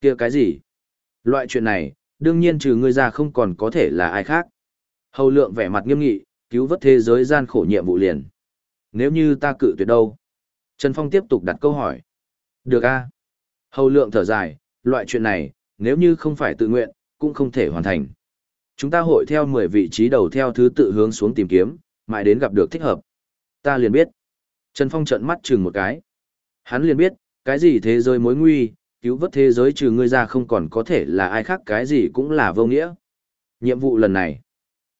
kia cái gì? Loại chuyện này, đương nhiên trừ ngươi ra không còn có thể là ai khác. Hầu lượng vẻ mặt nghiêm nghị, cứu vớt thế giới gian khổ nhiệm vụ liền. Nếu như ta cự tuyệt đâu? Trần Phong tiếp tục đặt câu hỏi. Được a. Hầu lượng thở dài, loại chuyện này, nếu như không phải tự nguyện, cũng không thể hoàn thành. Chúng ta hội theo 10 vị trí đầu theo thứ tự hướng xuống tìm kiếm, mãi đến gặp được thích hợp. Ta liền biết. Trần Phong trợn mắt chừng một cái. Hắn liền biết, cái gì thế giới mối nguy, cứu vớt thế giới trừ ngươi ra không còn có thể là ai khác cái gì cũng là vô nghĩa. Nhiệm vụ lần này,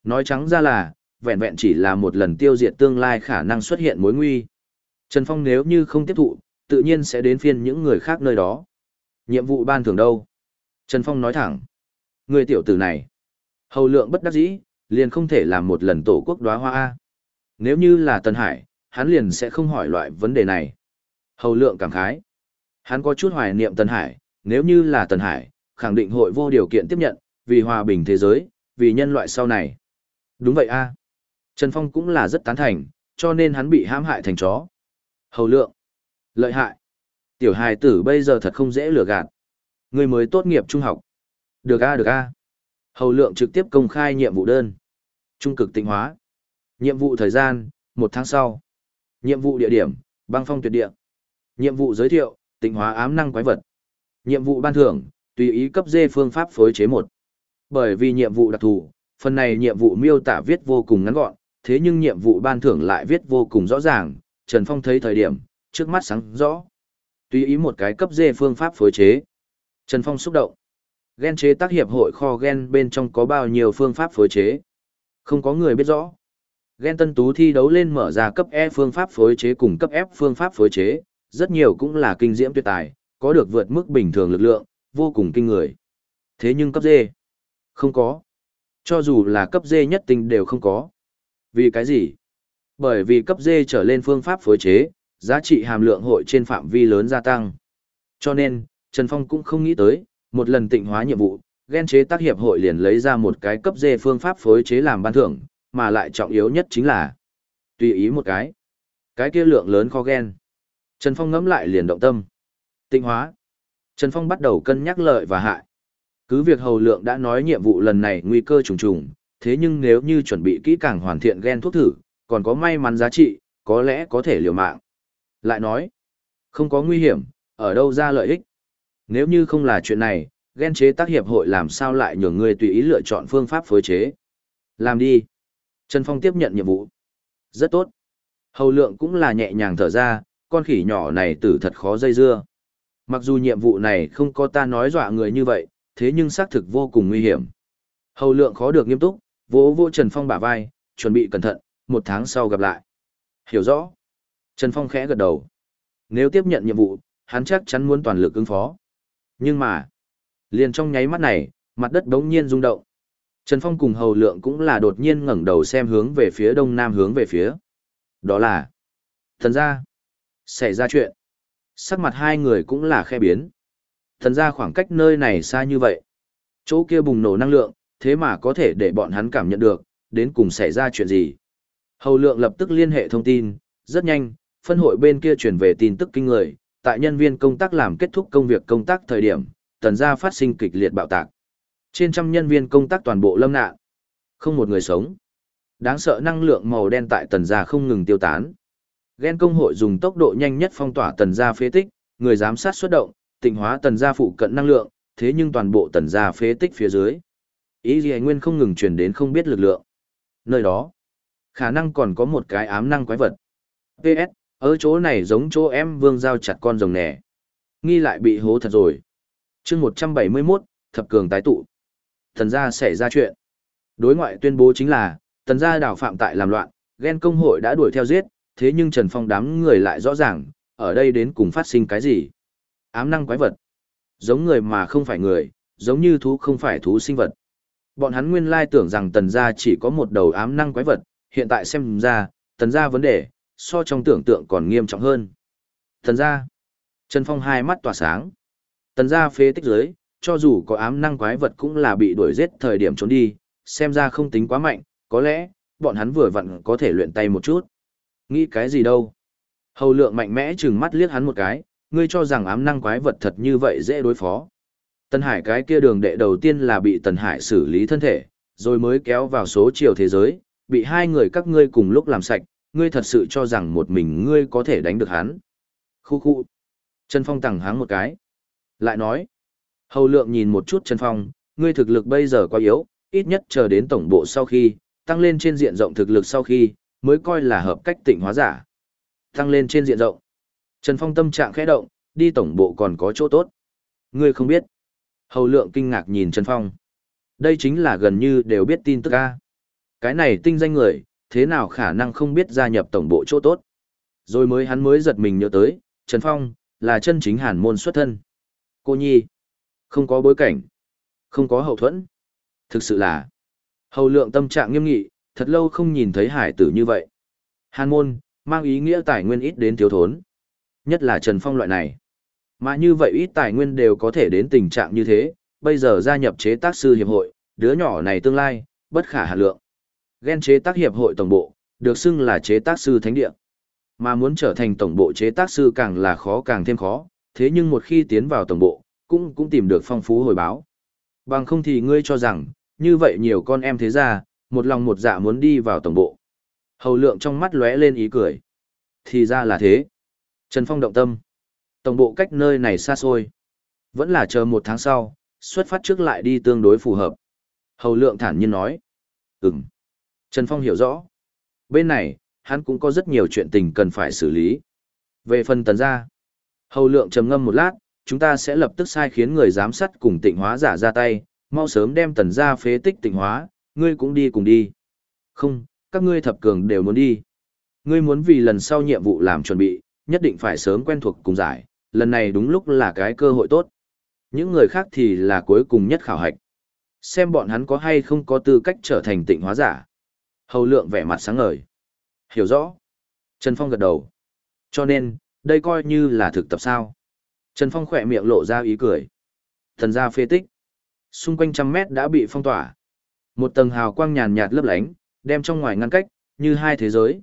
nói trắng ra là, vẹn vẹn chỉ là một lần tiêu diệt tương lai khả năng xuất hiện mối nguy. Trần Phong nếu như không tiếp thụ, tự nhiên sẽ đến phiên những người khác nơi đó. Nhiệm vụ ban thường đâu? Trần Phong nói thẳng. Người tiểu tử này, hầu lượng bất đắc dĩ, liền không thể làm một lần tổ quốc đóa hoa A. Nếu như là Tân Hải, hắn liền sẽ không hỏi loại vấn đề này. Hầu lượng cảm khái. Hắn có chút hoài niệm tần Hải, nếu như là tần Hải, khẳng định hội vô điều kiện tiếp nhận, vì hòa bình thế giới, vì nhân loại sau này. Đúng vậy a Trần Phong cũng là rất tán thành, cho nên hắn bị hãm hại thành chó. Hầu lượng. Lợi hại. Tiểu hài tử bây giờ thật không dễ lừa gạt. Người mới tốt nghiệp trung học. Được a được a Hầu lượng trực tiếp công khai nhiệm vụ đơn. Trung cực tịnh hóa. Nhiệm vụ thời gian, một tháng sau. Nhiệm vụ địa điểm, băng phong tuyệt địa. Nhiệm vụ giới thiệu, tịnh hóa ám năng quái vật. Nhiệm vụ ban thưởng, tùy ý cấp dê phương pháp phối chế một. Bởi vì nhiệm vụ đặc thù, phần này nhiệm vụ miêu tả viết vô cùng ngắn gọn, thế nhưng nhiệm vụ ban thưởng lại viết vô cùng rõ ràng, Trần Phong thấy thời điểm, trước mắt sáng rõ. Tùy ý một cái cấp dê phương pháp phối chế. Trần Phong xúc động. Gen chế tác hiệp hội kho gen bên trong có bao nhiêu phương pháp phối chế. Không có người biết rõ. Gen tân tú thi đấu lên mở ra cấp E phương pháp phối chế cùng cấp F phương pháp phối chế, rất nhiều cũng là kinh diễm tuyệt tài, có được vượt mức bình thường lực lượng, vô cùng kinh người. Thế nhưng cấp D, không có. Cho dù là cấp D nhất tinh đều không có. Vì cái gì? Bởi vì cấp D trở lên phương pháp phối chế, giá trị hàm lượng hội trên phạm vi lớn gia tăng. Cho nên, Trần Phong cũng không nghĩ tới, một lần tịnh hóa nhiệm vụ, ghen chế tác hiệp hội liền lấy ra một cái cấp D phương pháp phối chế làm ban thưởng, mà lại trọng yếu nhất chính là tùy ý một cái. Cái kia lượng lớn kho gen. Trần Phong ngẫm lại liền động tâm. Tịnh hóa. Trần Phong bắt đầu cân nhắc lợi và hại. Cứ việc hầu lượng đã nói nhiệm vụ lần này nguy cơ trùng trùng, thế nhưng nếu như chuẩn bị kỹ càng hoàn thiện gen thuốc thử, còn có may mắn giá trị, có lẽ có thể liều mạng. Lại nói, không có nguy hiểm, ở đâu ra lợi ích. Nếu như không là chuyện này, gen chế tác hiệp hội làm sao lại nhường người tùy ý lựa chọn phương pháp phối chế. Làm đi. Trần Phong tiếp nhận nhiệm vụ. Rất tốt. Hầu lượng cũng là nhẹ nhàng thở ra, con khỉ nhỏ này tử thật khó dây dưa. Mặc dù nhiệm vụ này không có ta nói dọa người như vậy, thế nhưng xác thực vô cùng nguy hiểm. Hầu lượng khó được nghiêm túc, vỗ vỗ Trần Phong bả vai, chuẩn bị cẩn thận, một tháng sau gặp lại. Hiểu rõ. Trần Phong khẽ gật đầu. Nếu tiếp nhận nhiệm vụ, hắn chắc chắn muốn toàn lực ứng phó. Nhưng mà, liền trong nháy mắt này, mặt đất đống nhiên rung động. Trần Phong cùng Hầu Lượng cũng là đột nhiên ngẩng đầu xem hướng về phía đông nam hướng về phía. Đó là Thần gia. Xảy ra chuyện. Sắc mặt hai người cũng là khe biến. Thần gia khoảng cách nơi này xa như vậy. Chỗ kia bùng nổ năng lượng, thế mà có thể để bọn hắn cảm nhận được, đến cùng xảy ra chuyện gì. Hầu Lượng lập tức liên hệ thông tin, rất nhanh, phân hội bên kia chuyển về tin tức kinh người, tại nhân viên công tác làm kết thúc công việc công tác thời điểm, tần gia phát sinh kịch liệt bạo tạc. Trên trăm nhân viên công tác toàn bộ lâm nạn. Không một người sống. Đáng sợ năng lượng màu đen tại tần gia không ngừng tiêu tán. Ghen công hội dùng tốc độ nhanh nhất phong tỏa tần gia phế tích, người giám sát xuất động, tịnh hóa tần gia phụ cận năng lượng, thế nhưng toàn bộ tần gia phế tích phía dưới. Ý gì nguyên không ngừng truyền đến không biết lực lượng. Nơi đó, khả năng còn có một cái ám năng quái vật. PS, ở chỗ này giống chỗ em vương giao chặt con rồng nẻ. Nghi lại bị hố thật rồi. chương 171, thập cường tái tụ. tần gia xảy ra chuyện. Đối ngoại tuyên bố chính là, tần gia đảo phạm tại làm loạn, ghen công hội đã đuổi theo giết, thế nhưng Trần Phong đám người lại rõ ràng, ở đây đến cùng phát sinh cái gì. Ám năng quái vật. Giống người mà không phải người, giống như thú không phải thú sinh vật. Bọn hắn nguyên lai tưởng rằng tần gia chỉ có một đầu ám năng quái vật, hiện tại xem ra, tần gia vấn đề, so trong tưởng tượng còn nghiêm trọng hơn. Tần gia. Trần Phong hai mắt tỏa sáng. Tần gia phế tích dưới, cho dù có ám năng quái vật cũng là bị đuổi giết thời điểm trốn đi, xem ra không tính quá mạnh, có lẽ, bọn hắn vừa vặn có thể luyện tay một chút. Nghĩ cái gì đâu? Hầu lượng mạnh mẽ chừng mắt liếc hắn một cái, ngươi cho rằng ám năng quái vật thật như vậy dễ đối phó. Tần Hải cái kia đường đệ đầu tiên là bị Tần Hải xử lý thân thể, rồi mới kéo vào số chiều thế giới, bị hai người các ngươi cùng lúc làm sạch, ngươi thật sự cho rằng một mình ngươi có thể đánh được hắn. Khu khu. Trần Phong tẳng háng một cái. Lại nói. Hầu lượng nhìn một chút Trần Phong, ngươi thực lực bây giờ quá yếu, ít nhất chờ đến tổng bộ sau khi, tăng lên trên diện rộng thực lực sau khi, mới coi là hợp cách tịnh hóa giả. Tăng lên trên diện rộng. Trần Phong tâm trạng khẽ động, đi tổng bộ còn có chỗ tốt. Ngươi không biết. Hầu lượng kinh ngạc nhìn Trần Phong. Đây chính là gần như đều biết tin tức ca. Cái này tinh danh người, thế nào khả năng không biết gia nhập tổng bộ chỗ tốt. Rồi mới hắn mới giật mình nhớ tới, Trần Phong, là chân chính hàn môn xuất thân. Cô Nhi, không có bối cảnh, không có hậu thuẫn. Thực sự là, hầu lượng tâm trạng nghiêm nghị, thật lâu không nhìn thấy hải tử như vậy. Hàn môn, mang ý nghĩa tài nguyên ít đến thiếu thốn. Nhất là Trần Phong loại này. Mà như vậy ít tài nguyên đều có thể đến tình trạng như thế, bây giờ gia nhập chế tác sư hiệp hội, đứa nhỏ này tương lai, bất khả hà lượng. Ghen chế tác hiệp hội tổng bộ, được xưng là chế tác sư thánh địa. Mà muốn trở thành tổng bộ chế tác sư càng là khó càng thêm khó, thế nhưng một khi tiến vào tổng bộ, cũng cũng tìm được phong phú hồi báo. Bằng không thì ngươi cho rằng, như vậy nhiều con em thế ra, một lòng một dạ muốn đi vào tổng bộ. Hầu lượng trong mắt lóe lên ý cười. Thì ra là thế. Trần Phong động tâm. Tổng bộ cách nơi này xa xôi. Vẫn là chờ một tháng sau, xuất phát trước lại đi tương đối phù hợp. Hầu lượng thản nhiên nói. Ừm. Trần Phong hiểu rõ. Bên này, hắn cũng có rất nhiều chuyện tình cần phải xử lý. Về phần tần gia, hầu lượng trầm ngâm một lát, chúng ta sẽ lập tức sai khiến người giám sát cùng tịnh hóa giả ra tay, mau sớm đem tần gia phế tích tịnh hóa, ngươi cũng đi cùng đi. Không, các ngươi thập cường đều muốn đi. Ngươi muốn vì lần sau nhiệm vụ làm chuẩn bị, nhất định phải sớm quen thuộc cùng giải, lần này đúng lúc là cái cơ hội tốt. Những người khác thì là cuối cùng nhất khảo hạch. Xem bọn hắn có hay không có tư cách trở thành tịnh hóa giả. Hầu lượng vẻ mặt sáng ngời. Hiểu rõ. Trần Phong gật đầu. Cho nên, đây coi như là thực tập sao. Trần Phong khỏe miệng lộ ra ý cười. Thần gia phê tích. Xung quanh trăm mét đã bị phong tỏa. Một tầng hào quang nhàn nhạt lấp lánh, đem trong ngoài ngăn cách, như hai thế giới.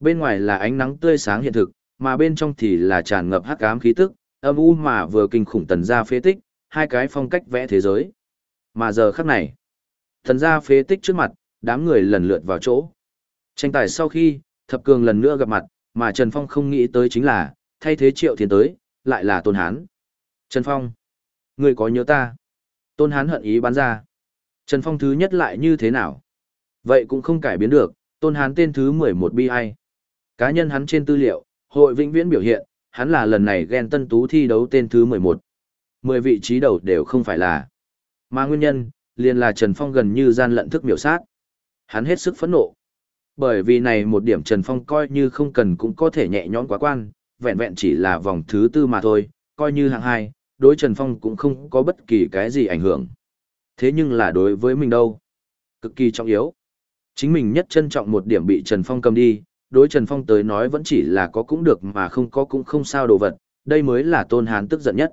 Bên ngoài là ánh nắng tươi sáng hiện thực, mà bên trong thì là tràn ngập hắc ám khí tức, âm u mà vừa kinh khủng tần gia phế tích, hai cái phong cách vẽ thế giới. Mà giờ khắc này, thần gia phế tích trước mặt, đám người lần lượt vào chỗ. Tranh tài sau khi, thập cường lần nữa gặp mặt, mà Trần Phong không nghĩ tới chính là, thay thế triệu thiên tới, lại là Tôn Hán. Trần Phong, người có nhớ ta? Tôn Hán hận ý bắn ra. Trần Phong thứ nhất lại như thế nào? Vậy cũng không cải biến được, Tôn Hán tên thứ 11 bi ai. Cá nhân hắn trên tư liệu, hội vĩnh viễn biểu hiện, hắn là lần này ghen tân tú thi đấu tên thứ 11. 10 vị trí đầu đều không phải là. Mà nguyên nhân, liền là Trần Phong gần như gian lận thức miểu sát. Hắn hết sức phẫn nộ. Bởi vì này một điểm Trần Phong coi như không cần cũng có thể nhẹ nhõm quá quan, vẹn vẹn chỉ là vòng thứ tư mà thôi, coi như hạng hai, đối Trần Phong cũng không có bất kỳ cái gì ảnh hưởng. Thế nhưng là đối với mình đâu? Cực kỳ trọng yếu. Chính mình nhất trân trọng một điểm bị Trần Phong cầm đi, đối Trần Phong tới nói vẫn chỉ là có cũng được mà không có cũng không sao đồ vật, đây mới là tôn hán tức giận nhất.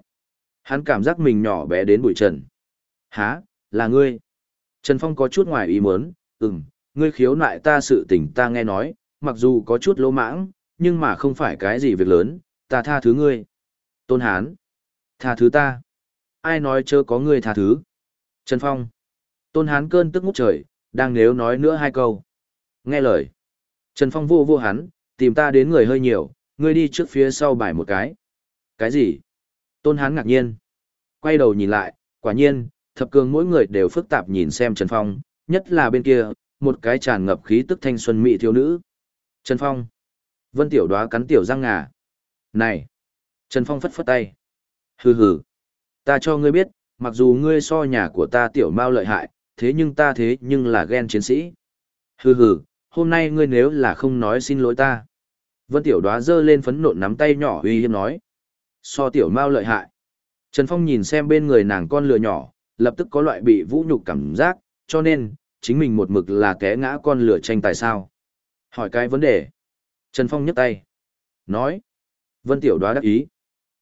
Hắn cảm giác mình nhỏ bé đến bụi trần. Hả, là ngươi. Trần Phong có chút ngoài ý muốn, ừm, ngươi khiếu nại ta sự tình ta nghe nói, mặc dù có chút lỗ mãng, nhưng mà không phải cái gì việc lớn, ta tha thứ ngươi. Tôn Hán, tha thứ ta. Ai nói chớ có ngươi tha thứ. Trần Phong, Tôn Hán cơn tức ngút trời, đang nếu nói nữa hai câu. Nghe lời. Trần Phong vô vô hắn, tìm ta đến người hơi nhiều, ngươi đi trước phía sau bài một cái. Cái gì? Tôn Hán ngạc nhiên. Quay đầu nhìn lại, quả nhiên, thập cường mỗi người đều phức tạp nhìn xem Trần Phong, nhất là bên kia, một cái tràn ngập khí tức thanh xuân mỹ thiếu nữ. Trần Phong. Vân Tiểu đoá cắn tiểu răng ngà. Này. Trần Phong phất phất tay. Hừ hừ. Ta cho ngươi biết, mặc dù ngươi so nhà của ta tiểu mao lợi hại, thế nhưng ta thế nhưng là ghen chiến sĩ. Hừ hừ, hôm nay ngươi nếu là không nói xin lỗi ta. Vân Tiểu đoá giơ lên phấn nộn nắm tay nhỏ uy hiếp nói. So tiểu mao lợi hại. Trần Phong nhìn xem bên người nàng con lừa nhỏ, lập tức có loại bị vũ nhục cảm giác, cho nên, chính mình một mực là té ngã con lửa tranh tài sao. Hỏi cái vấn đề. Trần Phong nhấc tay. Nói. Vân Tiểu đoá đắc ý.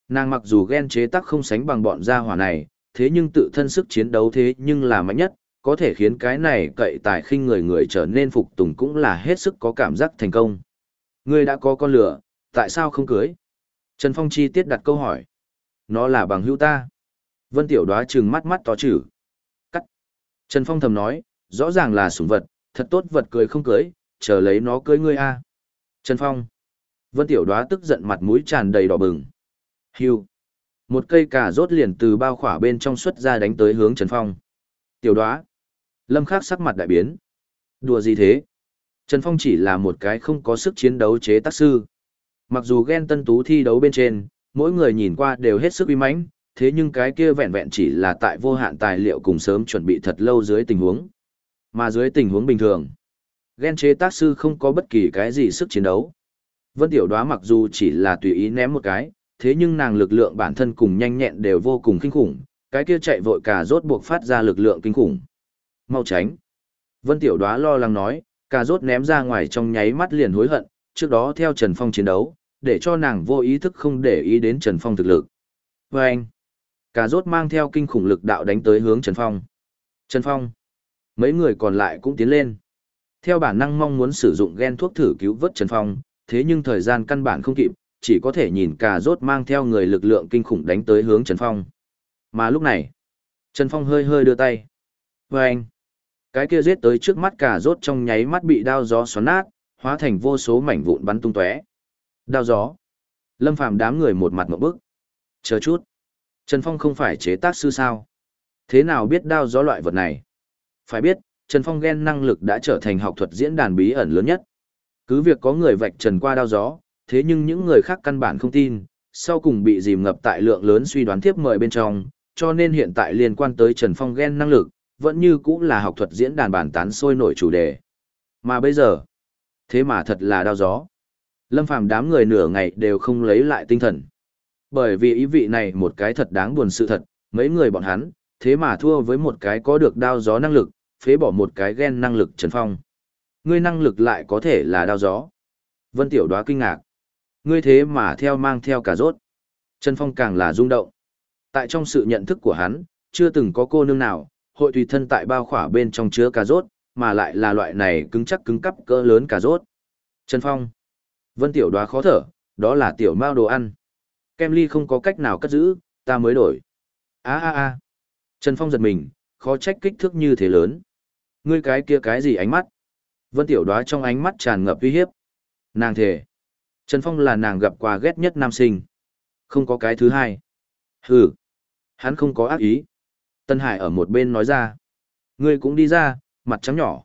Nàng mặc dù ghen chế tác không sánh bằng bọn gia hỏa này, thế nhưng tự thân sức chiến đấu thế nhưng là mạnh nhất, có thể khiến cái này cậy tài khinh người người trở nên phục tùng cũng là hết sức có cảm giác thành công. Ngươi đã có con lửa, tại sao không cưới? Trần Phong chi tiết đặt câu hỏi. Nó là bằng hữu ta. Vân Tiểu Đóa trừng mắt mắt to chữ. Cắt. Trần Phong thầm nói, rõ ràng là sủng vật, thật tốt vật cười không cưới, chờ lấy nó cưới ngươi a. Trần Phong. Vân Tiểu Đóa tức giận mặt mũi tràn đầy đỏ bừng. Hưu. Một cây cà rốt liền từ bao khỏa bên trong xuất ra đánh tới hướng Trần Phong. Tiểu Đóa. Lâm Khắc sắc mặt đại biến. Đùa gì thế? Trần Phong chỉ là một cái không có sức chiến đấu chế tác sư. Mặc dù ghen tân tú thi đấu bên trên, mỗi người nhìn qua đều hết sức uy mãnh, thế nhưng cái kia vẹn vẹn chỉ là tại vô hạn tài liệu cùng sớm chuẩn bị thật lâu dưới tình huống. Mà dưới tình huống bình thường, ghen chế tác sư không có bất kỳ cái gì sức chiến đấu. Vân Tiểu Đoá mặc dù chỉ là tùy ý ném một cái, thế nhưng nàng lực lượng bản thân cùng nhanh nhẹn đều vô cùng kinh khủng, cái kia chạy vội cả rốt buộc phát ra lực lượng kinh khủng. Mau tránh. Vân Tiểu Đoá lo lắng nói, cả rốt ném ra ngoài trong nháy mắt liền hối hận, trước đó theo Trần Phong chiến đấu, để cho nàng vô ý thức không để ý đến Trần Phong thực lực. Và anh, cả rốt mang theo kinh khủng lực đạo đánh tới hướng Trần Phong. Trần Phong, mấy người còn lại cũng tiến lên. Theo bản năng mong muốn sử dụng gen thuốc thử cứu vớt Trần Phong, thế nhưng thời gian căn bản không kịp, chỉ có thể nhìn cả rốt mang theo người lực lượng kinh khủng đánh tới hướng Trần Phong. Mà lúc này, Trần Phong hơi hơi đưa tay. Và anh, cái kia giết tới trước mắt cả rốt trong nháy mắt bị đao gió xoắn nát, hóa thành vô số mảnh vụn bắn tung tóe. Đao gió. Lâm Phàm đám người một mặt một bức. Chờ chút. Trần Phong không phải chế tác sư sao? Thế nào biết đao gió loại vật này? Phải biết, Trần Phong ghen năng lực đã trở thành học thuật diễn đàn bí ẩn lớn nhất. Cứ việc có người vạch trần qua đao gió, thế nhưng những người khác căn bản không tin, sau cùng bị dìm ngập tại lượng lớn suy đoán tiếp mời bên trong, cho nên hiện tại liên quan tới Trần Phong ghen năng lực, vẫn như cũng là học thuật diễn đàn bản tán sôi nổi chủ đề. Mà bây giờ, thế mà thật là đau gió. Lâm Phàm đám người nửa ngày đều không lấy lại tinh thần. Bởi vì ý vị này một cái thật đáng buồn sự thật, mấy người bọn hắn, thế mà thua với một cái có được đao gió năng lực, phế bỏ một cái ghen năng lực Trần Phong. Ngươi năng lực lại có thể là đao gió. Vân Tiểu đoá kinh ngạc. Ngươi thế mà theo mang theo cả rốt. Trần Phong càng là rung động. Tại trong sự nhận thức của hắn, chưa từng có cô nương nào, hội tùy thân tại bao khỏa bên trong chứa cà rốt, mà lại là loại này cứng chắc cứng cắp cỡ lớn cà rốt. Trần Phong. Vân Tiểu đoá khó thở, đó là tiểu mao đồ ăn. Kem ly không có cách nào cất giữ, ta mới đổi. a a a Trần Phong giật mình, khó trách kích thước như thế lớn. Ngươi cái kia cái gì ánh mắt? Vân Tiểu đoá trong ánh mắt tràn ngập uy hiếp. Nàng thề. Trần Phong là nàng gặp qua ghét nhất nam sinh. Không có cái thứ hai. Hừ. Hắn không có ác ý. Tân Hải ở một bên nói ra. Ngươi cũng đi ra, mặt trắng nhỏ.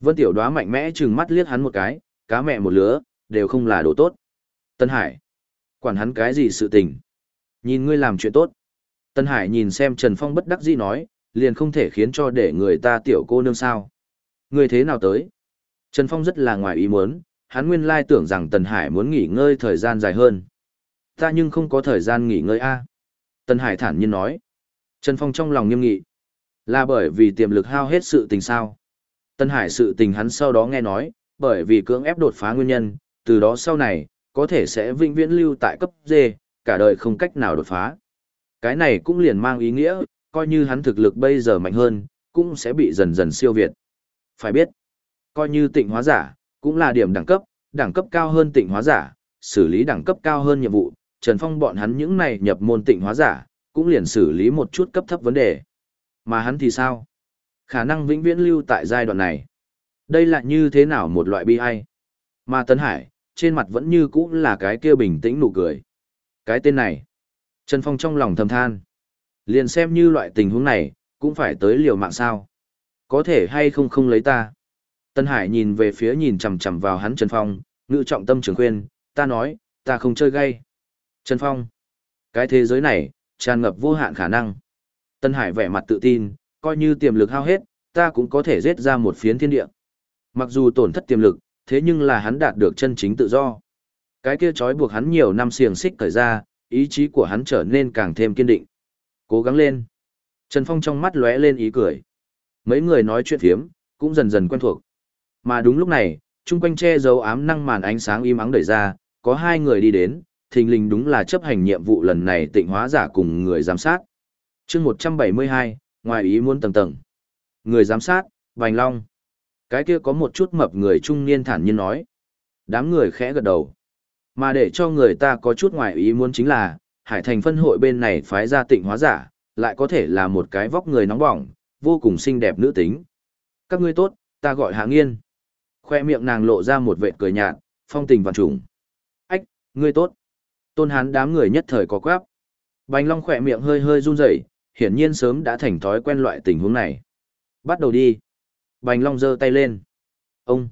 Vân Tiểu đoá mạnh mẽ trừng mắt liếc hắn một cái, cá mẹ một lứa, đều không là đồ tốt. Tân Hải. Quản hắn cái gì sự tình. Nhìn ngươi làm chuyện tốt. Tân Hải nhìn xem Trần Phong bất đắc dĩ nói, liền không thể khiến cho để người ta tiểu cô nương sao. Ngươi thế nào tới? Trần Phong rất là ngoài ý muốn, hắn nguyên lai tưởng rằng Tần Hải muốn nghỉ ngơi thời gian dài hơn. Ta nhưng không có thời gian nghỉ ngơi a. À. Tần Hải thản nhiên nói. Trần Phong trong lòng nghiêm nghị. Là bởi vì tiềm lực hao hết sự tình sao. Tần Hải sự tình hắn sau đó nghe nói, bởi vì cưỡng ép đột phá nguyên nhân, từ đó sau này, có thể sẽ vĩnh viễn lưu tại cấp D, cả đời không cách nào đột phá. Cái này cũng liền mang ý nghĩa, coi như hắn thực lực bây giờ mạnh hơn, cũng sẽ bị dần dần siêu việt. Phải biết, coi như tịnh hóa giả, cũng là điểm đẳng cấp, đẳng cấp cao hơn tịnh hóa giả, xử lý đẳng cấp cao hơn nhiệm vụ, Trần Phong bọn hắn những này nhập môn tịnh hóa giả, cũng liền xử lý một chút cấp thấp vấn đề. Mà hắn thì sao? Khả năng vĩnh viễn lưu tại giai đoạn này. Đây là như thế nào một loại bi ai? Mà Tấn Hải, trên mặt vẫn như cũ là cái kia bình tĩnh nụ cười. Cái tên này, Trần Phong trong lòng thầm than. Liền xem như loại tình huống này, cũng phải tới liều mạng sao. Có thể hay không không lấy ta. Tân Hải nhìn về phía nhìn chằm chằm vào hắn Trần Phong, ngự trọng tâm trường khuyên, ta nói, ta không chơi gay. Trần Phong, cái thế giới này, tràn ngập vô hạn khả năng. Tân Hải vẻ mặt tự tin, coi như tiềm lực hao hết, ta cũng có thể giết ra một phiến thiên địa. Mặc dù tổn thất tiềm lực, thế nhưng là hắn đạt được chân chính tự do. Cái kia trói buộc hắn nhiều năm xiềng xích thời ra, ý chí của hắn trở nên càng thêm kiên định. Cố gắng lên. Trần Phong trong mắt lóe lên ý cười. Mấy người nói chuyện thiếm, cũng dần dần quen thuộc. Mà đúng lúc này, chung quanh che giấu ám năng màn ánh sáng im ắng đẩy ra, có hai người đi đến, thình lình đúng là chấp hành nhiệm vụ lần này tịnh hóa giả cùng người giám sát. chương 172, ngoài ý muốn tầng tầng. Người giám sát, Bành Long. Cái kia có một chút mập người trung niên thản nhiên nói. Đám người khẽ gật đầu. Mà để cho người ta có chút ngoài ý muốn chính là, Hải Thành phân hội bên này phái ra tịnh hóa giả, lại có thể là một cái vóc người nóng bỏng, vô cùng xinh đẹp nữ tính. Các ngươi tốt, ta gọi Hạ Nghiên. Khoe miệng nàng lộ ra một vệt cười nhạt, phong tình vạn trùng. Ách, ngươi tốt. Tôn hán đám người nhất thời có quáp. Bành Long khỏe miệng hơi hơi run rẩy, hiển nhiên sớm đã thành thói quen loại tình huống này. Bắt đầu đi. Bành Long giơ tay lên. Ông.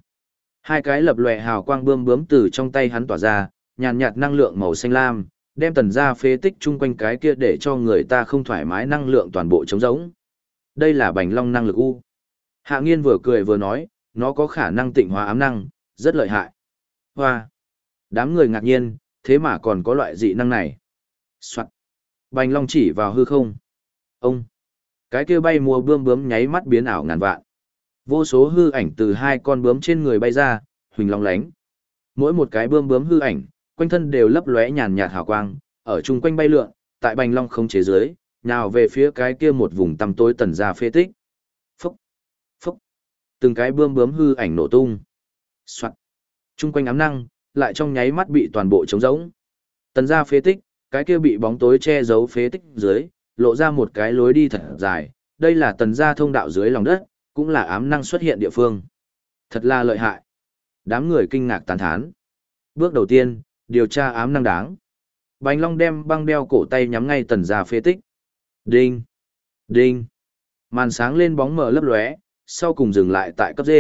Hai cái lập lòe hào quang bươm bướm từ trong tay hắn tỏa ra, nhàn nhạt năng lượng màu xanh lam, đem tần ra phế tích chung quanh cái kia để cho người ta không thoải mái năng lượng toàn bộ trống rỗng. Đây là Bành Long năng lực U. Hạ nghiên vừa cười vừa nói, nó có khả năng tịnh hóa ám năng, rất lợi hại. Hoa! Đám người ngạc nhiên, thế mà còn có loại dị năng này. Soạn! Bành Long chỉ vào hư không. Ông! Cái kia bay mùa bướm bướm nháy mắt biến ảo ngàn vạn. Vô số hư ảnh từ hai con bướm trên người bay ra, huỳnh long lánh. Mỗi một cái bướm bướm hư ảnh, quanh thân đều lấp lóe nhàn nhạt hào quang, ở chung quanh bay lượn, tại Bành Long không chế dưới, nào về phía cái kia một vùng tăm tối tần ra phê tích. Từng cái bươm bướm hư ảnh nổ tung. Soạt. Chung quanh ám năng, lại trong nháy mắt bị toàn bộ trống rỗng. Tần ra phế tích, cái kia bị bóng tối che giấu phế tích dưới, lộ ra một cái lối đi thật dài, đây là tần gia thông đạo dưới lòng đất, cũng là ám năng xuất hiện địa phương. Thật là lợi hại. Đám người kinh ngạc tán thán. Bước đầu tiên, điều tra ám năng đáng. Bánh Long đem băng đeo cổ tay nhắm ngay tần gia phế tích. Đinh! Đinh! Màn sáng lên bóng mở lấp lóe, sau cùng dừng lại tại cấp D.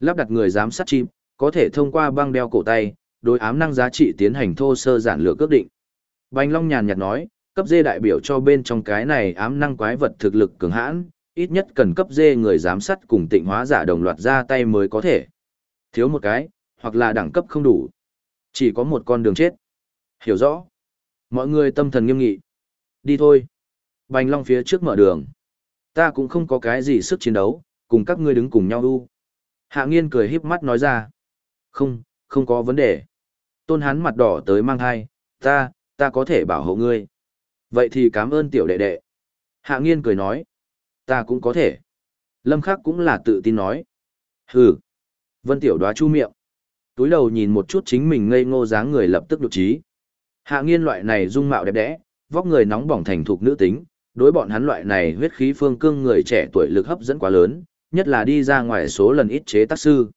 Lắp đặt người giám sát chim, có thể thông qua băng đeo cổ tay, đối ám năng giá trị tiến hành thô sơ giản lược cước định. Bành Long nhàn nhạt nói, cấp D đại biểu cho bên trong cái này ám năng quái vật thực lực cường hãn, ít nhất cần cấp D người giám sát cùng tịnh hóa giả đồng loạt ra tay mới có thể. Thiếu một cái, hoặc là đẳng cấp không đủ. Chỉ có một con đường chết. Hiểu rõ. Mọi người tâm thần nghiêm nghị. Đi thôi. Bành Long phía trước mở đường. Ta cũng không có cái gì sức chiến đấu, cùng các ngươi đứng cùng nhau u. Hạ nghiên cười híp mắt nói ra. Không, không có vấn đề. Tôn hắn mặt đỏ tới mang hai, ta, ta có thể bảo hộ ngươi. Vậy thì cảm ơn tiểu đệ đệ. Hạ nghiên cười nói. Ta cũng có thể. Lâm khắc cũng là tự tin nói. Hừ. Vân tiểu đoá chu miệng. Túi đầu nhìn một chút chính mình ngây ngô dáng người lập tức đột trí. Hạ nghiên loại này dung mạo đẹp đẽ, vóc người nóng bỏng thành thục nữ tính, đối bọn hắn loại này huyết khí phương cương người trẻ tuổi lực hấp dẫn quá lớn, nhất là đi ra ngoài số lần ít chế tác sư.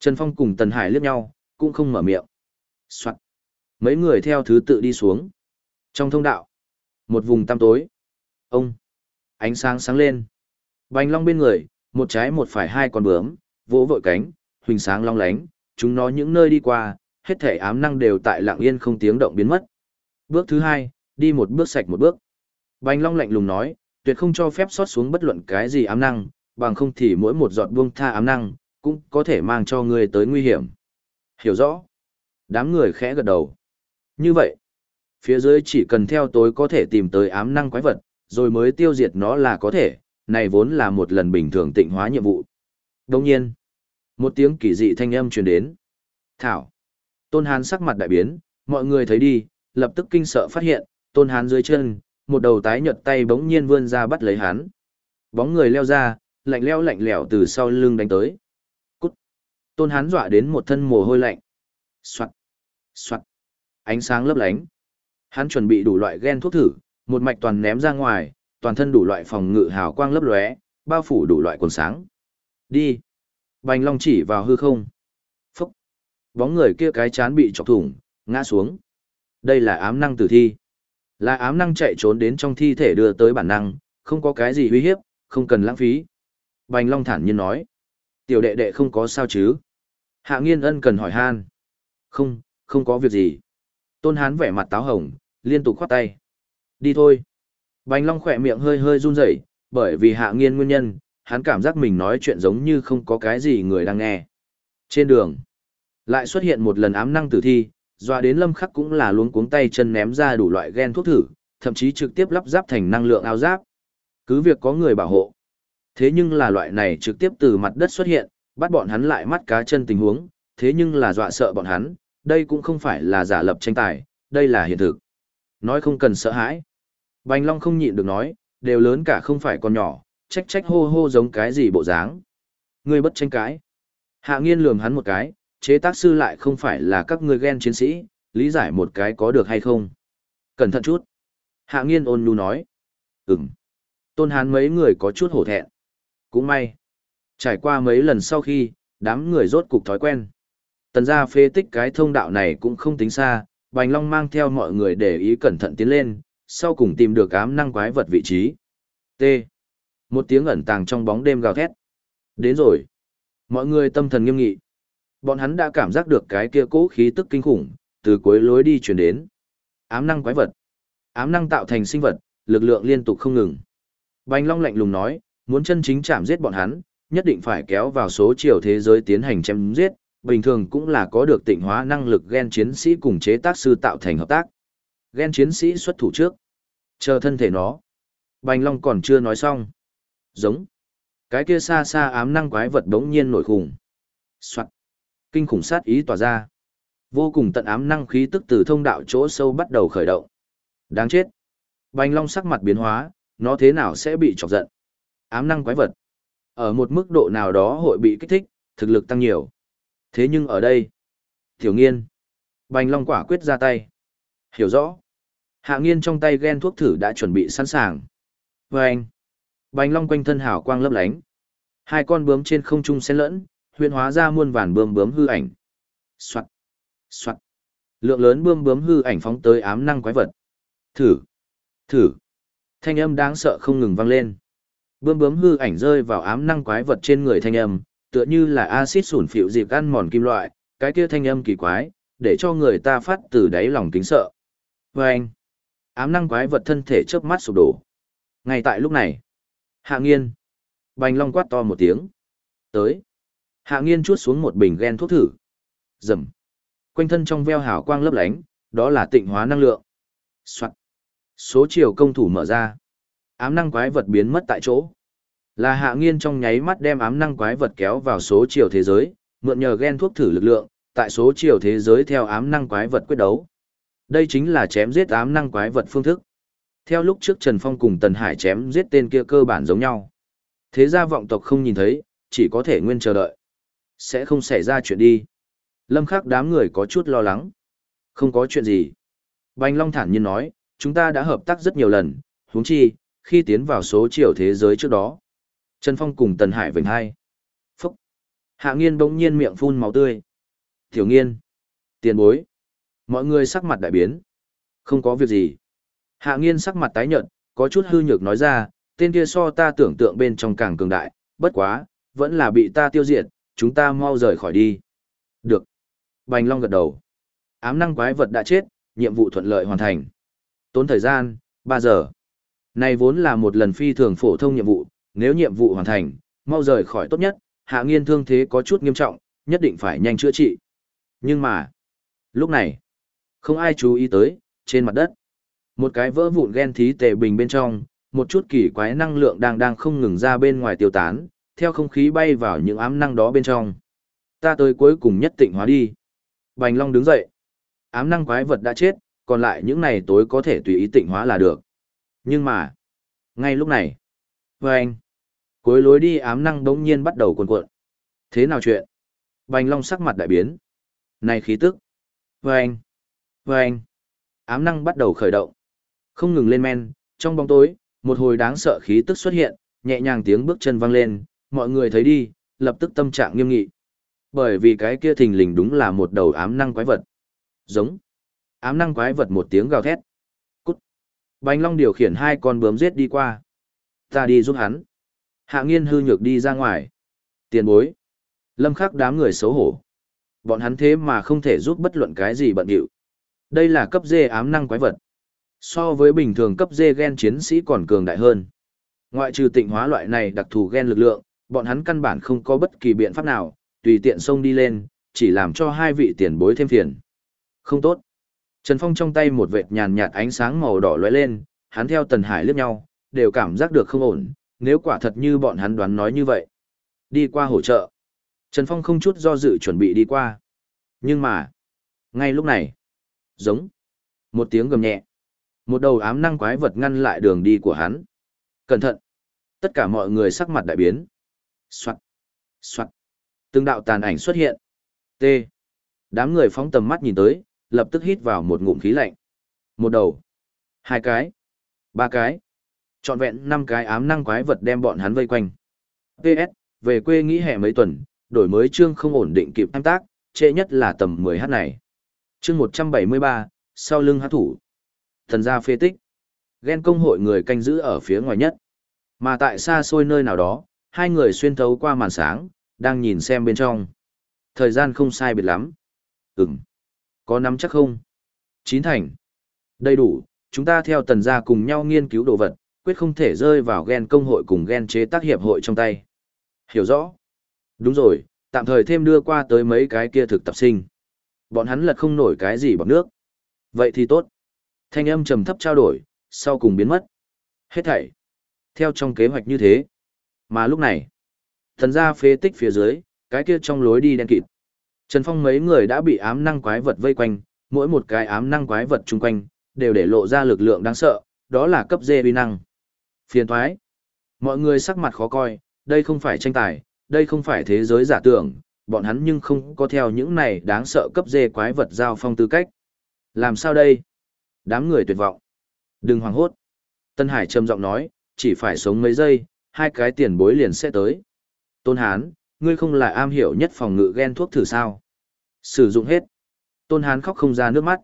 Trần Phong cùng Tần Hải liếc nhau, cũng không mở miệng. Soạn. Mấy người theo thứ tự đi xuống. Trong thông đạo, một vùng tăm tối. Ông. Ánh sáng sáng lên. Bành long bên người, một trái một phải hai con bướm, vỗ vội cánh, huỳnh sáng long lánh, chúng nó những nơi đi qua, hết thể ám năng đều tại lặng yên không tiếng động biến mất. Bước thứ hai, đi một bước sạch một bước. Bành long lạnh lùng nói, tuyệt không cho phép xót xuống bất luận cái gì ám năng, bằng không thì mỗi một giọt buông tha ám năng, cũng có thể mang cho ngươi tới nguy hiểm. Hiểu rõ. Đám người khẽ gật đầu. Như vậy, phía dưới chỉ cần theo tối có thể tìm tới ám năng quái vật, rồi mới tiêu diệt nó là có thể, này vốn là một lần bình thường tịnh hóa nhiệm vụ. Đồng nhiên, một tiếng kỳ dị thanh âm truyền đến. Thảo. Tôn Hán sắc mặt đại biến, mọi người thấy đi, lập tức kinh sợ phát hiện, Tôn Hán dưới chân, một đầu tái nhợt tay bỗng nhiên vươn ra bắt lấy hắn. Bóng người leo ra, lạnh leo lạnh lẽo từ sau lưng đánh tới. Cút. Tôn Hán dọa đến một thân mồ hôi lạnh. Soạt. Soạt. Ánh sáng lấp lánh. Hắn chuẩn bị đủ loại gen thuốc thử, một mạch toàn ném ra ngoài, toàn thân đủ loại phòng ngự hào quang lấp lóe, bao phủ đủ loại quần sáng. Đi. Bành Long chỉ vào hư không. Phúc. Bóng người kia cái chán bị chọc thủng, ngã xuống. Đây là ám năng tử thi. Là ám năng chạy trốn đến trong thi thể đưa tới bản năng, không có cái gì uy hiếp, không cần lãng phí. Bành Long thản nhiên nói. Tiểu đệ đệ không có sao chứ. Hạ nghiên ân cần hỏi han. Không, không có việc gì. Tôn hán vẻ mặt táo hồng, liên tục khoát tay. Đi thôi. Bành Long khỏe miệng hơi hơi run rẩy, bởi vì hạ nghiên nguyên nhân, hắn cảm giác mình nói chuyện giống như không có cái gì người đang nghe. Trên đường, lại xuất hiện một lần ám năng tử thi, doa đến lâm khắc cũng là luống cuống tay chân ném ra đủ loại gen thuốc thử, thậm chí trực tiếp lắp ráp thành năng lượng áo giáp. Cứ việc có người bảo hộ. Thế nhưng là loại này trực tiếp từ mặt đất xuất hiện, bắt bọn hắn lại mắt cá chân tình huống, thế nhưng là dọa sợ bọn hắn, đây cũng không phải là giả lập tranh tài, đây là hiện thực. Nói không cần sợ hãi. Bành Long không nhịn được nói, đều lớn cả không phải con nhỏ, trách trách hô hô giống cái gì bộ dáng. Ngươi bất tranh cãi. Hạ nghiên lườm hắn một cái, chế tác sư lại không phải là các ngươi ghen chiến sĩ, lý giải một cái có được hay không. Cẩn thận chút. Hạ nghiên ôn nhu nói. Ừm. Tôn Hán mấy người có chút hổ thẹn. Cũng may. Trải qua mấy lần sau khi, đám người rốt cục thói quen. Tần gia phê tích cái thông đạo này cũng không tính xa, Bành Long mang theo mọi người để ý cẩn thận tiến lên, sau cùng tìm được ám năng quái vật vị trí. T. Một tiếng ẩn tàng trong bóng đêm gào thét. Đến rồi. Mọi người tâm thần nghiêm nghị. Bọn hắn đã cảm giác được cái kia cố khí tức kinh khủng, từ cuối lối đi chuyển đến. Ám năng quái vật. Ám năng tạo thành sinh vật, lực lượng liên tục không ngừng. Bành Long lạnh lùng nói, muốn chân chính chạm giết bọn hắn, nhất định phải kéo vào số chiều thế giới tiến hành chém giết, bình thường cũng là có được tịnh hóa năng lực gen chiến sĩ cùng chế tác sư tạo thành hợp tác. Gen chiến sĩ xuất thủ trước. Chờ thân thể nó. Bành Long còn chưa nói xong. Giống. Cái kia xa xa ám năng quái vật đống nhiên nổi khủng. Soạn. Kinh khủng sát ý tỏa ra. Vô cùng tận ám năng khí tức từ thông đạo chỗ sâu bắt đầu khởi động. Đáng chết. Bành Long sắc mặt biến hóa, nó thế nào sẽ bị chọc giận. Ám năng quái vật. Ở một mức độ nào đó hội bị kích thích, thực lực tăng nhiều. Thế nhưng ở đây, Tiểu Nghiên, Bành Long quả quyết ra tay. Hiểu rõ. Hạ Nghiên trong tay ghen thuốc thử đã chuẩn bị sẵn sàng. Và anh, Bành Long quanh thân hào quang lấp lánh. Hai con bướm trên không trung xen lẫn, huyễn hóa ra muôn vàn bướm bướm hư ảnh. Soạt, soạt. Lượng lớn bướm bướm hư ảnh phóng tới ám năng quái vật. Thử, thử. Thanh âm đáng sợ không ngừng vang lên. Bướm bướm hư ảnh rơi vào ám năng quái vật trên người thanh âm, tựa như là axit sủn phịu dịp ăn mòn kim loại, cái kia thanh âm kỳ quái, để cho người ta phát từ đáy lòng kính sợ. Và anh, ám năng quái vật thân thể chớp mắt sụp đổ. Ngay tại lúc này, hạ nghiên, bành long quát to một tiếng. Tới, hạ nghiên chuốt xuống một bình gen thuốc thử. Rầm. quanh thân trong veo hào quang lấp lánh, đó là tịnh hóa năng lượng. Soạn. Số chiều công thủ mở ra. Ám năng quái vật biến mất tại chỗ. Là hạ nghiên trong nháy mắt đem ám năng quái vật kéo vào số chiều thế giới, mượn nhờ gen thuốc thử lực lượng, tại số chiều thế giới theo ám năng quái vật quyết đấu. Đây chính là chém giết ám năng quái vật phương thức. Theo lúc trước Trần Phong cùng Tần Hải chém giết tên kia cơ bản giống nhau. Thế ra vọng tộc không nhìn thấy, chỉ có thể nguyên chờ đợi. Sẽ không xảy ra chuyện đi. Lâm khắc đám người có chút lo lắng. Không có chuyện gì. Bành Long thản nhiên nói, chúng ta đã hợp tác rất nhiều lần, huống chi, khi tiến vào số chiều thế giới trước đó. Trần Phong cùng Tần Hải vệnh hai. Phúc. Hạ nghiên bỗng nhiên miệng phun máu tươi. Tiểu nghiên. Tiền bối. Mọi người sắc mặt đại biến. Không có việc gì. Hạ nghiên sắc mặt tái nhợt, có chút hư nhược nói ra, tên kia so ta tưởng tượng bên trong càng cường đại, bất quá, vẫn là bị ta tiêu diệt, chúng ta mau rời khỏi đi. Được. Bành Long gật đầu. Ám năng quái vật đã chết, nhiệm vụ thuận lợi hoàn thành. Tốn thời gian, 3 giờ. Này vốn là một lần phi thường phổ thông nhiệm vụ, nếu nhiệm vụ hoàn thành, mau rời khỏi tốt nhất, hạ nghiên thương thế có chút nghiêm trọng, nhất định phải nhanh chữa trị. Nhưng mà, lúc này, không ai chú ý tới, trên mặt đất, một cái vỡ vụn ghen thí tệ bình bên trong, một chút kỳ quái năng lượng đang đang không ngừng ra bên ngoài tiêu tán, theo không khí bay vào những ám năng đó bên trong. Ta tới cuối cùng nhất tịnh hóa đi. Bành Long đứng dậy. Ám năng quái vật đã chết, còn lại những này tối có thể tùy ý tịnh hóa là được. Nhưng mà, ngay lúc này, với anh, cuối lối đi ám năng đống nhiên bắt đầu cuộn cuộn. Thế nào chuyện? Bành Long sắc mặt đại biến. Này khí tức. Với anh, với anh, ám năng bắt đầu khởi động. Không ngừng lên men, trong bóng tối, một hồi đáng sợ khí tức xuất hiện, nhẹ nhàng tiếng bước chân vang lên, mọi người thấy đi, lập tức tâm trạng nghiêm nghị. Bởi vì cái kia thình lình đúng là một đầu ám năng quái vật. Giống. Ám năng quái vật một tiếng gào thét. Bánh Bành Long điều khiển hai con bướm giết đi qua. Ta đi giúp hắn. Hạ nghiên hư nhược đi ra ngoài. Tiền bối. Lâm khắc đám người xấu hổ. Bọn hắn thế mà không thể giúp bất luận cái gì bận điệu. Đây là cấp dê ám năng quái vật. So với bình thường cấp dê gen chiến sĩ còn cường đại hơn. Ngoại trừ tịnh hóa loại này đặc thù gen lực lượng, bọn hắn căn bản không có bất kỳ biện pháp nào, tùy tiện xông đi lên, chỉ làm cho hai vị tiền bối thêm phiền. Không tốt. Trần Phong trong tay một vệt nhàn nhạt ánh sáng màu đỏ lóe lên, hắn theo Tần Hải liếc nhau, đều cảm giác được không ổn, nếu quả thật như bọn hắn đoán nói như vậy. Đi qua hỗ trợ. Trần Phong không chút do dự chuẩn bị đi qua. Nhưng mà, ngay lúc này, giống, một tiếng gầm nhẹ. Một đầu ám năng quái vật ngăn lại đường đi của hắn. Cẩn thận! Tất cả mọi người sắc mặt đại biến. Xoạn! Xoạn! Từng đạo tàn ảnh xuất hiện. T. Đám người phóng tầm mắt nhìn tới, lập tức hít vào một ngụm khí lạnh. Một đầu. Hai cái. Ba cái. Trọn vẹn năm cái ám năng quái vật đem bọn hắn vây quanh. PS, về quê nghỉ hè mấy tuần, đổi mới chương không ổn định kịp tham tác, trễ nhất là tầm 10h này. Chương 173, sau lưng hát thủ. Thần gia phê tích. Ghen công hội người canh giữ ở phía ngoài nhất. Mà tại xa xôi nơi nào đó, hai người xuyên thấu qua màn sáng, đang nhìn xem bên trong. Thời gian không sai biệt lắm. Ừm. Có nắm chắc không? Chín thành. Đầy đủ, chúng ta theo tần gia cùng nhau nghiên cứu đồ vật, quyết không thể rơi vào ghen công hội cùng ghen chế tác hiệp hội trong tay. Hiểu rõ. Đúng rồi, tạm thời thêm đưa qua tới mấy cái kia thực tập sinh. Bọn hắn lật không nổi cái gì bằng nước. Vậy thì tốt. Thanh âm trầm thấp trao đổi, sau cùng biến mất. Hết thảy. Theo trong kế hoạch như thế. Mà lúc này, thần gia phế tích phía dưới, cái kia trong lối đi đen kịt. Trần Phong mấy người đã bị ám năng quái vật vây quanh, mỗi một cái ám năng quái vật chung quanh, đều để lộ ra lực lượng đáng sợ, đó là cấp dê uy năng. Phiền thoái. Mọi người sắc mặt khó coi, đây không phải tranh tài, đây không phải thế giới giả tưởng, bọn hắn nhưng không có theo những này đáng sợ cấp dê quái vật giao phong tư cách. Làm sao đây? Đám người tuyệt vọng. Đừng hoảng hốt. Tân Hải trầm giọng nói, chỉ phải sống mấy giây, hai cái tiền bối liền sẽ tới. Tôn Hán, ngươi không là am hiểu nhất phòng ngự ghen thuốc thử sao? Sử dụng hết. Tôn Hán khóc không ra nước mắt.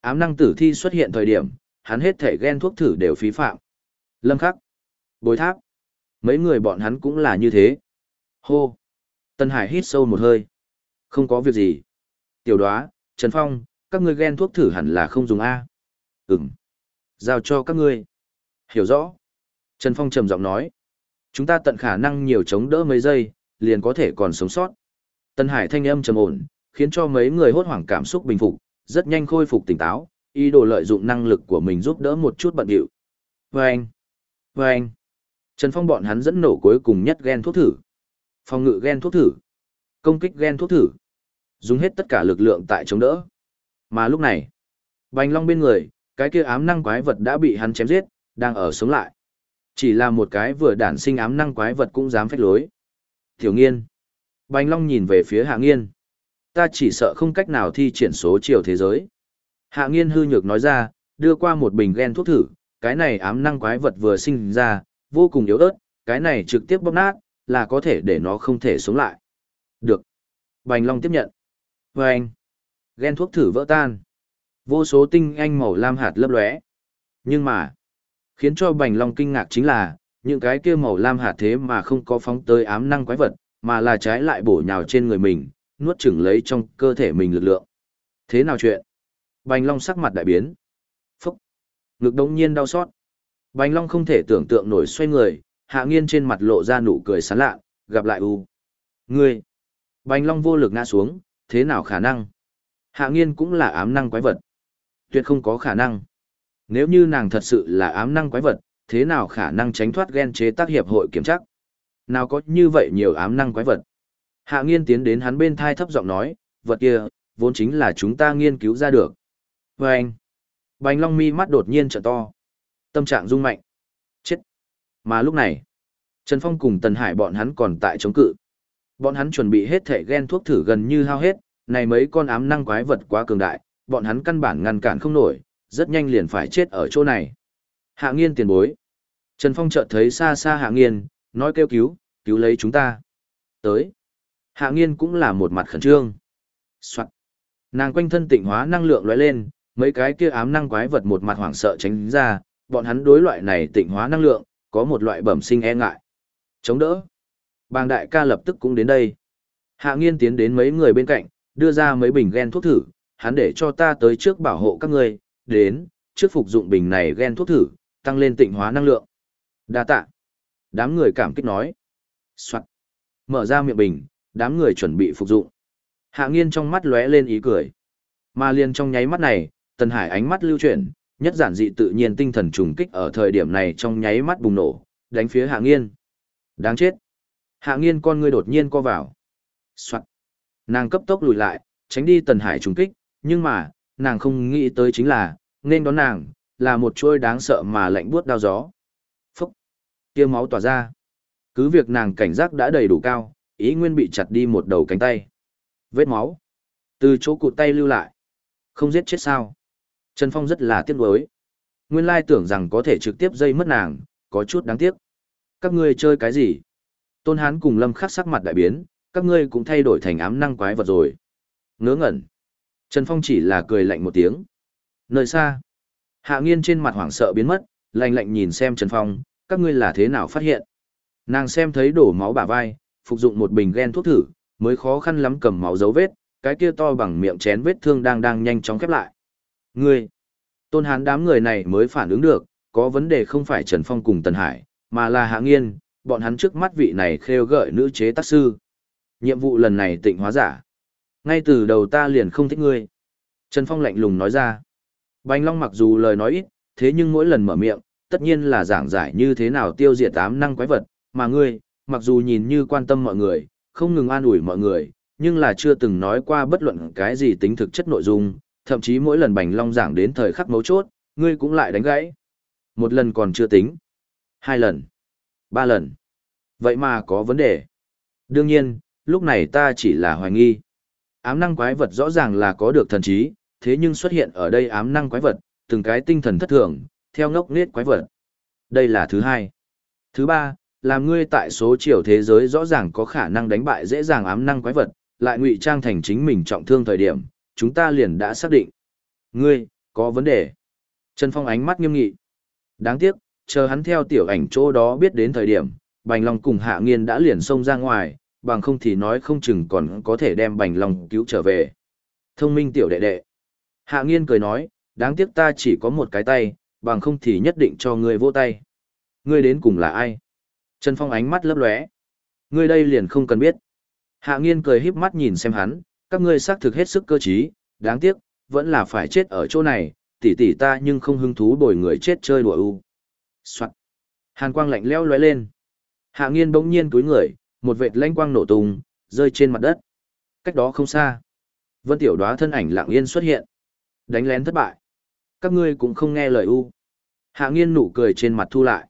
Ám năng tử thi xuất hiện thời điểm, hắn hết thể ghen thuốc thử đều phí phạm. Lâm khắc. Bối tháp. Mấy người bọn hắn cũng là như thế. Hô. Tân Hải hít sâu một hơi. Không có việc gì. Tiểu đoá, Trần Phong, các ngươi ghen thuốc thử hẳn là không dùng A. Ừm. Giao cho các ngươi. Hiểu rõ. Trần Phong trầm giọng nói. Chúng ta tận khả năng nhiều chống đỡ mấy giây, liền có thể còn sống sót. Tân Hải thanh âm trầm ổn, khiến cho mấy người hốt hoảng cảm xúc bình phục, rất nhanh khôi phục tỉnh táo, ý đồ lợi dụng năng lực của mình giúp đỡ một chút bận điệu. Vâng! Vâng! Trần Phong bọn hắn dẫn nổ cuối cùng nhất gen thuốc thử. Phòng ngự gen thuốc thử. Công kích gen thuốc thử. Dùng hết tất cả lực lượng tại chống đỡ. Mà lúc này, Bành Long bên người, cái kia ám năng quái vật đã bị hắn chém giết, đang ở sống lại. Chỉ là một cái vừa đản sinh ám năng quái vật cũng dám phách lối. Tiểu nghiên. Bành Long nhìn về phía hạ nghiên. Ta chỉ sợ không cách nào thi triển số chiều thế giới. Hạ nghiên hư nhược nói ra, đưa qua một bình ghen thuốc thử, cái này ám năng quái vật vừa sinh ra, vô cùng yếu ớt, cái này trực tiếp bóp nát, là có thể để nó không thể sống lại. Được. Bành Long tiếp nhận. Vâng. Và anh. ghen thuốc thử vỡ tan. Vô số tinh anh màu lam hạt lấp lóe. Nhưng mà, khiến cho Bành Long kinh ngạc chính là, những cái kia màu lam hạt thế mà không có phóng tới ám năng quái vật, mà là trái lại bổ nhào trên người mình, nuốt chửng lấy trong cơ thể mình lực lượng. Thế nào chuyện? Bành Long sắc mặt đại biến. Phúc! Ngực đống nhiên đau xót. Bành Long không thể tưởng tượng nổi xoay người, hạ nghiên trên mặt lộ ra nụ cười sán lạ, gặp lại u. Ngươi! Bành Long vô lực ngã xuống, thế nào khả năng? Hạ nghiên cũng là ám năng quái vật. Tuyệt không có khả năng. Nếu như nàng thật sự là ám năng quái vật, thế nào khả năng tránh thoát ghen chế tác hiệp hội kiểm chắc? Nào có như vậy nhiều ám năng quái vật? Hạ nghiên tiến đến hắn bên thai thấp giọng nói, vật kia, vốn chính là chúng ta nghiên cứu ra được. Và anh, bánh long mi mắt đột nhiên trợ to. Tâm trạng rung mạnh. Chết. Mà lúc này, Trần Phong cùng Tần Hải bọn hắn còn tại chống cự. Bọn hắn chuẩn bị hết thể ghen thuốc thử gần như hao hết, này mấy con ám năng quái vật quá cường đại, bọn hắn căn bản ngăn cản không nổi, rất nhanh liền phải chết ở chỗ này. Hạ nghiên tiền bối. Trần Phong chợt thấy xa xa hạ nghiên, nói kêu cứu, cứu lấy chúng ta. Tới. Hạ nghiên cũng là một mặt khẩn trương. Soạn. Nàng quanh thân tịnh hóa năng lượng lóe lên, mấy cái kia ám năng quái vật một mặt hoảng sợ tránh ra, bọn hắn đối loại này tịnh hóa năng lượng, có một loại bẩm sinh e ngại. Chống đỡ. Bàng đại ca lập tức cũng đến đây. Hạ nghiên tiến đến mấy người bên cạnh, đưa ra mấy bình gen thuốc thử, hắn để cho ta tới trước bảo hộ các ngươi, đến, trước phục dụng bình này gen thuốc thử, tăng lên tịnh hóa năng lượng. Đa tạ. Đám người cảm kích nói. Soạn. Mở ra miệng bình, đám người chuẩn bị phục dụng. Hạ nghiên trong mắt lóe lên ý cười. Mà liền trong nháy mắt này, Tần Hải ánh mắt lưu chuyển, nhất giản dị tự nhiên tinh thần trùng kích ở thời điểm này trong nháy mắt bùng nổ, đánh phía Hạ nghiên. Đáng chết. Hạ nghiên con ngươi đột nhiên co vào. Soạn. Nàng cấp tốc lùi lại, tránh đi Tần Hải trùng kích, nhưng mà, nàng không nghĩ tới chính là, nên đón nàng, là một chuôi đáng sợ mà lạnh buốt đau gió. Phúc! Tiêu máu tỏa ra. Cứ việc nàng cảnh giác đã đầy đủ cao, ý nguyên bị chặt đi một đầu cánh tay. Vết máu. Từ chỗ cụt tay lưu lại. Không giết chết sao. Trần Phong rất là tiếc nuối. Nguyên lai tưởng rằng có thể trực tiếp dây mất nàng, có chút đáng tiếc. Các ngươi chơi cái gì? Tôn Hán cùng Lâm Khắc sắc mặt đại biến, các ngươi cũng thay đổi thành ám năng quái vật rồi. Ngớ ngẩn. Trần Phong chỉ là cười lạnh một tiếng. Nơi xa, Hạ Nghiên trên mặt hoảng sợ biến mất, lạnh lạnh nhìn xem Trần Phong, các ngươi là thế nào phát hiện. Nàng xem thấy đổ máu bả vai, phục dụng một bình ghen thuốc thử, mới khó khăn lắm cầm máu dấu vết, cái kia to bằng miệng chén vết thương đang đang nhanh chóng khép lại. Ngươi, tôn hán đám người này mới phản ứng được, có vấn đề không phải Trần Phong cùng Tần Hải, mà là Hạ Nghiên, bọn hắn trước mắt vị này khêu gợi nữ chế tác sư. Nhiệm vụ lần này tịnh hóa giả. Ngay từ đầu ta liền không thích ngươi. Trần Phong lạnh lùng nói ra. Bành Long mặc dù lời nói ít, thế nhưng mỗi lần mở miệng, tất nhiên là giảng giải như thế nào tiêu diệt ám năng quái vật, mà ngươi, mặc dù nhìn như quan tâm mọi người, không ngừng an ủi mọi người, nhưng là chưa từng nói qua bất luận cái gì tính thực chất nội dung, thậm chí mỗi lần Bành Long giảng đến thời khắc mấu chốt, ngươi cũng lại đánh gãy. Một lần còn chưa tính. Hai lần. Ba lần. Vậy mà có vấn đề. Đương nhiên, lúc này ta chỉ là hoài nghi. Ám năng quái vật rõ ràng là có được thần trí, thế nhưng xuất hiện ở đây ám năng quái vật, từng cái tinh thần thất thường, theo ngốc nết quái vật. Đây là thứ hai. Thứ ba, làm ngươi tại số chiều thế giới rõ ràng có khả năng đánh bại dễ dàng ám năng quái vật, lại ngụy trang thành chính mình trọng thương thời điểm, chúng ta liền đã xác định. Ngươi, có vấn đề. Trần Phong ánh mắt nghiêm nghị. Đáng tiếc, chờ hắn theo tiểu ảnh chỗ đó biết đến thời điểm, Bành Long cùng Hạ Nghiên đã liền xông ra ngoài, bằng không thì nói không chừng còn có thể đem Bành Long cứu trở về. Thông minh tiểu đệ đệ. Hạ Nghiên cười nói, đáng tiếc ta chỉ có một cái tay, bằng không thì nhất định cho ngươi vô tay. Ngươi đến cùng là ai? Trần Phong ánh mắt lấp lóe. Ngươi đây liền không cần biết. Hạ Nghiên cười híp mắt nhìn xem hắn, các ngươi xác thực hết sức cơ trí, đáng tiếc, vẫn là phải chết ở chỗ này, tỷ tỷ ta nhưng không hứng thú bồi người chết chơi đùa u. Soạn. Hàn quang lạnh lẽo lóe lên. Hạ Nghiên bỗng nhiên túi người, một vệt lanh quang nổ tung, rơi trên mặt đất. Cách đó không xa, Vân Tiểu Đóa thân ảnh lặng yên xuất hiện. Đánh lén thất bại. Các ngươi cũng không nghe lời u. Hạ Nghiên nụ cười trên mặt thu lại.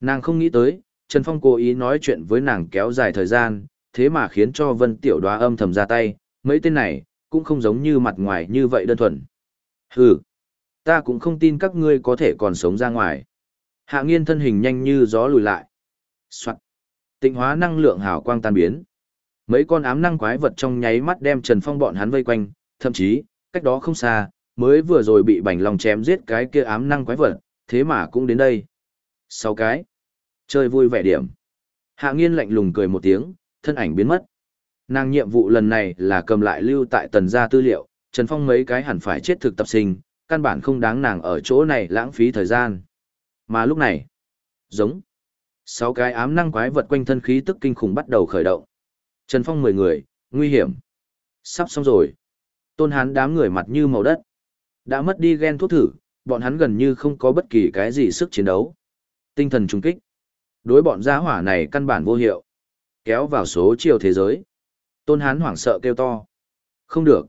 Nàng không nghĩ tới, Trần Phong cố ý nói chuyện với nàng kéo dài thời gian, thế mà khiến cho Vân Tiểu Đóa âm thầm ra tay, mấy tên này cũng không giống như mặt ngoài như vậy đơn thuần. Hừ, ta cũng không tin các ngươi có thể còn sống ra ngoài. Hạ Nghiên thân hình nhanh như gió lùi lại. Soạt. Tịnh hóa năng lượng hào quang tan biến. Mấy con ám năng quái vật trong nháy mắt đem Trần Phong bọn hắn vây quanh, thậm chí, cách đó không xa, mới vừa rồi bị bành lòng chém giết cái kia ám năng quái vật, thế mà cũng đến đây. Sáu cái. Chơi vui vẻ điểm. Hạ nghiên lạnh lùng cười một tiếng, thân ảnh biến mất. Nàng nhiệm vụ lần này là cầm lại lưu tại tần gia tư liệu, Trần Phong mấy cái hẳn phải chết thực tập sinh, căn bản không đáng nàng ở chỗ này lãng phí thời gian. Mà lúc này, giống. Sáu cái ám năng quái vật quanh thân khí tức kinh khủng bắt đầu khởi động. Trần Phong mười người, nguy hiểm. Sắp xong rồi. Tôn hán đám người mặt như màu đất. Đã mất đi gen thuốc thử, bọn hắn gần như không có bất kỳ cái gì sức chiến đấu. Tinh thần trung kích. Đối bọn gia hỏa này căn bản vô hiệu. Kéo vào số chiều thế giới. Tôn hán hoảng sợ kêu to. Không được.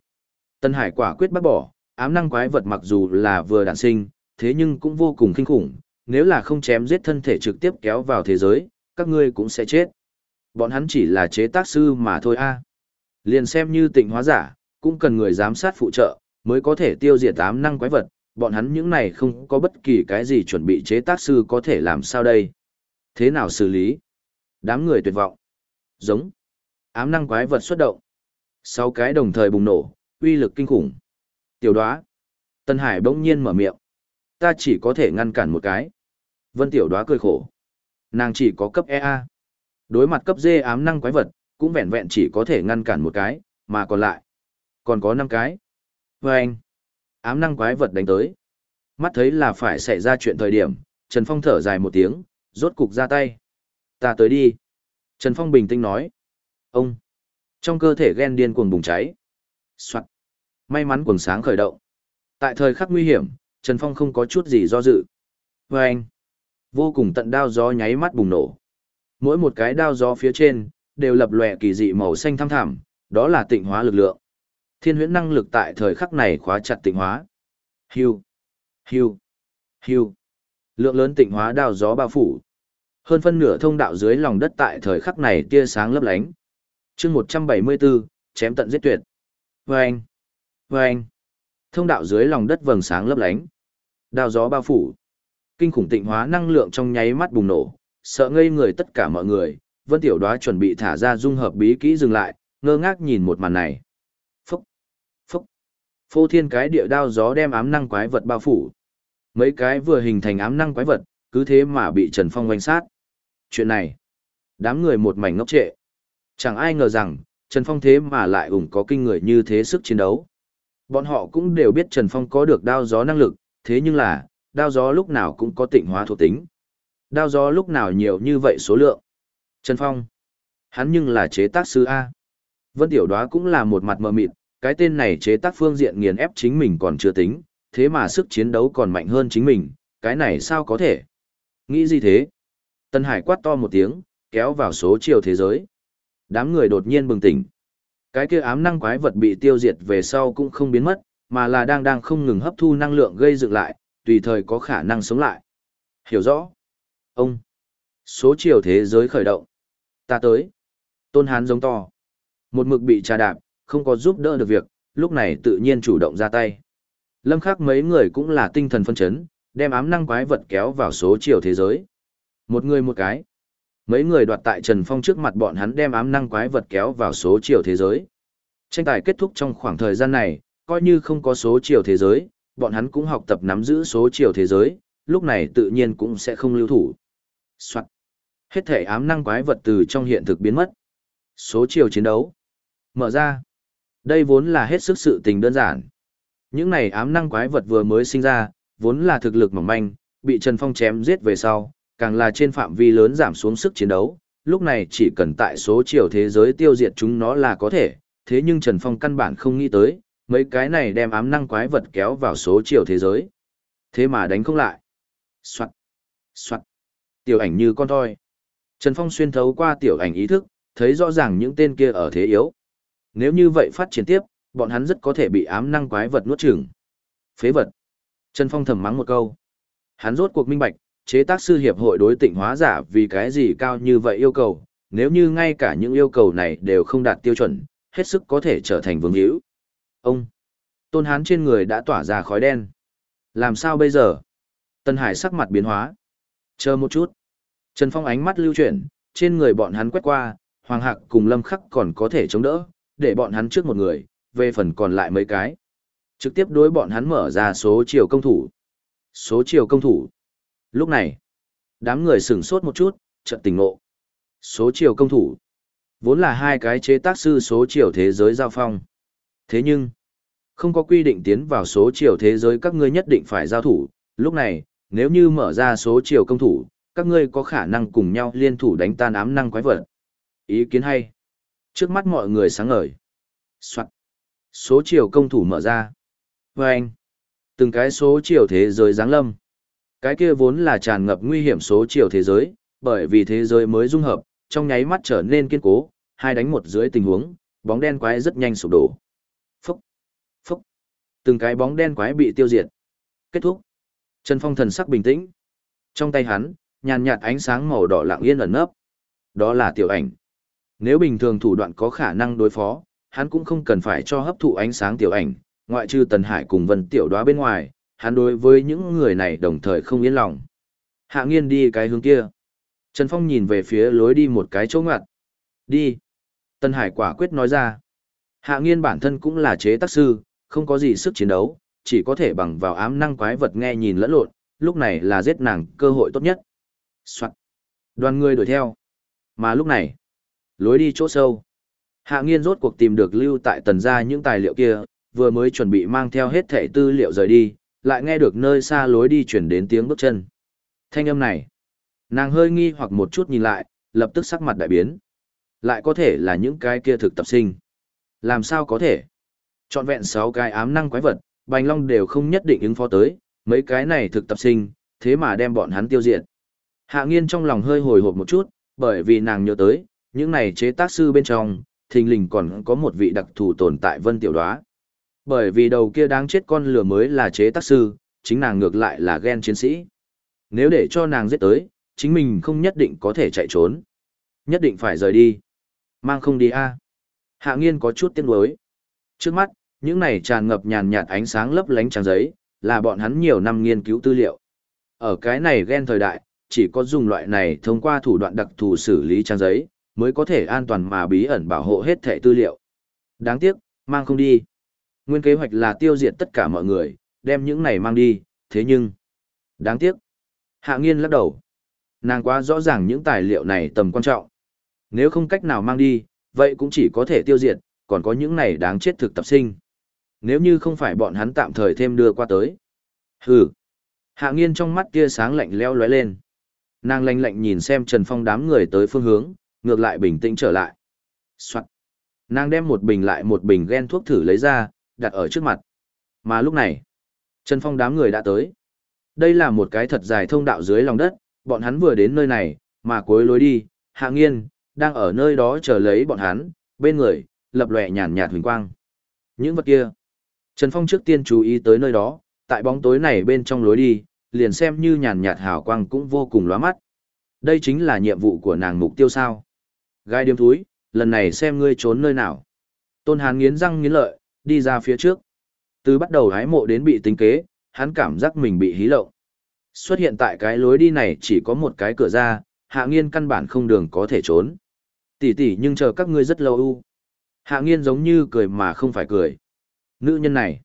Tân Hải quả quyết bắt bỏ, ám năng quái vật mặc dù là vừa đản sinh, thế nhưng cũng vô cùng kinh khủng, nếu là không chém giết thân thể trực tiếp kéo vào thế giới, các ngươi cũng sẽ chết. Bọn hắn chỉ là chế tác sư mà thôi a. Liền xem như tịnh hóa giả, cũng cần người giám sát phụ trợ, mới có thể tiêu diệt tám năng quái vật, bọn hắn những này không có bất kỳ cái gì chuẩn bị chế tác sư có thể làm sao đây. Thế nào xử lý? Đám người tuyệt vọng. Giống. Ám năng quái vật xuất động. Sáu cái đồng thời bùng nổ, uy lực kinh khủng. Tiểu đoá. Tân Hải bỗng nhiên mở miệng. Ta chỉ có thể ngăn cản một cái. Vân Tiểu Đóa cười khổ. Nàng chỉ có cấp EA. Đối mặt cấp D ám năng quái vật, cũng vẹn vẹn chỉ có thể ngăn cản một cái, mà còn lại. Còn có 5 cái. Và anh. Ám năng quái vật đánh tới. Mắt thấy là phải xảy ra chuyện thời điểm, Trần Phong thở dài một tiếng, rốt cục ra tay. Ta tới đi. Trần Phong bình tĩnh nói. Ông. Trong cơ thể ghen điên cuồng bùng cháy. Soạn. May mắn quần sáng khởi động. Tại thời khắc nguy hiểm, Trần Phong không có chút gì do dự. Và anh. Vô cùng tận đao gió nháy mắt bùng nổ. Mỗi một cái đao gió phía trên, đều lập lòe kỳ dị màu xanh thăm thẳm, đó là tịnh hóa lực lượng. Thiên huyễn năng lực tại thời khắc này khóa chặt tịnh hóa. Hưu, hưu, hưu. Lượng lớn tịnh hóa đao gió bao phủ. Hơn phân nửa thông đạo dưới lòng đất tại thời khắc này tia sáng lấp lánh. chương 174, chém tận giết tuyệt. Vâng, vâng. Thông đạo dưới lòng đất vầng sáng lấp lánh. Đao gió bao phủ. Kinh khủng tịnh hóa năng lượng trong nháy mắt bùng nổ, sợ ngây người tất cả mọi người, Vân Tiểu Đoá chuẩn bị thả ra dung hợp bí kỹ dừng lại, ngơ ngác nhìn một màn này. Phô thiên cái địa đao gió đem ám năng quái vật bao phủ. Mấy cái vừa hình thành ám năng quái vật, cứ thế mà bị Trần Phong quanh sát. Chuyện này, đám người một mảnh ngốc trệ. Chẳng ai ngờ rằng, Trần Phong thế mà lại ủng có kinh người như thế sức chiến đấu. Bọn họ cũng đều biết Trần Phong có được đao gió năng lực, thế nhưng là, đao gió lúc nào cũng có tịnh hóa thuộc tính. Đao gió lúc nào nhiều như vậy số lượng. Trần Phong, hắn nhưng là chế tác sư A. Vân Tiểu Đoá cũng là một mặt mờ mịt, cái tên này chế tác phương diện nghiền ép chính mình còn chưa tính, thế mà sức chiến đấu còn mạnh hơn chính mình, cái này sao có thể? Nghĩ gì thế? Tân Hải quát to một tiếng, kéo vào số chiều thế giới. Đám người đột nhiên bừng tỉnh. Cái kia ám năng quái vật bị tiêu diệt về sau cũng không biến mất, mà là đang đang không ngừng hấp thu năng lượng gây dựng lại, tùy thời có khả năng sống lại. Hiểu rõ. Ông. Số chiều thế giới khởi động. Ta tới. Tôn Hán giống to. Một mực bị trà đạp, không có giúp đỡ được việc, lúc này tự nhiên chủ động ra tay. Lâm khắc mấy người cũng là tinh thần phân chấn, đem ám năng quái vật kéo vào số chiều thế giới. Một người một cái. Mấy người đoạt tại Trần Phong trước mặt bọn hắn đem ám năng quái vật kéo vào số chiều thế giới. Tranh tài kết thúc trong khoảng thời gian này, coi như không có số chiều thế giới, bọn hắn cũng học tập nắm giữ số chiều thế giới, lúc này tự nhiên cũng sẽ không lưu thủ. Soạn. Hết thể ám năng quái vật từ trong hiện thực biến mất. Số chiều chiến đấu. Mở ra. Đây vốn là hết sức sự tình đơn giản. Những này ám năng quái vật vừa mới sinh ra, vốn là thực lực mỏng manh, bị Trần Phong chém giết về sau, càng là trên phạm vi lớn giảm xuống sức chiến đấu, lúc này chỉ cần tại số chiều thế giới tiêu diệt chúng nó là có thể, thế nhưng Trần Phong căn bản không nghĩ tới, mấy cái này đem ám năng quái vật kéo vào số chiều thế giới. Thế mà đánh không lại. Soạn. Soạn. Tiểu ảnh như con thoi. Trần Phong xuyên thấu qua tiểu ảnh ý thức, thấy rõ ràng những tên kia ở thế yếu. Nếu như vậy phát triển tiếp, bọn hắn rất có thể bị ám năng quái vật nuốt chửng. Phế vật. Trần Phong thầm mắng một câu. Hắn rốt cuộc minh bạch, chế tác sư hiệp hội đối tịnh hóa giả vì cái gì cao như vậy yêu cầu, nếu như ngay cả những yêu cầu này đều không đạt tiêu chuẩn, hết sức có thể trở thành vương hữu. Ông, tôn hán trên người đã tỏa ra khói đen. Làm sao bây giờ? Tân Hải sắc mặt biến hóa. Chờ một chút. Trần Phong ánh mắt lưu chuyển, trên người bọn hắn quét qua, Hoàng Hạc cùng Lâm Khắc còn có thể chống đỡ, để bọn hắn trước một người, về phần còn lại mấy cái. Trực tiếp đối bọn hắn mở ra số chiều công thủ. Số chiều công thủ. Lúc này, đám người sửng sốt một chút, chợt tỉnh ngộ. Số chiều công thủ. Vốn là hai cái chế tác sư số chiều thế giới giao phong. Thế nhưng, không có quy định tiến vào số chiều thế giới các ngươi nhất định phải giao thủ. Lúc này, nếu như mở ra số chiều công thủ, các ngươi có khả năng cùng nhau liên thủ đánh tan ám năng quái vật. Ý kiến hay. Trước mắt mọi người sáng ngời. Soạn. Số chiều công thủ mở ra. Và anh. Từng cái số chiều thế giới giáng lâm. Cái kia vốn là tràn ngập nguy hiểm số chiều thế giới, bởi vì thế giới mới dung hợp, trong nháy mắt trở nên kiên cố, hai đánh một dưới tình huống, bóng đen quái rất nhanh sụp đổ. Phúc, phúc, từng cái bóng đen quái bị tiêu diệt. Kết thúc. Trần Phong thần sắc bình tĩnh. Trong tay hắn, nhàn nhạt ánh sáng màu đỏ lặng yên ẩn nấp. Đó là tiểu ảnh. Nếu bình thường thủ đoạn có khả năng đối phó, hắn cũng không cần phải cho hấp thụ ánh sáng tiểu ảnh, ngoại trừ Tần Hải cùng Vân Tiểu Đoá bên ngoài, hắn đối với những người này đồng thời không yên lòng. Hạ nghiên đi cái hướng kia. Trần Phong nhìn về phía lối đi một cái chỗ ngoặt. Đi. Tân Hải quả quyết nói ra. Hạ nghiên bản thân cũng là chế tác sư, không có gì sức chiến đấu, chỉ có thể bằng vào ám năng quái vật nghe nhìn lẫn lộn, lúc này là giết nàng cơ hội tốt nhất. Soạn. Đoàn người đuổi theo. Mà lúc này, lối đi chỗ sâu. Hạ nghiên rốt cuộc tìm được lưu tại tần gia những tài liệu kia, vừa mới chuẩn bị mang theo hết thẻ tư liệu rời đi, lại nghe được nơi xa lối đi chuyển đến tiếng bước chân. Thanh âm này, nàng hơi nghi hoặc một chút nhìn lại, lập tức sắc mặt đại biến. Lại có thể là những cái kia thực tập sinh. Làm sao có thể? Chọn vẹn 6 cái ám năng quái vật, Bành Long đều không nhất định ứng phó tới, mấy cái này thực tập sinh, thế mà đem bọn hắn tiêu diệt. Hạ nghiên trong lòng hơi hồi hộp một chút, bởi vì nàng nhớ tới, những này chế tác sư bên trong, thình lình còn có một vị đặc thù tồn tại vân tiểu đoá. Bởi vì đầu kia đáng chết con lửa mới là chế tác sư, chính nàng ngược lại là ghen chiến sĩ. Nếu để cho nàng giết tới, chính mình không nhất định có thể chạy trốn. Nhất định phải rời đi. Mang không đi a Hạ nghiên có chút tiếc nuối. Trước mắt, những này tràn ngập nhàn nhạt ánh sáng lấp lánh trang giấy, là bọn hắn nhiều năm nghiên cứu tư liệu. Ở cái này ghen thời đại, chỉ có dùng loại này thông qua thủ đoạn đặc thù xử lý trang giấy, mới có thể an toàn mà bí ẩn bảo hộ hết thẻ tư liệu. Đáng tiếc, mang không đi. Nguyên kế hoạch là tiêu diệt tất cả mọi người, đem những này mang đi, thế nhưng... Đáng tiếc. Hạ nghiên lắc đầu. Nàng quá rõ ràng những tài liệu này tầm quan trọng. Nếu không cách nào mang đi, vậy cũng chỉ có thể tiêu diệt, còn có những này đáng chết thực tập sinh. Nếu như không phải bọn hắn tạm thời thêm đưa qua tới. Hừ. Hạ nghiên trong mắt kia sáng lạnh leo lóe lên. Nàng lạnh lạnh nhìn xem Trần Phong đám người tới phương hướng, ngược lại bình tĩnh trở lại. Soạn. Nàng đem một bình lại một bình ghen thuốc thử lấy ra, đặt ở trước mặt. Mà lúc này, Trần Phong đám người đã tới. Đây là một cái thật dài thông đạo dưới lòng đất, bọn hắn vừa đến nơi này, mà cuối lối đi, Hạ Nghiên, đang ở nơi đó chờ lấy bọn hắn, bên người, lập lòe nhàn nhạt huỳnh quang. Những vật kia. Trần Phong trước tiên chú ý tới nơi đó, tại bóng tối này bên trong lối đi, liền xem như nhàn nhạt hào quang cũng vô cùng lóa mắt. Đây chính là nhiệm vụ của nàng mục tiêu sao. Gai điếm thúi, lần này xem ngươi trốn nơi nào. Tôn Hán nghiến răng nghiến lợi, đi ra phía trước. Từ bắt đầu hái mộ đến bị tính kế, hắn cảm giác mình bị hí lộng. Xuất hiện tại cái lối đi này chỉ có một cái cửa ra, hạ nghiên căn bản không đường có thể trốn. Tỷ tỷ nhưng chờ các ngươi rất lâu u. Hạ nghiên giống như cười mà không phải cười. Nữ nhân này.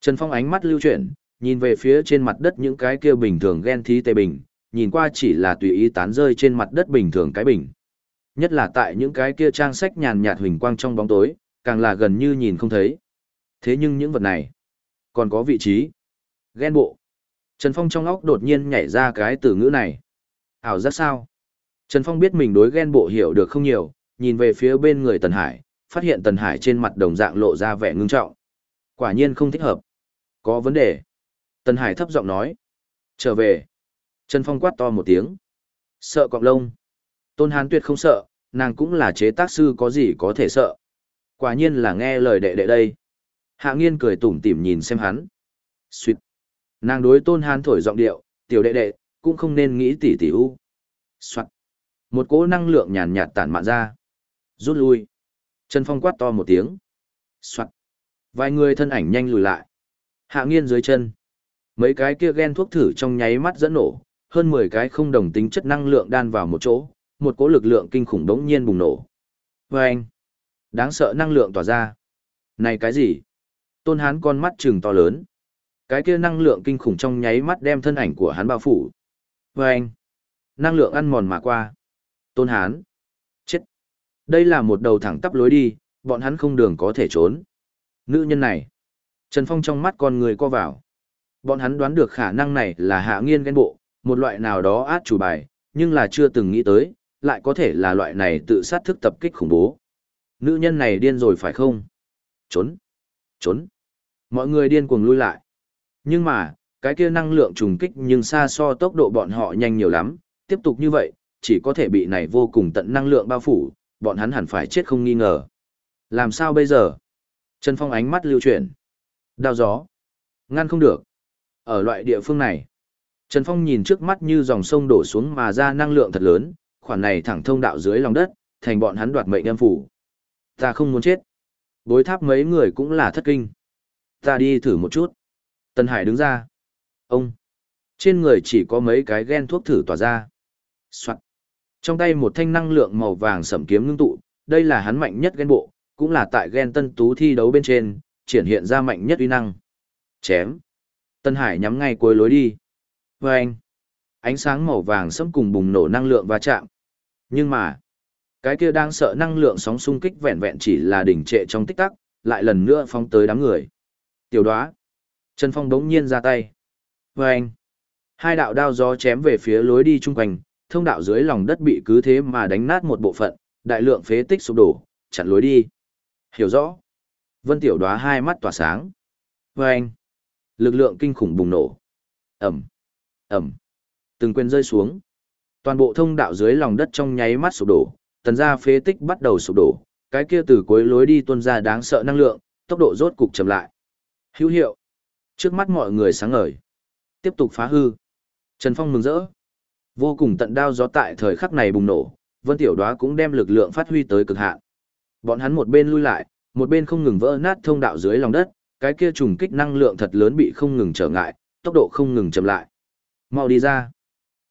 Trần Phong ánh mắt lưu chuyển, nhìn về phía trên mặt đất những cái kia bình thường ghen thí tê bình, nhìn qua chỉ là tùy ý tán rơi trên mặt đất bình thường cái bình. Nhất là tại những cái kia trang sách nhàn nhạt huỳnh quang trong bóng tối, càng là gần như nhìn không thấy. Thế nhưng những vật này, còn có vị trí. Ghen bộ. Trần Phong trong óc đột nhiên nhảy ra cái từ ngữ này. Ảo giác sao? Trần Phong biết mình đối ghen bộ hiểu được không nhiều, nhìn về phía bên người Tần Hải, phát hiện Tần Hải trên mặt đồng dạng lộ ra vẻ ngưng trọng. Quả nhiên không thích hợp. Có vấn đề. Tần Hải thấp giọng nói. Trở về. Trần Phong quát to một tiếng. Sợ cọng lông. Tôn Hán tuyệt không sợ, nàng cũng là chế tác sư có gì có thể sợ. Quả nhiên là nghe lời đệ đệ đây. Hạ nghiên cười tủm tỉm nhìn xem hắn. Xuyệt. Nàng đối tôn hán thổi giọng điệu, tiểu đệ đệ, cũng không nên nghĩ tỉ tỉ u. Soạn. Một cỗ năng lượng nhàn nhạt tản mạn ra. Rút lui. Trần Phong quát to một tiếng. Soạn. Vài người thân ảnh nhanh lùi lại. Hạ nghiên dưới chân. Mấy cái kia ghen thuốc thử trong nháy mắt dẫn nổ, hơn 10 cái không đồng tính chất năng lượng đan vào một chỗ, một cỗ lực lượng kinh khủng đống nhiên bùng nổ. Và anh, đáng sợ năng lượng tỏa ra. Này cái gì? Tôn Hán con mắt trừng to lớn. Cái kia năng lượng kinh khủng trong nháy mắt đem thân ảnh của hắn bao phủ. Và anh, năng lượng ăn mòn mà qua. Tôn Hán, chết. Đây là một đầu thẳng tắp lối đi, bọn hắn không đường có thể trốn. Nữ nhân này, Trần Phong trong mắt con người co vào. Bọn hắn đoán được khả năng này là hạ nghiên ghen bộ, một loại nào đó át chủ bài, nhưng là chưa từng nghĩ tới, lại có thể là loại này tự sát thức tập kích khủng bố. Nữ nhân này điên rồi phải không? Trốn! Trốn! Mọi người điên cuồng lui lại. Nhưng mà, cái kia năng lượng trùng kích nhưng xa so tốc độ bọn họ nhanh nhiều lắm, tiếp tục như vậy, chỉ có thể bị này vô cùng tận năng lượng bao phủ, bọn hắn hẳn phải chết không nghi ngờ. Làm sao bây giờ? Trần Phong ánh mắt lưu chuyển. Đao gió. Ngăn không được. Ở loại địa phương này, Trần Phong nhìn trước mắt như dòng sông đổ xuống mà ra năng lượng thật lớn, khoản này thẳng thông đạo dưới lòng đất, thành bọn hắn đoạt mệnh âm phủ. Ta không muốn chết. Bối tháp mấy người cũng là thất kinh. Ta đi thử một chút. Tân Hải đứng ra. Ông. Trên người chỉ có mấy cái gen thuốc thử tỏa ra. Soạn. Trong tay một thanh năng lượng màu vàng sẩm kiếm ngưng tụ, đây là hắn mạnh nhất gen bộ, cũng là tại gen tân tú thi đấu bên trên, triển hiện ra mạnh nhất uy năng. Chém. Tân Hải nhắm ngay cuối lối đi. Và anh. Ánh sáng màu vàng sẫm cùng bùng nổ năng lượng va chạm. Nhưng mà, cái kia đang sợ năng lượng sóng xung kích vẹn vẹn chỉ là đỉnh trệ trong tích tắc, lại lần nữa phóng tới đám người. Tiểu đoá. Trần Phong đống nhiên ra tay. Và anh. Hai đạo đao gió chém về phía lối đi chung quanh, thông đạo dưới lòng đất bị cứ thế mà đánh nát một bộ phận, đại lượng phế tích sụp đổ, chặn lối đi. Hiểu rõ. Vân Tiểu đoá hai mắt tỏa sáng. Và anh. Lực lượng kinh khủng bùng nổ. Ẩm. Ẩm. Từng quyền rơi xuống. Toàn bộ thông đạo dưới lòng đất trong nháy mắt sụp đổ, tần gia phế tích bắt đầu sụp đổ, cái kia từ cuối lối đi tuôn ra đáng sợ năng lượng, tốc độ rốt cục chậm lại. Hữu hiệu. Trước mắt mọi người sáng ngời. Tiếp tục phá hư. Trần Phong mừng rỡ. Vô cùng tận đao gió tại thời khắc này bùng nổ, Vân Tiểu Đóa cũng đem lực lượng phát huy tới cực hạn. Bọn hắn một bên lui lại, một bên không ngừng vỡ nát thông đạo dưới lòng đất, cái kia trùng kích năng lượng thật lớn bị không ngừng trở ngại, tốc độ không ngừng chậm lại. Mau đi ra.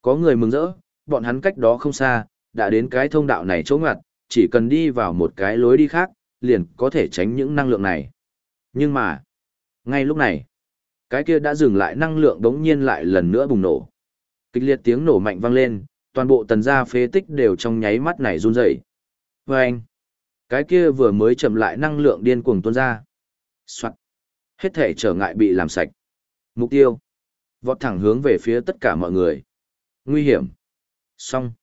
Có người mừng rỡ, bọn hắn cách đó không xa, đã đến cái thông đạo này chỗ ngoặt, chỉ cần đi vào một cái lối đi khác, liền có thể tránh những năng lượng này. Nhưng mà, ngay lúc này, cái kia đã dừng lại năng lượng đống nhiên lại lần nữa bùng nổ. Kịch liệt tiếng nổ mạnh vang lên, toàn bộ tần gia phế tích đều trong nháy mắt này run rẩy. Và anh, cái kia vừa mới chậm lại năng lượng điên cuồng tuôn ra. Soạn. Hết thể trở ngại bị làm sạch. Mục tiêu. Vọt thẳng hướng về phía tất cả mọi người. Nguy hiểm. Xong.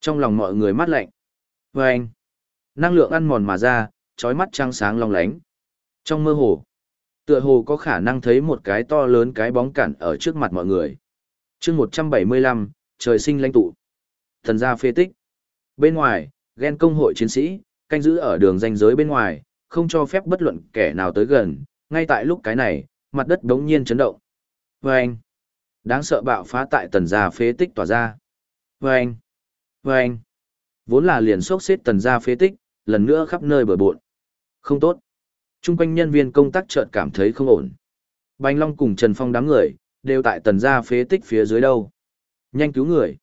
Trong lòng mọi người mát lạnh. Và anh. Năng lượng ăn mòn mà ra, trói mắt trăng sáng long lánh. Trong mơ hồ, tựa hồ có khả năng thấy một cái to lớn cái bóng cản ở trước mặt mọi người. chương 175, trời sinh lãnh tụ. Thần gia phê tích. Bên ngoài, ghen công hội chiến sĩ, canh giữ ở đường ranh giới bên ngoài, không cho phép bất luận kẻ nào tới gần. Ngay tại lúc cái này, mặt đất đống nhiên chấn động. Vâng! Đáng sợ bạo phá tại tần gia phế tích tỏa ra. Vâng! Vâng! Vốn là liền sốc xếp tần gia phế tích, lần nữa khắp nơi bờ bộn. Không tốt. Trung quanh nhân viên công tác chợt cảm thấy không ổn. Bành Long cùng Trần Phong đám người, đều tại tần gia phế tích phía dưới đâu. Nhanh cứu người.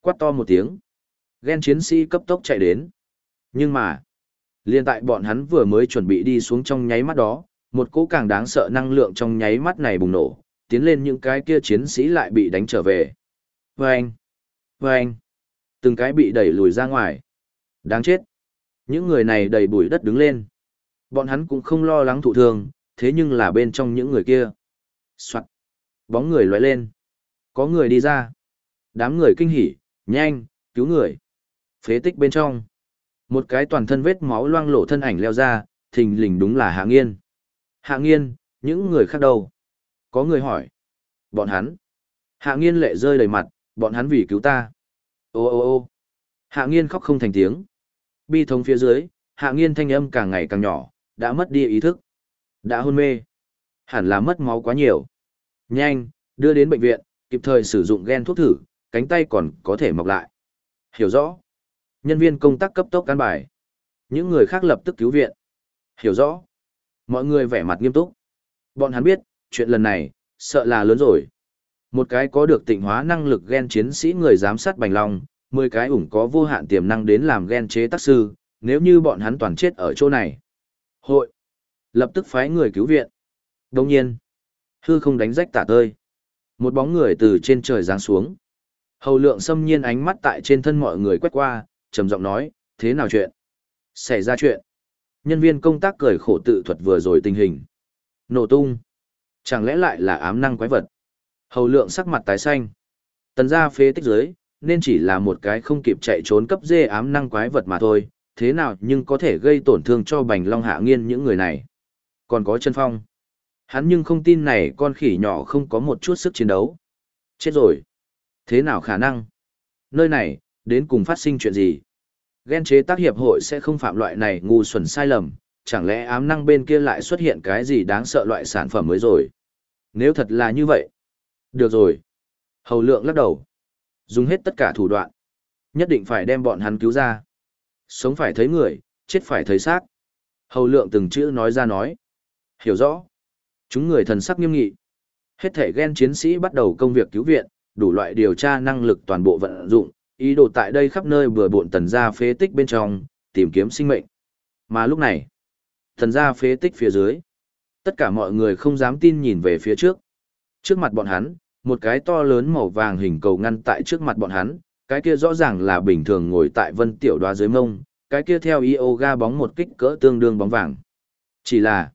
Quát to một tiếng. Ghen chiến sĩ cấp tốc chạy đến. Nhưng mà, liền tại bọn hắn vừa mới chuẩn bị đi xuống trong nháy mắt đó, một cỗ càng đáng sợ năng lượng trong nháy mắt này bùng nổ, tiến lên những cái kia chiến sĩ lại bị đánh trở về. Vâng! Vâng! Từng cái bị đẩy lùi ra ngoài. Đáng chết! Những người này đầy bụi đất đứng lên. Bọn hắn cũng không lo lắng thụ thương, thế nhưng là bên trong những người kia. Soạn. Bóng người lóe lên. Có người đi ra. Đám người kinh hỉ, nhanh, cứu người. Phế tích bên trong. Một cái toàn thân vết máu loang lổ thân ảnh leo ra, thình lình đúng là Hạ Nghiên. Hạ Nghiên, những người khác đâu? Có người hỏi. Bọn hắn. Hạ Nghiên lệ rơi đầy mặt, bọn hắn vì cứu ta. Ô ô ô Hạ Nghiên khóc không thành tiếng. Bi thống phía dưới, Hạ Nghiên thanh âm càng ngày càng nhỏ, đã mất đi ý thức. Đã hôn mê. Hẳn là mất máu quá nhiều. Nhanh, đưa đến bệnh viện, kịp thời sử dụng gen thuốc thử, cánh tay còn có thể mọc lại. Hiểu rõ. Nhân viên công tác cấp tốc cán bài. Những người khác lập tức cứu viện. Hiểu rõ. Mọi người vẻ mặt nghiêm túc. Bọn hắn biết, chuyện lần này, sợ là lớn rồi. Một cái có được tịnh hóa năng lực gen chiến sĩ người giám sát Bành Long, 10 cái ủng có vô hạn tiềm năng đến làm gen chế tác sư, nếu như bọn hắn toàn chết ở chỗ này. Hội. Lập tức phái người cứu viện. Đồng nhiên. Hư không đánh rách tả tơi. Một bóng người từ trên trời giáng xuống. Hầu lượng xâm nhiên ánh mắt tại trên thân mọi người quét qua, trầm giọng nói, thế nào chuyện? Xảy ra chuyện. Nhân viên công tác cười khổ tự thuật vừa rồi tình hình. Nổ tung. Chẳng lẽ lại là ám năng quái vật? Hầu lượng sắc mặt tái xanh. Tần gia phế tích giới, nên chỉ là một cái không kịp chạy trốn cấp dê ám năng quái vật mà thôi, thế nào nhưng có thể gây tổn thương cho bành long hạ nghiên những người này. Còn có chân phong. Hắn nhưng không tin này con khỉ nhỏ không có một chút sức chiến đấu. Chết rồi. Thế nào khả năng? Nơi này, đến cùng phát sinh chuyện gì? Ghen chế tác hiệp hội sẽ không phạm loại này ngu xuẩn sai lầm, chẳng lẽ ám năng bên kia lại xuất hiện cái gì đáng sợ loại sản phẩm mới rồi? Nếu thật là như vậy. Được rồi. Hầu lượng lắc đầu. Dùng hết tất cả thủ đoạn. Nhất định phải đem bọn hắn cứu ra. Sống phải thấy người, chết phải thấy xác. Hầu lượng từng chữ nói ra nói. Hiểu rõ. Chúng người thần sắc nghiêm nghị. Hết thể ghen chiến sĩ bắt đầu công việc cứu viện, đủ loại điều tra năng lực toàn bộ vận dụng, ý đồ tại đây khắp nơi vừa bộn tần ra phế tích bên trong, tìm kiếm sinh mệnh. Mà lúc này, tần ra phế tích phía dưới, tất cả mọi người không dám tin nhìn về phía trước. Trước mặt bọn hắn, một cái to lớn màu vàng hình cầu ngăn tại trước mặt bọn hắn, cái kia rõ ràng là bình thường ngồi tại vân tiểu đoá dưới mông, cái kia theo yoga bóng một kích cỡ tương đương bóng vàng. Chỉ là,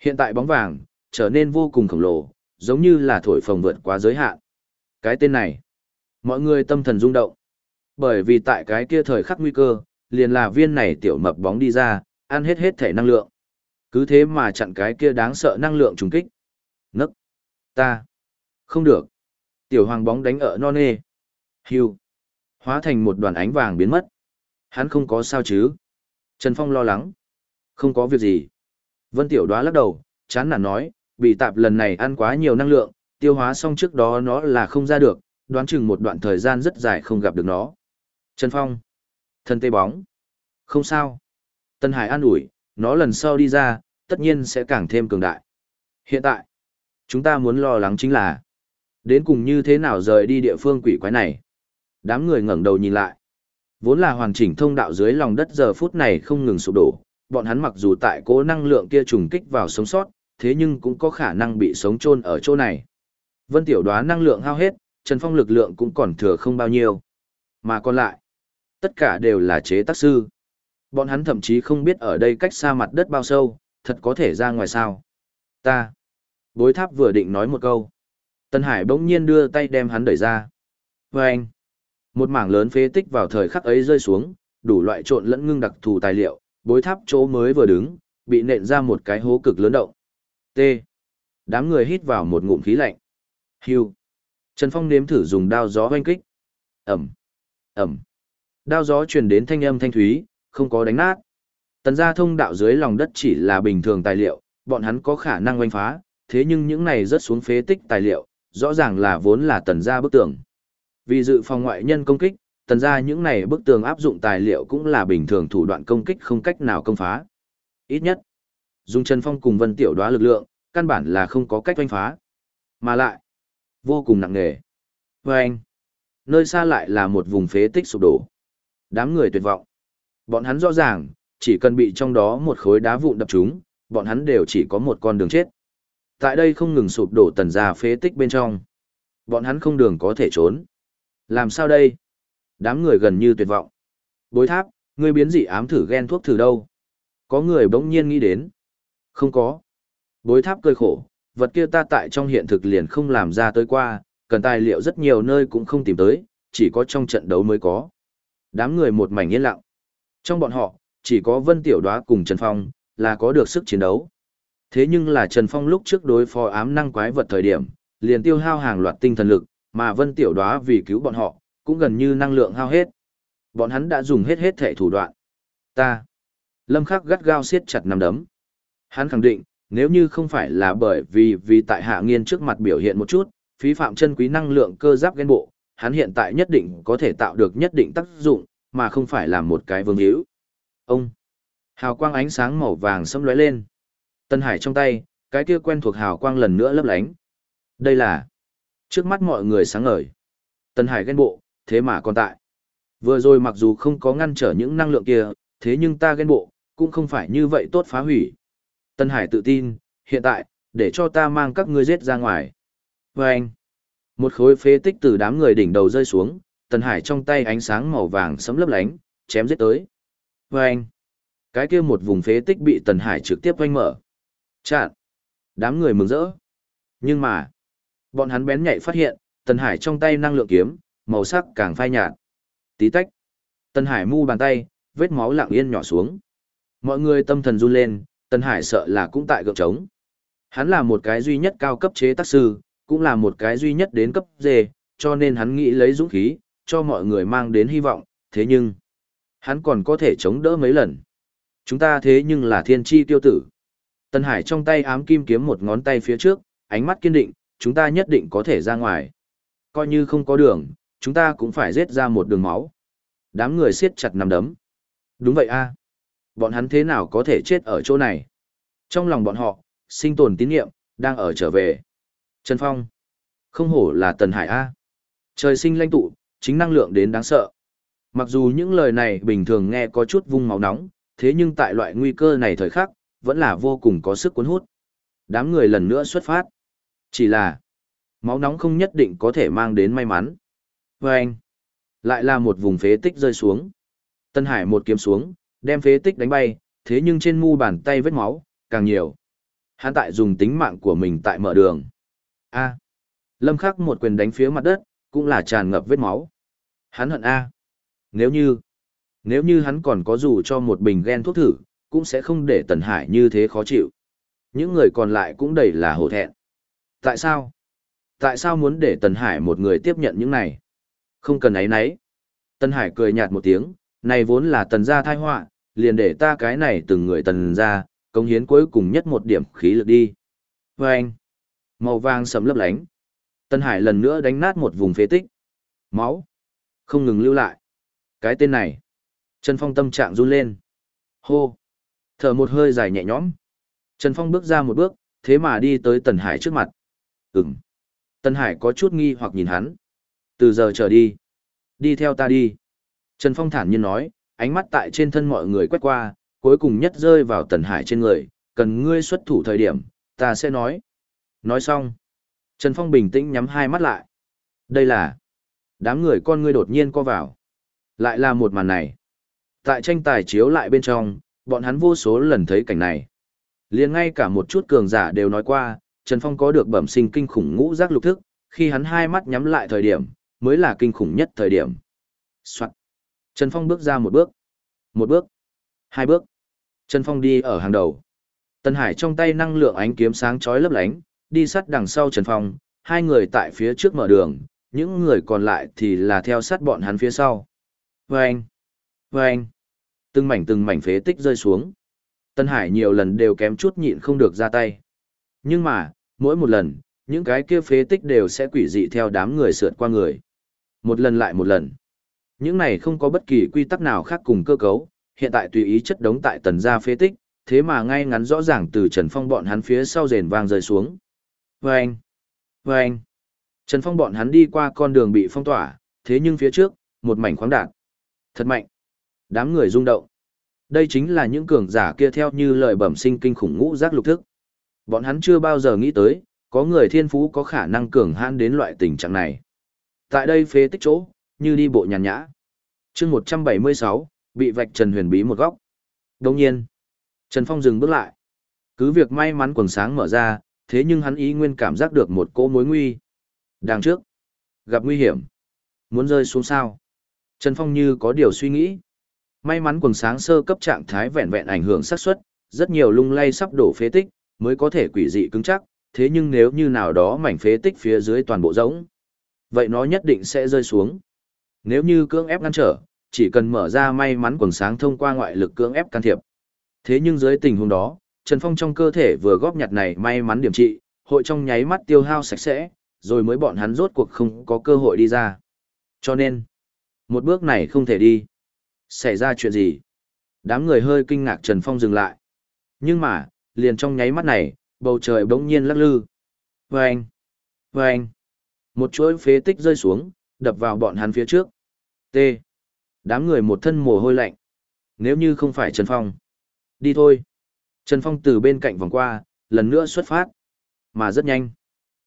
hiện tại bóng vàng, trở nên vô cùng khổng lồ, giống như là thổi phồng vượt quá giới hạn. Cái tên này, mọi người tâm thần rung động. Bởi vì tại cái kia thời khắc nguy cơ, liền là viên này tiểu mập bóng đi ra, ăn hết hết thể năng lượng. Cứ thế mà chặn cái kia đáng sợ năng lượng trùng kích. Ta. Không được. Tiểu hoàng bóng đánh ở non nê. Hiu. Hóa thành một đoàn ánh vàng biến mất. Hắn không có sao chứ. Trần Phong lo lắng. Không có việc gì. Vân Tiểu đoá lắc đầu, chán nản nói, bị tạp lần này ăn quá nhiều năng lượng, tiêu hóa xong trước đó nó là không ra được, đoán chừng một đoạn thời gian rất dài không gặp được nó. Trần Phong. Thân tê bóng. Không sao. Tân Hải an ủi, nó lần sau đi ra, tất nhiên sẽ càng thêm cường đại. Hiện tại, chúng ta muốn lo lắng chính là Đến cùng như thế nào rời đi địa phương quỷ quái này? Đám người ngẩng đầu nhìn lại. Vốn là hoàn chỉnh thông đạo dưới lòng đất giờ phút này không ngừng sụp đổ, bọn hắn mặc dù tại cố năng lượng kia trùng kích vào sống sót, thế nhưng cũng có khả năng bị sống chôn ở chỗ này. Vân Tiểu đoá năng lượng hao hết, Trần Phong lực lượng cũng còn thừa không bao nhiêu. Mà còn lại, tất cả đều là chế tác sư. Bọn hắn thậm chí không biết ở đây cách xa mặt đất bao sâu, thật có thể ra ngoài sao. Ta. Bối tháp vừa định nói một câu. Tân Hải bỗng nhiên đưa tay đem hắn đẩy ra. Và anh. Một mảng lớn phế tích vào thời khắc ấy rơi xuống, đủ loại trộn lẫn ngưng đặc thù tài liệu, bối tháp chỗ mới vừa đứng, bị nện ra một cái hố cực lớn động. T. Đám người hít vào một ngụm khí lạnh. Hưu. Trần Phong nếm thử dùng đao gió hoanh kích. Ẩm. Ẩm. Đao gió truyền đến thanh âm thanh thúy, không có đánh nát. Tần gia thông đạo dưới lòng đất chỉ là bình thường tài liệu, bọn hắn có khả năng oanh phá, thế nhưng những này rớt xuống phế tích tài liệu, rõ ràng là vốn là tần gia bức tường. Vì dự phòng ngoại nhân công kích, tần gia những này bức tường áp dụng tài liệu cũng là bình thường thủ đoạn công kích không cách nào công phá. Ít nhất, dùng Trần Phong cùng Vân Tiểu đoá lực lượng, căn bản là không có cách oanh phá. Mà lại, vô cùng nặng nề. Và anh, nơi xa lại là một vùng phế tích sụp đổ. Đám người tuyệt vọng. Bọn hắn rõ ràng, chỉ cần bị trong đó một khối đá vụn đập chúng, bọn hắn đều chỉ có một con đường chết. Tại đây không ngừng sụp đổ tần gia phế tích bên trong. Bọn hắn không đường có thể trốn. Làm sao đây? Đám người gần như tuyệt vọng. Bối tháp, ngươi biến dị ám thử ghen thuốc thử đâu? Có người bỗng nhiên nghĩ đến. Không có. Bối tháp cười khổ, vật kia ta tại trong hiện thực liền không làm ra tới qua, cần tài liệu rất nhiều nơi cũng không tìm tới, chỉ có trong trận đấu mới có. Đám người một mảnh yên lặng. Trong bọn họ, chỉ có Vân Tiểu Đoá cùng Trần Phong, là có được sức chiến đấu. Thế nhưng là Trần Phong lúc trước đối phó ám năng quái vật thời điểm, liền tiêu hao hàng loạt tinh thần lực, mà Vân Tiểu đóa vì cứu bọn họ, cũng gần như năng lượng hao hết. Bọn hắn đã dùng hết hết thể thủ đoạn. Ta. Lâm Khắc gắt gao siết chặt nắm đấm. Hắn khẳng định, nếu như không phải là bởi vì vì tại hạ nghiên trước mặt biểu hiện một chút, phí phạm chân quý năng lượng cơ giáp ghen bộ, hắn hiện tại nhất định có thể tạo được nhất định tác dụng, mà không phải là một cái vương hữu. Ông. Hào quang ánh sáng màu vàng xâm lóe lên. Tân Hải trong tay, cái kia quen thuộc hào quang lần nữa lấp lánh. Đây là trước mắt mọi người sáng ngời. Tân Hải ghen bộ, thế mà còn tại. Vừa rồi mặc dù không có ngăn trở những năng lượng kia, thế nhưng ta ghen bộ, cũng không phải như vậy tốt phá hủy. Tân Hải tự tin, hiện tại, để cho ta mang các ngươi giết ra ngoài. Và anh, một khối phế tích từ đám người đỉnh đầu rơi xuống, Tân Hải trong tay ánh sáng màu vàng sấm lấp lánh, chém giết tới. Và anh, cái kia một vùng phế tích bị Tần Hải trực tiếp oanh mở. Chạn. Đám người mừng rỡ. Nhưng mà, bọn hắn bén nhạy phát hiện, Tần Hải trong tay năng lượng kiếm, màu sắc càng phai nhạt. Tí tách. Tần Hải mu bàn tay, vết máu lặng yên nhỏ xuống. Mọi người tâm thần run lên, Tần Hải sợ là cũng tại gượng trống. Hắn là một cái duy nhất cao cấp chế tác sư, cũng là một cái duy nhất đến cấp D, cho nên hắn nghĩ lấy dũng khí, cho mọi người mang đến hy vọng, thế nhưng, hắn còn có thể chống đỡ mấy lần. Chúng ta thế nhưng là thiên chi tiêu tử. Tân Hải trong tay ám kim kiếm một ngón tay phía trước, ánh mắt kiên định, chúng ta nhất định có thể ra ngoài. Coi như không có đường, chúng ta cũng phải giết ra một đường máu. Đám người siết chặt nằm đấm. Đúng vậy a Bọn hắn thế nào có thể chết ở chỗ này? Trong lòng bọn họ, sinh tồn tín niệm, đang ở trở về. Trần Phong. Không hổ là Tần Hải A. Trời sinh lãnh tụ, chính năng lượng đến đáng sợ. Mặc dù những lời này bình thường nghe có chút vung máu nóng, thế nhưng tại loại nguy cơ này thời khắc, vẫn là vô cùng có sức cuốn hút. Đám người lần nữa xuất phát. Chỉ là, máu nóng không nhất định có thể mang đến may mắn. Và anh, lại là một vùng phế tích rơi xuống. Tân Hải một kiếm xuống, đem phế tích đánh bay, thế nhưng trên mu bàn tay vết máu, càng nhiều. Hắn tại dùng tính mạng của mình tại mở đường. A. Lâm Khắc một quyền đánh phía mặt đất, cũng là tràn ngập vết máu. Hắn hận A. Nếu như, nếu như hắn còn có dù cho một bình ghen thuốc thử, cũng sẽ không để Tần Hải như thế khó chịu. Những người còn lại cũng đầy là hổ thẹn. Tại sao? Tại sao muốn để Tần Hải một người tiếp nhận những này? Không cần ấy nấy. Tần Hải cười nhạt một tiếng, này vốn là tần gia thai họa, liền để ta cái này từng người tần gia, công hiến cuối cùng nhất một điểm khí lực đi. Và anh, màu vàng sầm lấp lánh. Tần Hải lần nữa đánh nát một vùng phế tích. Máu, không ngừng lưu lại. Cái tên này, Trần Phong tâm trạng run lên. Hô, thở một hơi dài nhẹ nhõm. Trần Phong bước ra một bước, thế mà đi tới Tần Hải trước mặt. Ừm. Tần Hải có chút nghi hoặc nhìn hắn. Từ giờ trở đi. Đi theo ta đi. Trần Phong thản nhiên nói, ánh mắt tại trên thân mọi người quét qua, cuối cùng nhất rơi vào Tần Hải trên người, cần ngươi xuất thủ thời điểm, ta sẽ nói. Nói xong. Trần Phong bình tĩnh nhắm hai mắt lại. Đây là... Đám người con ngươi đột nhiên co vào. Lại là một màn này. Tại tranh tài chiếu lại bên trong, bọn hắn vô số lần thấy cảnh này. liền ngay cả một chút cường giả đều nói qua, Trần Phong có được bẩm sinh kinh khủng ngũ giác lục thức, khi hắn hai mắt nhắm lại thời điểm, mới là kinh khủng nhất thời điểm. Soạn. Trần Phong bước ra một bước, một bước, hai bước. Trần Phong đi ở hàng đầu. Tân Hải trong tay năng lượng ánh kiếm sáng chói lấp lánh, đi sát đằng sau Trần Phong, hai người tại phía trước mở đường, những người còn lại thì là theo sát bọn hắn phía sau. Vâng! Vâng! Từng mảnh từng mảnh phế tích rơi xuống. Tân Hải nhiều lần đều kém chút nhịn không được ra tay. Nhưng mà, mỗi một lần, những cái kia phế tích đều sẽ quỷ dị theo đám người sượt qua người. Một lần lại một lần. Những này không có bất kỳ quy tắc nào khác cùng cơ cấu, hiện tại tùy ý chất đống tại tần gia phế tích, thế mà ngay ngắn rõ ràng từ Trần Phong bọn hắn phía sau rền vang rơi xuống. Vâng! Vâng! Trần Phong bọn hắn đi qua con đường bị phong tỏa, thế nhưng phía trước, một mảnh khoáng đạt. Thật mạnh! Đám người rung động. Đây chính là những cường giả kia theo như lời bẩm sinh kinh khủng ngũ giác lục thức. Bọn hắn chưa bao giờ nghĩ tới, có người thiên phú có khả năng cường hãn đến loại tình trạng này. Tại đây phế tích chỗ, như đi bộ nhàn nhã. chương 176, bị vạch Trần Huyền Bí một góc. Đồng nhiên, Trần Phong dừng bước lại. Cứ việc may mắn quần sáng mở ra, thế nhưng hắn ý nguyên cảm giác được một cỗ mối nguy. Đằng trước, gặp nguy hiểm. Muốn rơi xuống sao? Trần Phong như có điều suy nghĩ. May mắn quần sáng sơ cấp trạng thái vẹn vẹn ảnh hưởng xác suất, rất nhiều lung lay sắp đổ phế tích, mới có thể quỷ dị cứng chắc, thế nhưng nếu như nào đó mảnh phế tích phía dưới toàn bộ rỗng, vậy nó nhất định sẽ rơi xuống. Nếu như cưỡng ép ngăn trở, chỉ cần mở ra may mắn quần sáng thông qua ngoại lực cưỡng ép can thiệp. Thế nhưng dưới tình huống đó, Trần Phong trong cơ thể vừa góp nhặt này may mắn điểm trị, hội trong nháy mắt tiêu hao sạch sẽ, rồi mới bọn hắn rốt cuộc không có cơ hội đi ra. Cho nên, một bước này không thể đi. Xảy ra chuyện gì? Đám người hơi kinh ngạc Trần Phong dừng lại. Nhưng mà, liền trong nháy mắt này, bầu trời bỗng nhiên lắc lư. Vâng! Vâng! Một chuỗi phế tích rơi xuống, đập vào bọn hắn phía trước. T. Đám người một thân mồ hôi lạnh. Nếu như không phải Trần Phong. Đi thôi. Trần Phong từ bên cạnh vòng qua, lần nữa xuất phát. Mà rất nhanh.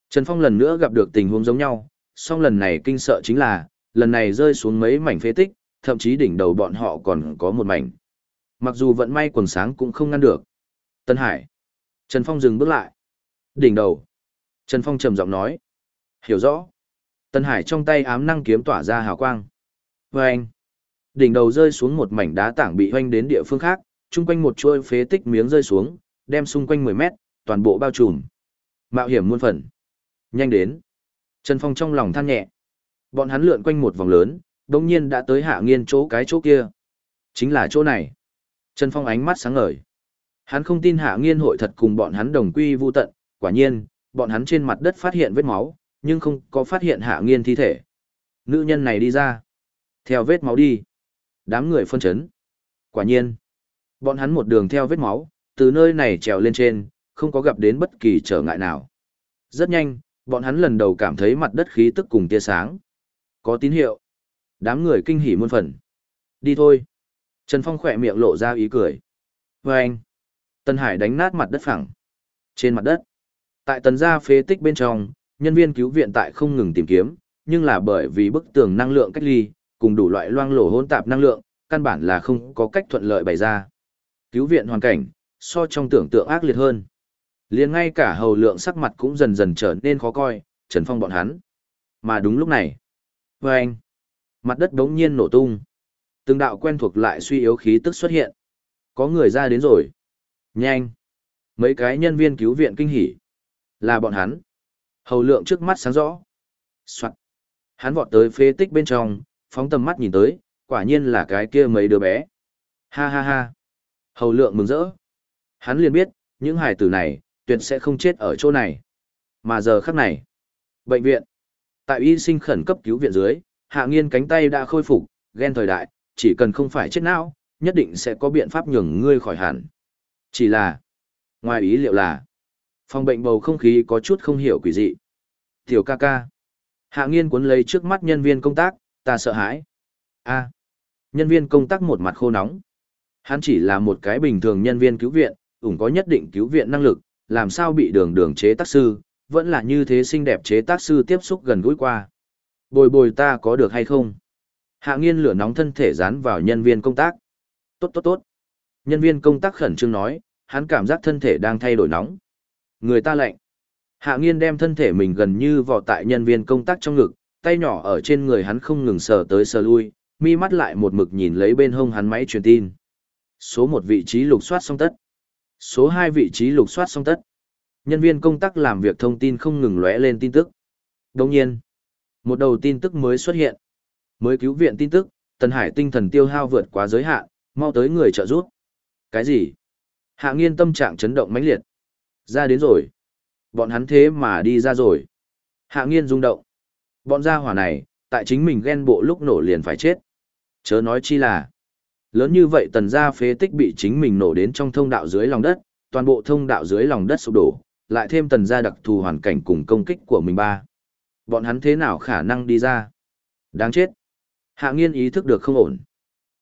Trần Phong lần nữa gặp được tình huống giống nhau, song lần này kinh sợ chính là, lần này rơi xuống mấy mảnh phế tích, thậm chí đỉnh đầu bọn họ còn có một mảnh. Mặc dù vận may quần sáng cũng không ngăn được. Tân Hải. Trần Phong dừng bước lại. Đỉnh đầu. Trần Phong trầm giọng nói. Hiểu rõ. Tân Hải trong tay ám năng kiếm tỏa ra hào quang. Vâng. anh. Đỉnh đầu rơi xuống một mảnh đá tảng bị hoanh đến địa phương khác, chung quanh một chuôi phế tích miếng rơi xuống, đem xung quanh 10 mét, toàn bộ bao trùm. Mạo hiểm muôn phần. Nhanh đến. Trần Phong trong lòng than nhẹ. Bọn hắn lượn quanh một vòng lớn, đồng nhiên đã tới hạ nghiên chỗ cái chỗ kia. Chính là chỗ này. Trần Phong ánh mắt sáng ngời. Hắn không tin hạ nghiên hội thật cùng bọn hắn đồng quy vu tận, quả nhiên, bọn hắn trên mặt đất phát hiện vết máu, nhưng không có phát hiện hạ nghiên thi thể. Nữ nhân này đi ra. Theo vết máu đi. Đám người phân chấn. Quả nhiên. Bọn hắn một đường theo vết máu, từ nơi này trèo lên trên, không có gặp đến bất kỳ trở ngại nào. Rất nhanh, bọn hắn lần đầu cảm thấy mặt đất khí tức cùng tia sáng. Có tín hiệu. Đám người kinh hỉ muôn phần. Đi thôi. Trần Phong khỏe miệng lộ ra ý cười. Và anh. Tân Hải đánh nát mặt đất phẳng. Trên mặt đất. Tại tần gia phế tích bên trong, nhân viên cứu viện tại không ngừng tìm kiếm, nhưng là bởi vì bức tường năng lượng cách ly, cùng đủ loại loang lổ hỗn tạp năng lượng, căn bản là không có cách thuận lợi bày ra. Cứu viện hoàn cảnh, so trong tưởng tượng ác liệt hơn. liền ngay cả hầu lượng sắc mặt cũng dần dần trở nên khó coi, trần phong bọn hắn. Mà đúng lúc này, với anh, mặt đất đống nhiên nổ tung. Từng đạo quen thuộc lại suy yếu khí tức xuất hiện. Có người ra đến rồi. Nhanh. Mấy cái nhân viên cứu viện kinh hỉ. Là bọn hắn. Hầu lượng trước mắt sáng rõ. Soạn. Hắn vọt tới phế tích bên trong, phóng tầm mắt nhìn tới, quả nhiên là cái kia mấy đứa bé. Ha ha ha. Hầu lượng mừng rỡ. Hắn liền biết, những hải tử này, tuyệt sẽ không chết ở chỗ này. Mà giờ khắc này. Bệnh viện. Tại y sinh khẩn cấp cứu viện dưới, hạ nghiên cánh tay đã khôi phục, ghen thời đại, chỉ cần không phải chết não, nhất định sẽ có biện pháp nhường ngươi khỏi hẳn. Chỉ là, ngoài ý liệu là, phòng bệnh bầu không khí có chút không hiểu quỷ dị. Tiểu ca ca. Hạ nghiên cuốn lấy trước mắt nhân viên công tác, ta sợ hãi. a nhân viên công tác một mặt khô nóng. Hắn chỉ là một cái bình thường nhân viên cứu viện, ủng có nhất định cứu viện năng lực, làm sao bị đường đường chế tác sư, vẫn là như thế xinh đẹp chế tác sư tiếp xúc gần gũi qua. Bồi bồi ta có được hay không? Hạ nghiên lửa nóng thân thể dán vào nhân viên công tác. Tốt tốt tốt. Nhân viên công tác khẩn trương nói, hắn cảm giác thân thể đang thay đổi nóng. Người ta lạnh. Hạ nghiên đem thân thể mình gần như vào tại nhân viên công tác trong ngực, tay nhỏ ở trên người hắn không ngừng sờ tới sờ lui, mi mắt lại một mực nhìn lấy bên hông hắn máy truyền tin. Số một vị trí lục soát xong tất. Số hai vị trí lục soát xong tất. Nhân viên công tác làm việc thông tin không ngừng lóe lên tin tức. Đồng nhiên, một đầu tin tức mới xuất hiện. Mới cứu viện tin tức, Tần Hải tinh thần tiêu hao vượt quá giới hạn, mau tới người trợ giúp. Cái gì? Hạ nghiên tâm trạng chấn động mãnh liệt. Ra đến rồi. Bọn hắn thế mà đi ra rồi. Hạ nghiên rung động. Bọn gia hỏa này, tại chính mình ghen bộ lúc nổ liền phải chết. Chớ nói chi là. Lớn như vậy tần gia phế tích bị chính mình nổ đến trong thông đạo dưới lòng đất, toàn bộ thông đạo dưới lòng đất sụp đổ, lại thêm tần gia đặc thù hoàn cảnh cùng công kích của mình ba. Bọn hắn thế nào khả năng đi ra? Đáng chết. Hạ nghiên ý thức được không ổn.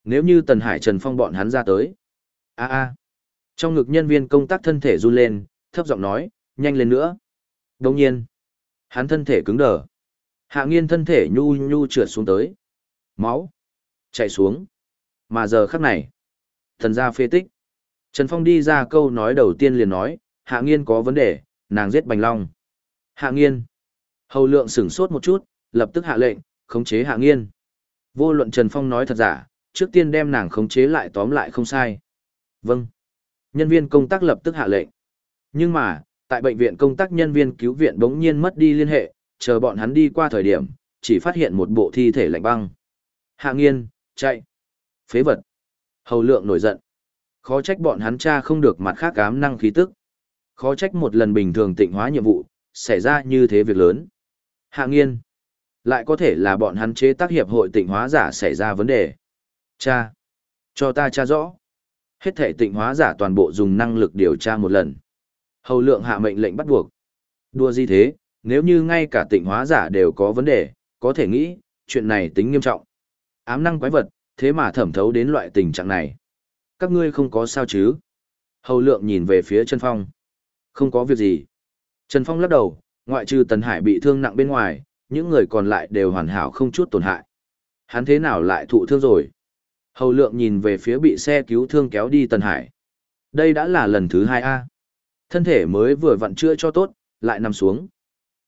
Nếu như tần hải trần phong bọn hắn ra tới. a a Trong ngực nhân viên công tác thân thể run lên, thấp giọng nói, nhanh lên nữa. Đồng nhiên. Hắn thân thể cứng đờ. Hạ nghiên thân thể nhu nhu trượt xuống tới. Máu. Chạy xuống. Mà giờ khắc này. Thần gia phê tích. Trần Phong đi ra câu nói đầu tiên liền nói, hạ nghiên có vấn đề, nàng giết bành long. Hạ nghiên. Hầu lượng sửng sốt một chút, lập tức hạ lệnh, khống chế hạ nghiên. Vô luận Trần Phong nói thật giả, trước tiên đem nàng khống chế lại tóm lại không sai. Vâng. Nhân viên công tác lập tức hạ lệnh. Nhưng mà, tại bệnh viện công tác nhân viên cứu viện bỗng nhiên mất đi liên hệ, chờ bọn hắn đi qua thời điểm, chỉ phát hiện một bộ thi thể lạnh băng. Hạ nghiên, chạy. Phế vật. Hầu lượng nổi giận. Khó trách bọn hắn cha không được mặt khác ám năng khí tức. Khó trách một lần bình thường tịnh hóa nhiệm vụ, xảy ra như thế việc lớn. Hạ nghiên. Lại có thể là bọn hắn chế tác hiệp hội tịnh hóa giả xảy ra vấn đề. Cha. Cho ta cha rõ. Hết thể tịnh hóa giả toàn bộ dùng năng lực điều tra một lần. Hầu lượng hạ mệnh lệnh bắt buộc. Đua gì thế, nếu như ngay cả tịnh hóa giả đều có vấn đề, có thể nghĩ, chuyện này tính nghiêm trọng. Ám năng quái vật, thế mà thẩm thấu đến loại tình trạng này. Các ngươi không có sao chứ? Hầu lượng nhìn về phía Trần Phong. Không có việc gì. Trần Phong lắc đầu, ngoại trừ Tần Hải bị thương nặng bên ngoài, những người còn lại đều hoàn hảo không chút tổn hại. Hắn thế nào lại thụ thương rồi? Hầu lượng nhìn về phía bị xe cứu thương kéo đi Tần Hải. Đây đã là lần thứ hai a Thân thể mới vừa vặn chữa cho tốt, lại nằm xuống.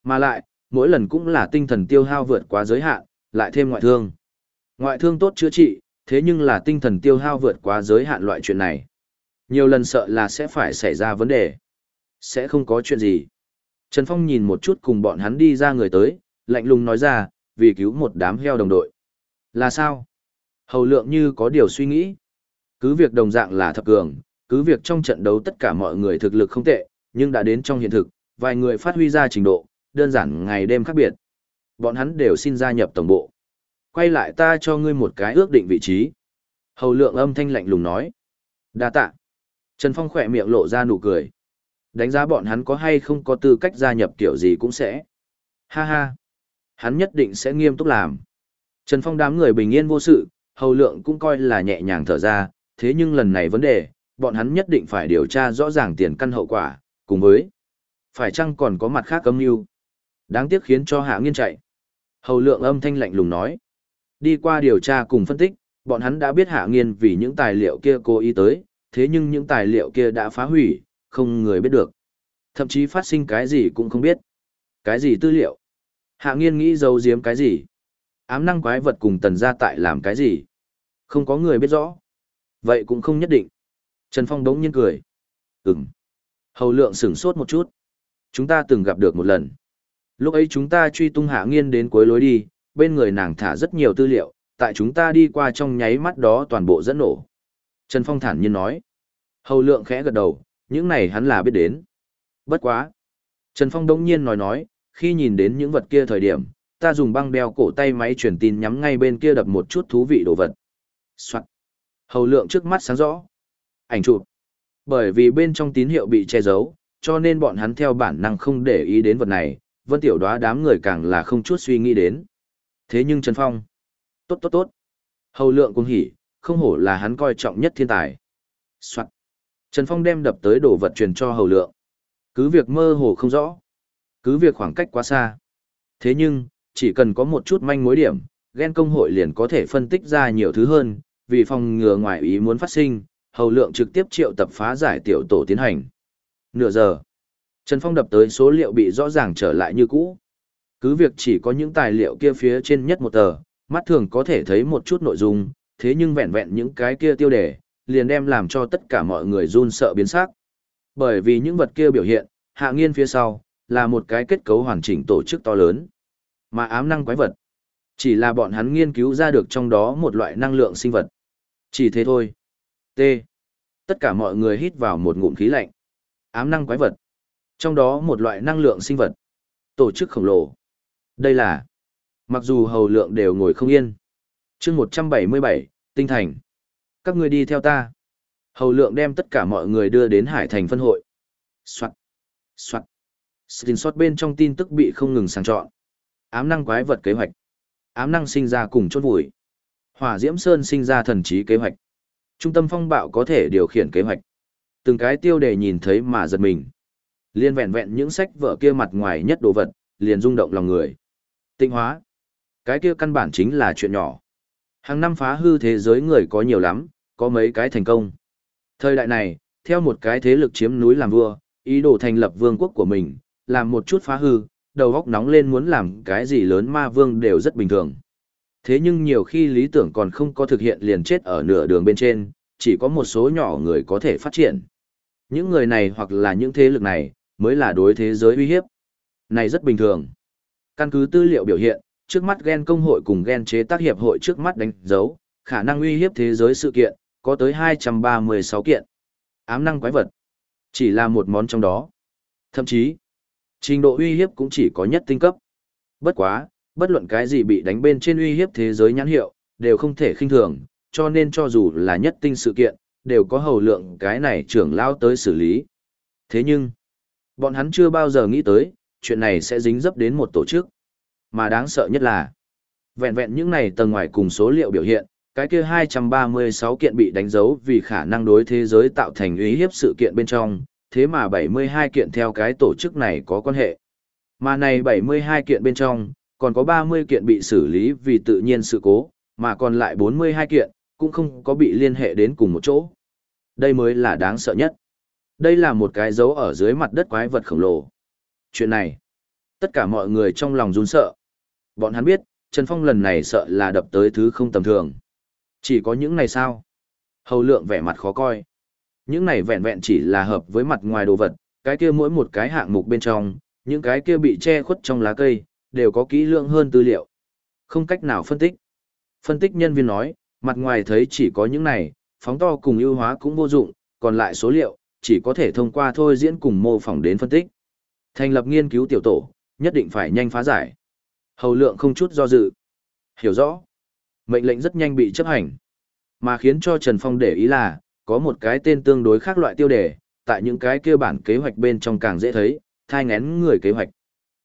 Mà lại, mỗi lần cũng là tinh thần tiêu hao vượt quá giới hạn, lại thêm ngoại thương. Ngoại thương tốt chữa trị, thế nhưng là tinh thần tiêu hao vượt quá giới hạn loại chuyện này. Nhiều lần sợ là sẽ phải xảy ra vấn đề. Sẽ không có chuyện gì. Trần Phong nhìn một chút cùng bọn hắn đi ra người tới, lạnh lùng nói ra, vì cứu một đám heo đồng đội. Là sao? Hầu lượng như có điều suy nghĩ. Cứ việc đồng dạng là thập cường, cứ việc trong trận đấu tất cả mọi người thực lực không tệ, nhưng đã đến trong hiện thực, vài người phát huy ra trình độ, đơn giản ngày đêm khác biệt. Bọn hắn đều xin gia nhập tổng bộ. Quay lại ta cho ngươi một cái ước định vị trí. Hầu lượng âm thanh lạnh lùng nói. đa tạ. Trần Phong khỏe miệng lộ ra nụ cười. Đánh giá bọn hắn có hay không có tư cách gia nhập kiểu gì cũng sẽ. Ha ha. Hắn nhất định sẽ nghiêm túc làm. Trần Phong đám người bình yên vô sự, hầu lượng cũng coi là nhẹ nhàng thở ra, thế nhưng lần này vấn đề, bọn hắn nhất định phải điều tra rõ ràng tiền căn hậu quả, cùng với phải chăng còn có mặt khác âm mưu Đáng tiếc khiến cho hạ nghiên chạy. Hầu lượng âm thanh lạnh lùng nói. Đi qua điều tra cùng phân tích, bọn hắn đã biết hạ nghiên vì những tài liệu kia cố ý tới, thế nhưng những tài liệu kia đã phá hủy, không người biết được. Thậm chí phát sinh cái gì cũng không biết. Cái gì tư liệu? Hạ nghiên nghĩ giấu giếm cái gì? Ám năng quái vật cùng tần gia tại làm cái gì? Không có người biết rõ. Vậy cũng không nhất định. Trần Phong đống nhiên cười. Ừm. Hầu lượng sửng sốt một chút. Chúng ta từng gặp được một lần. Lúc ấy chúng ta truy tung hạ nghiên đến cuối lối đi, bên người nàng thả rất nhiều tư liệu, tại chúng ta đi qua trong nháy mắt đó toàn bộ dẫn nổ. Trần Phong thản nhiên nói. Hầu lượng khẽ gật đầu, những này hắn là biết đến. Bất quá. Trần Phong đống nhiên nói nói, khi nhìn đến những vật kia thời điểm, ta dùng băng đeo cổ tay máy truyền tin nhắm ngay bên kia đập một chút thú vị đồ vật. Soạn. Hầu lượng trước mắt sáng rõ. Ảnh chụp. Bởi vì bên trong tín hiệu bị che giấu, cho nên bọn hắn theo bản năng không để ý đến vật này, Vân Tiểu Đóa đám người càng là không chút suy nghĩ đến. Thế nhưng Trần Phong, tốt tốt tốt. Hầu lượng cũng hỉ, không hổ là hắn coi trọng nhất thiên tài. Soạn. Trần Phong đem đập tới đồ vật truyền cho hầu lượng. Cứ việc mơ hồ không rõ. Cứ việc khoảng cách quá xa. Thế nhưng, chỉ cần có một chút manh mối điểm, ghen công hội liền có thể phân tích ra nhiều thứ hơn, vì phòng ngừa ngoài ý muốn phát sinh, hầu lượng trực tiếp triệu tập phá giải tiểu tổ tiến hành. Nửa giờ, Trần Phong đập tới số liệu bị rõ ràng trở lại như cũ. Cứ việc chỉ có những tài liệu kia phía trên nhất một tờ, mắt thường có thể thấy một chút nội dung, thế nhưng vẹn vẹn những cái kia tiêu đề, liền đem làm cho tất cả mọi người run sợ biến sắc. Bởi vì những vật kia biểu hiện, hạ nghiên phía sau, là một cái kết cấu hoàn chỉnh tổ chức to lớn. Mà ám năng quái vật, chỉ là bọn hắn nghiên cứu ra được trong đó một loại năng lượng sinh vật. Chỉ thế thôi. T. Tất cả mọi người hít vào một ngụm khí lạnh. Ám năng quái vật. Trong đó một loại năng lượng sinh vật. Tổ chức khổng lồ. Đây là. Mặc dù hầu lượng đều ngồi không yên. chương 177, tinh thành. Các người đi theo ta. Hầu lượng đem tất cả mọi người đưa đến hải thành phân hội. Soạn. Soạn. Screenshot bên trong tin tức bị không ngừng sàng chọn. Ám năng quái vật kế hoạch. Ám năng sinh ra cùng chốt vùi. Hỏa Diễm Sơn sinh ra thần trí kế hoạch. Trung tâm phong bạo có thể điều khiển kế hoạch. Từng cái tiêu đề nhìn thấy mà giật mình. Liên vẹn vẹn những sách vở kia mặt ngoài nhất đồ vật, liền rung động lòng người. Tinh hóa. Cái kia căn bản chính là chuyện nhỏ. Hàng năm phá hư thế giới người có nhiều lắm, có mấy cái thành công. Thời đại này, theo một cái thế lực chiếm núi làm vua, ý đồ thành lập vương quốc của mình, làm một chút phá hư, đầu góc nóng lên muốn làm cái gì lớn ma vương đều rất bình thường. Thế nhưng nhiều khi lý tưởng còn không có thực hiện liền chết ở nửa đường bên trên, chỉ có một số nhỏ người có thể phát triển. Những người này hoặc là những thế lực này, mới là đối thế giới uy hiếp. Này rất bình thường. Căn cứ tư liệu biểu hiện, trước mắt gen công hội cùng gen chế tác hiệp hội trước mắt đánh dấu, khả năng uy hiếp thế giới sự kiện, có tới 236 kiện. Ám năng quái vật. Chỉ là một món trong đó. Thậm chí, trình độ uy hiếp cũng chỉ có nhất tinh cấp. Bất quá, bất luận cái gì bị đánh bên trên uy hiếp thế giới nhãn hiệu, đều không thể khinh thường, cho nên cho dù là nhất tinh sự kiện, đều có hầu lượng cái này trưởng lao tới xử lý. Thế nhưng, bọn hắn chưa bao giờ nghĩ tới, chuyện này sẽ dính dấp đến một tổ chức. Mà đáng sợ nhất là, vẹn vẹn những này tầng ngoài cùng số liệu biểu hiện, cái kia 236 kiện bị đánh dấu vì khả năng đối thế giới tạo thành uy hiếp sự kiện bên trong, thế mà 72 kiện theo cái tổ chức này có quan hệ. Mà này 72 kiện bên trong, còn có 30 kiện bị xử lý vì tự nhiên sự cố, mà còn lại 42 kiện, cũng không có bị liên hệ đến cùng một chỗ. Đây mới là đáng sợ nhất. Đây là một cái dấu ở dưới mặt đất quái vật khổng lồ. Chuyện này, tất cả mọi người trong lòng run sợ. Bọn hắn biết, Trần Phong lần này sợ là đập tới thứ không tầm thường. Chỉ có những này sao? Hầu lượng vẻ mặt khó coi. Những này vẹn vẹn chỉ là hợp với mặt ngoài đồ vật, cái kia mỗi một cái hạng mục bên trong, những cái kia bị che khuất trong lá cây, đều có kỹ lượng hơn tư liệu. Không cách nào phân tích. Phân tích nhân viên nói, mặt ngoài thấy chỉ có những này, phóng to cùng ưu hóa cũng vô dụng, còn lại số liệu, chỉ có thể thông qua thôi diễn cùng mô phỏng đến phân tích. Thành lập nghiên cứu tiểu tổ, nhất định phải nhanh phá giải. Hầu lượng không chút do dự. Hiểu rõ. Mệnh lệnh rất nhanh bị chấp hành. Mà khiến cho Trần Phong để ý là, có một cái tên tương đối khác loại tiêu đề, tại những cái kia bản kế hoạch bên trong càng dễ thấy, thai ngén người kế hoạch.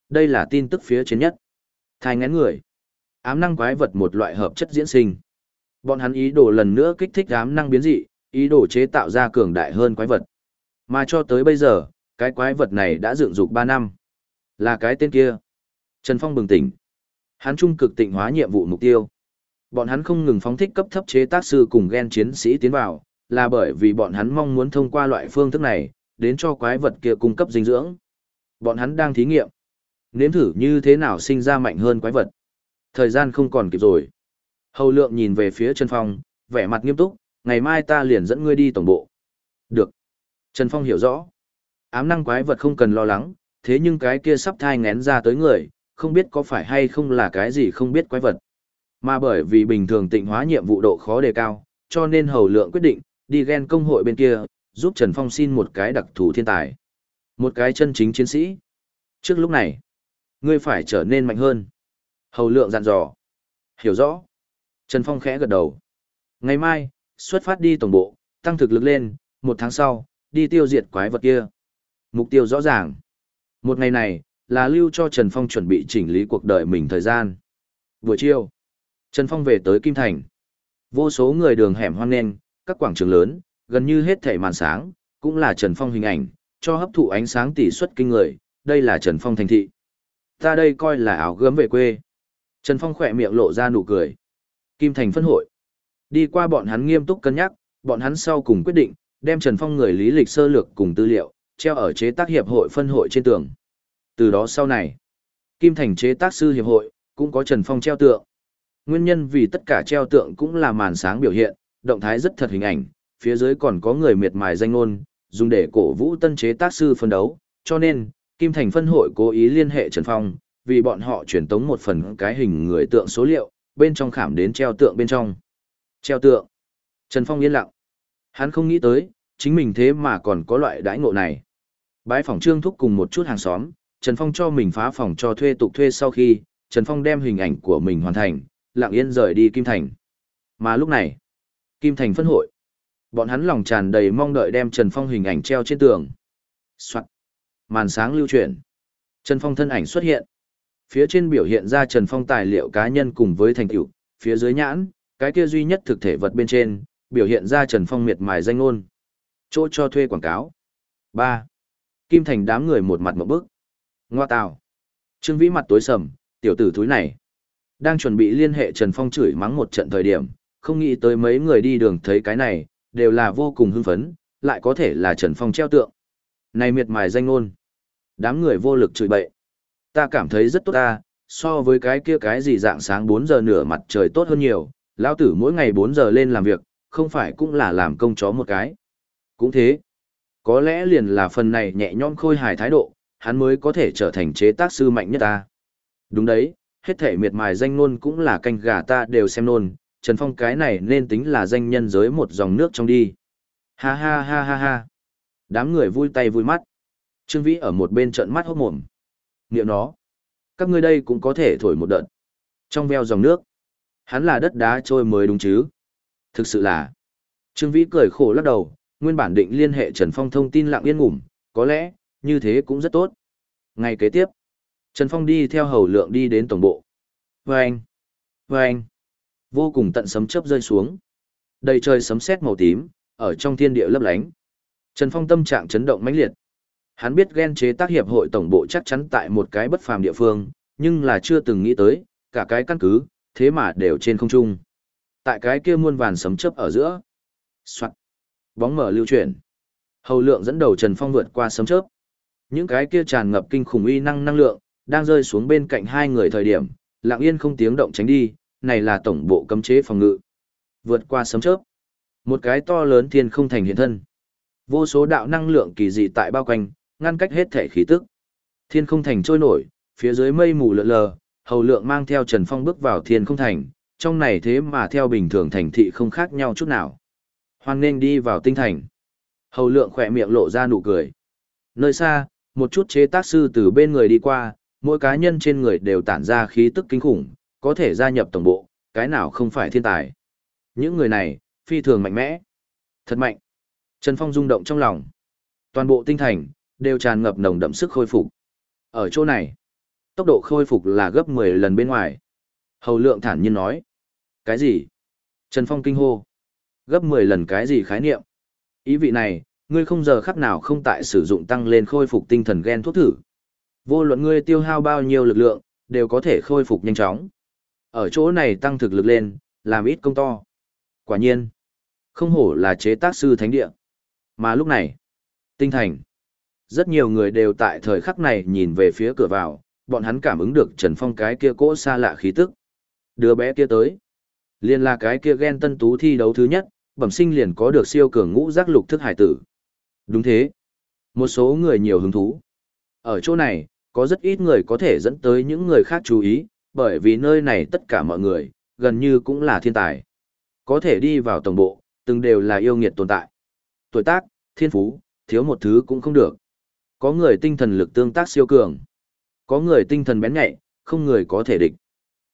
Đây là tin tức phía trên nhất. Thai ngén người. Ám năng quái vật một loại hợp chất diễn sinh. Bọn hắn ý đồ lần nữa kích thích ám năng biến dị, ý đồ chế tạo ra cường đại hơn quái vật. Mà cho tới bây giờ, cái quái vật này đã dựng dục 3 năm. Là cái tên kia. Trần Phong bừng tỉnh. Hắn trung cực tịnh hóa nhiệm vụ mục tiêu. Bọn hắn không ngừng phóng thích cấp thấp chế tác sư cùng gen chiến sĩ tiến vào, là bởi vì bọn hắn mong muốn thông qua loại phương thức này, đến cho quái vật kia cung cấp dinh dưỡng. Bọn hắn đang thí nghiệm. Nếm thử như thế nào sinh ra mạnh hơn quái vật. Thời gian không còn kịp rồi. Hầu lượng nhìn về phía Trần Phong, vẻ mặt nghiêm túc, ngày mai ta liền dẫn ngươi đi tổng bộ. Được. Trần Phong hiểu rõ. Ám năng quái vật không cần lo lắng, thế nhưng cái kia sắp thai ngén ra tới người, không biết có phải hay không là cái gì không biết quái vật. Mà bởi vì bình thường tịnh hóa nhiệm vụ độ khó đề cao, cho nên hầu lượng quyết định, đi ghen công hội bên kia, giúp Trần Phong xin một cái đặc thù thiên tài. Một cái chân chính chiến sĩ. Trước lúc này, ngươi phải trở nên mạnh hơn. Hầu lượng dặn dò. Hiểu rõ. Trần Phong khẽ gật đầu. Ngày mai, xuất phát đi tổng bộ, tăng thực lực lên, một tháng sau, đi tiêu diệt quái vật kia. Mục tiêu rõ ràng. Một ngày này, là lưu cho Trần Phong chuẩn bị chỉnh lý cuộc đời mình thời gian. Buổi chiều, Trần Phong về tới Kim Thành. Vô số người đường hẻm hoang nên, các quảng trường lớn, gần như hết thảy màn sáng, cũng là Trần Phong hình ảnh, cho hấp thụ ánh sáng tỷ suất kinh người, đây là Trần Phong thành thị. Ta đây coi là áo gớm về quê. Trần Phong khỏe miệng lộ ra nụ cười. Kim Thành phân hội. Đi qua bọn hắn nghiêm túc cân nhắc, bọn hắn sau cùng quyết định, đem Trần Phong người lý lịch sơ lược cùng tư liệu, treo ở chế tác hiệp hội phân hội trên tường. Từ đó sau này, Kim Thành chế tác sư hiệp hội, cũng có Trần Phong treo tượng. Nguyên nhân vì tất cả treo tượng cũng là màn sáng biểu hiện, động thái rất thật hình ảnh, phía dưới còn có người miệt mài danh ngôn, dùng để cổ vũ tân chế tác sư phân đấu, cho nên, Kim Thành phân hội cố ý liên hệ Trần Phong, vì bọn họ truyền tống một phần cái hình người tượng số liệu, bên trong khảm đến treo tượng bên trong. Treo tượng. Trần Phong yên lặng. Hắn không nghĩ tới, chính mình thế mà còn có loại đãi ngộ này. Bãi phòng trương thúc cùng một chút hàng xóm, Trần Phong cho mình phá phòng cho thuê tục thuê sau khi, Trần Phong đem hình ảnh của mình hoàn thành, lặng yên rời đi Kim Thành. Mà lúc này, Kim Thành phân hội. Bọn hắn lòng tràn đầy mong đợi đem Trần Phong hình ảnh treo trên tường. Soạn. Màn sáng lưu chuyển. Trần Phong thân ảnh xuất hiện. Phía trên biểu hiện ra Trần Phong tài liệu cá nhân cùng với thành tựu, phía dưới nhãn, cái kia duy nhất thực thể vật bên trên, biểu hiện ra Trần Phong miệt mài danh ngôn. Chỗ cho thuê quảng cáo. 3. Kim Thành đám người một mặt một bức. Ngoa tào. Trương Vĩ mặt tối sầm, tiểu tử thúi này. Đang chuẩn bị liên hệ Trần Phong chửi mắng một trận thời điểm, không nghĩ tới mấy người đi đường thấy cái này, đều là vô cùng hưng phấn, lại có thể là Trần Phong treo tượng. Này miệt mài danh ngôn. Đám người vô lực chửi bậy. Ta cảm thấy rất tốt ta, so với cái kia cái gì dạng sáng 4 giờ nửa mặt trời tốt hơn nhiều, lão tử mỗi ngày 4 giờ lên làm việc, không phải cũng là làm công chó một cái. Cũng thế. Có lẽ liền là phần này nhẹ nhõm khôi hài thái độ, hắn mới có thể trở thành chế tác sư mạnh nhất ta. Đúng đấy, hết thể miệt mài danh nôn cũng là canh gà ta đều xem nôn, Trần Phong cái này nên tính là danh nhân giới một dòng nước trong đi. Ha ha ha ha ha. Đám người vui tay vui mắt. Trương Vĩ ở một bên trận mắt hốt mồm. Niệm nó. Các ngươi đây cũng có thể thổi một đợt. Trong veo dòng nước. Hắn là đất đá trôi mới đúng chứ. Thực sự là. Trương Vĩ cười khổ lắc đầu, nguyên bản định liên hệ Trần Phong thông tin lặng yên ngủm, có lẽ, như thế cũng rất tốt. Ngày kế tiếp, Trần Phong đi theo hầu lượng đi đến tổng bộ. Vâng! Vâng! Vô cùng tận sấm chớp rơi xuống. Đầy trời sấm sét màu tím, ở trong thiên địa lấp lánh. Trần Phong tâm trạng chấn động mãnh liệt. Hắn biết ghen chế tác hiệp hội tổng bộ chắc chắn tại một cái bất phàm địa phương, nhưng là chưa từng nghĩ tới, cả cái căn cứ, thế mà đều trên không trung. Tại cái kia muôn vàn sấm chớp ở giữa. Soạn. Bóng mở lưu chuyển. Hầu lượng dẫn đầu Trần Phong vượt qua sấm chớp. Những cái kia tràn ngập kinh khủng uy năng năng lượng, đang rơi xuống bên cạnh hai người thời điểm, lặng yên không tiếng động tránh đi, này là tổng bộ cấm chế phòng ngự. Vượt qua sấm chớp. Một cái to lớn thiên không thành hiện thân. Vô số đạo năng lượng kỳ dị tại bao quanh, ngăn cách hết thể khí tức. Thiên không thành trôi nổi, phía dưới mây mù lờ lờ, hầu lượng mang theo Trần Phong bước vào thiên không thành, trong này thế mà theo bình thường thành thị không khác nhau chút nào. Hoan nên đi vào tinh thành. Hầu lượng khỏe miệng lộ ra nụ cười. Nơi xa, một chút chế tác sư từ bên người đi qua, mỗi cá nhân trên người đều tản ra khí tức kinh khủng, có thể gia nhập tổng bộ, cái nào không phải thiên tài. Những người này, phi thường mạnh mẽ. Thật mạnh. Trần Phong rung động trong lòng. Toàn bộ tinh thành, đều tràn ngập nồng đậm sức khôi phục. Ở chỗ này, tốc độ khôi phục là gấp 10 lần bên ngoài. Hầu lượng thản nhiên nói. Cái gì? Trần Phong kinh hô. Gấp 10 lần cái gì khái niệm? Ý vị này, ngươi không giờ khắc nào không tại sử dụng tăng lên khôi phục tinh thần gen thuốc thử. Vô luận ngươi tiêu hao bao nhiêu lực lượng, đều có thể khôi phục nhanh chóng. Ở chỗ này tăng thực lực lên, làm ít công to. Quả nhiên, không hổ là chế tác sư thánh địa. Mà lúc này, tinh thành, rất nhiều người đều tại thời khắc này nhìn về phía cửa vào, bọn hắn cảm ứng được Trần Phong cái kia cỗ xa lạ khí tức. Đứa bé kia tới, liền là cái kia ghen tân tú thi đấu thứ nhất, bẩm sinh liền có được siêu cường ngũ giác lục thức hải tử. Đúng thế. Một số người nhiều hứng thú. Ở chỗ này, có rất ít người có thể dẫn tới những người khác chú ý, bởi vì nơi này tất cả mọi người, gần như cũng là thiên tài. Có thể đi vào tổng bộ, từng đều là yêu nghiệt tồn tại. Tuổi tác, thiên phú, thiếu một thứ cũng không được. Có người tinh thần lực tương tác siêu cường. Có người tinh thần bén nhạy, không người có thể địch.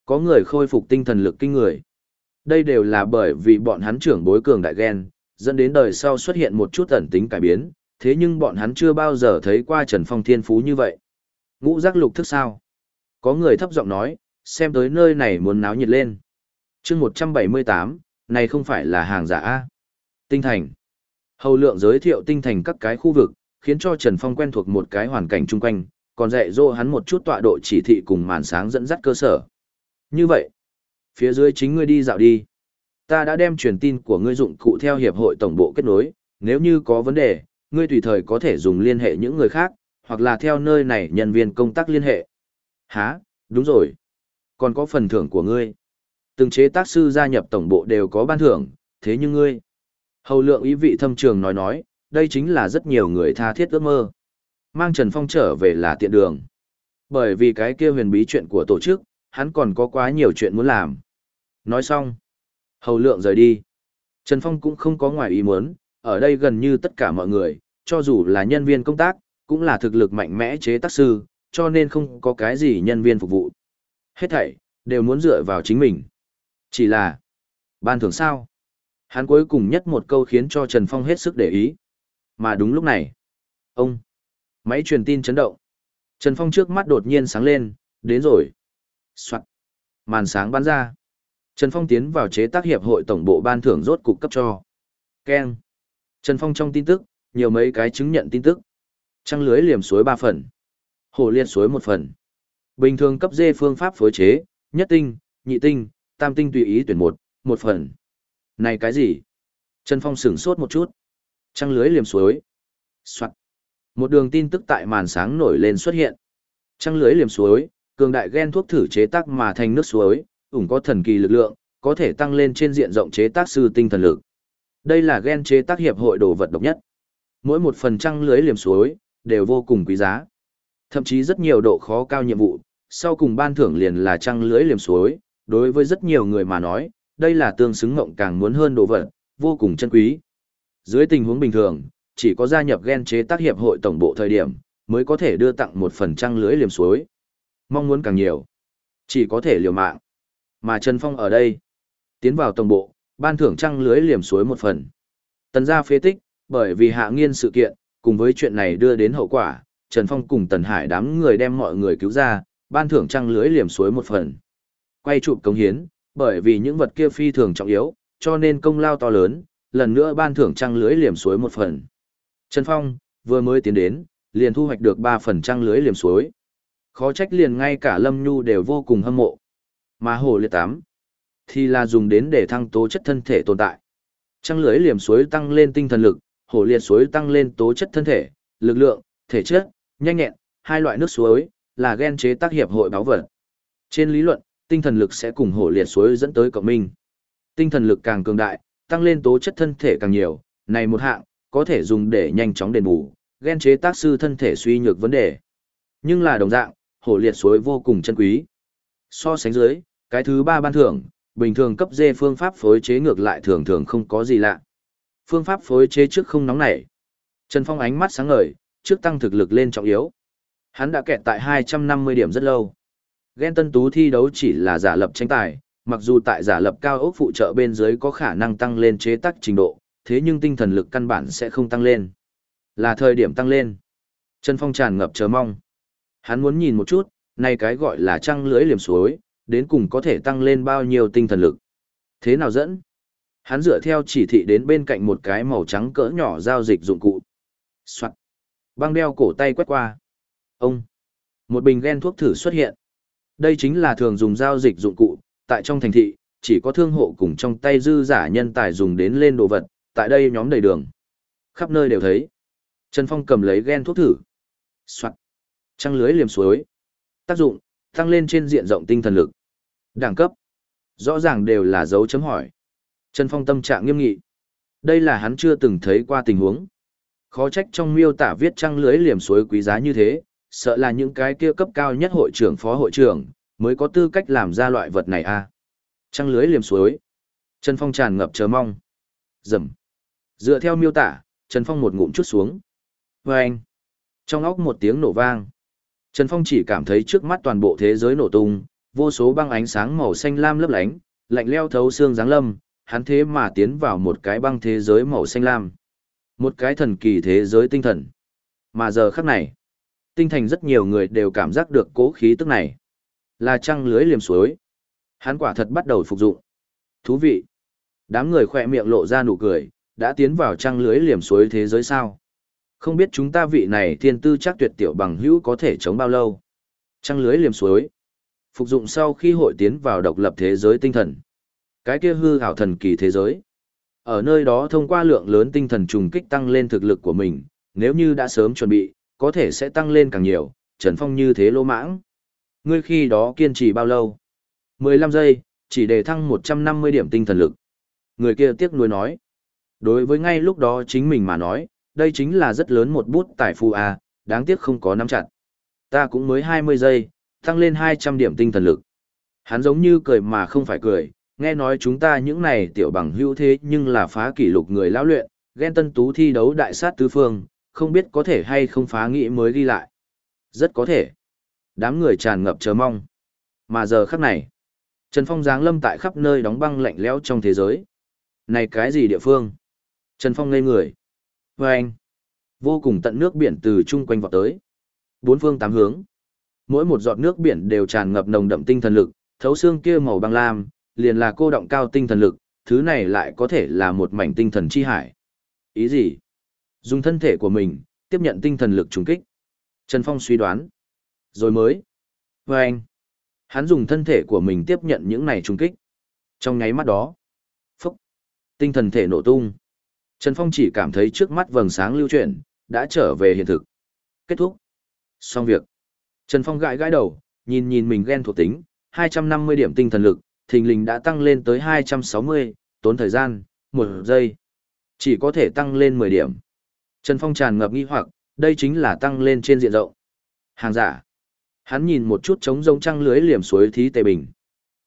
Có người khôi phục tinh thần lực kinh người. Đây đều là bởi vì bọn hắn trưởng bối cường đại gen, dẫn đến đời sau xuất hiện một chút ẩn tính cải biến, thế nhưng bọn hắn chưa bao giờ thấy qua Trần Phong thiên phú như vậy. Ngũ giác lục thức sao? Có người thấp giọng nói, xem tới nơi này muốn náo nhiệt lên. chương 178, này không phải là hàng giả A. Tinh thành. Hầu lượng giới thiệu tinh thành các cái khu vực, khiến cho Trần Phong quen thuộc một cái hoàn cảnh chung quanh, còn dạy dỗ hắn một chút tọa độ chỉ thị cùng màn sáng dẫn dắt cơ sở. Như vậy, phía dưới chính ngươi đi dạo đi. Ta đã đem truyền tin của ngươi dụng cụ theo hiệp hội tổng bộ kết nối, nếu như có vấn đề, ngươi tùy thời có thể dùng liên hệ những người khác, hoặc là theo nơi này nhân viên công tác liên hệ. Hả, đúng rồi. Còn có phần thưởng của ngươi. Từng chế tác sư gia nhập tổng bộ đều có ban thưởng, thế nhưng ngươi. Hầu lượng ý vị thâm trường nói nói, đây chính là rất nhiều người tha thiết ước mơ. Mang Trần Phong trở về là tiện đường. Bởi vì cái kia huyền bí chuyện của tổ chức, hắn còn có quá nhiều chuyện muốn làm. Nói xong. Hầu lượng rời đi. Trần Phong cũng không có ngoài ý muốn, ở đây gần như tất cả mọi người, cho dù là nhân viên công tác, cũng là thực lực mạnh mẽ chế tác sư, cho nên không có cái gì nhân viên phục vụ. Hết thảy, đều muốn dựa vào chính mình. Chỉ là, ban thưởng sao? Hắn cuối cùng nhất một câu khiến cho Trần Phong hết sức để ý. Mà đúng lúc này, ông, máy truyền tin chấn động. Trần Phong trước mắt đột nhiên sáng lên, đến rồi. Soạn. Màn sáng bắn ra. Trần Phong tiến vào chế tác hiệp hội tổng bộ ban thưởng rốt cục cấp cho. Ken. Trần Phong trong tin tức, nhiều mấy cái chứng nhận tin tức. Trăng lưới liềm suối 3 phần. Hồ liên suối 1 phần. Bình thường cấp dê phương pháp phối chế, nhất tinh, nhị tinh, tam tinh tùy ý tuyển một, một phần. Này cái gì? Trần Phong sửng sốt một chút. Trăng lưới liềm suối. Soạn. Một đường tin tức tại màn sáng nổi lên xuất hiện. Trăng lưới liềm suối, cường đại gen thuốc thử chế tác mà thành nước suối, ủng có thần kỳ lực lượng, có thể tăng lên trên diện rộng chế tác sư tinh thần lực. Đây là gen chế tác hiệp hội đồ vật độc nhất. Mỗi một phần trăng lưới liềm suối, đều vô cùng quý giá. Thậm chí rất nhiều độ khó cao nhiệm vụ, sau cùng ban thưởng liền là trăng lưới liềm suối, đối với rất nhiều người mà nói, đây là tương xứng ngộng càng muốn hơn đồ vật, vô cùng chân quý. Dưới tình huống bình thường, chỉ có gia nhập gen chế tác hiệp hội tổng bộ thời điểm, mới có thể đưa tặng một phần trăng lưới liềm suối. Mong muốn càng nhiều, chỉ có thể liều mạng. Mà Trần Phong ở đây, tiến vào tổng bộ, ban thưởng trăng lưới liềm suối một phần. Tần gia phế tích, bởi vì hạ nghiên sự kiện, cùng với chuyện này đưa đến hậu quả, Trần Phong cùng Tần Hải đám người đem mọi người cứu ra, ban thưởng trăng lưới liềm suối một phần. Quay chụp công hiến, bởi vì những vật kia phi thường trọng yếu, cho nên công lao to lớn, lần nữa ban thưởng trăng lưới liềm suối một phần. Trần Phong, vừa mới tiến đến, liền thu hoạch được 3 phần trăng lưới liềm suối. Khó trách liền ngay cả Lâm Nhu đều vô cùng hâm mộ. Mà hồ liệt tám, thì là dùng đến để thăng tố chất thân thể tồn tại. Trăng lưới liềm suối tăng lên tinh thần lực, hổ liệt suối tăng lên tố chất thân thể, lực lượng, thể chất, nhanh nhẹn, hai loại nước suối, là gen chế tác hiệp hội báo vật. Trên lý luận, tinh thần lực sẽ cùng hổ liệt suối dẫn tới cộng minh. Tinh thần lực càng cường đại, tăng lên tố chất thân thể càng nhiều, này một hạng, có thể dùng để nhanh chóng đền bù, gen chế tác sư thân thể suy nhược vấn đề. Nhưng là đồng dạng, hổ liệt suối vô cùng chân quý. So sánh dưới, cái thứ ba ban thưởng, bình thường cấp dê phương pháp phối chế ngược lại thường thường không có gì lạ. Phương pháp phối chế trước không nóng nảy. Trần Phong ánh mắt sáng ngời, trước tăng thực lực lên trọng yếu. Hắn đã kẹt tại 250 điểm rất lâu. Ghen tân tú thi đấu chỉ là giả lập tranh tài, mặc dù tại giả lập cao ốc phụ trợ bên dưới có khả năng tăng lên chế tác trình độ, thế nhưng tinh thần lực căn bản sẽ không tăng lên. Là thời điểm tăng lên. Trần Phong tràn ngập chờ mong. Hắn muốn nhìn một chút, này cái gọi là trăng lưới liềm suối, đến cùng có thể tăng lên bao nhiêu tinh thần lực. Thế nào dẫn? Hắn dựa theo chỉ thị đến bên cạnh một cái màu trắng cỡ nhỏ giao dịch dụng cụ. Soạn. Băng đeo cổ tay quét qua. Ông. Một bình ghen thuốc thử xuất hiện. Đây chính là thường dùng giao dịch dụng cụ, tại trong thành thị, chỉ có thương hộ cùng trong tay dư giả nhân tài dùng đến lên đồ vật, tại đây nhóm đầy đường. Khắp nơi đều thấy. Trần Phong cầm lấy ghen thuốc thử. Soạn. Trăng lưới liềm suối. Tác dụng, tăng lên trên diện rộng tinh thần lực. Đẳng cấp. Rõ ràng đều là dấu chấm hỏi. Trần Phong tâm trạng nghiêm nghị. Đây là hắn chưa từng thấy qua tình huống. Khó trách trong miêu tả viết trăng lưới liềm suối quý giá như thế, sợ là những cái kia cấp cao nhất hội trưởng phó hội trưởng, mới có tư cách làm ra loại vật này a. À. Trăng lưới liềm suối. Trần Phong tràn ngập chờ mong. Dầm, Dựa theo miêu tả, Trần Phong một ngụm chút xuống. Vâng. Trong óc một tiếng nổ vang. Trần Phong chỉ cảm thấy trước mắt toàn bộ thế giới nổ tung, vô số băng ánh sáng màu xanh lam lấp lánh, lạnh leo thấu xương dáng lâm, hắn thế mà tiến vào một cái băng thế giới màu xanh lam. Một cái thần kỳ thế giới tinh thần. Mà giờ khắc này, Tinh thành rất nhiều người đều cảm giác được cố khí tức này. Là trăng lưới liềm suối. Hắn quả thật bắt đầu phục dụng. Thú vị. Đám người khỏe miệng lộ ra nụ cười, đã tiến vào trăng lưới liềm suối thế giới sao. Không biết chúng ta vị này thiên tư chắc tuyệt tiểu bằng hữu có thể chống bao lâu. Trăng lưới liềm suối. Phục dụng sau khi hội tiến vào độc lập thế giới tinh thần. Cái kia hư hảo thần kỳ thế giới. Ở nơi đó thông qua lượng lớn tinh thần trùng kích tăng lên thực lực của mình, nếu như đã sớm chuẩn bị, có thể sẽ tăng lên càng nhiều, Trần Phong như thế lô mãng. Ngươi khi đó kiên trì bao lâu? 15 giây, chỉ để thăng 150 điểm tinh thần lực. Người kia tiếc nuối nói. Đối với ngay lúc đó chính mình mà nói, đây chính là rất lớn một bút tài phú à, đáng tiếc không có nắm chặt. Ta cũng mới 20 giây, tăng lên 200 điểm tinh thần lực. Hắn giống như cười mà không phải cười, nghe nói chúng ta những này tiểu bằng hữu thế nhưng là phá kỷ lục người lão luyện, ghen tân tú thi đấu đại sát tứ phương, không biết có thể hay không phá nghĩ mới ghi lại. Rất có thể. Đám người tràn ngập chờ mong. Mà giờ khắc này, Trần Phong giáng lâm tại khắp nơi đóng băng lạnh lẽo trong thế giới. Này cái gì địa phương? Trần Phong ngây người. Và anh, vô cùng tận nước biển từ chung quanh vọt tới. Bốn phương tám hướng. Mỗi một giọt nước biển đều tràn ngập nồng đậm tinh thần lực, thấu xương kia màu băng lam, liền là cô động cao tinh thần lực, thứ này lại có thể là một mảnh tinh thần chi hải. Ý gì? Dùng thân thể của mình, tiếp nhận tinh thần lực trùng kích. Trần Phong suy đoán. Rồi mới. Và anh. Hắn dùng thân thể của mình tiếp nhận những này trùng kích. Trong nháy mắt đó. Phúc. Tinh thần thể nổ tung. Trần Phong chỉ cảm thấy trước mắt vầng sáng lưu chuyển, đã trở về hiện thực. Kết thúc. Xong việc. Trần Phong gãi gãi đầu, nhìn nhìn mình ghen thuộc tính, 250 điểm tinh thần lực, thình lình đã tăng lên tới 260, tốn thời gian, một giây. Chỉ có thể tăng lên 10 điểm. Trần Phong tràn ngập nghi hoặc, đây chính là tăng lên trên diện rộng. Hàng giả. Hắn nhìn một chút trống rông trăng lưới liềm suối thí tề bình.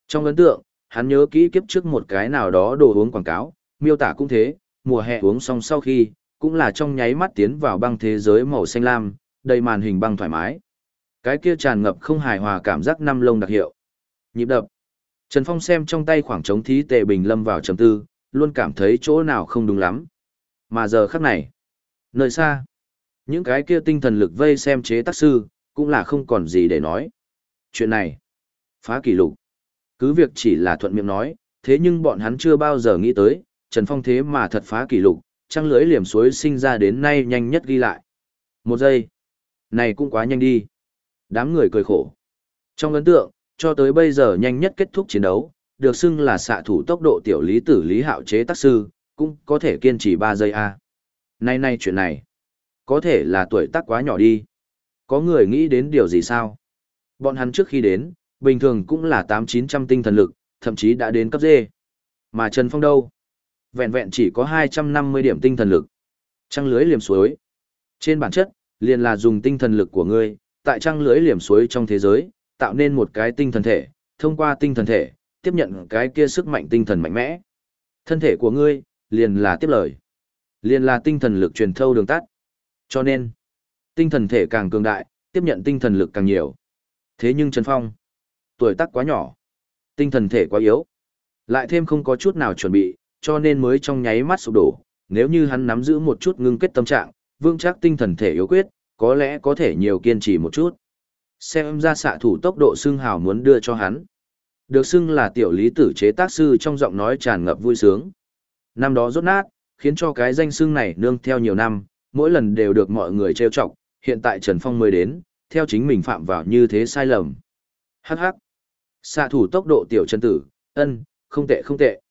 Trong ấn tượng, hắn nhớ kỹ kiếp trước một cái nào đó đồ uống quảng cáo, miêu tả cũng thế, mùa hè uống xong sau khi, cũng là trong nháy mắt tiến vào băng thế giới màu xanh lam, đầy màn hình băng thoải mái. Cái kia tràn ngập không hài hòa cảm giác năm lông đặc hiệu. Nhịp đập. Trần Phong xem trong tay khoảng trống thí tề bình lâm vào trầm tư, luôn cảm thấy chỗ nào không đúng lắm. Mà giờ khắc này, nơi xa, những cái kia tinh thần lực vây xem chế tác sư, cũng là không còn gì để nói. Chuyện này, phá kỷ lục. Cứ việc chỉ là thuận miệng nói, thế nhưng bọn hắn chưa bao giờ nghĩ tới, Trần Phong thế mà thật phá kỷ lục, trăng lưới liềm suối sinh ra đến nay nhanh nhất ghi lại. Một giây. Này cũng quá nhanh đi. Đám người cười khổ. Trong ấn tượng, cho tới bây giờ nhanh nhất kết thúc chiến đấu, được xưng là xạ thủ tốc độ tiểu lý tử lý hạo chế tác sư, cũng có thể kiên trì 3 giây a. Nay nay chuyện này, có thể là tuổi tác quá nhỏ đi. Có người nghĩ đến điều gì sao? Bọn hắn trước khi đến, bình thường cũng là 8-900 tinh thần lực, thậm chí đã đến cấp D. Mà Trần Phong đâu? Vẹn vẹn chỉ có 250 điểm tinh thần lực. Trăng lưới liềm suối. Trên bản chất, liền là dùng tinh thần lực của ngươi, tại trăng lưới liềm suối trong thế giới, tạo nên một cái tinh thần thể, thông qua tinh thần thể, tiếp nhận cái kia sức mạnh tinh thần mạnh mẽ. Thân thể của ngươi, liền là tiếp lời. Liền là tinh thần lực truyền thâu đường tắt. Cho nên, tinh thần thể càng cường đại, tiếp nhận tinh thần lực càng nhiều. Thế nhưng Trần Phong, tuổi tác quá nhỏ, tinh thần thể quá yếu, lại thêm không có chút nào chuẩn bị, cho nên mới trong nháy mắt sụp đổ. Nếu như hắn nắm giữ một chút ngưng kết tâm trạng, vương chắc tinh thần thể yếu quyết, có lẽ có thể nhiều kiên trì một chút. Xem ra xạ thủ tốc độ xưng hào muốn đưa cho hắn. Được xưng là tiểu lý tử chế tác sư trong giọng nói tràn ngập vui sướng. Năm đó rốt nát, khiến cho cái danh xưng này nương theo nhiều năm, mỗi lần đều được mọi người trêu chọc, hiện tại Trần Phong mới đến, theo chính mình phạm vào như thế sai lầm. Hắc hắc. Xạ thủ tốc độ tiểu chân tử, ân, không tệ không tệ.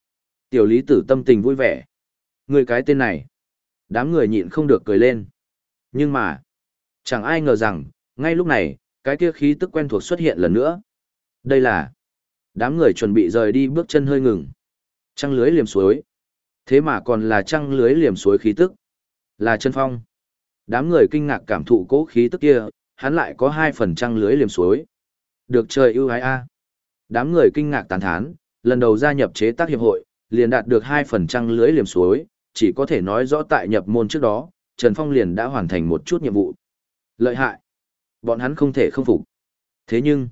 Tiểu lý tử tâm tình vui vẻ. Người cái tên này. Đám người nhịn không được cười lên. Nhưng mà, chẳng ai ngờ rằng, ngay lúc này, cái kia khí tức quen thuộc xuất hiện lần nữa. Đây là đám người chuẩn bị rời đi bước chân hơi ngừng. Trăng lưới liềm suối. Thế mà còn là trăng lưới liềm suối khí tức. Là chân phong. Đám người kinh ngạc cảm thụ cố khí tức kia, hắn lại có hai phần trăng lưới liềm suối. Được trời ưu ái a. Đám người kinh ngạc tán thán, lần đầu gia nhập chế tác hiệp hội, liền đạt được hai phần trăng lưới liềm suối, chỉ có thể nói rõ tại nhập môn trước đó, Trần Phong liền đã hoàn thành một chút nhiệm vụ. Lợi hại. Bọn hắn không thể không phục. Thế nhưng,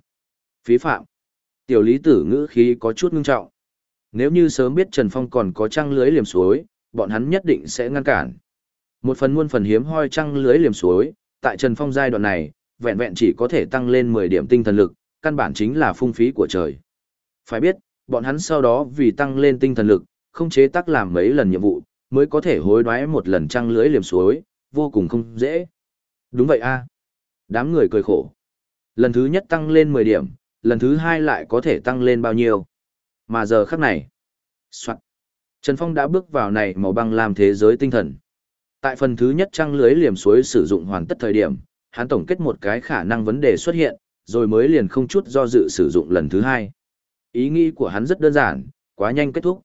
phí phạm. Tiểu lý tử ngữ khí có chút ngưng trọng. Nếu như sớm biết Trần Phong còn có trăng lưới liềm suối, bọn hắn nhất định sẽ ngăn cản. Một phần muôn phần hiếm hoi trăng lưới liềm suối, tại Trần Phong giai đoạn này, vẹn vẹn chỉ có thể tăng lên 10 điểm tinh thần lực, căn bản chính là phung phí của trời. Phải biết, bọn hắn sau đó vì tăng lên tinh thần lực, không chế tác làm mấy lần nhiệm vụ, mới có thể hối đoái một lần trăng lưới liềm suối, vô cùng không dễ. Đúng vậy a Đám người cười khổ. Lần thứ nhất tăng lên 10 điểm, lần thứ hai lại có thể tăng lên bao nhiêu. Mà giờ khắc này. Soạn. Trần Phong đã bước vào này màu băng làm thế giới tinh thần. Tại phần thứ nhất trăng lưới liềm suối sử dụng hoàn tất thời điểm, hắn tổng kết một cái khả năng vấn đề xuất hiện, rồi mới liền không chút do dự sử dụng lần thứ hai. Ý nghĩ của hắn rất đơn giản, quá nhanh kết thúc.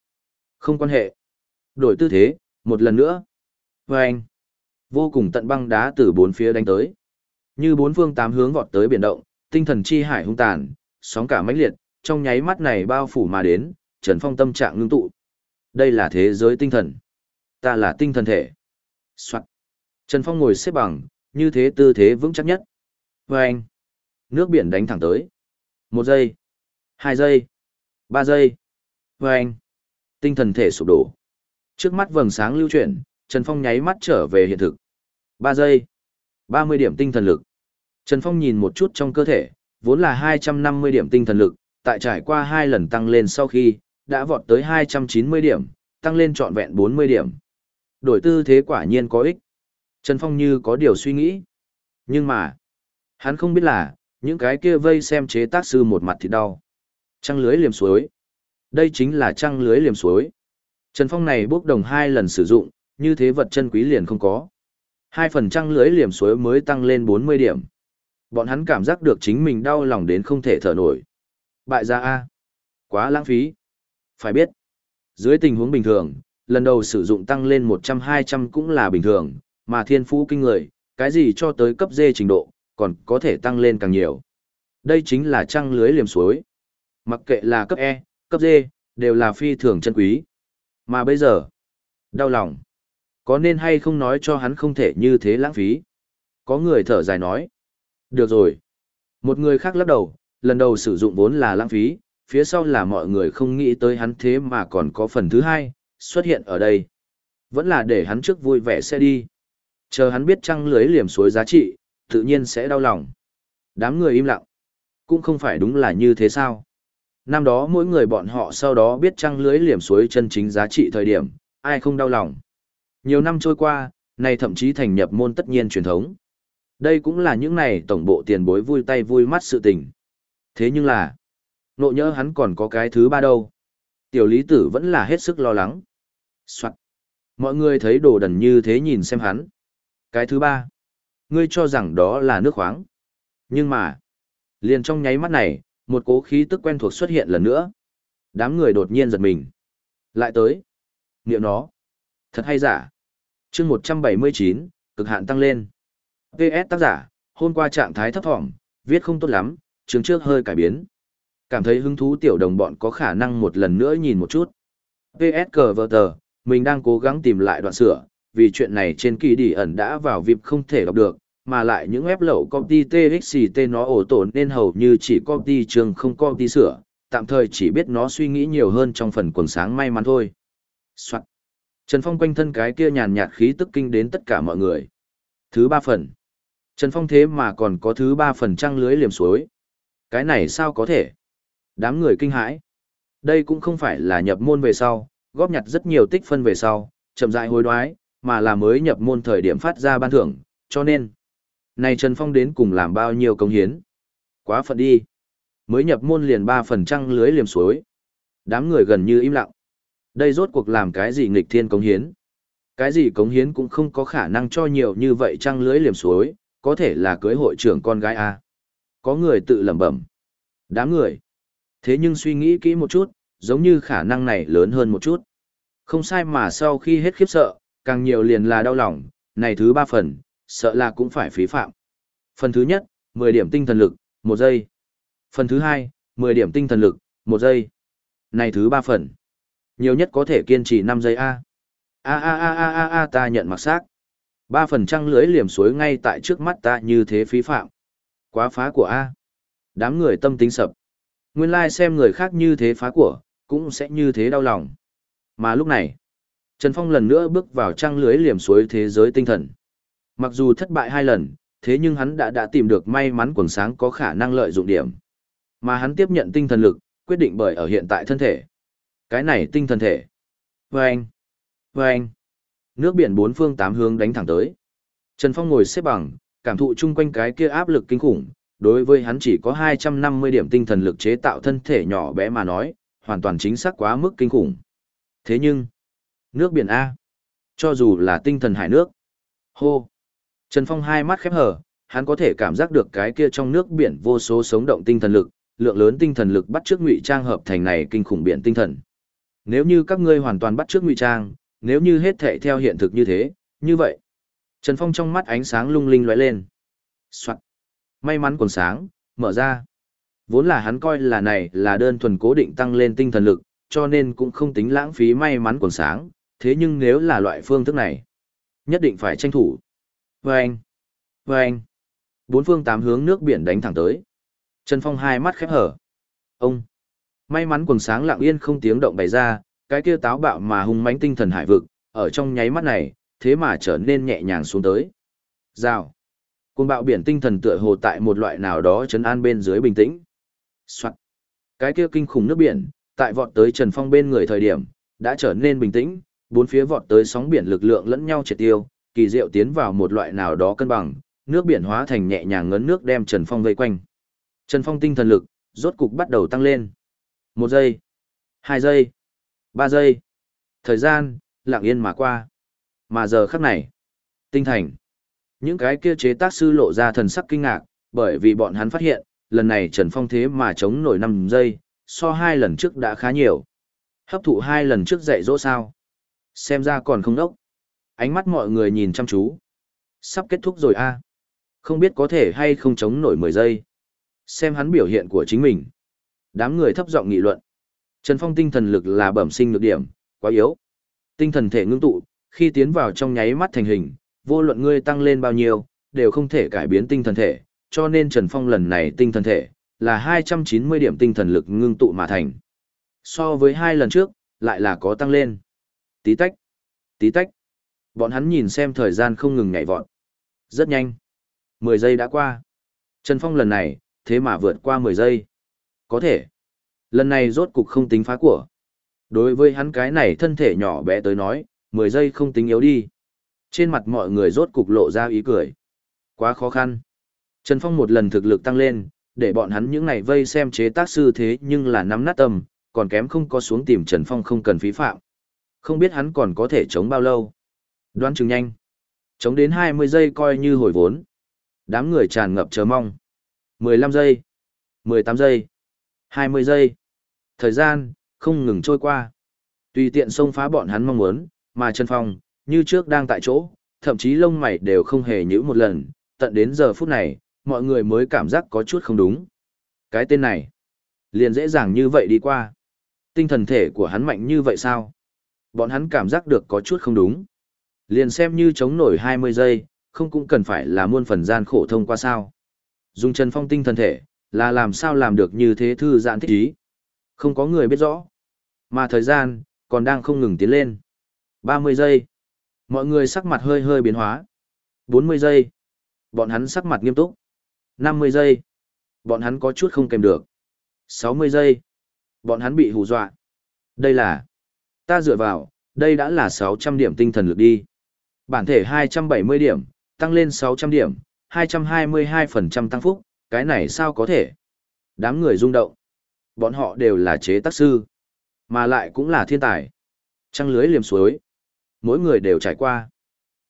Không quan hệ. Đổi tư thế, một lần nữa. Và anh, vô cùng tận băng đá từ bốn phía đánh tới. Như bốn phương tám hướng vọt tới biển động, tinh thần chi hải hung tàn, sóng cả mãnh liệt, trong nháy mắt này bao phủ mà đến, Trần Phong tâm trạng ngưng tụ. Đây là thế giới tinh thần. Ta là tinh thần thể. Soạn. Trần Phong ngồi xếp bằng, như thế tư thế vững chắc nhất. Và anh, nước biển đánh thẳng tới. Một giây, hai giây, ba giây. Và anh, tinh thần thể sụp đổ. Trước mắt vầng sáng lưu chuyển, Trần Phong nháy mắt trở về hiện thực. Ba giây, ba mươi điểm tinh thần lực. Trần Phong nhìn một chút trong cơ thể, vốn là hai trăm năm mươi điểm tinh thần lực, tại trải qua hai lần tăng lên sau khi, đã vọt tới hai trăm chín mươi điểm, tăng lên trọn vẹn bốn mươi điểm. Đổi tư thế quả nhiên có ích. Trần Phong như có điều suy nghĩ. Nhưng mà, hắn không biết là, những cái kia vây xem chế tác sư một mặt thì đau. Trăng lưới liềm suối. Đây chính là trăng lưới liềm suối. Trần Phong này bốc đồng hai lần sử dụng, như thế vật chân quý liền không có. Hai phần trăng lưới liềm suối mới tăng lên 40 điểm. Bọn hắn cảm giác được chính mình đau lòng đến không thể thở nổi. Bại gia A. Quá lãng phí. Phải biết, dưới tình huống bình thường, lần đầu sử dụng tăng lên 100-200 cũng là bình thường, mà thiên phú kinh người, cái gì cho tới cấp D trình độ, còn có thể tăng lên càng nhiều. Đây chính là trăng lưới liềm suối. Mặc kệ là cấp E, cấp D, đều là phi thường chân quý. Mà bây giờ, đau lòng. Có nên hay không nói cho hắn không thể như thế lãng phí? Có người thở dài nói. Được rồi. Một người khác lắc đầu, lần đầu sử dụng vốn là lãng phí, phía sau là mọi người không nghĩ tới hắn thế mà còn có phần thứ hai, xuất hiện ở đây. Vẫn là để hắn trước vui vẻ sẽ đi. Chờ hắn biết trăng lưới liềm suối giá trị, tự nhiên sẽ đau lòng. Đám người im lặng. Cũng không phải đúng là như thế sao. Năm đó mỗi người bọn họ sau đó biết trăng lưới liềm suối chân chính giá trị thời điểm, ai không đau lòng. Nhiều năm trôi qua, này thậm chí thành nhập môn tất nhiên truyền thống. Đây cũng là những này tổng bộ tiền bối vui tay vui mắt sự tình. Thế nhưng là, nộ nhớ hắn còn có cái thứ ba đâu. Tiểu lý tử vẫn là hết sức lo lắng. Soạn. Mọi người thấy đồ đần như thế nhìn xem hắn. Cái thứ ba, ngươi cho rằng đó là nước khoáng. Nhưng mà, liền trong nháy mắt này, một cố khí tức quen thuộc xuất hiện lần nữa. Đám người đột nhiên giật mình. Lại tới. Niệm nó. Thật hay giả chương 179, cực hạn tăng lên. PS tác giả, hôm qua trạng thái thấp thỏm, viết không tốt lắm, chương trước hơi cải biến. Cảm thấy hứng thú tiểu đồng bọn có khả năng một lần nữa nhìn một chút. PS cờ vờ tờ, mình đang cố gắng tìm lại đoạn sửa, vì chuyện này trên kỳ đi ẩn đã vào VIP không thể đọc được, mà lại những web lậu công ty TXT nó ổ tổn nên hầu như chỉ công ty trường không công ty sửa, tạm thời chỉ biết nó suy nghĩ nhiều hơn trong phần quần sáng may mắn thôi. Soạn. Trần Phong quanh thân cái kia nhàn nhạt khí tức kinh đến tất cả mọi người. Thứ ba phần. Trần Phong thế mà còn có thứ ba phần trăng lưới liềm suối. Cái này sao có thể? Đám người kinh hãi. Đây cũng không phải là nhập môn về sau, góp nhặt rất nhiều tích phân về sau, chậm rãi hối đoái, mà là mới nhập môn thời điểm phát ra ban thưởng, cho nên, này Trần Phong đến cùng làm bao nhiêu công hiến. Quá phận đi. Mới nhập môn liền ba phần trăng lưới liềm suối. Đám người gần như im lặng. Đây rốt cuộc làm cái gì nghịch thiên công hiến. Cái gì cống hiến cũng không có khả năng cho nhiều như vậy trăng lưới liềm suối, có thể là cưới hội trưởng con gái A. Có người tự lẩm bẩm. Đám người. Thế nhưng suy nghĩ kỹ một chút, giống như khả năng này lớn hơn một chút. Không sai mà sau khi hết khiếp sợ, càng nhiều liền là đau lòng, này thứ ba phần, sợ là cũng phải phí phạm. Phần thứ nhất, 10 điểm tinh thần lực, 1 giây. Phần thứ hai, 10 điểm tinh thần lực, 1 giây. Này thứ ba phần, nhiều nhất có thể kiên trì 5 giây A. A a a a a a ta nhận mặc xác. Ba phần trăng lưới liềm suối ngay tại trước mắt ta như thế phí phạm. Quá phá của A. Đám người tâm tính sập. Nguyên lai like xem người khác như thế phá của, cũng sẽ như thế đau lòng. Mà lúc này, Trần Phong lần nữa bước vào trăng lưới liềm suối thế giới tinh thần. Mặc dù thất bại hai lần, thế nhưng hắn đã đã tìm được may mắn quần sáng có khả năng lợi dụng điểm. Mà hắn tiếp nhận tinh thần lực, quyết định bởi ở hiện tại thân thể. Cái này tinh thần thể. Vâng! Vâng! Nước biển bốn phương tám hướng đánh thẳng tới. Trần Phong ngồi xếp bằng, cảm thụ chung quanh cái kia áp lực kinh khủng, đối với hắn chỉ có 250 điểm tinh thần lực chế tạo thân thể nhỏ bé mà nói, hoàn toàn chính xác quá mức kinh khủng. Thế nhưng, nước biển A, cho dù là tinh thần hải nước, hô, Trần Phong hai mắt khép hờ, hắn có thể cảm giác được cái kia trong nước biển vô số sống động tinh thần lực, lượng lớn tinh thần lực bắt trước ngụy trang hợp thành này kinh khủng biển tinh thần. Nếu như các ngươi hoàn toàn bắt trước ngụy trang, nếu như hết thệ theo hiện thực như thế, như vậy. Trần Phong trong mắt ánh sáng lung linh lóe lên. Soạn. May mắn còn sáng, mở ra. Vốn là hắn coi là này là đơn thuần cố định tăng lên tinh thần lực, cho nên cũng không tính lãng phí may mắn còn sáng, thế nhưng nếu là loại phương thức này, nhất định phải tranh thủ. Vâng! Vâng! Bốn phương tám hướng nước biển đánh thẳng tới. Trần Phong hai mắt khép hở. Ông! May mắn quần sáng lặng yên không tiếng động bày ra, cái kia táo bạo mà hung mãnh tinh thần hải vực, ở trong nháy mắt này, thế mà trở nên nhẹ nhàng xuống tới. Rào! Cuồng bạo biển tinh thần tựa hồ tại một loại nào đó trấn an bên dưới bình tĩnh. Soạn! Cái kia kinh khủng nước biển, tại vọt tới Trần Phong bên người thời điểm, đã trở nên bình tĩnh, bốn phía vọt tới sóng biển lực lượng lẫn nhau triệt tiêu, kỳ diệu tiến vào một loại nào đó cân bằng, nước biển hóa thành nhẹ nhàng ngấn nước đem Trần Phong vây quanh. Trần Phong tinh thần lực, rốt cục bắt đầu tăng lên. Một giây, hai giây, ba giây. Thời gian, lặng yên mà qua. Mà giờ khắc này, tinh thành. Những cái kia chế tác sư lộ ra thần sắc kinh ngạc, bởi vì bọn hắn phát hiện, lần này Trần Phong thế mà chống nổi 5 giây, so hai lần trước đã khá nhiều. Hấp thụ hai lần trước dạy dỗ sao. Xem ra còn không đốc. Ánh mắt mọi người nhìn chăm chú. Sắp kết thúc rồi a Không biết có thể hay không chống nổi 10 giây. Xem hắn biểu hiện của chính mình. Đám người thấp giọng nghị luận. Trần Phong tinh thần lực là bẩm sinh nhược điểm, quá yếu. Tinh thần thể ngưng tụ, khi tiến vào trong nháy mắt thành hình, vô luận ngươi tăng lên bao nhiêu, đều không thể cải biến tinh thần thể, cho nên Trần Phong lần này tinh thần thể là 290 điểm tinh thần lực ngưng tụ mà thành. So với hai lần trước, lại là có tăng lên. Tí tách, tí tách. Bọn hắn nhìn xem thời gian không ngừng nhảy vọt. Rất nhanh. 10 giây đã qua. Trần Phong lần này, thế mà vượt qua 10 giây. Có thể. Lần này rốt cục không tính phá của. Đối với hắn cái này thân thể nhỏ bé tới nói, 10 giây không tính yếu đi. Trên mặt mọi người rốt cục lộ ra ý cười. Quá khó khăn. Trần Phong một lần thực lực tăng lên, để bọn hắn những này vây xem chế tác sư thế nhưng là nắm nát tâm, còn kém không có xuống tìm Trần Phong không cần phí phạm. Không biết hắn còn có thể chống bao lâu. Đoán chừng nhanh. Chống đến 20 giây coi như hồi vốn. Đám người tràn ngập chờ mong. 15 giây. 18 giây. 20 giây. Thời gian, không ngừng trôi qua. Tùy tiện xông phá bọn hắn mong muốn, mà Trần Phong, như trước đang tại chỗ, thậm chí lông mày đều không hề nhữ một lần, tận đến giờ phút này, mọi người mới cảm giác có chút không đúng. Cái tên này, liền dễ dàng như vậy đi qua. Tinh thần thể của hắn mạnh như vậy sao? Bọn hắn cảm giác được có chút không đúng. Liền xem như chống nổi 20 giây, không cũng cần phải là muôn phần gian khổ thông qua sao. Dùng Trần Phong tinh thần thể, là làm sao làm được như thế thư giãn thích ý. Không có người biết rõ. Mà thời gian, còn đang không ngừng tiến lên. 30 giây. Mọi người sắc mặt hơi hơi biến hóa. 40 giây. Bọn hắn sắc mặt nghiêm túc. 50 giây. Bọn hắn có chút không kèm được. 60 giây. Bọn hắn bị hù dọa. Đây là... Ta dựa vào, đây đã là 600 điểm tinh thần lực đi. Bản thể 270 điểm, tăng lên 600 điểm, 222% tăng phúc, cái này sao có thể? Đám người rung động. Bọn họ đều là chế tác sư, mà lại cũng là thiên tài. Trăng lưới liềm suối. Mỗi người đều trải qua.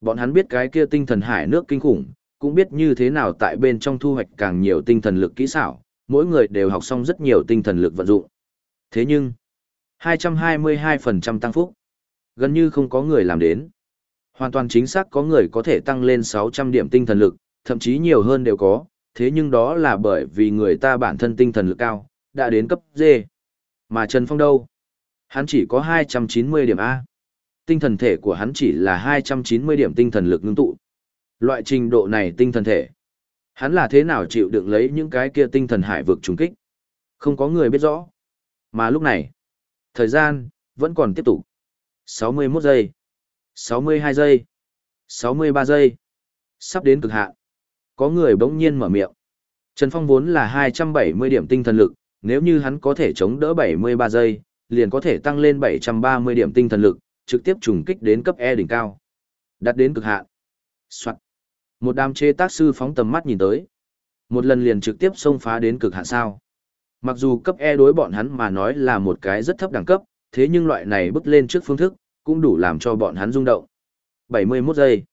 Bọn hắn biết cái kia tinh thần hải nước kinh khủng, cũng biết như thế nào tại bên trong thu hoạch càng nhiều tinh thần lực kỹ xảo, mỗi người đều học xong rất nhiều tinh thần lực vận dụng. Thế nhưng, 222% tăng phúc, gần như không có người làm đến. Hoàn toàn chính xác có người có thể tăng lên 600 điểm tinh thần lực, thậm chí nhiều hơn đều có, thế nhưng đó là bởi vì người ta bản thân tinh thần lực cao, đã đến cấp D. Mà Trần Phong đâu? Hắn chỉ có 290 điểm A. Tinh thần thể của hắn chỉ là 290 điểm tinh thần lực ngưng tụ. Loại trình độ này tinh thần thể. Hắn là thế nào chịu đựng lấy những cái kia tinh thần hải vực trùng kích? Không có người biết rõ. Mà lúc này, thời gian, vẫn còn tiếp tục. 61 giây, 62 giây, 63 giây. Sắp đến cực hạn. Có người bỗng nhiên mở miệng. Trần Phong vốn là 270 điểm tinh thần lực, nếu như hắn có thể chống đỡ 73 giây, liền có thể tăng lên 730 điểm tinh thần lực, trực tiếp trùng kích đến cấp E đỉnh cao. Đạt đến cực hạn. Soạn. Một đám chế tác sư phóng tầm mắt nhìn tới. Một lần liền trực tiếp xông phá đến cực hạn sao. Mặc dù cấp E đối bọn hắn mà nói là một cái rất thấp đẳng cấp, thế nhưng loại này bước lên trước phương thức, cũng đủ làm cho bọn hắn rung động. 71 giây,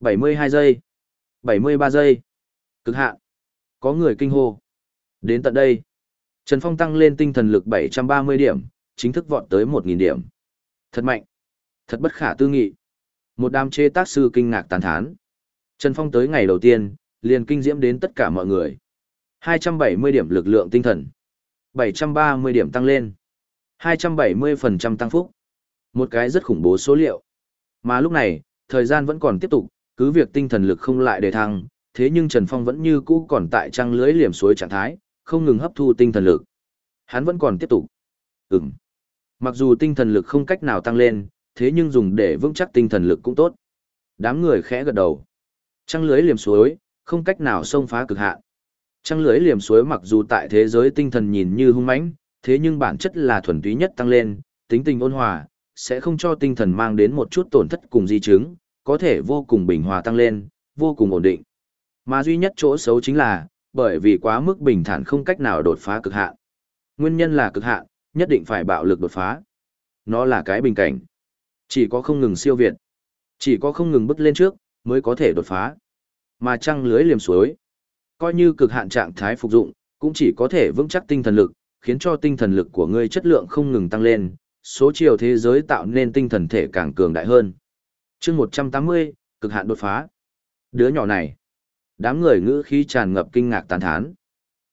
72 giây, 73 giây. Cực hạn. Có người kinh hô. Đến tận đây, Trần Phong tăng lên tinh thần lực 730 điểm, chính thức vọt tới 1.000 điểm. Thật mạnh. Thật bất khả tư nghị. Một đám chế tác sư kinh ngạc tán thán. Trần Phong tới ngày đầu tiên, liền kinh diễm đến tất cả mọi người. 270 điểm lực lượng tinh thần. 730 điểm tăng lên. 270% tăng phúc. Một cái rất khủng bố số liệu. Mà lúc này, thời gian vẫn còn tiếp tục, cứ việc tinh thần lực không lại đề thăng, thế nhưng Trần Phong vẫn như cũ còn tại trăng lưới liềm suối trạng thái, không ngừng hấp thu tinh thần lực. Hắn vẫn còn tiếp tục. Ừm. Mặc dù tinh thần lực không cách nào tăng lên, thế nhưng dùng để vững chắc tinh thần lực cũng tốt. Đám người khẽ gật đầu. Trăng lưới liềm suối, không cách nào xông phá cực hạn. Trăng lưới liềm suối mặc dù tại thế giới tinh thần nhìn như hung mãnh, thế nhưng bản chất là thuần túy nhất tăng lên, tính tình ôn hòa, sẽ không cho tinh thần mang đến một chút tổn thất cùng di chứng, có thể vô cùng bình hòa tăng lên, vô cùng ổn định. Mà duy nhất chỗ xấu chính là, bởi vì quá mức bình thản không cách nào đột phá cực hạn. Nguyên nhân là cực hạn, nhất định phải bạo lực đột phá. Nó là cái bình cảnh. Chỉ có không ngừng siêu việt, chỉ có không ngừng bước lên trước, mới có thể đột phá. Mà trăng lưới liềm suối, coi như cực hạn trạng thái phục dụng, cũng chỉ có thể vững chắc tinh thần lực, khiến cho tinh thần lực của ngươi chất lượng không ngừng tăng lên, số chiều thế giới tạo nên tinh thần thể càng cường đại hơn chương 180, cực hạn đột phá. Đứa nhỏ này, đám người ngữ khí tràn ngập kinh ngạc tán thán.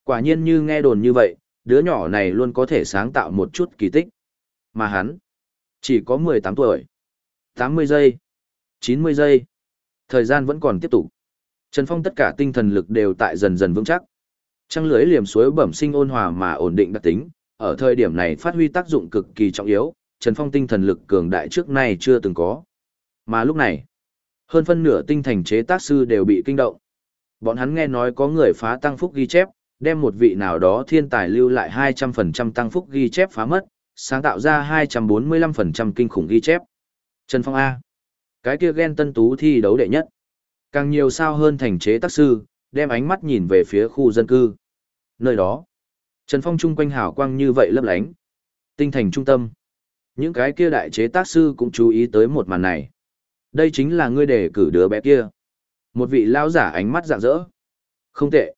Quả nhiên như nghe đồn như vậy, đứa nhỏ này luôn có thể sáng tạo một chút kỳ tích. Mà hắn, chỉ có 18 tuổi. 80 giây, 90 giây. Thời gian vẫn còn tiếp tục. Trần Phong tất cả tinh thần lực đều tại dần dần vững chắc. Trăng lưới liềm suối bẩm sinh ôn hòa mà ổn định đặc tính, ở thời điểm này phát huy tác dụng cực kỳ trọng yếu, Trần Phong tinh thần lực cường đại trước nay chưa từng có. Mà lúc này, hơn phân nửa tinh thành chế tác sư đều bị kinh động. Bọn hắn nghe nói có người phá tăng phúc ghi chép, đem một vị nào đó thiên tài lưu lại 200% tăng phúc ghi chép phá mất, sáng tạo ra 245% kinh khủng ghi chép. Trần Phong A. Cái kia ghen tân tú thi đấu đệ nhất. Càng nhiều sao hơn thành chế tác sư, đem ánh mắt nhìn về phía khu dân cư. Nơi đó, Trần Phong chung quanh hào quang như vậy lấp lánh. Tinh thành trung tâm. Những cái kia đại chế tác sư cũng chú ý tới một màn này. Đây chính là ngươi đề cử đứa bé kia. Một vị lão giả ánh mắt rạng rỡ. Không tệ.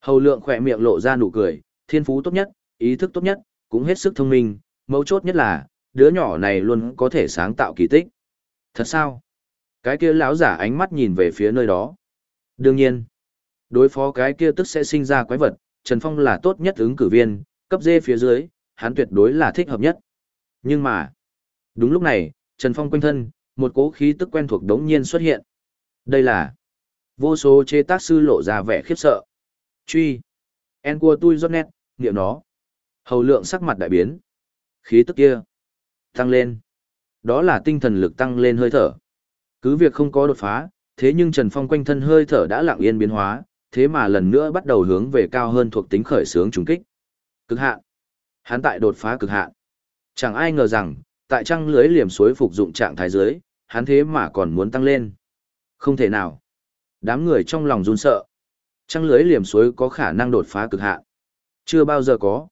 Hầu lượng khỏe miệng lộ ra nụ cười, thiên phú tốt nhất, ý thức tốt nhất, cũng hết sức thông minh, mấu chốt nhất là, đứa nhỏ này luôn có thể sáng tạo kỳ tích. Thật sao? Cái kia lão giả ánh mắt nhìn về phía nơi đó. Đương nhiên, đối phó cái kia tức sẽ sinh ra quái vật, Trần Phong là tốt nhất ứng cử viên, cấp dê phía dưới, hắn tuyệt đối là thích hợp nhất. Nhưng mà, đúng lúc này, Trần Phong quanh thân, một cố khí tức quen thuộc đống nhiên xuất hiện. Đây là vô số chế tác sư lộ ra vẻ khiếp sợ. Truy. En của tôi rốt nét, niệm nó. Hầu lượng sắc mặt đại biến. Khí tức kia. Tăng lên. Đó là tinh thần lực tăng lên hơi thở. Cứ việc không có đột phá, thế nhưng Trần Phong quanh thân hơi thở đã lặng yên biến hóa, thế mà lần nữa bắt đầu hướng về cao hơn thuộc tính khởi sướng trùng kích. Cực hạn. Hắn tại đột phá cực hạn. Chẳng ai ngờ rằng, tại trăng lưới liềm suối phục dụng trạng thái dưới, hắn thế mà còn muốn tăng lên. Không thể nào. Đám người trong lòng run sợ. Trăng lưới liềm suối có khả năng đột phá cực hạn. Chưa bao giờ có.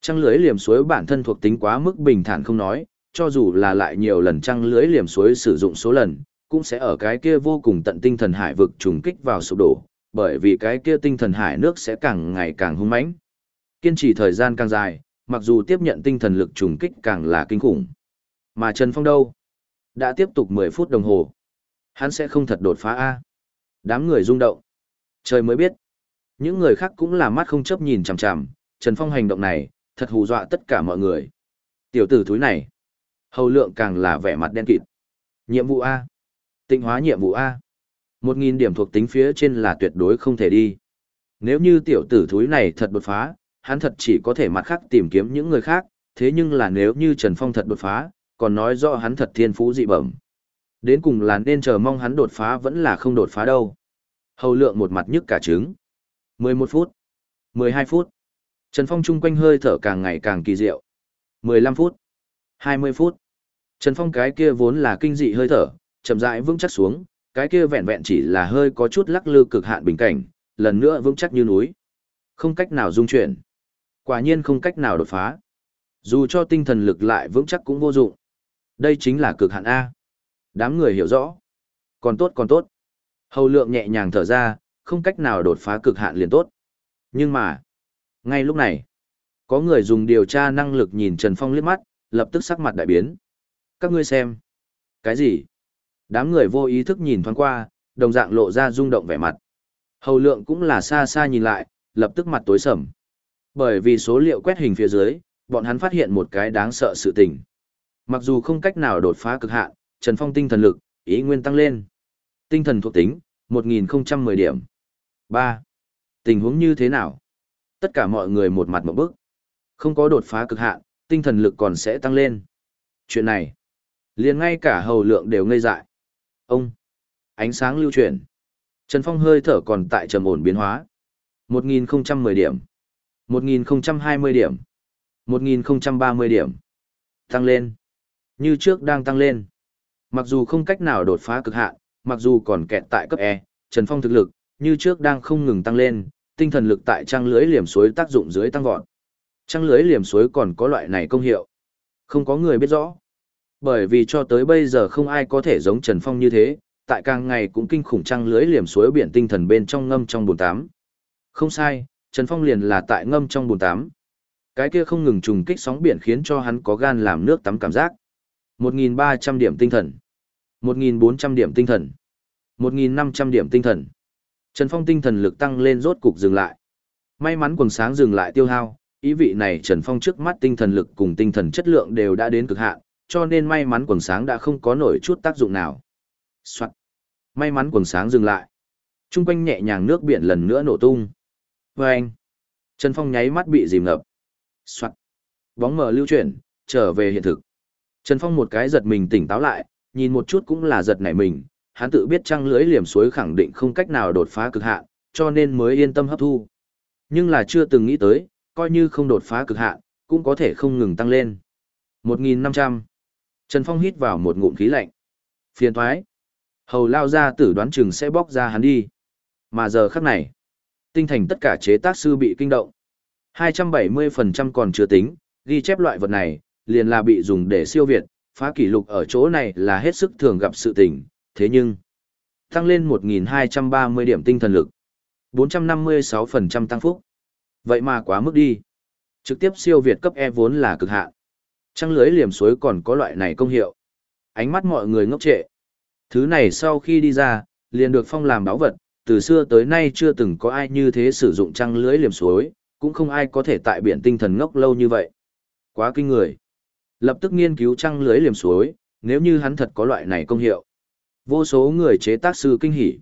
Trăng lưới liềm suối bản thân thuộc tính quá mức bình thản không nói, cho dù là lại nhiều lần trăng lưới liềm suối sử dụng số lần, cũng sẽ ở cái kia vô cùng tận tinh thần hải vực trùng kích vào sụp đổ, bởi vì cái kia tinh thần hải nước sẽ càng ngày càng hung mãnh. Kiên trì thời gian càng dài, mặc dù tiếp nhận tinh thần lực trùng kích càng là kinh khủng. Mà Trần Phong đâu? Đã tiếp tục 10 phút đồng hồ. Hắn sẽ không thật đột phá A. Đám người rung động. Trời mới biết. Những người khác cũng là mắt không chấp nhìn chằm chằm, Trần Phong hành động này, thật hù dọa tất cả mọi người. Tiểu tử thúi này. Hầu lượng càng là vẻ mặt đen kịt. Nhiệm vụ A. Tịnh hóa nhiệm vụ A. Một nghìn điểm thuộc tính phía trên là tuyệt đối không thể đi. Nếu như tiểu tử thúi này thật đột phá, hắn thật chỉ có thể mặt khác tìm kiếm những người khác, thế nhưng là nếu như Trần Phong thật đột phá, còn nói rõ hắn thật thiên phú dị bẩm. Đến cùng là nên chờ mong hắn đột phá vẫn là không đột phá đâu. Hầu lượng một mặt nhức cả trứng. 11 phút. 12 phút. Trần Phong chung quanh hơi thở càng ngày càng kỳ diệu. 15 phút. 20 phút. Trần Phong cái kia vốn là kinh dị hơi thở, chậm rãi vững chắc xuống, cái kia vẹn vẹn chỉ là hơi có chút lắc lư cực hạn bình cảnh, lần nữa vững chắc như núi. Không cách nào dung chuyển. Quả nhiên không cách nào đột phá. Dù cho tinh thần lực lại vững chắc cũng vô dụng. Đây chính là cực hạn A. Đám người hiểu rõ. Còn tốt còn tốt. Hầu lượng nhẹ nhàng thở ra, không cách nào đột phá cực hạn liền tốt. Nhưng mà, ngay lúc này, có người dùng điều tra năng lực nhìn Trần Phong liếc mắt, lập tức sắc mặt đại biến. Các ngươi xem. Cái gì? Đám người vô ý thức nhìn thoáng qua, đồng dạng lộ ra rung động vẻ mặt. Hầu lượng cũng là xa xa nhìn lại, lập tức mặt tối sầm. Bởi vì số liệu quét hình phía dưới, bọn hắn phát hiện một cái đáng sợ sự tình. Mặc dù không cách nào đột phá cực hạn, Trần Phong tinh thần lực, ý nguyên tăng lên. Tinh thần thuộc tính, 1010 điểm. 3. Tình huống như thế nào? Tất cả mọi người một mặt một bước, Không có đột phá cực hạn, tinh thần lực còn sẽ tăng lên. Chuyện này, liền ngay cả hầu lượng đều ngây dại. Ông, ánh sáng lưu chuyển. Trần Phong hơi thở còn tại trầm ổn biến hóa. 1010 điểm, 1020 điểm, 1030 điểm. Tăng lên. Như trước đang tăng lên. Mặc dù không cách nào đột phá cực hạn, mặc dù còn kẹt tại cấp E, Trần Phong thực lực, như trước đang không ngừng tăng lên, tinh thần lực tại trang lưới liềm suối tác dụng dưới tăng vọt. Trang lưới liềm suối còn có loại này công hiệu. Không có người biết rõ. Bởi vì cho tới bây giờ không ai có thể giống Trần Phong như thế, tại càng ngày cũng kinh khủng trang lưới liềm suối biển tinh thần bên trong ngâm trong bồn tám. Không sai, Trần Phong liền là tại ngâm trong bồn tám. Cái kia không ngừng trùng kích sóng biển khiến cho hắn có gan làm nước tắm cảm giác. 1.300 điểm tinh thần. 1.400 điểm tinh thần. 1.500 điểm tinh thần. Trần Phong tinh thần lực tăng lên rốt cục dừng lại. May mắn quần sáng dừng lại tiêu hao, ý vị này Trần Phong trước mắt tinh thần lực cùng tinh thần chất lượng đều đã đến cực hạn, cho nên may mắn quần sáng đã không có nổi chút tác dụng nào. Soạn. May mắn quần sáng dừng lại. Trung quanh nhẹ nhàng nước biển lần nữa nổ tung. Vâng. Trần Phong nháy mắt bị dìm ngập. Soạn. Bóng mờ lưu chuyển, trở về hiện thực. Trần Phong một cái giật mình tỉnh táo lại, nhìn một chút cũng là giật nảy mình, hắn tự biết trăng lưới liềm suối khẳng định không cách nào đột phá cực hạn, cho nên mới yên tâm hấp thu. Nhưng là chưa từng nghĩ tới, coi như không đột phá cực hạn, cũng có thể không ngừng tăng lên. 1.500. Trần Phong hít vào một ngụm khí lạnh. Phiền thoái. Hầu lao ra tử đoán chừng sẽ bóc ra hắn đi. Mà giờ khắc này, tinh thành tất cả chế tác sư bị kinh động. 270% còn chưa tính, ghi chép loại vật này, liền là bị dùng để siêu việt, phá kỷ lục ở chỗ này là hết sức thường gặp sự tình, thế nhưng, tăng lên 1.230 điểm tinh thần lực, 456% tăng phúc. Vậy mà quá mức đi. Trực tiếp siêu việt cấp E vốn là cực hạn. Trăng lưới liềm suối còn có loại này công hiệu. Ánh mắt mọi người ngốc trệ. Thứ này sau khi đi ra, liền được phong làm báo vật, từ xưa tới nay chưa từng có ai như thế sử dụng trăng lưới liềm suối, cũng không ai có thể tại biển tinh thần ngốc lâu như vậy. Quá kinh người. Lập tức nghiên cứu trăng lưới liềm suối, nếu như hắn thật có loại này công hiệu. Vô số người chế tác sư kinh hỉ.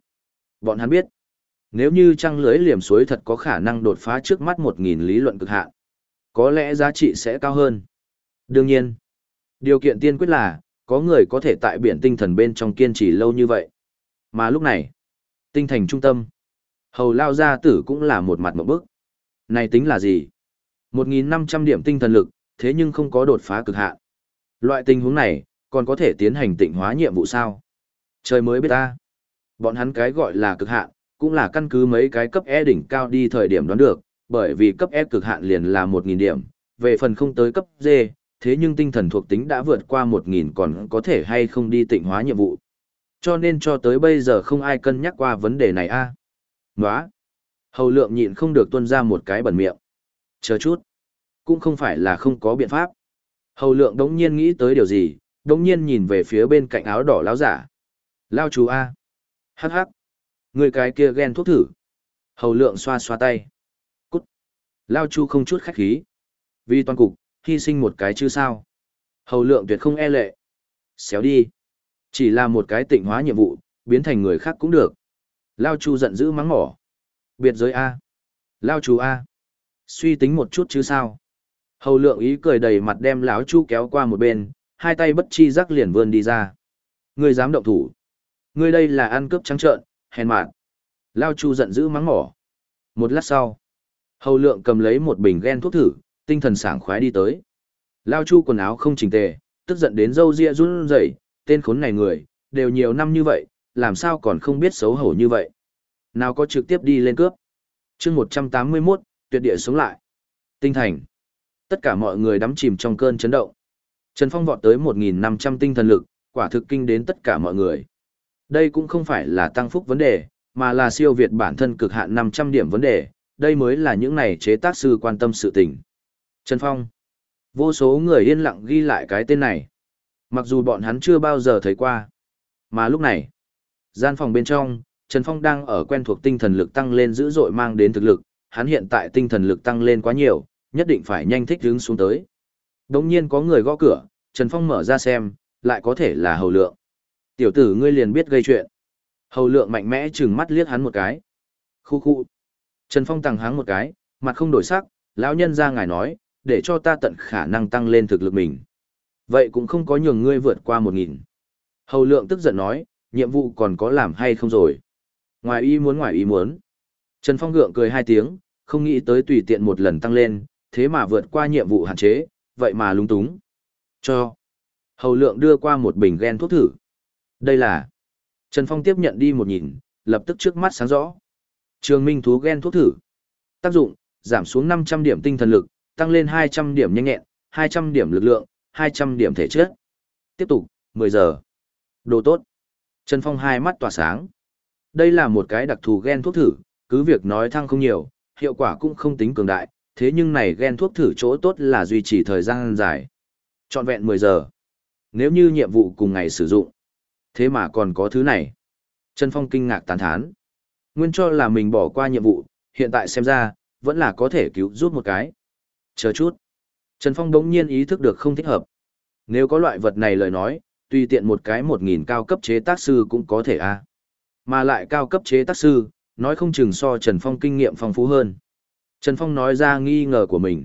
Bọn hắn biết, nếu như trăng lưới liềm suối thật có khả năng đột phá trước mắt 1.000 lý luận cực hạn, có lẽ giá trị sẽ cao hơn. Đương nhiên, điều kiện tiên quyết là, có người có thể tại biển tinh thần bên trong kiên trì lâu như vậy. Mà lúc này, tinh thành trung tâm, hầu lao gia tử cũng là một mặt một bước. Này tính là gì? 1.500 điểm tinh thần lực, thế nhưng không có đột phá cực hạn. Loại tình huống này, còn có thể tiến hành tịnh hóa nhiệm vụ sao? Trời mới biết ta. Bọn hắn cái gọi là cực hạn, cũng là căn cứ mấy cái cấp E đỉnh cao đi thời điểm đoán được, bởi vì cấp E cực hạn liền là 1.000 điểm, về phần không tới cấp D, thế nhưng tinh thần thuộc tính đã vượt qua 1.000 còn có thể hay không đi tịnh hóa nhiệm vụ. Cho nên cho tới bây giờ không ai cân nhắc qua vấn đề này a. À? Nóa. Hầu lượng nhịn không được tuân ra một cái bẩn miệng. Chờ chút. Cũng không phải là không có biện pháp. Hầu lượng đống nhiên nghĩ tới điều gì, đống nhiên nhìn về phía bên cạnh áo đỏ lão giả. Lao chú A. Hắc hắc. Người cái kia ghen thuốc thử. Hầu lượng xoa xoa tay. Cút. Lao chu không chút khách khí. Vì toàn cục, hy sinh một cái chứ sao. Hầu lượng tuyệt không e lệ. Xéo đi. Chỉ là một cái tịnh hóa nhiệm vụ, biến thành người khác cũng được. Lao chu giận dữ mắng mỏ. Biệt giới A. Lao chú A. Suy tính một chút chứ sao. Hầu lượng ý cười đầy mặt đem lão chu kéo qua một bên, hai tay bất chi rắc liền vươn đi ra. Ngươi dám động thủ. Ngươi đây là ăn cướp trắng trợn, hèn mạn. Lao Chu giận dữ mắng mỏ. Một lát sau, Hầu Lượng cầm lấy một bình ghen thuốc thử, tinh thần sảng khoái đi tới. Lao Chu quần áo không chỉnh tề, tức giận đến râu ria run rẩy, tên khốn này người, đều nhiều năm như vậy, làm sao còn không biết xấu hổ như vậy. Nào có trực tiếp đi lên cướp. chương 181, tuyệt địa sống lại. Tinh thành. Tất cả mọi người đắm chìm trong cơn chấn động. Trần Phong vọt tới 1.500 tinh thần lực, quả thực kinh đến tất cả mọi người. Đây cũng không phải là tăng phúc vấn đề, mà là siêu việt bản thân cực hạn 500 điểm vấn đề, đây mới là những này chế tác sư quan tâm sự tình. Trần Phong. Vô số người yên lặng ghi lại cái tên này. Mặc dù bọn hắn chưa bao giờ thấy qua. Mà lúc này, gian phòng bên trong, Trần Phong đang ở quen thuộc tinh thần lực tăng lên dữ dội mang đến thực lực, hắn hiện tại tinh thần lực tăng lên quá nhiều, nhất định phải nhanh thích hướng xuống tới. Đồng nhiên có người gõ cửa, Trần Phong mở ra xem, lại có thể là hầu lượng. Tiểu tử ngươi liền biết gây chuyện. Hầu lượng mạnh mẽ trừng mắt liếc hắn một cái. Khu khu. Trần Phong tăng háng một cái, mặt không đổi sắc, lão nhân ra ngài nói, để cho ta tận khả năng tăng lên thực lực mình. Vậy cũng không có nhường ngươi vượt qua một nghìn. Hầu lượng tức giận nói, nhiệm vụ còn có làm hay không rồi. Ngoài ý muốn ngoài ý muốn. Trần Phong gượng cười hai tiếng, không nghĩ tới tùy tiện một lần tăng lên, thế mà vượt qua nhiệm vụ hạn chế, vậy mà lung túng. Cho. Hầu lượng đưa qua một bình gen thuốc thử. Đây là. Trần Phong tiếp nhận đi một nhìn, lập tức trước mắt sáng rõ. Trường Minh thú gen thuốc thử. Tác dụng, giảm xuống 500 điểm tinh thần lực, tăng lên 200 điểm nhanh nhẹn, 200 điểm lực lượng, 200 điểm thể chất. Tiếp tục, 10 giờ. Đồ tốt. Trần Phong hai mắt tỏa sáng. Đây là một cái đặc thù gen thuốc thử, cứ việc nói thăng không nhiều, hiệu quả cũng không tính cường đại, thế nhưng này ghen thuốc thử chỗ tốt là duy trì thời gian dài. Trọn vẹn 10 giờ. Nếu như nhiệm vụ cùng ngày sử dụng. Thế mà còn có thứ này. Trần Phong kinh ngạc tán thán. Nguyên cho là mình bỏ qua nhiệm vụ, hiện tại xem ra, vẫn là có thể cứu giúp một cái. Chờ chút. Trần Phong đống nhiên ý thức được không thích hợp. Nếu có loại vật này lời nói, tùy tiện một cái một nghìn cao cấp chế tác sư cũng có thể a Mà lại cao cấp chế tác sư, nói không chừng so Trần Phong kinh nghiệm phong phú hơn. Trần Phong nói ra nghi ngờ của mình.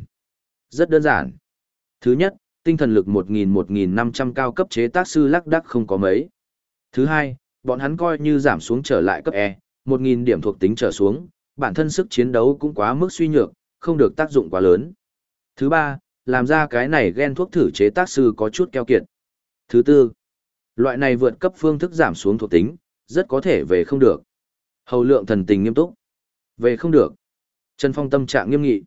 Rất đơn giản. Thứ nhất, tinh thần lực 1.000-1.500 cao cấp chế tác sư lắc đắc không có mấy. Thứ hai, bọn hắn coi như giảm xuống trở lại cấp E, 1.000 điểm thuộc tính trở xuống, bản thân sức chiến đấu cũng quá mức suy nhược, không được tác dụng quá lớn. Thứ ba, làm ra cái này ghen thuốc thử chế tác sư có chút keo kiệt. Thứ tư, loại này vượt cấp phương thức giảm xuống thuộc tính, rất có thể về không được. Hầu lượng thần tình nghiêm túc. Về không được. Trần Phong tâm trạng nghiêm nghị.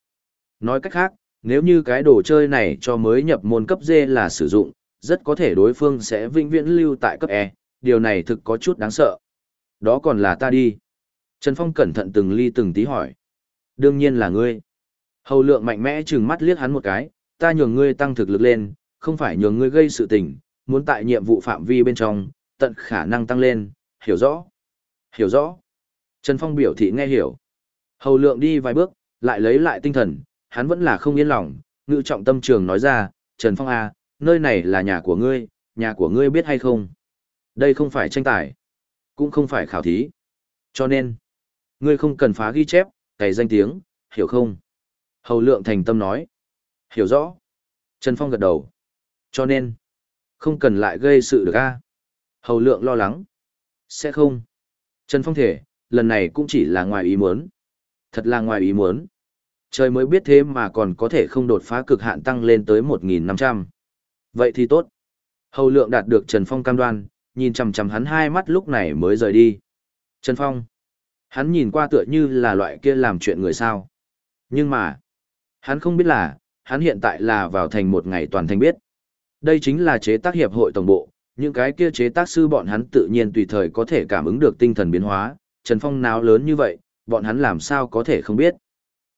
Nói cách khác, nếu như cái đồ chơi này cho mới nhập môn cấp D là sử dụng, rất có thể đối phương sẽ vĩnh viễn lưu tại cấp E, điều này thực có chút đáng sợ. Đó còn là ta đi. Trần Phong cẩn thận từng ly từng tí hỏi. Đương nhiên là ngươi. Hầu lượng mạnh mẽ trừng mắt liếc hắn một cái, ta nhường ngươi tăng thực lực lên, không phải nhường ngươi gây sự tình, muốn tại nhiệm vụ phạm vi bên trong, tận khả năng tăng lên, hiểu rõ. Hiểu rõ. Trần Phong biểu thị nghe hiểu. Hầu lượng đi vài bước, lại lấy lại tinh thần, hắn vẫn là không yên lòng, ngự trọng tâm trường nói ra, Trần Phong à, nơi này là nhà của ngươi, nhà của ngươi biết hay không? Đây không phải tranh tài, cũng không phải khảo thí. Cho nên, ngươi không cần phá ghi chép, cày danh tiếng, hiểu không? Hầu lượng thành tâm nói. Hiểu rõ. Trần Phong gật đầu. Cho nên, không cần lại gây sự được a Hầu lượng lo lắng. Sẽ không. Trần Phong thể, lần này cũng chỉ là ngoài ý muốn. Thật là ngoài ý muốn. Trời mới biết thế mà còn có thể không đột phá cực hạn tăng lên tới 1.500. Vậy thì tốt. Hầu lượng đạt được Trần Phong cam đoan, nhìn chằm chằm hắn hai mắt lúc này mới rời đi. Trần Phong. Hắn nhìn qua tựa như là loại kia làm chuyện người sao. Nhưng mà, hắn không biết là, hắn hiện tại là vào thành một ngày toàn thành biết. Đây chính là chế tác hiệp hội tổng bộ, những cái kia chế tác sư bọn hắn tự nhiên tùy thời có thể cảm ứng được tinh thần biến hóa, Trần Phong nào lớn như vậy, bọn hắn làm sao có thể không biết.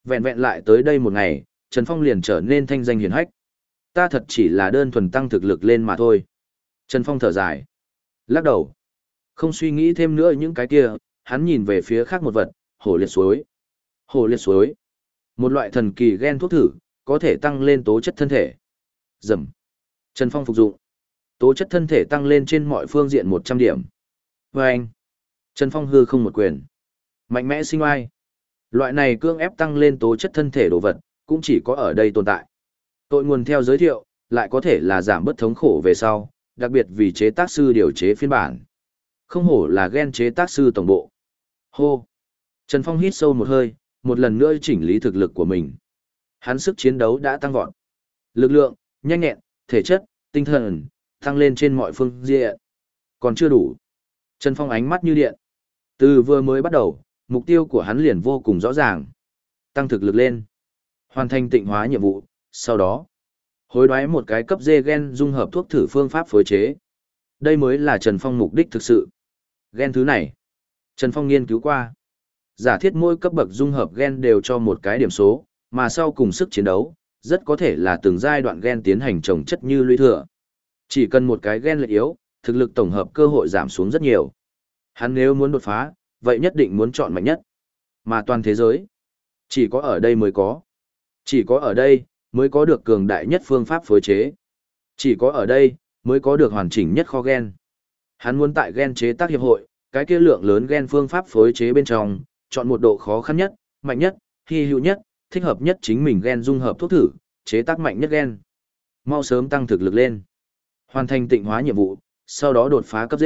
Vẹn vẹn lại tới đây một ngày, Trần Phong liền trở nên thanh danh hiển hách. Ta thật chỉ là đơn thuần tăng thực lực lên mà thôi. Trần Phong thở dài. Lắc đầu. Không suy nghĩ thêm nữa những cái kia, hắn nhìn về phía khác một vật, hồ liệt suối. Hồ liệt suối. Một loại thần kỳ gen thuốc thử, có thể tăng lên tố chất thân thể. Dầm. Trần Phong phục dụng. Tố chất thân thể tăng lên trên mọi phương diện 100 điểm. Và anh. Trần Phong hư không một quyền. Mạnh mẽ sinh oai. Loại này cương ép tăng lên tố chất thân thể đồ vật, cũng chỉ có ở đây tồn tại. Tội nguồn theo giới thiệu, lại có thể là giảm bất thống khổ về sau, đặc biệt vì chế tác sư điều chế phiên bản. Không hổ là gen chế tác sư tổng bộ. Hô! Trần Phong hít sâu một hơi, một lần nữa chỉnh lý thực lực của mình. Hắn sức chiến đấu đã tăng vọt. Lực lượng, nhanh nhẹn, thể chất, tinh thần, tăng lên trên mọi phương diện. Còn chưa đủ. Trần Phong ánh mắt như điện. Từ vừa mới bắt đầu, mục tiêu của hắn liền vô cùng rõ ràng. Tăng thực lực lên. Hoàn thành tịnh hóa nhiệm vụ, sau đó. Hối đoái một cái cấp dê gen dung hợp thuốc thử phương pháp phối chế. Đây mới là Trần Phong mục đích thực sự. Gen thứ này. Trần Phong nghiên cứu qua. Giả thiết mỗi cấp bậc dung hợp gen đều cho một cái điểm số, mà sau cùng sức chiến đấu, rất có thể là từng giai đoạn gen tiến hành trồng chất như lũy thừa. Chỉ cần một cái gen lệch yếu, thực lực tổng hợp cơ hội giảm xuống rất nhiều. Hắn nếu muốn đột phá, vậy nhất định muốn chọn mạnh nhất. Mà toàn thế giới, chỉ có ở đây mới có. Chỉ có ở đây, mới có được cường đại nhất phương pháp phối chế. Chỉ có ở đây, mới có được hoàn chỉnh nhất kho gen. Hắn muốn tại gen chế tác hiệp hội, cái kia lượng lớn gen phương pháp phối chế bên trong, chọn một độ khó khăn nhất, mạnh nhất, hy hữu nhất, thích hợp nhất chính mình gen dung hợp thuốc thử, chế tác mạnh nhất gen. Mau sớm tăng thực lực lên. Hoàn thành tịnh hóa nhiệm vụ, sau đó đột phá cấp D.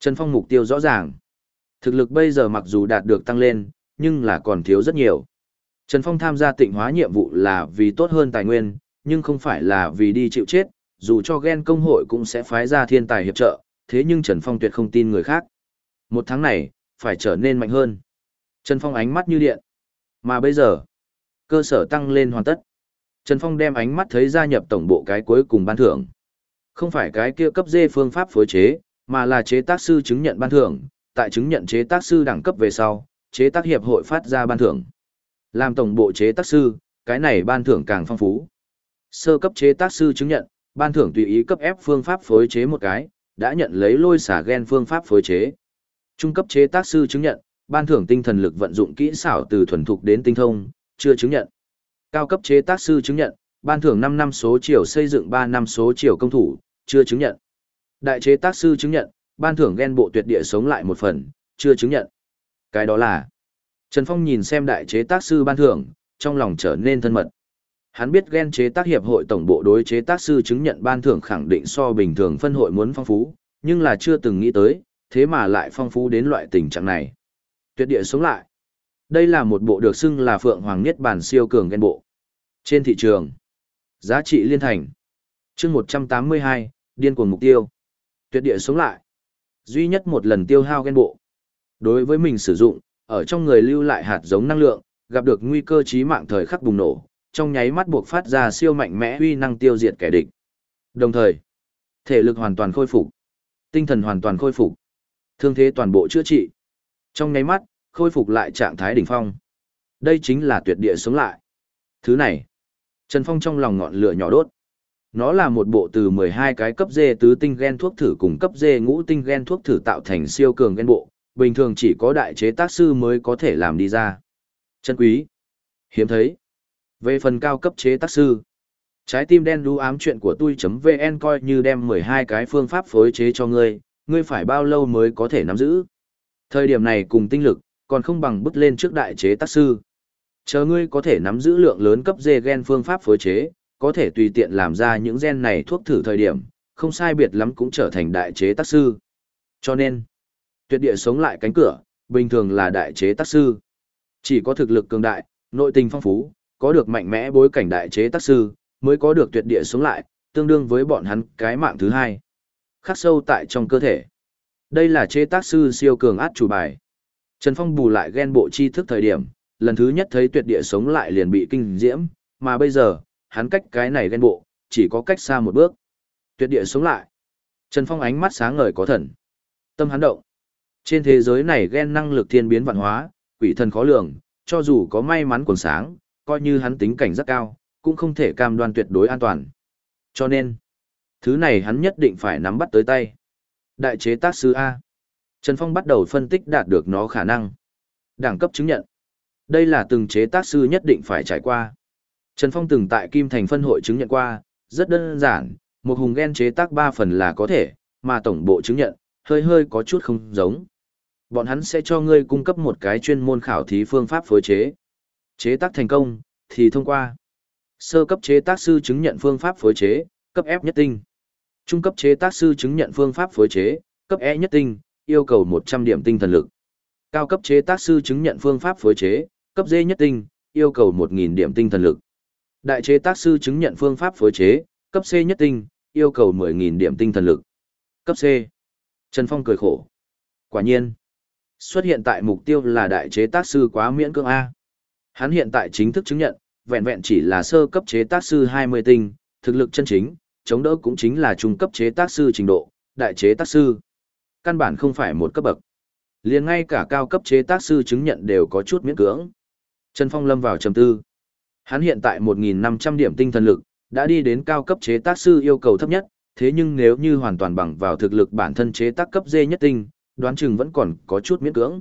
Trần Phong mục tiêu rõ ràng. Thực lực bây giờ mặc dù đạt được tăng lên, nhưng là còn thiếu rất nhiều. Trần Phong tham gia tịnh hóa nhiệm vụ là vì tốt hơn tài nguyên, nhưng không phải là vì đi chịu chết, dù cho ghen công hội cũng sẽ phái ra thiên tài hiệp trợ, thế nhưng Trần Phong tuyệt không tin người khác. Một tháng này, phải trở nên mạnh hơn. Trần Phong ánh mắt như điện. Mà bây giờ, cơ sở tăng lên hoàn tất. Trần Phong đem ánh mắt thấy gia nhập tổng bộ cái cuối cùng ban thưởng. Không phải cái kia cấp dê phương pháp phối chế, mà là chế tác sư chứng nhận ban thưởng, tại chứng nhận chế tác sư đẳng cấp về sau, chế tác hiệp hội phát ra ban thưởng. Làm tổng bộ chế tác sư, cái này ban thưởng càng phong phú. Sơ cấp chế tác sư chứng nhận, ban thưởng tùy ý cấp ép phương pháp phối chế một cái, đã nhận lấy lôi xả gen phương pháp phối chế. Trung cấp chế tác sư chứng nhận, ban thưởng tinh thần lực vận dụng kỹ xảo từ thuần thục đến tinh thông, chưa chứng nhận. Cao cấp chế tác sư chứng nhận, ban thưởng 5 năm số chiều xây dựng 3 năm số chiều công thủ, chưa chứng nhận. Đại chế tác sư chứng nhận, ban thưởng gen bộ tuyệt địa sống lại một phần, chưa chứng nhận. Cái đó là Trần Phong nhìn xem đại chế tác sư ban thưởng, trong lòng trở nên thân mật. Hắn biết gen chế tác hiệp hội tổng bộ đối chế tác sư chứng nhận ban thưởng khẳng định so bình thường phân hội muốn phong phú, nhưng là chưa từng nghĩ tới, thế mà lại phong phú đến loại tình trạng này. Tuyệt địa sống lại. Đây là một bộ được xưng là Phượng Hoàng Niết Bản siêu cường gen bộ. Trên thị trường, giá trị liên thành. chương 182, điên cuồng mục tiêu. Tuyệt địa sống lại. Duy nhất một lần tiêu hao gen bộ. Đối với mình sử dụng, ở trong người lưu lại hạt giống năng lượng, gặp được nguy cơ chí mạng thời khắc bùng nổ, trong nháy mắt buộc phát ra siêu mạnh mẽ uy năng tiêu diệt kẻ địch. Đồng thời, thể lực hoàn toàn khôi phục, tinh thần hoàn toàn khôi phục, thương thế toàn bộ chữa trị. Trong nháy mắt, khôi phục lại trạng thái đỉnh phong. Đây chính là tuyệt địa sống lại. Thứ này, Trần Phong trong lòng ngọn lửa nhỏ đốt. Nó là một bộ từ 12 cái cấp D tứ tinh gen thuốc thử cùng cấp D ngũ tinh gen thuốc thử tạo thành siêu cường gen bộ, bình thường chỉ có đại chế tác sư mới có thể làm đi ra. Chân quý, hiếm thấy. Về phần cao cấp chế tác sư, trái tim đen đu ám chuyện của tôi.vn coi như đem 12 cái phương pháp phối chế cho ngươi, ngươi phải bao lâu mới có thể nắm giữ. Thời điểm này cùng tinh lực, còn không bằng bứt lên trước đại chế tác sư. Chờ ngươi có thể nắm giữ lượng lớn cấp dê gen phương pháp phối chế, có thể tùy tiện làm ra những gen này thuốc thử thời điểm, không sai biệt lắm cũng trở thành đại chế tác sư. Cho nên, tuyệt địa sống lại cánh cửa, bình thường là đại chế tác sư. Chỉ có thực lực cường đại, nội tình phong phú, có được mạnh mẽ bối cảnh đại chế tác sư, mới có được tuyệt địa sống lại, tương đương với bọn hắn cái mạng thứ hai. Khắc sâu tại trong cơ thể. Đây là chế tác sư siêu cường át chủ bài. Trần Phong bù lại ghen bộ chi thức thời điểm, lần thứ nhất thấy tuyệt địa sống lại liền bị kinh diễm, mà bây giờ, hắn cách cái này ghen bộ, chỉ có cách xa một bước. Tuyệt địa sống lại. Trần Phong ánh mắt sáng ngời có thần. Tâm hắn động. Trên thế giới này ghen năng lực thiên biến vạn hóa, quỷ thần khó lường, cho dù có may mắn quần sáng, coi như hắn tính cảnh rất cao, cũng không thể cam đoan tuyệt đối an toàn. Cho nên, thứ này hắn nhất định phải nắm bắt tới tay. Đại chế tác sư A. Trần Phong bắt đầu phân tích đạt được nó khả năng. Đẳng cấp chứng nhận. Đây là từng chế tác sư nhất định phải trải qua. Trần Phong từng tại Kim Thành phân hội chứng nhận qua, rất đơn giản, một hùng gen chế tác 3 phần là có thể, mà tổng bộ chứng nhận, hơi hơi có chút không giống. Bọn hắn sẽ cho ngươi cung cấp một cái chuyên môn khảo thí phương pháp phối chế. Chế tác thành công, thì thông qua. Sơ cấp chế tác sư chứng nhận phương pháp phối chế, cấp F nhất tinh. Trung cấp chế tác sư chứng nhận phương pháp phối chế, cấp E nhất tinh, yêu cầu 100 điểm tinh thần lực. Cao cấp chế tác sư chứng nhận phương pháp phối chế, cấp D nhất tinh, yêu cầu 1000 điểm tinh thần lực. Đại chế tác sư chứng nhận phương pháp phối chế, cấp C nhất tinh, yêu cầu 10000 điểm tinh thần lực. Cấp C. Trần Phong cười khổ. Quả nhiên, xuất hiện tại mục tiêu là đại chế tác sư quá miễn cưỡng a. Hắn hiện tại chính thức chứng nhận, vẹn vẹn chỉ là sơ cấp chế tác sư 20 tinh, thực lực chân chính, chống đỡ cũng chính là trung cấp chế tác sư trình độ, đại chế tác sư. Căn bản không phải một cấp bậc. Liền ngay cả cao cấp chế tác sư chứng nhận đều có chút miễn cưỡng. Trần Phong lâm vào trầm tư. Hắn hiện tại 1.500 điểm tinh thần lực, đã đi đến cao cấp chế tác sư yêu cầu thấp nhất, thế nhưng nếu như hoàn toàn bằng vào thực lực bản thân chế tác cấp D nhất tinh, đoán chừng vẫn còn có chút miễn cưỡng.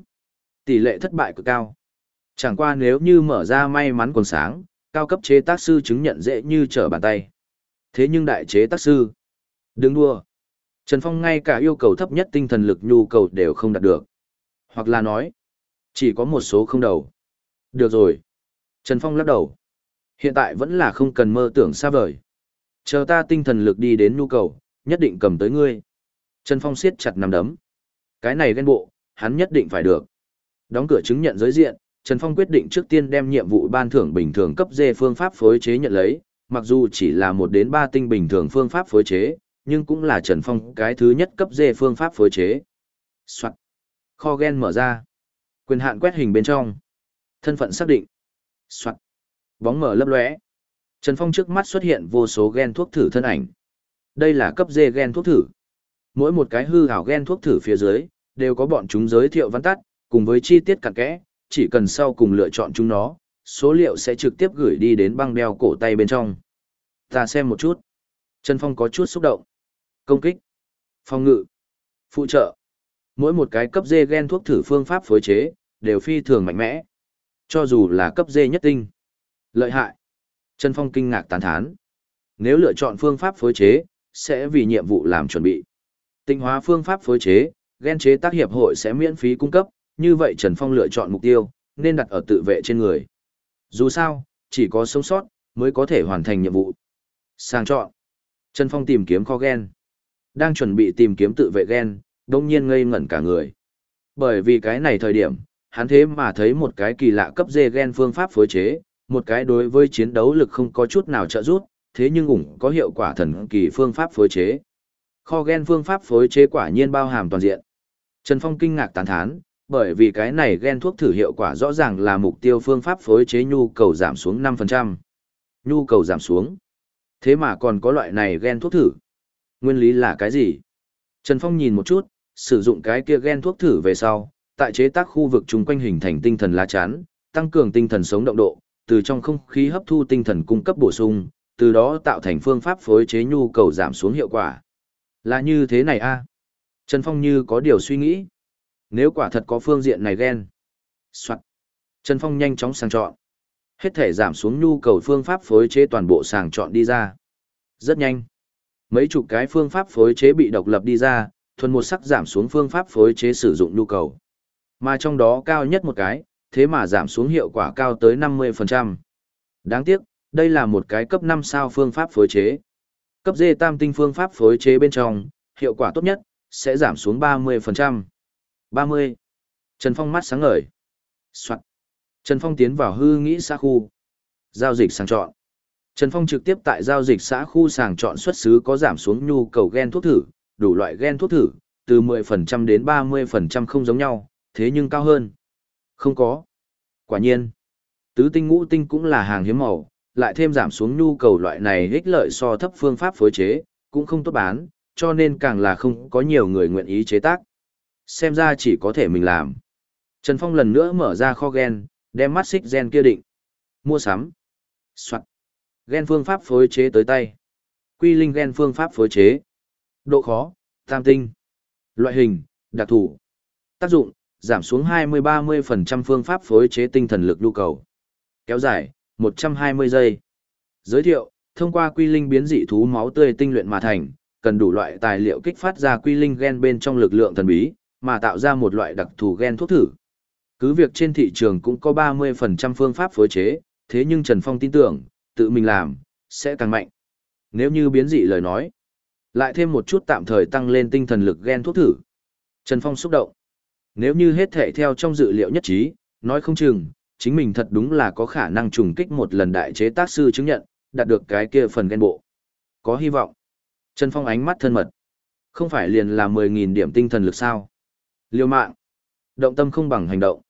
Tỷ lệ thất bại cực cao. Chẳng qua nếu như mở ra may mắn còn sáng, cao cấp chế tác sư chứng nhận dễ như trở bàn tay. Thế nhưng đại chế tác sư, đừng đua. Trần Phong ngay cả yêu cầu thấp nhất tinh thần lực nhu cầu đều không đạt được. Hoặc là nói, chỉ có một số không đầu. Được rồi. Trần Phong lắc đầu. Hiện tại vẫn là không cần mơ tưởng xa vời. Chờ ta tinh thần lực đi đến nhu cầu, nhất định cầm tới ngươi. Trần Phong siết chặt nằm đấm. Cái này ghen bộ, hắn nhất định phải được. Đóng cửa chứng nhận giới diện, Trần Phong quyết định trước tiên đem nhiệm vụ ban thưởng bình thường cấp dê phương pháp phối chế nhận lấy, mặc dù chỉ là một đến ba tinh bình thường phương pháp phối chế, nhưng cũng là Trần Phong cái thứ nhất cấp dê phương pháp phối chế. Soạn. Kho gen mở ra. Quyền hạn quét hình bên trong. Thân phận xác định. Soạn. Bóng mở lấp lóe. Trần Phong trước mắt xuất hiện vô số gen thuốc thử thân ảnh. Đây là cấp dê gen thuốc thử. Mỗi một cái hư ảo gen thuốc thử phía dưới, đều có bọn chúng giới thiệu văn tắt, cùng với chi tiết cặn kẽ, chỉ cần sau cùng lựa chọn chúng nó, số liệu sẽ trực tiếp gửi đi đến băng đeo cổ tay bên trong. Ta xem một chút. Trần Phong có chút xúc động. Công kích. Phòng ngự. Phụ trợ. Mỗi một cái cấp dê gen thuốc thử phương pháp phối chế, đều phi thường mạnh mẽ. Cho dù là cấp dê nhất tinh. Lợi hại. Trần Phong kinh ngạc tán thán. Nếu lựa chọn phương pháp phối chế, sẽ vì nhiệm vụ làm chuẩn bị. Tinh hóa phương pháp phối chế, gen chế tác hiệp hội sẽ miễn phí cung cấp, như vậy Trần Phong lựa chọn mục tiêu, nên đặt ở tự vệ trên người. Dù sao, chỉ có sống sót, mới có thể hoàn thành nhiệm vụ. Sang chọn. Trần Phong tìm kiếm kho gen. Đang chuẩn bị tìm kiếm tự vệ gen, đông nhiên ngây ngẩn cả người. Bởi vì cái này thời điểm, hắn thế mà thấy một cái kỳ lạ cấp dê gen phương pháp phối chế, một cái đối với chiến đấu lực không có chút nào trợ giúp, thế nhưng ủng có hiệu quả thần kỳ phương pháp phối chế. Kho gen phương pháp phối chế quả nhiên bao hàm toàn diện. Trần Phong kinh ngạc tán thán, bởi vì cái này gen thuốc thử hiệu quả rõ ràng là mục tiêu phương pháp phối chế nhu cầu giảm xuống 5%. Nhu cầu giảm xuống. Thế mà còn có loại này gen thuốc thử. Nguyên lý là cái gì? Trần Phong nhìn một chút, sử dụng cái kia gen thuốc thử về sau, tại chế tác khu vực chung quanh hình thành tinh thần lá chắn, tăng cường tinh thần sống động độ, từ trong không khí hấp thu tinh thần cung cấp bổ sung, từ đó tạo thành phương pháp phối chế nhu cầu giảm xuống hiệu quả. Là như thế này a Trần Phong như có điều suy nghĩ. Nếu quả thật có phương diện này ghen. Soạn. Trần Phong nhanh chóng sàng chọn. Hết thể giảm xuống nhu cầu phương pháp phối chế toàn bộ sàng chọn đi ra. Rất nhanh. Mấy chục cái phương pháp phối chế bị độc lập đi ra, thuần một sắc giảm xuống phương pháp phối chế sử dụng nhu cầu. Mà trong đó cao nhất một cái, thế mà giảm xuống hiệu quả cao tới 50%. Đáng tiếc, đây là một cái cấp 5 sao phương pháp phối chế. Cấp D tam tinh phương pháp phối chế bên trong, hiệu quả tốt nhất, sẽ giảm xuống 30%. 30. Trần Phong mắt sáng ngời. Soạn. Trần Phong tiến vào hư nghĩ xã khu. Giao dịch sàng chọn. Trần Phong trực tiếp tại giao dịch xã khu sàng chọn xuất xứ có giảm xuống nhu cầu gen thuốc thử, đủ loại gen thuốc thử, từ 10% đến 30% không giống nhau, thế nhưng cao hơn. Không có. Quả nhiên. Tứ tinh ngũ tinh cũng là hàng hiếm màu, lại thêm giảm xuống nhu cầu loại này ích lợi so thấp phương pháp phối chế, cũng không tốt bán, cho nên càng là không có nhiều người nguyện ý chế tác. Xem ra chỉ có thể mình làm. Trần Phong lần nữa mở ra kho gen, đem mắt xích gen kia định. Mua sắm. Soạn. Gen phương pháp phối chế tới tay. Quy linh gen phương pháp phối chế. Độ khó, tam tinh. Loại hình, đặc thủ. Tác dụng, giảm xuống 20-30% phương pháp phối chế tinh thần lực nhu cầu. Kéo dài, 120 giây. Giới thiệu, thông qua quy linh biến dị thú máu tươi tinh luyện mà thành, cần đủ loại tài liệu kích phát ra quy linh gen bên trong lực lượng thần bí, mà tạo ra một loại đặc thù gen thuốc thử. Cứ việc trên thị trường cũng có 30% phương pháp phối chế, thế nhưng Trần Phong tin tưởng, tự mình làm, sẽ càng mạnh. Nếu như biến dị lời nói, lại thêm một chút tạm thời tăng lên tinh thần lực gen thuốc thử. Trần Phong xúc động. Nếu như hết thể theo trong dự liệu nhất trí, nói không chừng, chính mình thật đúng là có khả năng trùng kích một lần đại chế tác sư chứng nhận, đạt được cái kia phần ghen bộ. Có hy vọng. Trần Phong ánh mắt thân mật. Không phải liền là 10.000 điểm tinh thần lực sao? Liêu mạng. Động tâm không bằng hành động.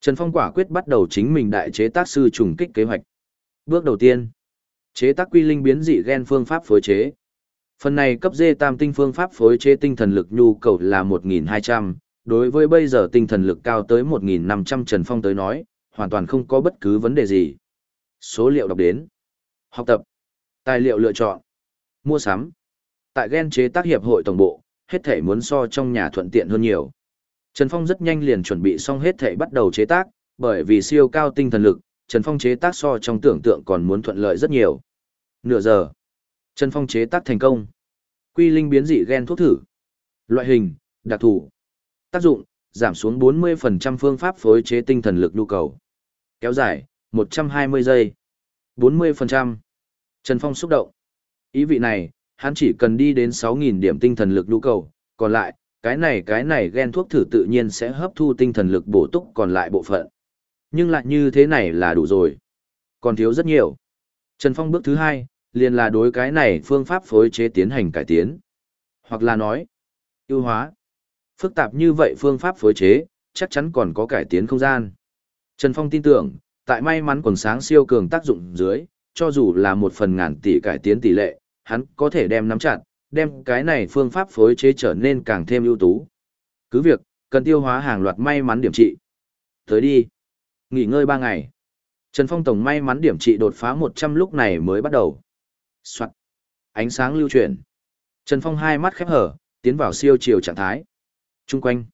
Trần Phong quả quyết bắt đầu chính mình đại chế tác sư trùng kích kế hoạch. Bước đầu tiên, chế tác quy linh biến dị gen phương pháp phối chế. Phần này cấp D tam tinh phương pháp phối chế tinh thần lực nhu cầu là 1.200, đối với bây giờ tinh thần lực cao tới 1.500 Trần Phong tới nói, hoàn toàn không có bất cứ vấn đề gì. Số liệu đọc đến. Học tập. Tài liệu lựa chọn. Mua sắm. Tại gen chế tác hiệp hội tổng bộ, hết thể muốn so trong nhà thuận tiện hơn nhiều. Trần Phong rất nhanh liền chuẩn bị xong hết thể bắt đầu chế tác, bởi vì siêu cao tinh thần lực, Trần Phong chế tác so trong tưởng tượng còn muốn thuận lợi rất nhiều. Nửa giờ, Trần Phong chế tác thành công. Quy linh biến dị gen thuốc thử. Loại hình, đặc thù. Tác dụng, giảm xuống 40% phương pháp phối chế tinh thần lực nhu cầu. Kéo dài, 120 giây. 40%. Trần Phong xúc động. Ý vị này, hắn chỉ cần đi đến 6.000 điểm tinh thần lực nhu cầu, còn lại, cái này cái này gen thuốc thử tự nhiên sẽ hấp thu tinh thần lực bổ túc còn lại bộ phận. Nhưng lại như thế này là đủ rồi. Còn thiếu rất nhiều. Trần Phong bước thứ hai, liền là đối cái này phương pháp phối chế tiến hành cải tiến. Hoặc là nói, ưu hóa. Phức tạp như vậy phương pháp phối chế, chắc chắn còn có cải tiến không gian. Trần Phong tin tưởng, tại may mắn quần sáng siêu cường tác dụng dưới, cho dù là một phần ngàn tỷ cải tiến tỷ lệ, hắn có thể đem nắm chặt, đem cái này phương pháp phối chế trở nên càng thêm ưu tú. Cứ việc, cần tiêu hóa hàng loạt may mắn điểm trị. Tới đi. Nghỉ ngơi 3 ngày. Trần Phong Tổng may mắn điểm trị đột phá 100 lúc này mới bắt đầu. Soạn. Ánh sáng lưu chuyển. Trần Phong hai mắt khép hở, tiến vào siêu chiều trạng thái. Trung quanh.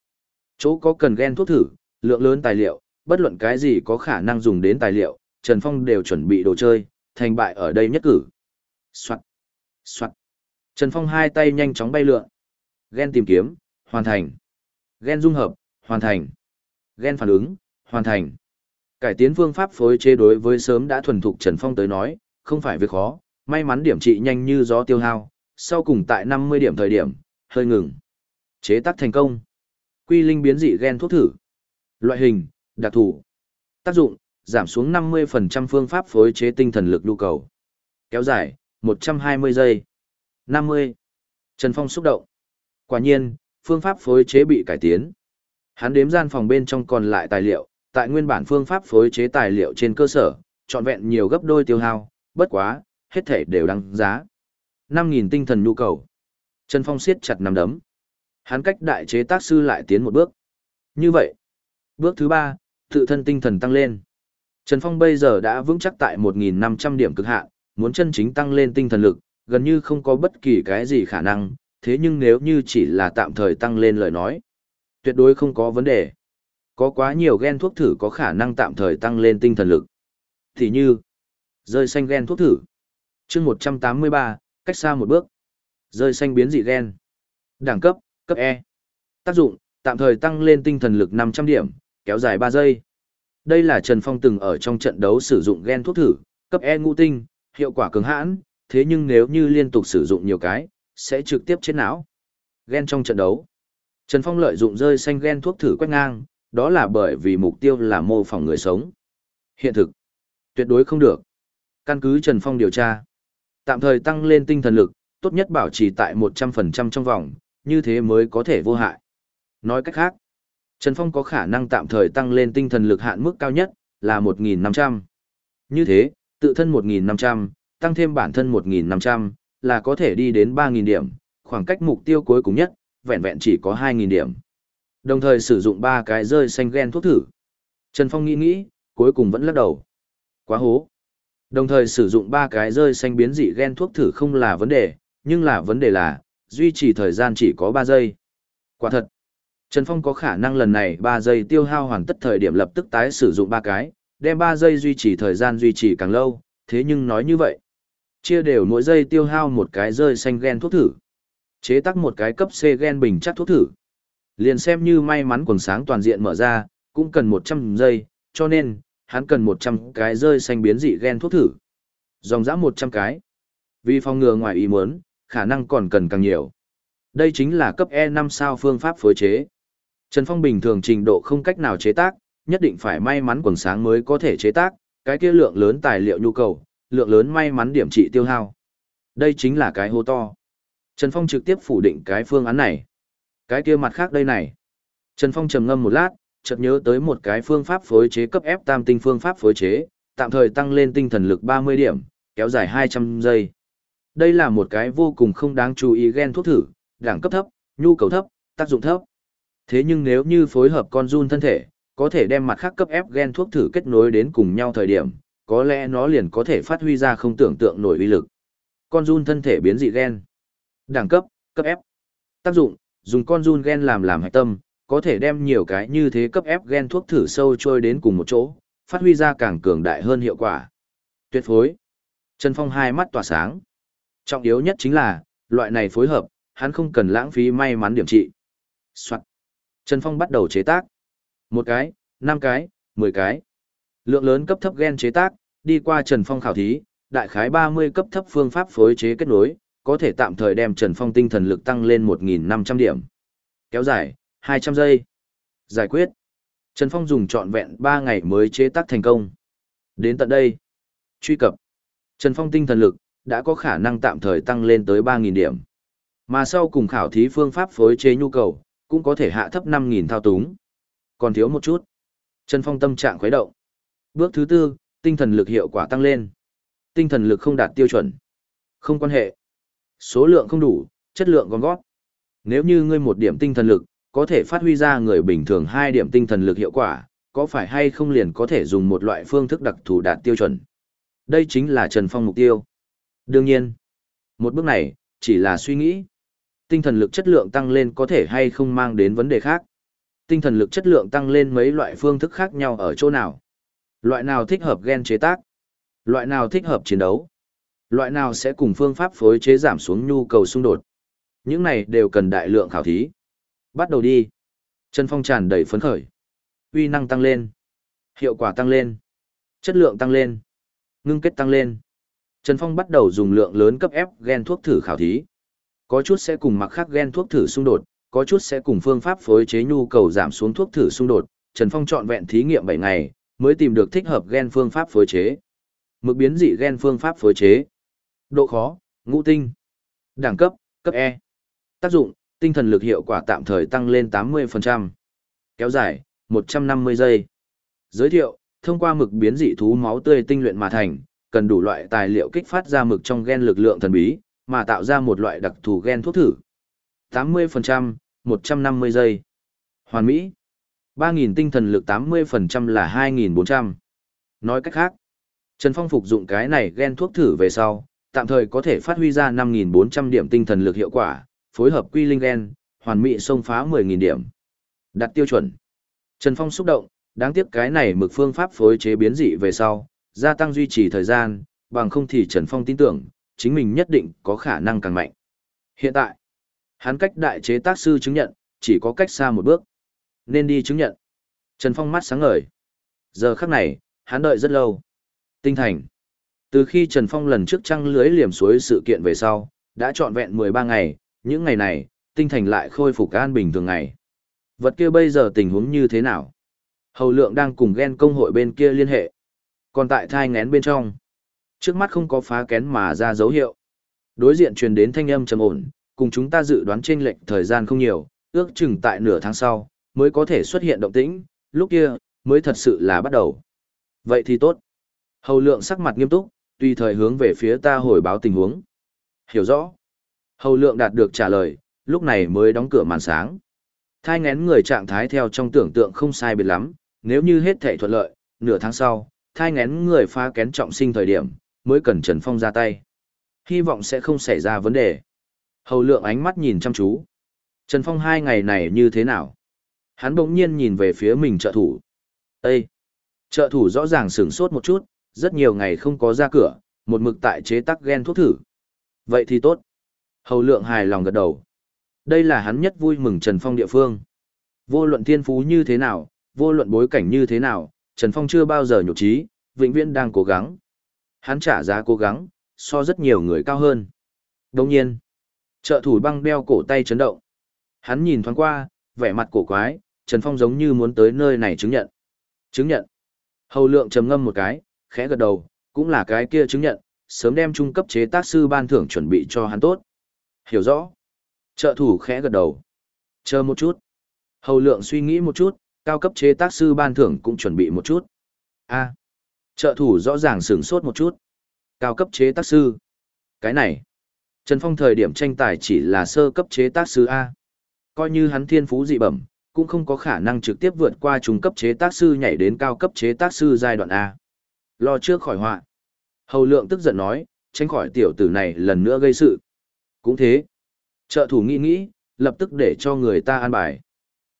Chỗ có cần gen thuốc thử, lượng lớn tài liệu, bất luận cái gì có khả năng dùng đến tài liệu, Trần Phong đều chuẩn bị đồ chơi, thành bại ở đây nhất cử. Soạn. Soạn. Trần Phong hai tay nhanh chóng bay lượn. Gen tìm kiếm, hoàn thành. Gen dung hợp, hoàn thành. Gen phản ứng, hoàn thành. Cải tiến phương pháp phối chế đối với sớm đã thuần thục Trần Phong tới nói, không phải việc khó, may mắn điểm trị nhanh như gió tiêu hao, sau cùng tại 50 điểm thời điểm, hơi ngừng. Chế tác thành công. Quy linh biến dị gen thuốc thử. Loại hình, đặc thù. Tác dụng, giảm xuống 50% phương pháp phối chế tinh thần lực nhu cầu. Kéo dài, 120 giây. 50. Trần Phong xúc động. Quả nhiên, phương pháp phối chế bị cải tiến. Hắn đếm gian phòng bên trong còn lại tài liệu, tại nguyên bản phương pháp phối chế tài liệu trên cơ sở, trọn vẹn nhiều gấp đôi tiêu hao, bất quá, hết thể đều đăng giá. 5.000 tinh thần nhu cầu. Trần Phong siết chặt nắm đấm. Hắn cách đại chế tác sư lại tiến một bước. Như vậy, bước thứ ba, tự thân tinh thần tăng lên. Trần Phong bây giờ đã vững chắc tại 1.500 điểm cực hạn, muốn chân chính tăng lên tinh thần lực, gần như không có bất kỳ cái gì khả năng, thế nhưng nếu như chỉ là tạm thời tăng lên lời nói, tuyệt đối không có vấn đề. Có quá nhiều gen thuốc thử có khả năng tạm thời tăng lên tinh thần lực. Thì như, rơi xanh gen thuốc thử. chương 183, cách xa một bước. Rơi xanh biến dị gen. Đẳng cấp, cấp E. Tác dụng, tạm thời tăng lên tinh thần lực 500 điểm, kéo dài 3 giây. Đây là Trần Phong từng ở trong trận đấu sử dụng gen thuốc thử, cấp E ngũ tinh, hiệu quả cứng hãn, thế nhưng nếu như liên tục sử dụng nhiều cái, sẽ trực tiếp chết não. Gen trong trận đấu. Trần Phong lợi dụng rơi xanh gen thuốc thử quét ngang, đó là bởi vì mục tiêu là mô phỏng người sống. Hiện thực. Tuyệt đối không được. Căn cứ Trần Phong điều tra. Tạm thời tăng lên tinh thần lực, tốt nhất bảo trì tại 100% trong vòng, như thế mới có thể vô hại. Nói cách khác, Trần Phong có khả năng tạm thời tăng lên tinh thần lực hạn mức cao nhất là 1.500. Như thế, tự thân 1.500, tăng thêm bản thân 1.500, là có thể đi đến 3.000 điểm, khoảng cách mục tiêu cuối cùng nhất, vẹn vẹn chỉ có 2.000 điểm. Đồng thời sử dụng ba cái rơi xanh gen thuốc thử. Trần Phong nghĩ nghĩ, cuối cùng vẫn lắc đầu. Quá hố. Đồng thời sử dụng ba cái rơi xanh biến dị gen thuốc thử không là vấn đề, nhưng là vấn đề là, duy trì thời gian chỉ có 3 giây. Quả thật. Trần Phong có khả năng lần này 3 giây tiêu hao hoàn tất thời điểm lập tức tái sử dụng ba cái, đem 3 giây duy trì thời gian duy trì càng lâu, thế nhưng nói như vậy, chia đều mỗi giây tiêu hao một cái rơi xanh gen thuốc thử. Chế tác một cái cấp C gen bình chắc thuốc thử. Liền xem như may mắn quần sáng toàn diện mở ra, cũng cần 100 giây, cho nên, hắn cần 100 cái rơi xanh biến dị gen thuốc thử. Dòng dã 100 cái. Vì phòng ngừa ngoài ý muốn, khả năng còn cần càng nhiều. Đây chính là cấp E5 sao phương pháp phối chế. Trần Phong bình thường trình độ không cách nào chế tác, nhất định phải may mắn quần sáng mới có thể chế tác, cái kia lượng lớn tài liệu nhu cầu, lượng lớn may mắn điểm trị tiêu hao. Đây chính là cái hô to. Trần Phong trực tiếp phủ định cái phương án này. Cái kia mặt khác đây này. Trần Phong trầm ngâm một lát, chợt nhớ tới một cái phương pháp phối chế cấp F tam tinh phương pháp phối chế, tạm thời tăng lên tinh thần lực 30 điểm, kéo dài 200 giây. Đây là một cái vô cùng không đáng chú ý gen thuốc thử, đẳng cấp thấp, nhu cầu thấp, tác dụng thấp. Thế nhưng nếu như phối hợp con run thân thể, có thể đem mặt khác cấp ép gen thuốc thử kết nối đến cùng nhau thời điểm, có lẽ nó liền có thể phát huy ra không tưởng tượng nổi uy lực. Con run thân thể biến dị gen. Đẳng cấp, cấp ép. Tác dụng, dùng con run gen làm làm hạch tâm, có thể đem nhiều cái như thế cấp ép gen thuốc thử sâu trôi đến cùng một chỗ, phát huy ra càng cường đại hơn hiệu quả. Tuyệt phối. Trần Phong hai mắt tỏa sáng. Trọng yếu nhất chính là, loại này phối hợp, hắn không cần lãng phí may mắn điểm trị. Soạn. Trần Phong bắt đầu chế tác. Một cái, năm cái, mười cái. Lượng lớn cấp thấp gen chế tác, đi qua Trần Phong khảo thí, đại khái 30 cấp thấp phương pháp phối chế kết nối, có thể tạm thời đem Trần Phong tinh thần lực tăng lên 1.500 điểm. Kéo dài, 200 giây. Giải quyết. Trần Phong dùng trọn vẹn 3 ngày mới chế tác thành công. Đến tận đây. Truy cập. Trần Phong tinh thần lực, đã có khả năng tạm thời tăng lên tới 3.000 điểm. Mà sau cùng khảo thí phương pháp phối chế nhu cầu, cũng có thể hạ thấp 5.000 thao túng. Còn thiếu một chút. Trần Phong tâm trạng khuấy động. Bước thứ tư, tinh thần lực hiệu quả tăng lên. Tinh thần lực không đạt tiêu chuẩn. Không quan hệ. Số lượng không đủ, chất lượng còn gót. Nếu như ngươi một điểm tinh thần lực, có thể phát huy ra người bình thường hai điểm tinh thần lực hiệu quả, có phải hay không liền có thể dùng một loại phương thức đặc thù đạt tiêu chuẩn. Đây chính là Trần Phong mục tiêu. Đương nhiên, một bước này, chỉ là suy nghĩ. Tinh thần lực chất lượng tăng lên có thể hay không mang đến vấn đề khác. Tinh thần lực chất lượng tăng lên mấy loại phương thức khác nhau ở chỗ nào. Loại nào thích hợp gen chế tác? Loại nào thích hợp chiến đấu? Loại nào sẽ cùng phương pháp phối chế giảm xuống nhu cầu xung đột? Những này đều cần đại lượng khảo thí. Bắt đầu đi. Trần Phong tràn đầy phấn khởi. Uy năng tăng lên. Hiệu quả tăng lên. Chất lượng tăng lên. Ngưng kết tăng lên. Trần Phong bắt đầu dùng lượng lớn cấp ép gen thuốc thử khảo thí. Có chút sẽ cùng mặc khác gen thuốc thử xung đột, có chút sẽ cùng phương pháp phối chế nhu cầu giảm xuống thuốc thử xung đột. Trần Phong chọn vẹn thí nghiệm 7 ngày, mới tìm được thích hợp gen phương pháp phối chế. Mực biến dị gen phương pháp phối chế. Độ khó, ngũ tinh. Đẳng cấp, cấp E. Tác dụng, tinh thần lực hiệu quả tạm thời tăng lên 80%. Kéo dài, 150 giây. Giới thiệu, thông qua mực biến dị thú máu tươi tinh luyện mà thành, cần đủ loại tài liệu kích phát ra mực trong gen lực lượng thần bí, mà tạo ra một loại đặc thù gen thuốc thử. 80%, 150 giây. Hoàn Mỹ. 3.000 tinh thần lực 80% là 2.400. Nói cách khác, Trần Phong phục dụng cái này gen thuốc thử về sau, tạm thời có thể phát huy ra 5.400 điểm tinh thần lực hiệu quả, phối hợp quy linh gen, hoàn mỹ xông phá 10.000 điểm. Đặt tiêu chuẩn. Trần Phong xúc động, đáng tiếc cái này mực phương pháp phối chế biến dị về sau, gia tăng duy trì thời gian, bằng không thì Trần Phong tin tưởng, chính mình nhất định có khả năng càng mạnh. Hiện tại, hắn cách đại chế tác sư chứng nhận, chỉ có cách xa một bước. Nên đi chứng nhận. Trần Phong mắt sáng ngời. Giờ khắc này, hắn đợi rất lâu. Tinh thành. Từ khi Trần Phong lần trước trăng lưới liềm suối sự kiện về sau, đã trọn vẹn 13 ngày, những ngày này, tinh thành lại khôi phục an bình thường ngày. Vật kia bây giờ tình huống như thế nào? Hầu lượng đang cùng ghen công hội bên kia liên hệ. Còn tại thai ngén bên trong, trước mắt không có phá kén mà ra dấu hiệu. Đối diện truyền đến thanh âm trầm ổn, cùng chúng ta dự đoán trên lệnh thời gian không nhiều, ước chừng tại nửa tháng sau, mới có thể xuất hiện động tĩnh, lúc kia, mới thật sự là bắt đầu. Vậy thì tốt. Hầu lượng sắc mặt nghiêm túc, tùy thời hướng về phía ta hồi báo tình huống. Hiểu rõ. Hầu lượng đạt được trả lời, lúc này mới đóng cửa màn sáng. Thai ngén người trạng thái theo trong tưởng tượng không sai biệt lắm, nếu như hết thể thuận lợi, nửa tháng sau, thai ngén người phá kén trọng sinh thời điểm, mới cần Trần Phong ra tay. Hy vọng sẽ không xảy ra vấn đề. Hầu lượng ánh mắt nhìn chăm chú. Trần Phong hai ngày này như thế nào? Hắn bỗng nhiên nhìn về phía mình trợ thủ. Ê! Trợ thủ rõ ràng sửng sốt một chút, rất nhiều ngày không có ra cửa, một mực tại chế tắc gen thuốc thử. Vậy thì tốt. Hầu lượng hài lòng gật đầu. Đây là hắn nhất vui mừng Trần Phong địa phương. Vô luận thiên phú như thế nào, vô luận bối cảnh như thế nào, Trần Phong chưa bao giờ nhục trí, vĩnh viễn đang cố gắng. Hắn trả giá cố gắng, so rất nhiều người cao hơn. Đồng nhiên, trợ thủ băng đeo cổ tay chấn động. Hắn nhìn thoáng qua, vẻ mặt cổ quái, Trần Phong giống như muốn tới nơi này chứng nhận. Chứng nhận. Hầu lượng trầm ngâm một cái, khẽ gật đầu, cũng là cái kia chứng nhận, sớm đem trung cấp chế tác sư ban thưởng chuẩn bị cho hắn tốt. Hiểu rõ. Trợ thủ khẽ gật đầu. Chờ một chút. Hầu lượng suy nghĩ một chút, cao cấp chế tác sư ban thưởng cũng chuẩn bị một chút. A. Trợ thủ rõ ràng sửng sốt một chút. Cao cấp chế tác sư. Cái này. Trần Phong thời điểm tranh tài chỉ là sơ cấp chế tác sư A. Coi như hắn thiên phú dị bẩm, cũng không có khả năng trực tiếp vượt qua trung cấp chế tác sư nhảy đến cao cấp chế tác sư giai đoạn A. Lo trước khỏi họa. Hầu lượng tức giận nói, tránh khỏi tiểu tử này lần nữa gây sự. Cũng thế. Trợ thủ nghĩ nghĩ, lập tức để cho người ta an bài.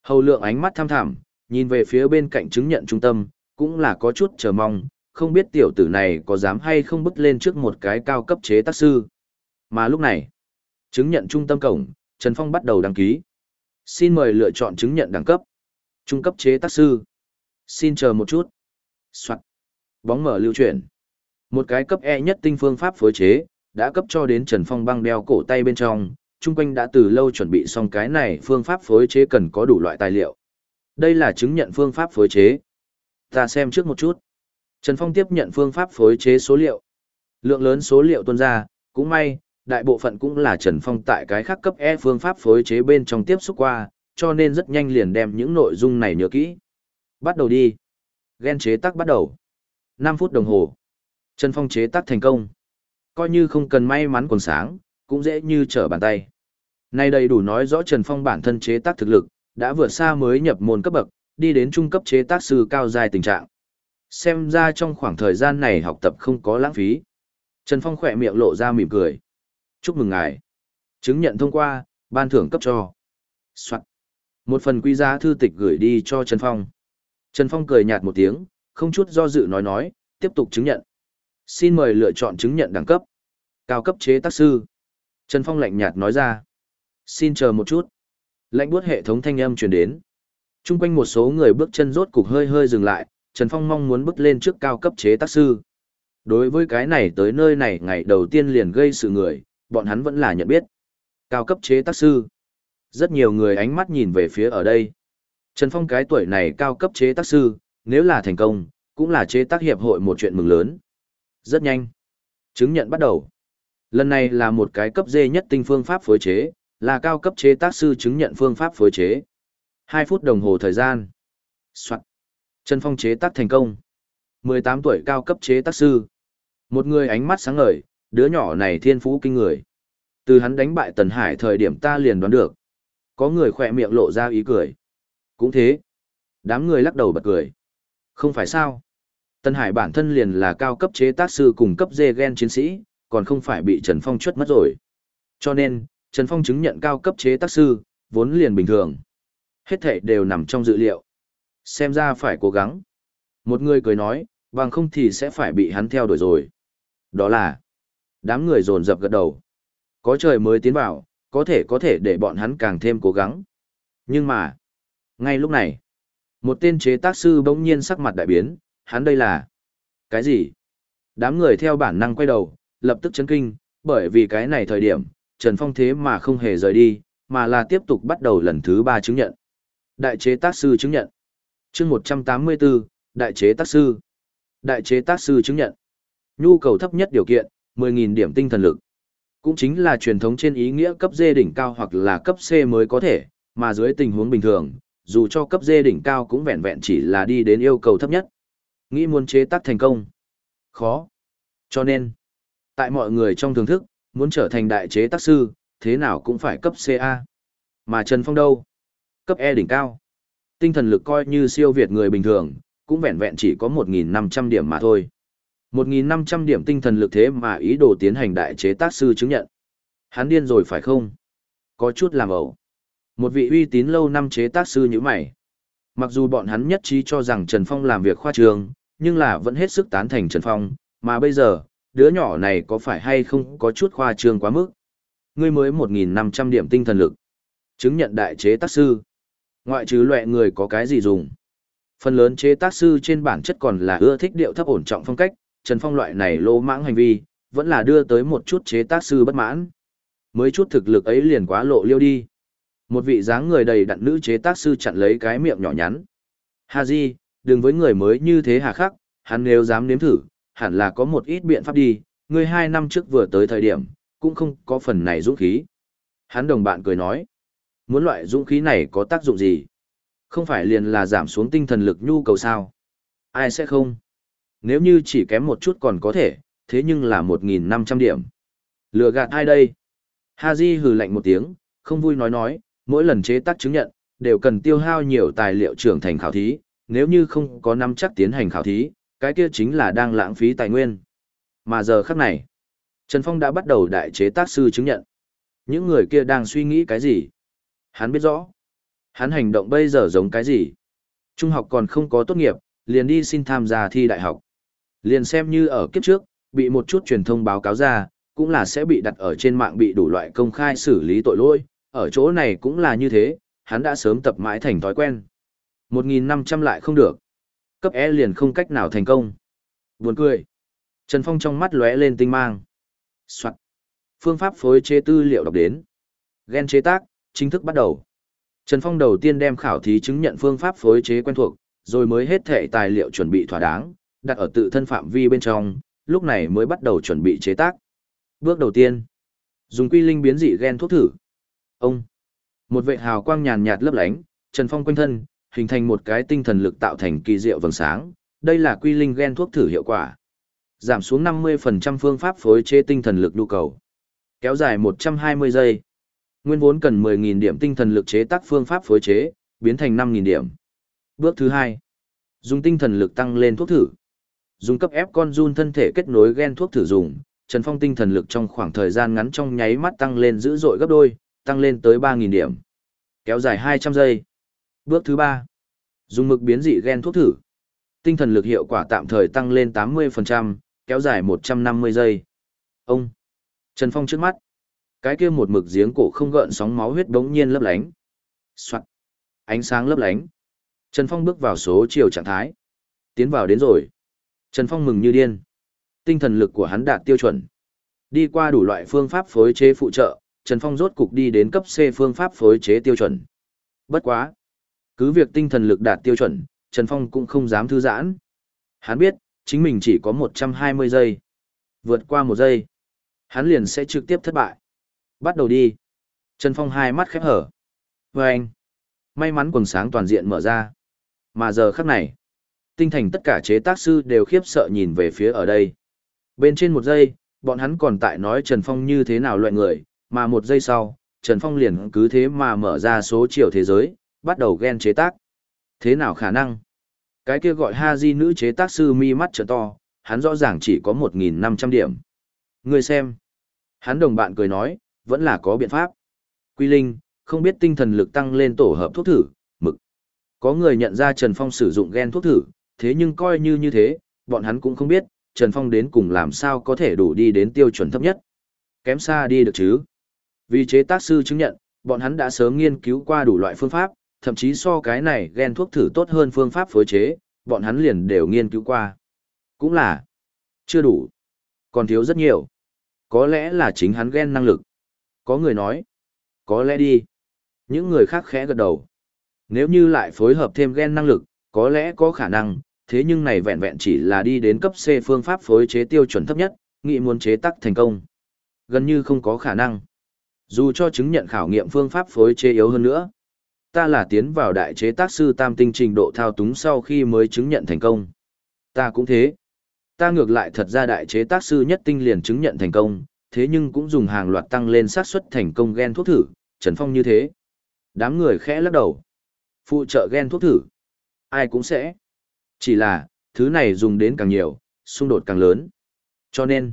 Hầu lượng ánh mắt tham thẳm, nhìn về phía bên cạnh chứng nhận trung tâm, cũng là có chút chờ mong, không biết tiểu tử này có dám hay không bước lên trước một cái cao cấp chế tác sư. Mà lúc này, chứng nhận trung tâm cổng, Trần Phong bắt đầu đăng ký. Xin mời lựa chọn chứng nhận đẳng cấp. Trung cấp chế tác sư. Xin chờ một chút. Soạn. Bóng mở lưu chuyển. Một cái cấp E nhất tinh phương pháp phối chế, đã cấp cho đến Trần Phong băng đeo cổ tay bên trong, chung quanh đã từ lâu chuẩn bị xong cái này phương pháp phối chế cần có đủ loại tài liệu. Đây là chứng nhận phương pháp phối chế. Ta xem trước một chút. Trần Phong tiếp nhận phương pháp phối chế số liệu. Lượng lớn số liệu tuôn ra, cũng may, đại bộ phận cũng là Trần Phong tại cái khác cấp E phương pháp phối chế bên trong tiếp xúc qua, cho nên rất nhanh liền đem những nội dung này nhớ kỹ. Bắt đầu đi. Gen chế tác bắt đầu. 5 phút đồng hồ. Trần Phong chế tác thành công. Coi như không cần may mắn còn sáng, cũng dễ như trở bàn tay. Nay đầy đủ nói rõ Trần Phong bản thân chế tác thực lực, đã vượt xa mới nhập môn cấp bậc, đi đến trung cấp chế tác sư cao dài tình trạng. Xem ra trong khoảng thời gian này học tập không có lãng phí. Trần Phong khỏe miệng lộ ra mỉm cười. Chúc mừng ngài. Chứng nhận thông qua, ban thưởng cấp cho. Soạn. Một phần quý giá thư tịch gửi đi cho Trần Phong. Trần Phong cười nhạt một tiếng, không chút do dự nói nói, tiếp tục chứng nhận. Xin mời lựa chọn chứng nhận đẳng cấp. Cao cấp chế tác sư. Trần Phong lạnh nhạt nói ra. Xin chờ một chút. Lạnh buốt hệ thống thanh âm truyền đến. Trung quanh một số người bước chân rốt cục hơi hơi dừng lại, Trần Phong mong muốn bước lên trước cao cấp chế tác sư. Đối với cái này tới nơi này ngày đầu tiên liền gây sự người, bọn hắn vẫn là nhận biết. Cao cấp chế tác sư. Rất nhiều người ánh mắt nhìn về phía ở đây. Trần Phong cái tuổi này cao cấp chế tác sư, nếu là thành công, cũng là chế tác hiệp hội một chuyện mừng lớn. Rất nhanh. Chứng nhận bắt đầu. Lần này là một cái cấp dê nhất tinh phương pháp phối chế, là cao cấp chế tác sư chứng nhận phương pháp phối chế. 2 phút đồng hồ thời gian. Soạn. Trần Phong chế tác thành công. 18 tuổi cao cấp chế tác sư. Một người ánh mắt sáng ngời, đứa nhỏ này thiên phú kinh người. Từ hắn đánh bại Tần Hải thời điểm ta liền đoán được. Có người khỏe miệng lộ ra ý cười. Cũng thế. Đám người lắc đầu bật cười. Không phải sao. Tần Hải bản thân liền là cao cấp chế tác sư cùng cấp dê gen chiến sĩ, còn không phải bị Trần Phong chuất mất rồi. Cho nên, Trần Phong chứng nhận cao cấp chế tác sư, vốn liền bình thường. Hết thảy đều nằm trong dự liệu. Xem ra phải cố gắng. Một người cười nói, bằng không thì sẽ phải bị hắn theo đuổi rồi. Đó là, đám người dồn dập gật đầu. Có trời mới tiến vào, có thể có thể để bọn hắn càng thêm cố gắng. Nhưng mà, ngay lúc này, một tên chế tác sư bỗng nhiên sắc mặt đại biến, hắn đây là... Cái gì? Đám người theo bản năng quay đầu, lập tức chấn kinh, bởi vì cái này thời điểm, Trần Phong thế mà không hề rời đi, mà là tiếp tục bắt đầu lần thứ ba chứng nhận. Đại chế tác sư chứng nhận. chương 184, Đại chế tác sư. Đại chế tác sư chứng nhận. Nhu cầu thấp nhất điều kiện, 10.000 điểm tinh thần lực. Cũng chính là truyền thống trên ý nghĩa cấp D đỉnh cao hoặc là cấp C mới có thể, mà dưới tình huống bình thường, dù cho cấp D đỉnh cao cũng vẹn vẹn chỉ là đi đến yêu cầu thấp nhất. Nghĩ muốn chế tác thành công. Khó. Cho nên, tại mọi người trong thưởng thức, muốn trở thành đại chế tác sư, thế nào cũng phải cấp CA. Mà Trần Phong đâu? Cấp E đỉnh cao. Tinh thần lực coi như siêu việt người bình thường, cũng vẹn vẹn chỉ có 1.500 điểm mà thôi. 1.500 điểm tinh thần lực thế mà ý đồ tiến hành đại chế tác sư chứng nhận. Hắn điên rồi phải không? Có chút làm ẩu. Một vị uy tín lâu năm chế tác sư như mày. Mặc dù bọn hắn nhất trí cho rằng Trần Phong làm việc khoa trường, nhưng là vẫn hết sức tán thành Trần Phong, mà bây giờ, đứa nhỏ này có phải hay không có chút khoa trương quá mức. Ngươi mới 1.500 điểm tinh thần lực. Chứng nhận đại chế tác sư. Ngoại trừ loại người có cái gì dùng. Phần lớn chế tác sư trên bản chất còn là ưa thích điệu thấp ổn trọng phong cách, Trần Phong loại này lô mãng hành vi, vẫn là đưa tới một chút chế tác sư bất mãn. Mới chút thực lực ấy liền quá lộ liêu đi. Một vị dáng người đầy đặn nữ chế tác sư chặn lấy cái miệng nhỏ nhắn. Haji, đừng với người mới như thế hà khắc, hắn nếu dám nếm thử, hẳn là có một ít biện pháp đi, Ngươi hai năm trước vừa tới thời điểm, cũng không có phần này dũng khí. Hắn đồng bạn cười nói, muốn loại dũng khí này có tác dụng gì? Không phải liền là giảm xuống tinh thần lực nhu cầu sao? Ai sẽ không? Nếu như chỉ kém một chút còn có thể, thế nhưng là 1.500 điểm. Lừa gạt ai đây? Haji hừ lạnh một tiếng, không vui nói nói, mỗi lần chế tác chứng nhận, đều cần tiêu hao nhiều tài liệu trưởng thành khảo thí, nếu như không có năm chắc tiến hành khảo thí, cái kia chính là đang lãng phí tài nguyên. Mà giờ khắc này, Trần Phong đã bắt đầu đại chế tác sư chứng nhận. Những người kia đang suy nghĩ cái gì? Hắn biết rõ. Hắn hành động bây giờ giống cái gì? Trung học còn không có tốt nghiệp, liền đi xin tham gia thi đại học. Liền xem như ở kiếp trước, bị một chút truyền thông báo cáo ra, cũng là sẽ bị đặt ở trên mạng bị đủ loại công khai xử lý tội lỗi, ở chỗ này cũng là như thế, hắn đã sớm tập mãi thành thói quen. 1.500 lại không được. Cấp E liền không cách nào thành công. Buồn cười. Trần Phong trong mắt lóe lên tinh mang. Soạn. Phương pháp phối chế tư liệu đọc đến. Gen chế tác, chính thức bắt đầu. Trần Phong đầu tiên đem khảo thí chứng nhận phương pháp phối chế quen thuộc, rồi mới hết thể tài liệu chuẩn bị thỏa đáng, đặt ở tự thân phạm vi bên trong, lúc này mới bắt đầu chuẩn bị chế tác. Bước đầu tiên, dùng quy linh biến dị gen thuốc thử. Ông, một vệ hào quang nhàn nhạt lấp lánh, Trần Phong quanh thân, hình thành một cái tinh thần lực tạo thành kỳ diệu vầng sáng, đây là quy linh gen thuốc thử hiệu quả. Giảm xuống 50% phương pháp phối chế tinh thần lực nhu cầu. Kéo dài 120 giây. Nguyên vốn cần 10.000 điểm tinh thần lực chế tác phương pháp phối chế, biến thành 5.000 điểm. Bước thứ hai, dùng tinh thần lực tăng lên thuốc thử. Dùng cấp ép con run thân thể kết nối gen thuốc thử dùng, Trần Phong tinh thần lực trong khoảng thời gian ngắn trong nháy mắt tăng lên dữ dội gấp đôi, tăng lên tới 3.000 điểm. Kéo dài 200 giây. Bước thứ ba, dùng mực biến dị gen thuốc thử. Tinh thần lực hiệu quả tạm thời tăng lên 80%, kéo dài 150 giây. Ông, Trần Phong trước mắt, cái kia một mực giếng cổ không gợn sóng máu huyết đống nhiên lấp lánh. Soạn. Ánh sáng lấp lánh. Trần Phong bước vào số chiều trạng thái. Tiến vào đến rồi. Trần Phong mừng như điên. Tinh thần lực của hắn đạt tiêu chuẩn. Đi qua đủ loại phương pháp phối chế phụ trợ, Trần Phong rốt cục đi đến cấp C phương pháp phối chế tiêu chuẩn. Bất quá. Cứ việc tinh thần lực đạt tiêu chuẩn, Trần Phong cũng không dám thư giãn. Hắn biết, chính mình chỉ có 120 giây. Vượt qua một giây, hắn liền sẽ trực tiếp thất bại. Bắt đầu đi. Trần Phong hai mắt khép hở. Và anh. May mắn quần sáng toàn diện mở ra. Mà giờ khắc này, tinh thành tất cả chế tác sư đều khiếp sợ nhìn về phía ở đây. Bên trên một giây, bọn hắn còn tại nói Trần Phong như thế nào loại người, mà một giây sau, Trần Phong liền cứ thế mà mở ra số chiều thế giới, bắt đầu ghen chế tác. Thế nào khả năng? Cái kia gọi ha di nữ chế tác sư mi mắt trợ to, hắn rõ ràng chỉ có 1.500 điểm. Người xem. Hắn đồng bạn cười nói, vẫn là có biện pháp. Quy Linh, không biết tinh thần lực tăng lên tổ hợp thuốc thử, mực. Có người nhận ra Trần Phong sử dụng gen thuốc thử, thế nhưng coi như như thế, bọn hắn cũng không biết, Trần Phong đến cùng làm sao có thể đủ đi đến tiêu chuẩn thấp nhất. Kém xa đi được chứ. Vì chế tác sư chứng nhận, bọn hắn đã sớm nghiên cứu qua đủ loại phương pháp, thậm chí so cái này ghen thuốc thử tốt hơn phương pháp phối chế, bọn hắn liền đều nghiên cứu qua. Cũng là, chưa đủ, còn thiếu rất nhiều. Có lẽ là chính hắn ghen năng lực. Có người nói, có lẽ đi. Những người khác khẽ gật đầu. Nếu như lại phối hợp thêm ghen năng lực, có lẽ có khả năng, thế nhưng này vẹn vẹn chỉ là đi đến cấp C phương pháp phối chế tiêu chuẩn thấp nhất, nghị muốn chế tác thành công. Gần như không có khả năng. Dù cho chứng nhận khảo nghiệm phương pháp phối chế yếu hơn nữa, ta là tiến vào đại chế tác sư tam tinh trình độ thao túng sau khi mới chứng nhận thành công. Ta cũng thế. Ta ngược lại thật ra đại chế tác sư nhất tinh liền chứng nhận thành công, thế nhưng cũng dùng hàng loạt tăng lên xác suất thành công gen thuốc thử, Trần Phong như thế. Đám người khẽ lắc đầu. Phụ trợ gen thuốc thử. Ai cũng sẽ. Chỉ là, thứ này dùng đến càng nhiều, xung đột càng lớn. Cho nên,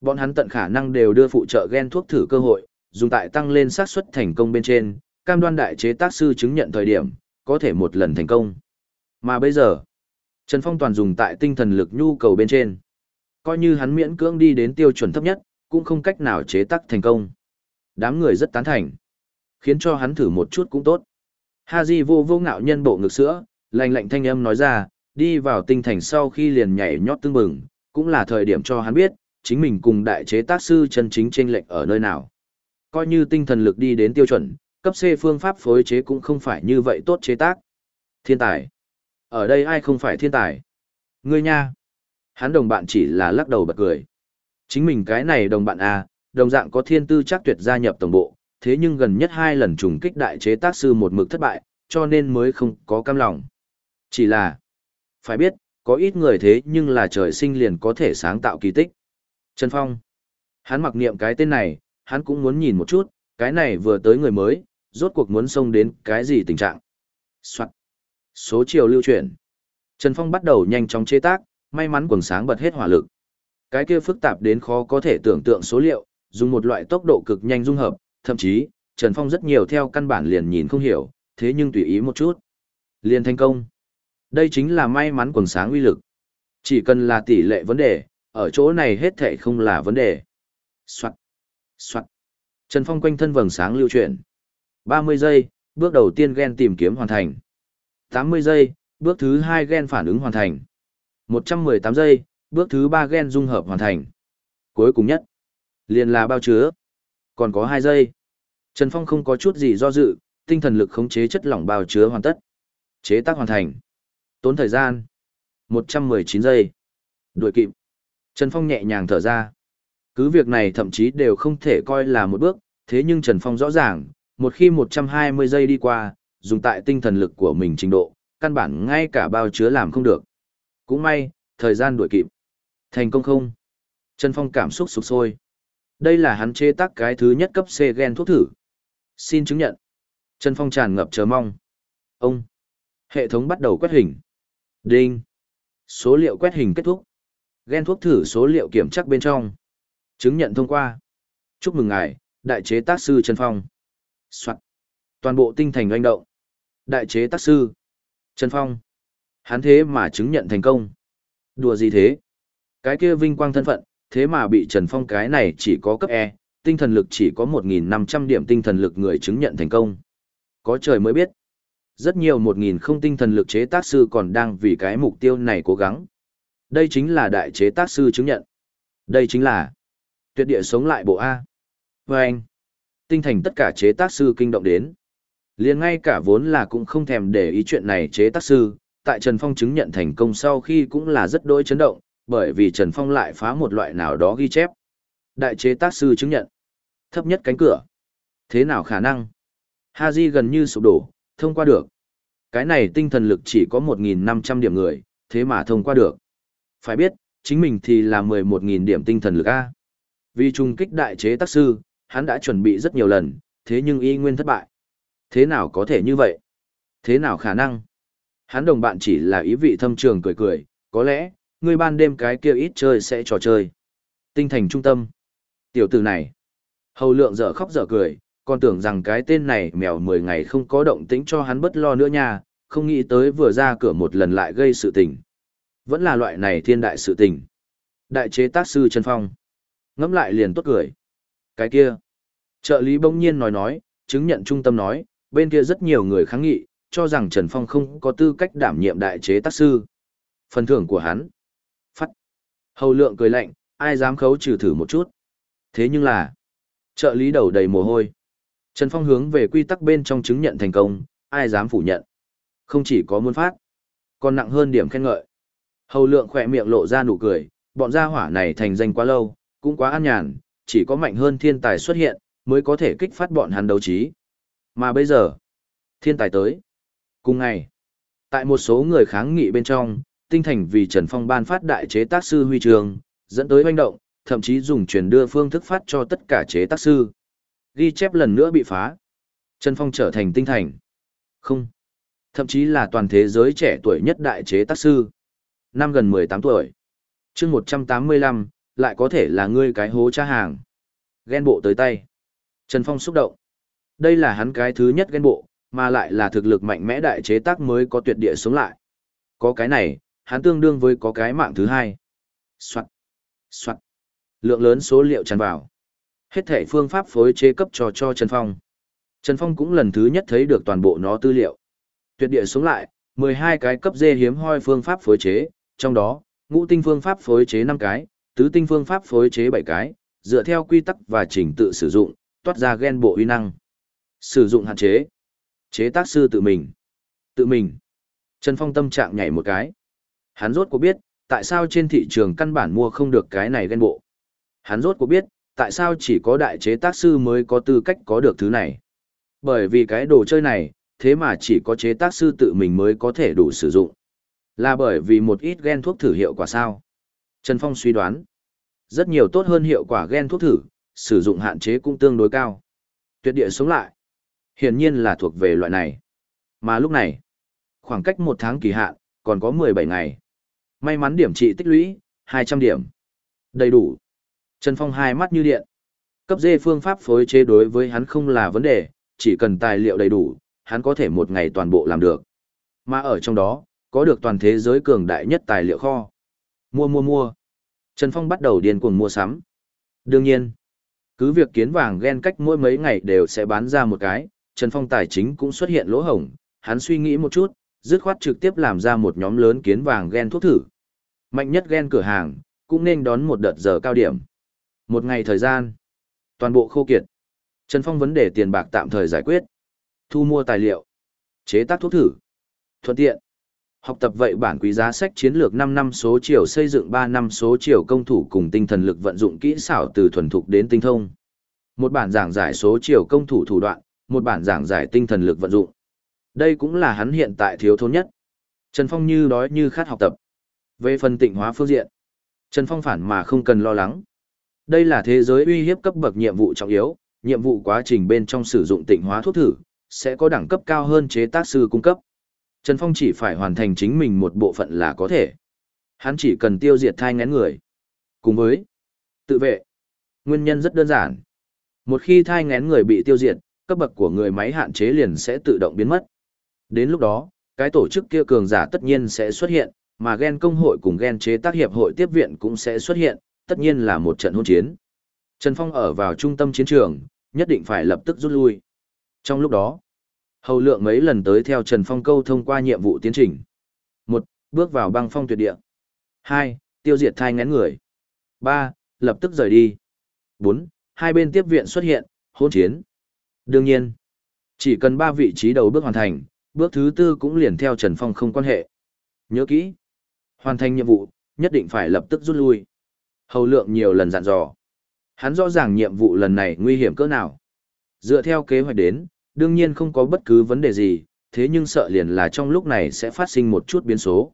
bọn hắn tận khả năng đều đưa phụ trợ gen thuốc thử cơ hội, dùng tại tăng lên xác suất thành công bên trên, cam đoan đại chế tác sư chứng nhận thời điểm, có thể một lần thành công. Mà bây giờ, Trần Phong toàn dùng tại tinh thần lực nhu cầu bên trên. Coi như hắn miễn cưỡng đi đến tiêu chuẩn thấp nhất, cũng không cách nào chế tác thành công. Đám người rất tán thành. Khiến cho hắn thử một chút cũng tốt. Haji vô vô ngạo nhân bộ ngực sữa, lạnh lạnh thanh âm nói ra, đi vào tinh thành sau khi liền nhảy nhót tương bừng, cũng là thời điểm cho hắn biết, chính mình cùng đại chế tác sư chân chính chênh lệch ở nơi nào. Coi như tinh thần lực đi đến tiêu chuẩn, cấp C phương pháp phối chế cũng không phải như vậy tốt chế tác. Thiên tài. Ở đây ai không phải thiên tài? Ngươi nha. Hắn đồng bạn chỉ là lắc đầu bật cười. Chính mình cái này đồng bạn A, đồng dạng có thiên tư chắc tuyệt gia nhập tổng bộ, thế nhưng gần nhất hai lần trùng kích đại chế tác sư một mực thất bại, cho nên mới không có cam lòng. Chỉ là, phải biết, có ít người thế nhưng là trời sinh liền có thể sáng tạo kỳ tích. Trần Phong, hắn mặc niệm cái tên này, hắn cũng muốn nhìn một chút, cái này vừa tới người mới, rốt cuộc muốn xông đến cái gì tình trạng. Soạn. Số chiều lưu chuyển. Trần Phong bắt đầu nhanh chóng chế tác, may mắn quần sáng bật hết hỏa lực. Cái kia phức tạp đến khó có thể tưởng tượng số liệu, dùng một loại tốc độ cực nhanh dung hợp, thậm chí, Trần Phong rất nhiều theo căn bản liền nhìn không hiểu, thế nhưng tùy ý một chút. Liền thành công. Đây chính là may mắn quần sáng uy lực. Chỉ cần là tỷ lệ vấn đề, ở chỗ này hết thảy không là vấn đề. Soạn. Soạn. Trần Phong quanh thân vầng sáng lưu chuyển. 30 giây, bước đầu tiên gen tìm kiếm hoàn thành. 80 giây, bước thứ 2 gen phản ứng hoàn thành. 118 giây, bước thứ 3 gen dung hợp hoàn thành. Cuối cùng nhất, liền là bao chứa. Còn có 2 giây. Trần Phong không có chút gì do dự, tinh thần lực khống chế chất lỏng bao chứa hoàn tất. Chế tác hoàn thành. Tốn thời gian. 119 giây. Đuổi kịp. Trần Phong nhẹ nhàng thở ra. Cứ việc này thậm chí đều không thể coi là một bước, thế nhưng Trần Phong rõ ràng, một khi 120 giây đi qua, dùng tại tinh thần lực của mình trình độ, căn bản ngay cả bao chứa làm không được. Cũng may, thời gian đuổi kịp. Thành công không? Trần Phong cảm xúc sụp sôi. Đây là hắn chế tác cái thứ nhất cấp C gen thuốc thử. Xin chứng nhận. Trần Phong tràn ngập chờ mong. Ông. Hệ thống bắt đầu quét hình. Đinh. Số liệu quét hình kết thúc. Gen thuốc thử số liệu kiểm chắc bên trong. Chứng nhận thông qua. Chúc mừng ngài, đại chế tác sư Trần Phong. Soạn. Toàn bộ tinh thành doanh động. Đại chế tác sư. Trần Phong. Hắn thế mà chứng nhận thành công. Đùa gì thế? Cái kia vinh quang thân phận, thế mà bị Trần Phong cái này chỉ có cấp E, tinh thần lực chỉ có 1.500 điểm tinh thần lực người chứng nhận thành công. Có trời mới biết. Rất nhiều 1.000 không tinh thần lực chế tác sư còn đang vì cái mục tiêu này cố gắng. Đây chính là đại chế tác sư chứng nhận. Đây chính là tuyệt địa sống lại bộ A. Và anh, tinh thành tất cả chế tác sư kinh động đến. liền ngay cả vốn là cũng không thèm để ý chuyện này chế tác sư, tại Trần Phong chứng nhận thành công sau khi cũng là rất đôi chấn động, bởi vì Trần Phong lại phá một loại nào đó ghi chép. Đại chế tác sư chứng nhận. Thấp nhất cánh cửa. Thế nào khả năng? Haji gần như sụp đổ, thông qua được. Cái này tinh thần lực chỉ có 1.500 điểm người, thế mà thông qua được. Phải biết, chính mình thì là 11.000 điểm tinh thần lực A. Vì trùng kích đại chế tác sư, hắn đã chuẩn bị rất nhiều lần, thế nhưng y nguyên thất bại. Thế nào có thể như vậy? Thế nào khả năng? Hắn đồng bạn chỉ là ý vị thâm trường cười cười, có lẽ, ngươi ban đêm cái kia ít chơi sẽ trò chơi. Tinh thành trung tâm. Tiểu tử này. Hầu lượng dở khóc dở cười, còn tưởng rằng cái tên này mèo 10 ngày không có động tĩnh cho hắn bất lo nữa nha, không nghĩ tới vừa ra cửa một lần lại gây sự tình. Vẫn là loại này thiên đại sự tình. Đại chế tác sư Trần Phong. Ngẫm lại liền tốt cười. Cái kia. Trợ lý bỗng nhiên nói nói, chứng nhận trung tâm nói, bên kia rất nhiều người kháng nghị, cho rằng Trần Phong không có tư cách đảm nhiệm đại chế tác sư. Phần thưởng của hắn. Phát. Hầu lượng cười lạnh, ai dám khấu trừ thử một chút. Thế nhưng là, trợ lý đầu đầy mồ hôi. Trần Phong hướng về quy tắc bên trong chứng nhận thành công, ai dám phủ nhận. Không chỉ có muốn phát, còn nặng hơn điểm khen ngợi. Hầu lượng khỏe miệng lộ ra nụ cười, bọn gia hỏa này thành danh quá lâu, cũng quá an nhàn, chỉ có mạnh hơn thiên tài xuất hiện, mới có thể kích phát bọn hắn đấu trí. Mà bây giờ, thiên tài tới. Cùng ngày, tại một số người kháng nghị bên trong, tinh thành vì Trần Phong ban phát đại chế tác sư huy trường, dẫn tới hoành động, thậm chí dùng truyền đưa phương thức phát cho tất cả chế tác sư. Ghi chép lần nữa bị phá. Trần Phong trở thành tinh thành. Không. Thậm chí là toàn thế giới trẻ tuổi nhất đại chế tác sư. Năm gần 18 tuổi. chương 185, lại có thể là ngươi cái hố cha hàng. Ghen bộ tới tay. Trần Phong xúc động. Đây là hắn cái thứ nhất ghen bộ, mà lại là thực lực mạnh mẽ đại chế tác mới có tuyệt địa sống lại. Có cái này, hắn tương đương với có cái mạng thứ hai. Soạn. Soạn. Lượng lớn số liệu tràn vào. Hết thể phương pháp phối chế cấp cho cho Trần Phong. Trần Phong cũng lần thứ nhất thấy được toàn bộ nó tư liệu. Tuyệt địa sống lại, 12 cái cấp dê hiếm hoi phương pháp phối chế, trong đó, ngũ tinh phương pháp phối chế 5 cái, tứ tinh phương pháp phối chế bảy cái, dựa theo quy tắc và trình tự sử dụng, toát ra gen bộ uy năng. Sử dụng hạn chế. Chế tác sư tự mình. Tự mình. Trần Phong tâm trạng nhảy một cái. Hắn rốt có biết, tại sao trên thị trường căn bản mua không được cái này ghen bộ. Hắn rốt có biết, tại sao chỉ có đại chế tác sư mới có tư cách có được thứ này. Bởi vì cái đồ chơi này, thế mà chỉ có chế tác sư tự mình mới có thể đủ sử dụng. Là bởi vì một ít gen thuốc thử hiệu quả sao? Trần Phong suy đoán. Rất nhiều tốt hơn hiệu quả gen thuốc thử, sử dụng hạn chế cũng tương đối cao. Tuyệt địa sống lại. Hiển nhiên là thuộc về loại này. Mà lúc này, khoảng cách một tháng kỳ hạn, còn có 17 ngày. May mắn điểm trị tích lũy, 200 điểm. Đầy đủ. Trần Phong hai mắt như điện. Cấp dê phương pháp phối chế đối với hắn không là vấn đề, chỉ cần tài liệu đầy đủ, hắn có thể một ngày toàn bộ làm được. Mà ở trong đó, có được toàn thế giới cường đại nhất tài liệu kho. Mua mua mua. Trần Phong bắt đầu điên cuồng mua sắm. Đương nhiên, cứ việc kiến vàng ghen cách mỗi mấy ngày đều sẽ bán ra một cái, Trần Phong tài chính cũng xuất hiện lỗ hổng, hắn suy nghĩ một chút, dứt khoát trực tiếp làm ra một nhóm lớn kiến vàng ghen thuốc thử. Mạnh nhất ghen cửa hàng, cũng nên đón một đợt giờ cao điểm. Một ngày thời gian, toàn bộ khô kiệt. Trần Phong vấn đề tiền bạc tạm thời giải quyết. Thu mua tài liệu, chế tác thuốc thử. Thuận tiện. Học tập vậy bản quý giá sách chiến lược 5 năm số chiều xây dựng 3 năm số chiều công thủ cùng tinh thần lực vận dụng kỹ xảo từ thuần thục đến tinh thông. Một bản giảng giải số chiều công thủ thủ đoạn, một bản giảng giải tinh thần lực vận dụng. Đây cũng là hắn hiện tại thiếu thốn nhất. Trần Phong như đói như khát học tập. Về phần tịnh hóa phương diện, Trần Phong phản mà không cần lo lắng. Đây là thế giới uy hiếp cấp bậc nhiệm vụ trọng yếu, nhiệm vụ quá trình bên trong sử dụng tịnh hóa thuốc thử, sẽ có đẳng cấp cao hơn chế tác sư cung cấp. Trần Phong chỉ phải hoàn thành chính mình một bộ phận là có thể. Hắn chỉ cần tiêu diệt thai ngén người. Cùng với tự vệ. Nguyên nhân rất đơn giản. Một khi thai ngén người bị tiêu diệt, cấp bậc của người máy hạn chế liền sẽ tự động biến mất. Đến lúc đó, cái tổ chức kia cường giả tất nhiên sẽ xuất hiện, mà gen công hội cùng gen chế tác hiệp hội tiếp viện cũng sẽ xuất hiện, tất nhiên là một trận hôn chiến. Trần Phong ở vào trung tâm chiến trường, nhất định phải lập tức rút lui. Trong lúc đó, hầu lượng mấy lần tới theo Trần Phong câu thông qua nhiệm vụ tiến trình. một Bước vào băng phong tuyệt địa. hai Tiêu diệt thai ngén người. ba Lập tức rời đi. bốn Hai bên tiếp viện xuất hiện, hôn chiến. Đương nhiên, chỉ cần ba vị trí đầu bước hoàn thành, bước thứ tư cũng liền theo Trần Phong không quan hệ. Nhớ kỹ, hoàn thành nhiệm vụ, nhất định phải lập tức rút lui. Hầu lượng nhiều lần dặn dò. Hắn rõ ràng nhiệm vụ lần này nguy hiểm cỡ nào. Dựa theo kế hoạch đến, đương nhiên không có bất cứ vấn đề gì, thế nhưng sợ liền là trong lúc này sẽ phát sinh một chút biến số.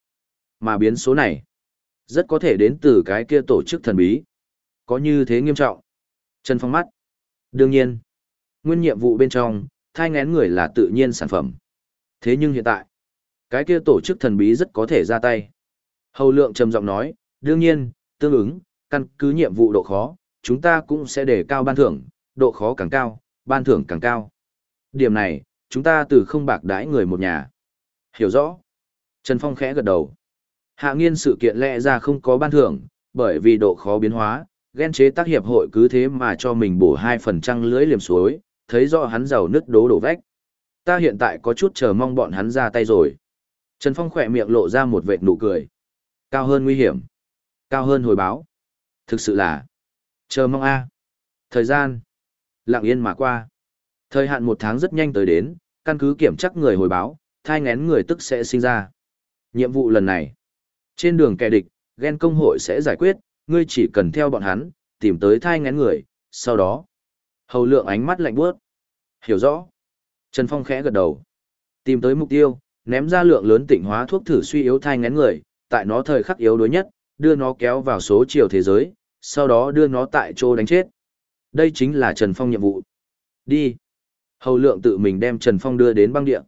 Mà biến số này, rất có thể đến từ cái kia tổ chức thần bí. Có như thế nghiêm trọng. Trần Phong mắt. Đương nhiên, nguyên nhiệm vụ bên trong, thai ngén người là tự nhiên sản phẩm. Thế nhưng hiện tại, cái kia tổ chức thần bí rất có thể ra tay. Hầu lượng trầm giọng nói, đương nhiên, tương ứng, căn cứ nhiệm vụ độ khó, chúng ta cũng sẽ đề cao ban thưởng, độ khó càng cao, ban thưởng càng cao. Điểm này, chúng ta từ không bạc đãi người một nhà. Hiểu rõ. Trần Phong khẽ gật đầu. Hạ nghiên sự kiện lẽ ra không có ban thưởng, bởi vì độ khó biến hóa, ghen chế tác hiệp hội cứ thế mà cho mình bổ hai phần trăng lưới liềm suối, thấy rõ hắn giàu nứt đố đổ vách. Ta hiện tại có chút chờ mong bọn hắn ra tay rồi. Trần Phong khỏe miệng lộ ra một vệt nụ cười. Cao hơn nguy hiểm. Cao hơn hồi báo. Thực sự là. Chờ mong a. Thời gian. Lặng yên mà qua. Thời hạn một tháng rất nhanh tới đến, căn cứ kiểm chắc người hồi báo, thai ngén người tức sẽ sinh ra. Nhiệm vụ lần này. Trên đường kẻ địch, ghen công hội sẽ giải quyết, ngươi chỉ cần theo bọn hắn, tìm tới thai ngén người, sau đó. Hầu lượng ánh mắt lạnh bước. Hiểu rõ. Trần Phong khẽ gật đầu. Tìm tới mục tiêu, ném ra lượng lớn tỉnh hóa thuốc thử suy yếu thai ngén người, tại nó thời khắc yếu đuối nhất, đưa nó kéo vào số chiều thế giới, sau đó đưa nó tại chỗ đánh chết. Đây chính là Trần Phong nhiệm vụ. Đi. Hầu lượng tự mình đem Trần Phong đưa đến băng địa.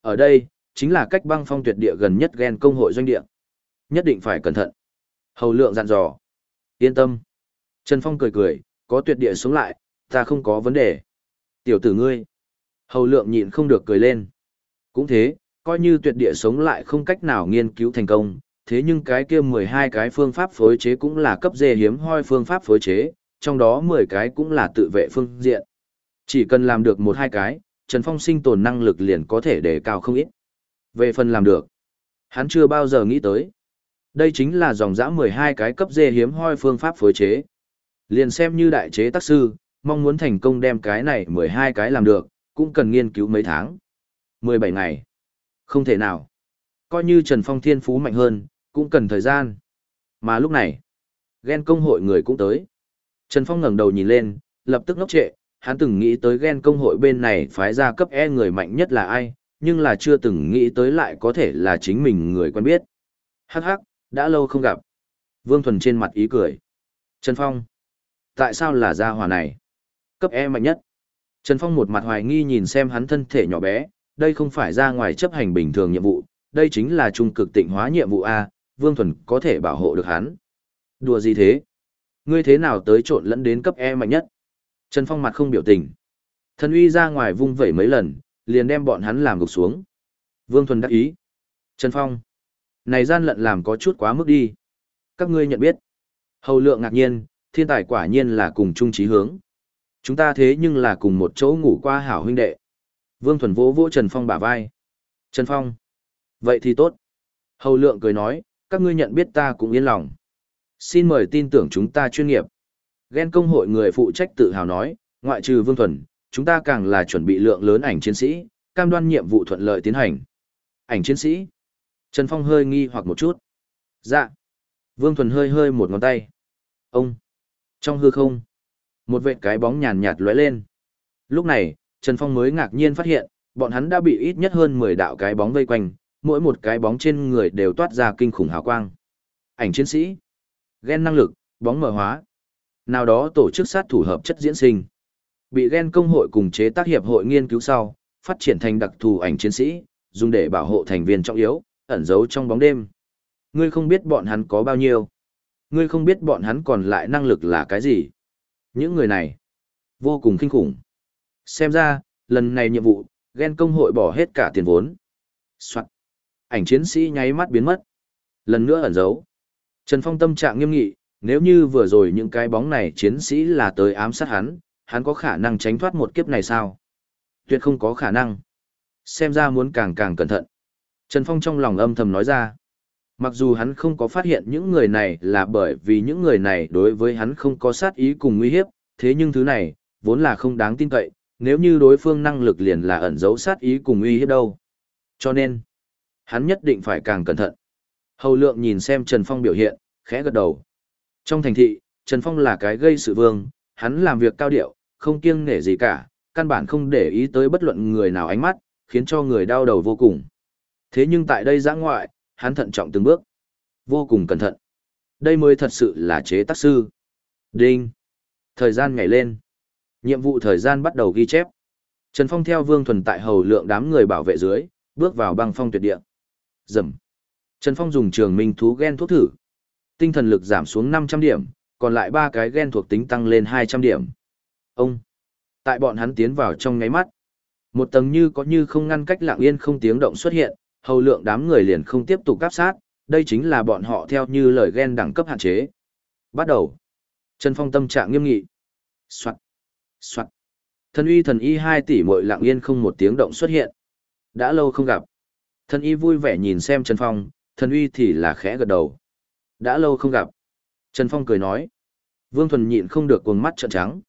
Ở đây, chính là cách băng phong tuyệt địa gần nhất ghen công hội doanh địa. Nhất định phải cẩn thận. Hầu lượng dặn dò. Yên tâm. Trần Phong cười cười, có tuyệt địa xuống lại, ta không có vấn đề. Tiểu tử ngươi. Hầu lượng nhịn không được cười lên. Cũng thế, coi như tuyệt địa sống lại không cách nào nghiên cứu thành công, thế nhưng cái kia 12 cái phương pháp phối chế cũng là cấp dê hiếm hoi phương pháp phối chế, trong đó 10 cái cũng là tự vệ phương diện. Chỉ cần làm được một hai cái, Trần Phong sinh tồn năng lực liền có thể đề cao không ít. Về phần làm được, hắn chưa bao giờ nghĩ tới. Đây chính là dòng dã 12 cái cấp dê hiếm hoi phương pháp phối chế. Liền xem như đại chế tác sư, mong muốn thành công đem cái này 12 cái làm được, cũng cần nghiên cứu mấy tháng. 17 ngày. Không thể nào. Coi như Trần Phong thiên phú mạnh hơn, cũng cần thời gian. Mà lúc này, ghen công hội người cũng tới. Trần Phong ngẩng đầu nhìn lên, lập tức ngốc trệ, hắn từng nghĩ tới ghen công hội bên này phái ra cấp E người mạnh nhất là ai, nhưng là chưa từng nghĩ tới lại có thể là chính mình người quen biết. Hắc hắc, đã lâu không gặp. Vương Thuần trên mặt ý cười. Trần Phong. Tại sao là gia hỏa này? Cấp E mạnh nhất. Trần Phong một mặt hoài nghi nhìn xem hắn thân thể nhỏ bé, đây không phải ra ngoài chấp hành bình thường nhiệm vụ, đây chính là trung cực tịnh hóa nhiệm vụ A, Vương Thuần có thể bảo hộ được hắn. Đùa gì thế? Ngươi thế nào tới trộn lẫn đến cấp E mạnh nhất? Trần Phong mặt không biểu tình. Thần uy ra ngoài vung vẩy mấy lần, liền đem bọn hắn làm gục xuống. Vương Thuần đắc ý. Trần Phong. Này gian lận làm có chút quá mức đi. Các ngươi nhận biết. Hầu lượng ngạc nhiên, thiên tài quả nhiên là cùng chung chí hướng. Chúng ta thế nhưng là cùng một chỗ ngủ qua hảo huynh đệ. Vương Thuần vỗ vỗ Trần Phong bả vai. Trần Phong. Vậy thì tốt. Hầu lượng cười nói, các ngươi nhận biết ta cũng yên lòng. Xin mời tin tưởng chúng ta chuyên nghiệp. Ghen công hội người phụ trách tự hào nói, ngoại trừ Vương Thuần, chúng ta càng là chuẩn bị lượng lớn ảnh chiến sĩ, cam đoan nhiệm vụ thuận lợi tiến hành. Ảnh chiến sĩ. Trần Phong hơi nghi hoặc một chút. Dạ. Vương Thuần hơi hơi một ngón tay. Ông. Trong hư không. Một vệt cái bóng nhàn nhạt lóe lên. Lúc này, Trần Phong mới ngạc nhiên phát hiện, bọn hắn đã bị ít nhất hơn 10 đạo cái bóng vây quanh, mỗi một cái bóng trên người đều toát ra kinh khủng hào quang. Ảnh chiến sĩ. Gen năng lực, bóng mở hóa. Nào đó tổ chức sát thủ hợp chất diễn sinh. Bị gen công hội cùng chế tác hiệp hội nghiên cứu sau, phát triển thành đặc thù ảnh chiến sĩ, dùng để bảo hộ thành viên trọng yếu, ẩn giấu trong bóng đêm. Ngươi không biết bọn hắn có bao nhiêu. Ngươi không biết bọn hắn còn lại năng lực là cái gì. Những người này, vô cùng kinh khủng. Xem ra, lần này nhiệm vụ, ghen công hội bỏ hết cả tiền vốn. Soạn. Ảnh chiến sĩ nháy mắt biến mất. Lần nữa ẩn giấu. Trần Phong tâm trạng nghiêm nghị, nếu như vừa rồi những cái bóng này chiến sĩ là tới ám sát hắn, hắn có khả năng tránh thoát một kiếp này sao? Tuyệt không có khả năng. Xem ra muốn càng càng cẩn thận. Trần Phong trong lòng âm thầm nói ra. Mặc dù hắn không có phát hiện những người này là bởi vì những người này đối với hắn không có sát ý cùng nguy hiếp, thế nhưng thứ này, vốn là không đáng tin cậy, nếu như đối phương năng lực liền là ẩn giấu sát ý cùng uy hiếp đâu. Cho nên, hắn nhất định phải càng cẩn thận. Hầu lượng nhìn xem Trần Phong biểu hiện, khẽ gật đầu. Trong thành thị, Trần Phong là cái gây sự vương, hắn làm việc cao điệu, không kiêng nể gì cả, căn bản không để ý tới bất luận người nào ánh mắt, khiến cho người đau đầu vô cùng. Thế nhưng tại đây giã ngoại, hắn thận trọng từng bước. Vô cùng cẩn thận. Đây mới thật sự là chế tác sư. Đinh. Thời gian nhảy lên. Nhiệm vụ thời gian bắt đầu ghi chép. Trần Phong theo Vương Thuần tại hầu lượng đám người bảo vệ dưới, bước vào băng phong tuyệt địa. Dầm. Trần Phong dùng trường minh thú ghen thuốc thử. Tinh thần lực giảm xuống 500 điểm, còn lại ba cái gen thuộc tính tăng lên 200 điểm. Ông. Tại bọn hắn tiến vào trong ngáy mắt. Một tầng như có như không ngăn cách lặng yên không tiếng động xuất hiện, hầu lượng đám người liền không tiếp tục cắp sát, đây chính là bọn họ theo như lời gen đẳng cấp hạn chế. Bắt đầu. Trần Phong tâm trạng nghiêm nghị. Soạn. Soạn. Thần uy thần y 2 tỷ mội lặng yên không một tiếng động xuất hiện. Đã lâu không gặp. Thần y vui vẻ nhìn xem Trần Phong, thần uy thì là khẽ gật đầu. Đã lâu không gặp. Trần Phong cười nói. Vương Thuần nhịn không được cuồng mắt trợn trắng.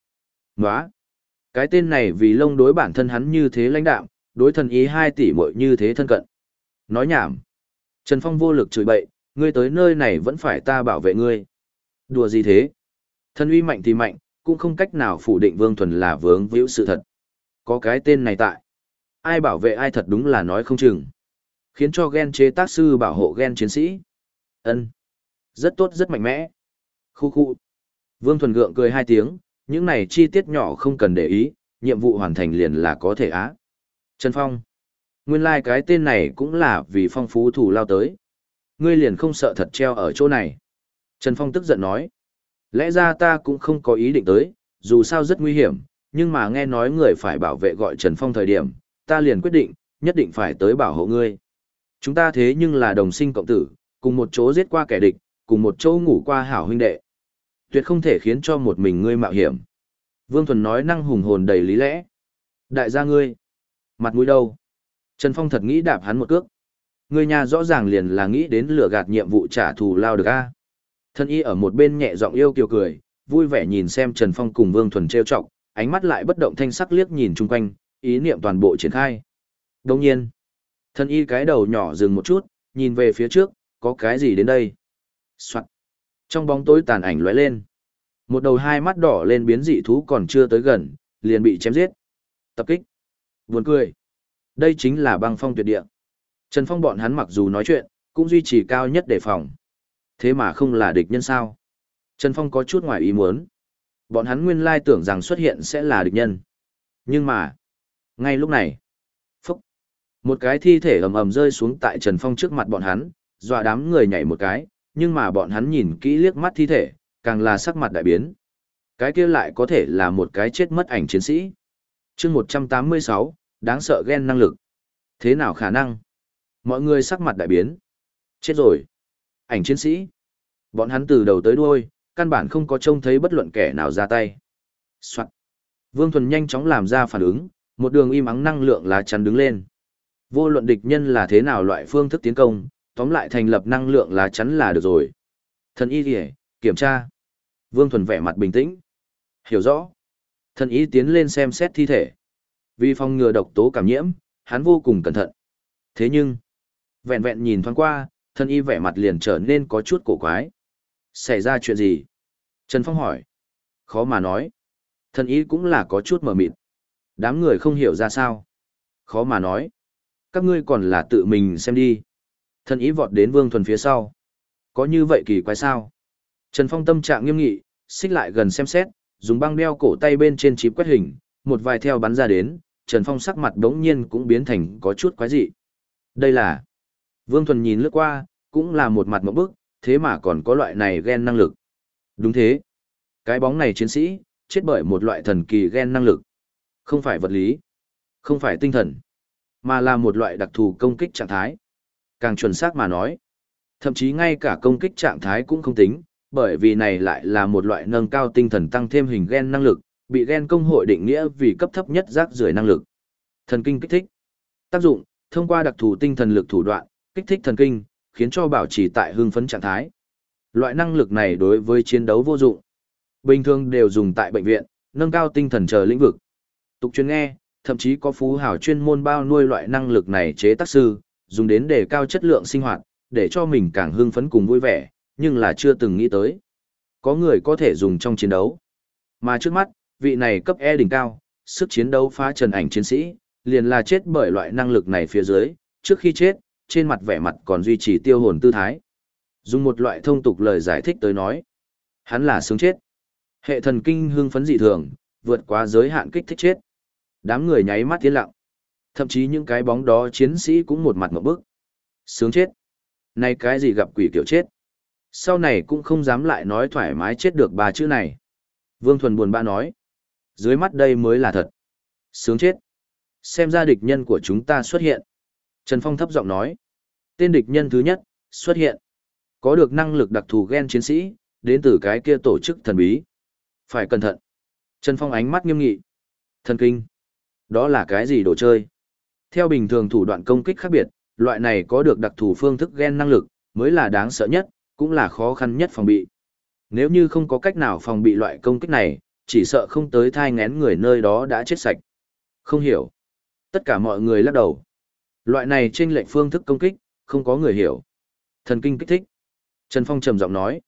Nóa. Cái tên này vì lông đối bản thân hắn như thế lãnh đạm, đối thần ý hai tỷ mội như thế thân cận. Nói nhảm. Trần Phong vô lực chửi bậy, ngươi tới nơi này vẫn phải ta bảo vệ ngươi. Đùa gì thế? Thân uy mạnh thì mạnh, cũng không cách nào phủ định Vương Thuần là vướng víu sự thật. Có cái tên này tại. Ai bảo vệ ai thật đúng là nói không chừng. Khiến cho ghen chế tác sư bảo hộ ghen chiến sĩ. ân rất tốt rất mạnh mẽ. Khu khu. Vương Thuần gượng cười hai tiếng, những này chi tiết nhỏ không cần để ý, nhiệm vụ hoàn thành liền là có thể á. Trần Phong. Nguyên lai like cái tên này cũng là vì phong phú thủ lao tới. Ngươi liền không sợ thật treo ở chỗ này. Trần Phong tức giận nói. Lẽ ra ta cũng không có ý định tới, dù sao rất nguy hiểm, nhưng mà nghe nói người phải bảo vệ gọi Trần Phong thời điểm, ta liền quyết định, nhất định phải tới bảo hộ ngươi. Chúng ta thế nhưng là đồng sinh cộng tử, cùng một chỗ giết qua kẻ địch, cùng một chỗ ngủ qua hảo huynh đệ. Tuyệt không thể khiến cho một mình ngươi mạo hiểm. Vương Thuần nói năng hùng hồn đầy lý lẽ. Đại gia ngươi, mặt mũi đâu? Trần Phong thật nghĩ đạp hắn một cước. Ngươi nhà rõ ràng liền là nghĩ đến lửa gạt nhiệm vụ trả thù lao được a. Thân y ở một bên nhẹ giọng yêu kiều cười, vui vẻ nhìn xem Trần Phong cùng Vương Thuần trêu chọc, ánh mắt lại bất động thanh sắc liếc nhìn chung quanh, ý niệm toàn bộ triển khai. Đồng nhiên, thân y cái đầu nhỏ dừng một chút, nhìn về phía trước, có cái gì đến đây? Soạn. Trong bóng tối tàn ảnh lóe lên. Một đầu hai mắt đỏ lên biến dị thú còn chưa tới gần, liền bị chém giết. Tập kích. Buồn cười. Đây chính là băng phong tuyệt địa. Trần Phong bọn hắn mặc dù nói chuyện, cũng duy trì cao nhất đề phòng. Thế mà không là địch nhân sao? Trần Phong có chút ngoài ý muốn. Bọn hắn nguyên lai tưởng rằng xuất hiện sẽ là địch nhân. Nhưng mà, ngay lúc này, phúc, một cái thi thể ầm ầm rơi xuống tại Trần Phong trước mặt bọn hắn, dọa đám người nhảy một cái, nhưng mà bọn hắn nhìn kỹ liếc mắt thi thể, càng là sắc mặt đại biến. Cái kia lại có thể là một cái chết mất ảnh chiến sĩ. chương 186, đáng sợ ghen năng lực. Thế nào khả năng? Mọi người sắc mặt đại biến. Chết rồi. Ảnh chiến sĩ. Bọn hắn từ đầu tới đuôi, căn bản không có trông thấy bất luận kẻ nào ra tay. Soạn. Vương Thuần nhanh chóng làm ra phản ứng, một đường im ắng năng lượng lá chắn đứng lên. Vô luận địch nhân là thế nào loại phương thức tiến công, tóm lại thành lập năng lượng lá chắn là được rồi. Thần y kìa, kiểm tra. Vương Thuần vẻ mặt bình tĩnh. Hiểu rõ. Thần y tiến lên xem xét thi thể. Vì phòng ngừa độc tố cảm nhiễm, hắn vô cùng cẩn thận. Thế nhưng, vẹn vẹn nhìn thoáng qua, thần y vẻ mặt liền trở nên có chút cổ quái. Xảy ra chuyện gì? Trần Phong hỏi. Khó mà nói. Thần y cũng là có chút mờ mịt. Đám người không hiểu ra sao. Khó mà nói. Các ngươi còn là tự mình xem đi. Thần ý vọt đến Vương Thuần phía sau. Có như vậy kỳ quái sao? Trần Phong tâm trạng nghiêm nghị, xích lại gần xem xét, dùng băng đeo cổ tay bên trên chip quét hình, một vài theo bắn ra đến, Trần Phong sắc mặt đống nhiên cũng biến thành có chút quái dị. Đây là... Vương Thuần nhìn lướt qua, cũng là một mặt một bức, thế mà còn có loại này gen năng lực. Đúng thế. Cái bóng này chiến sĩ, chết bởi một loại thần kỳ gen năng lực. Không phải vật lý, không phải tinh thần, mà là một loại đặc thù công kích trạng thái. Càng chuẩn xác mà nói, thậm chí ngay cả công kích trạng thái cũng không tính, bởi vì này lại là một loại nâng cao tinh thần tăng thêm hình gen năng lực, bị gen công hội định nghĩa vì cấp thấp nhất rác rưởi năng lực. Thần kinh kích thích. Tác dụng, thông qua đặc thù tinh thần lực thủ đoạn, kích thích thần kinh, khiến cho bảo trì tại hưng phấn trạng thái. Loại năng lực này đối với chiến đấu vô dụng. Bình thường đều dùng tại bệnh viện, nâng cao tinh thần chờ lĩnh vực. Tục chuyên nghe, thậm chí có phú hào chuyên môn bao nuôi loại năng lực này chế tác sư, dùng đến để cao chất lượng sinh hoạt, để cho mình càng hưng phấn cùng vui vẻ, nhưng là chưa từng nghĩ tới. Có người có thể dùng trong chiến đấu. Mà trước mắt, vị này cấp E đỉnh cao, sức chiến đấu phá trần ảnh chiến sĩ, liền là chết bởi loại năng lực này phía dưới, trước khi chết, trên mặt vẻ mặt còn duy trì tiêu hồn tư thái. Dùng một loại thông tục lời giải thích tới nói, hắn là sướng chết. Hệ thần kinh hưng phấn dị thường, vượt quá giới hạn kích thích chết. Đám người nháy mắt tiến lặng. Thậm chí những cái bóng đó chiến sĩ cũng một mặt một bức. Sướng chết. Này cái gì gặp quỷ kiểu chết. Sau này cũng không dám lại nói thoải mái chết được ba chữ này. Vương Thuần buồn bã nói. Dưới mắt đây mới là thật. Sướng chết. Xem ra địch nhân của chúng ta xuất hiện. Trần Phong thấp giọng nói. Tên địch nhân thứ nhất, xuất hiện. Có được năng lực đặc thù gen chiến sĩ, đến từ cái kia tổ chức thần bí. Phải cẩn thận. Trần Phong ánh mắt nghiêm nghị. Thần kinh. Đó là cái gì đồ chơi? Theo bình thường thủ đoạn công kích khác biệt, loại này có được đặc thù phương thức gen năng lực, mới là đáng sợ nhất, cũng là khó khăn nhất phòng bị. Nếu như không có cách nào phòng bị loại công kích này, chỉ sợ không tới thai ngén người nơi đó đã chết sạch. Không hiểu. Tất cả mọi người lắc đầu. Loại này trên lệnh phương thức công kích, không có người hiểu. Thần kinh kích thích. Trần Phong trầm giọng nói.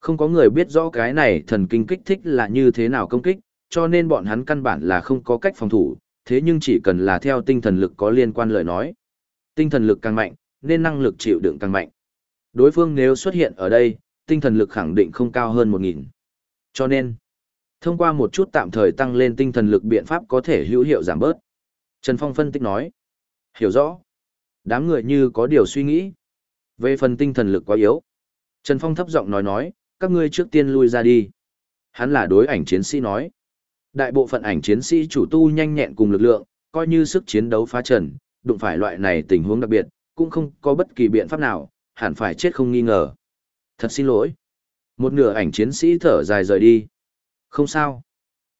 Không có người biết rõ cái này thần kinh kích thích là như thế nào công kích, cho nên bọn hắn căn bản là không có cách phòng thủ, thế nhưng chỉ cần là theo tinh thần lực có liên quan lời nói. Tinh thần lực càng mạnh, nên năng lực chịu đựng càng mạnh. Đối phương nếu xuất hiện ở đây, tinh thần lực khẳng định không cao hơn 1.000. Cho nên, thông qua một chút tạm thời tăng lên tinh thần lực biện pháp có thể hữu hiệu giảm bớt. Trần Phong phân tích nói. Hiểu rõ. Đám người như có điều suy nghĩ. Về phần tinh thần lực quá yếu. Trần Phong thấp giọng nói nói, các ngươi trước tiên lui ra đi. Hắn là đối ảnh chiến sĩ nói. Đại bộ phận ảnh chiến sĩ chủ tu nhanh nhẹn cùng lực lượng, coi như sức chiến đấu phá trần, đụng phải loại này tình huống đặc biệt, cũng không có bất kỳ biện pháp nào, hẳn phải chết không nghi ngờ. Thật xin lỗi. Một nửa ảnh chiến sĩ thở dài rời đi. Không sao.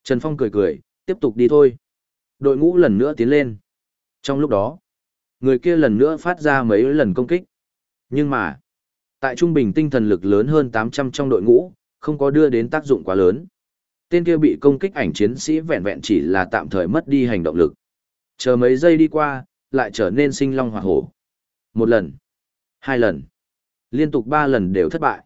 Trần Phong cười cười, tiếp tục đi thôi. Đội ngũ lần nữa tiến lên. Trong lúc đó, người kia lần nữa phát ra mấy lần công kích. Nhưng mà, tại trung bình tinh thần lực lớn hơn 800 trong đội ngũ, không có đưa đến tác dụng quá lớn. Tên kia bị công kích ảnh chiến sĩ vẹn vẹn chỉ là tạm thời mất đi hành động lực. Chờ mấy giây đi qua, lại trở nên sinh long hỏa hổ. Một lần, hai lần, liên tục ba lần đều thất bại.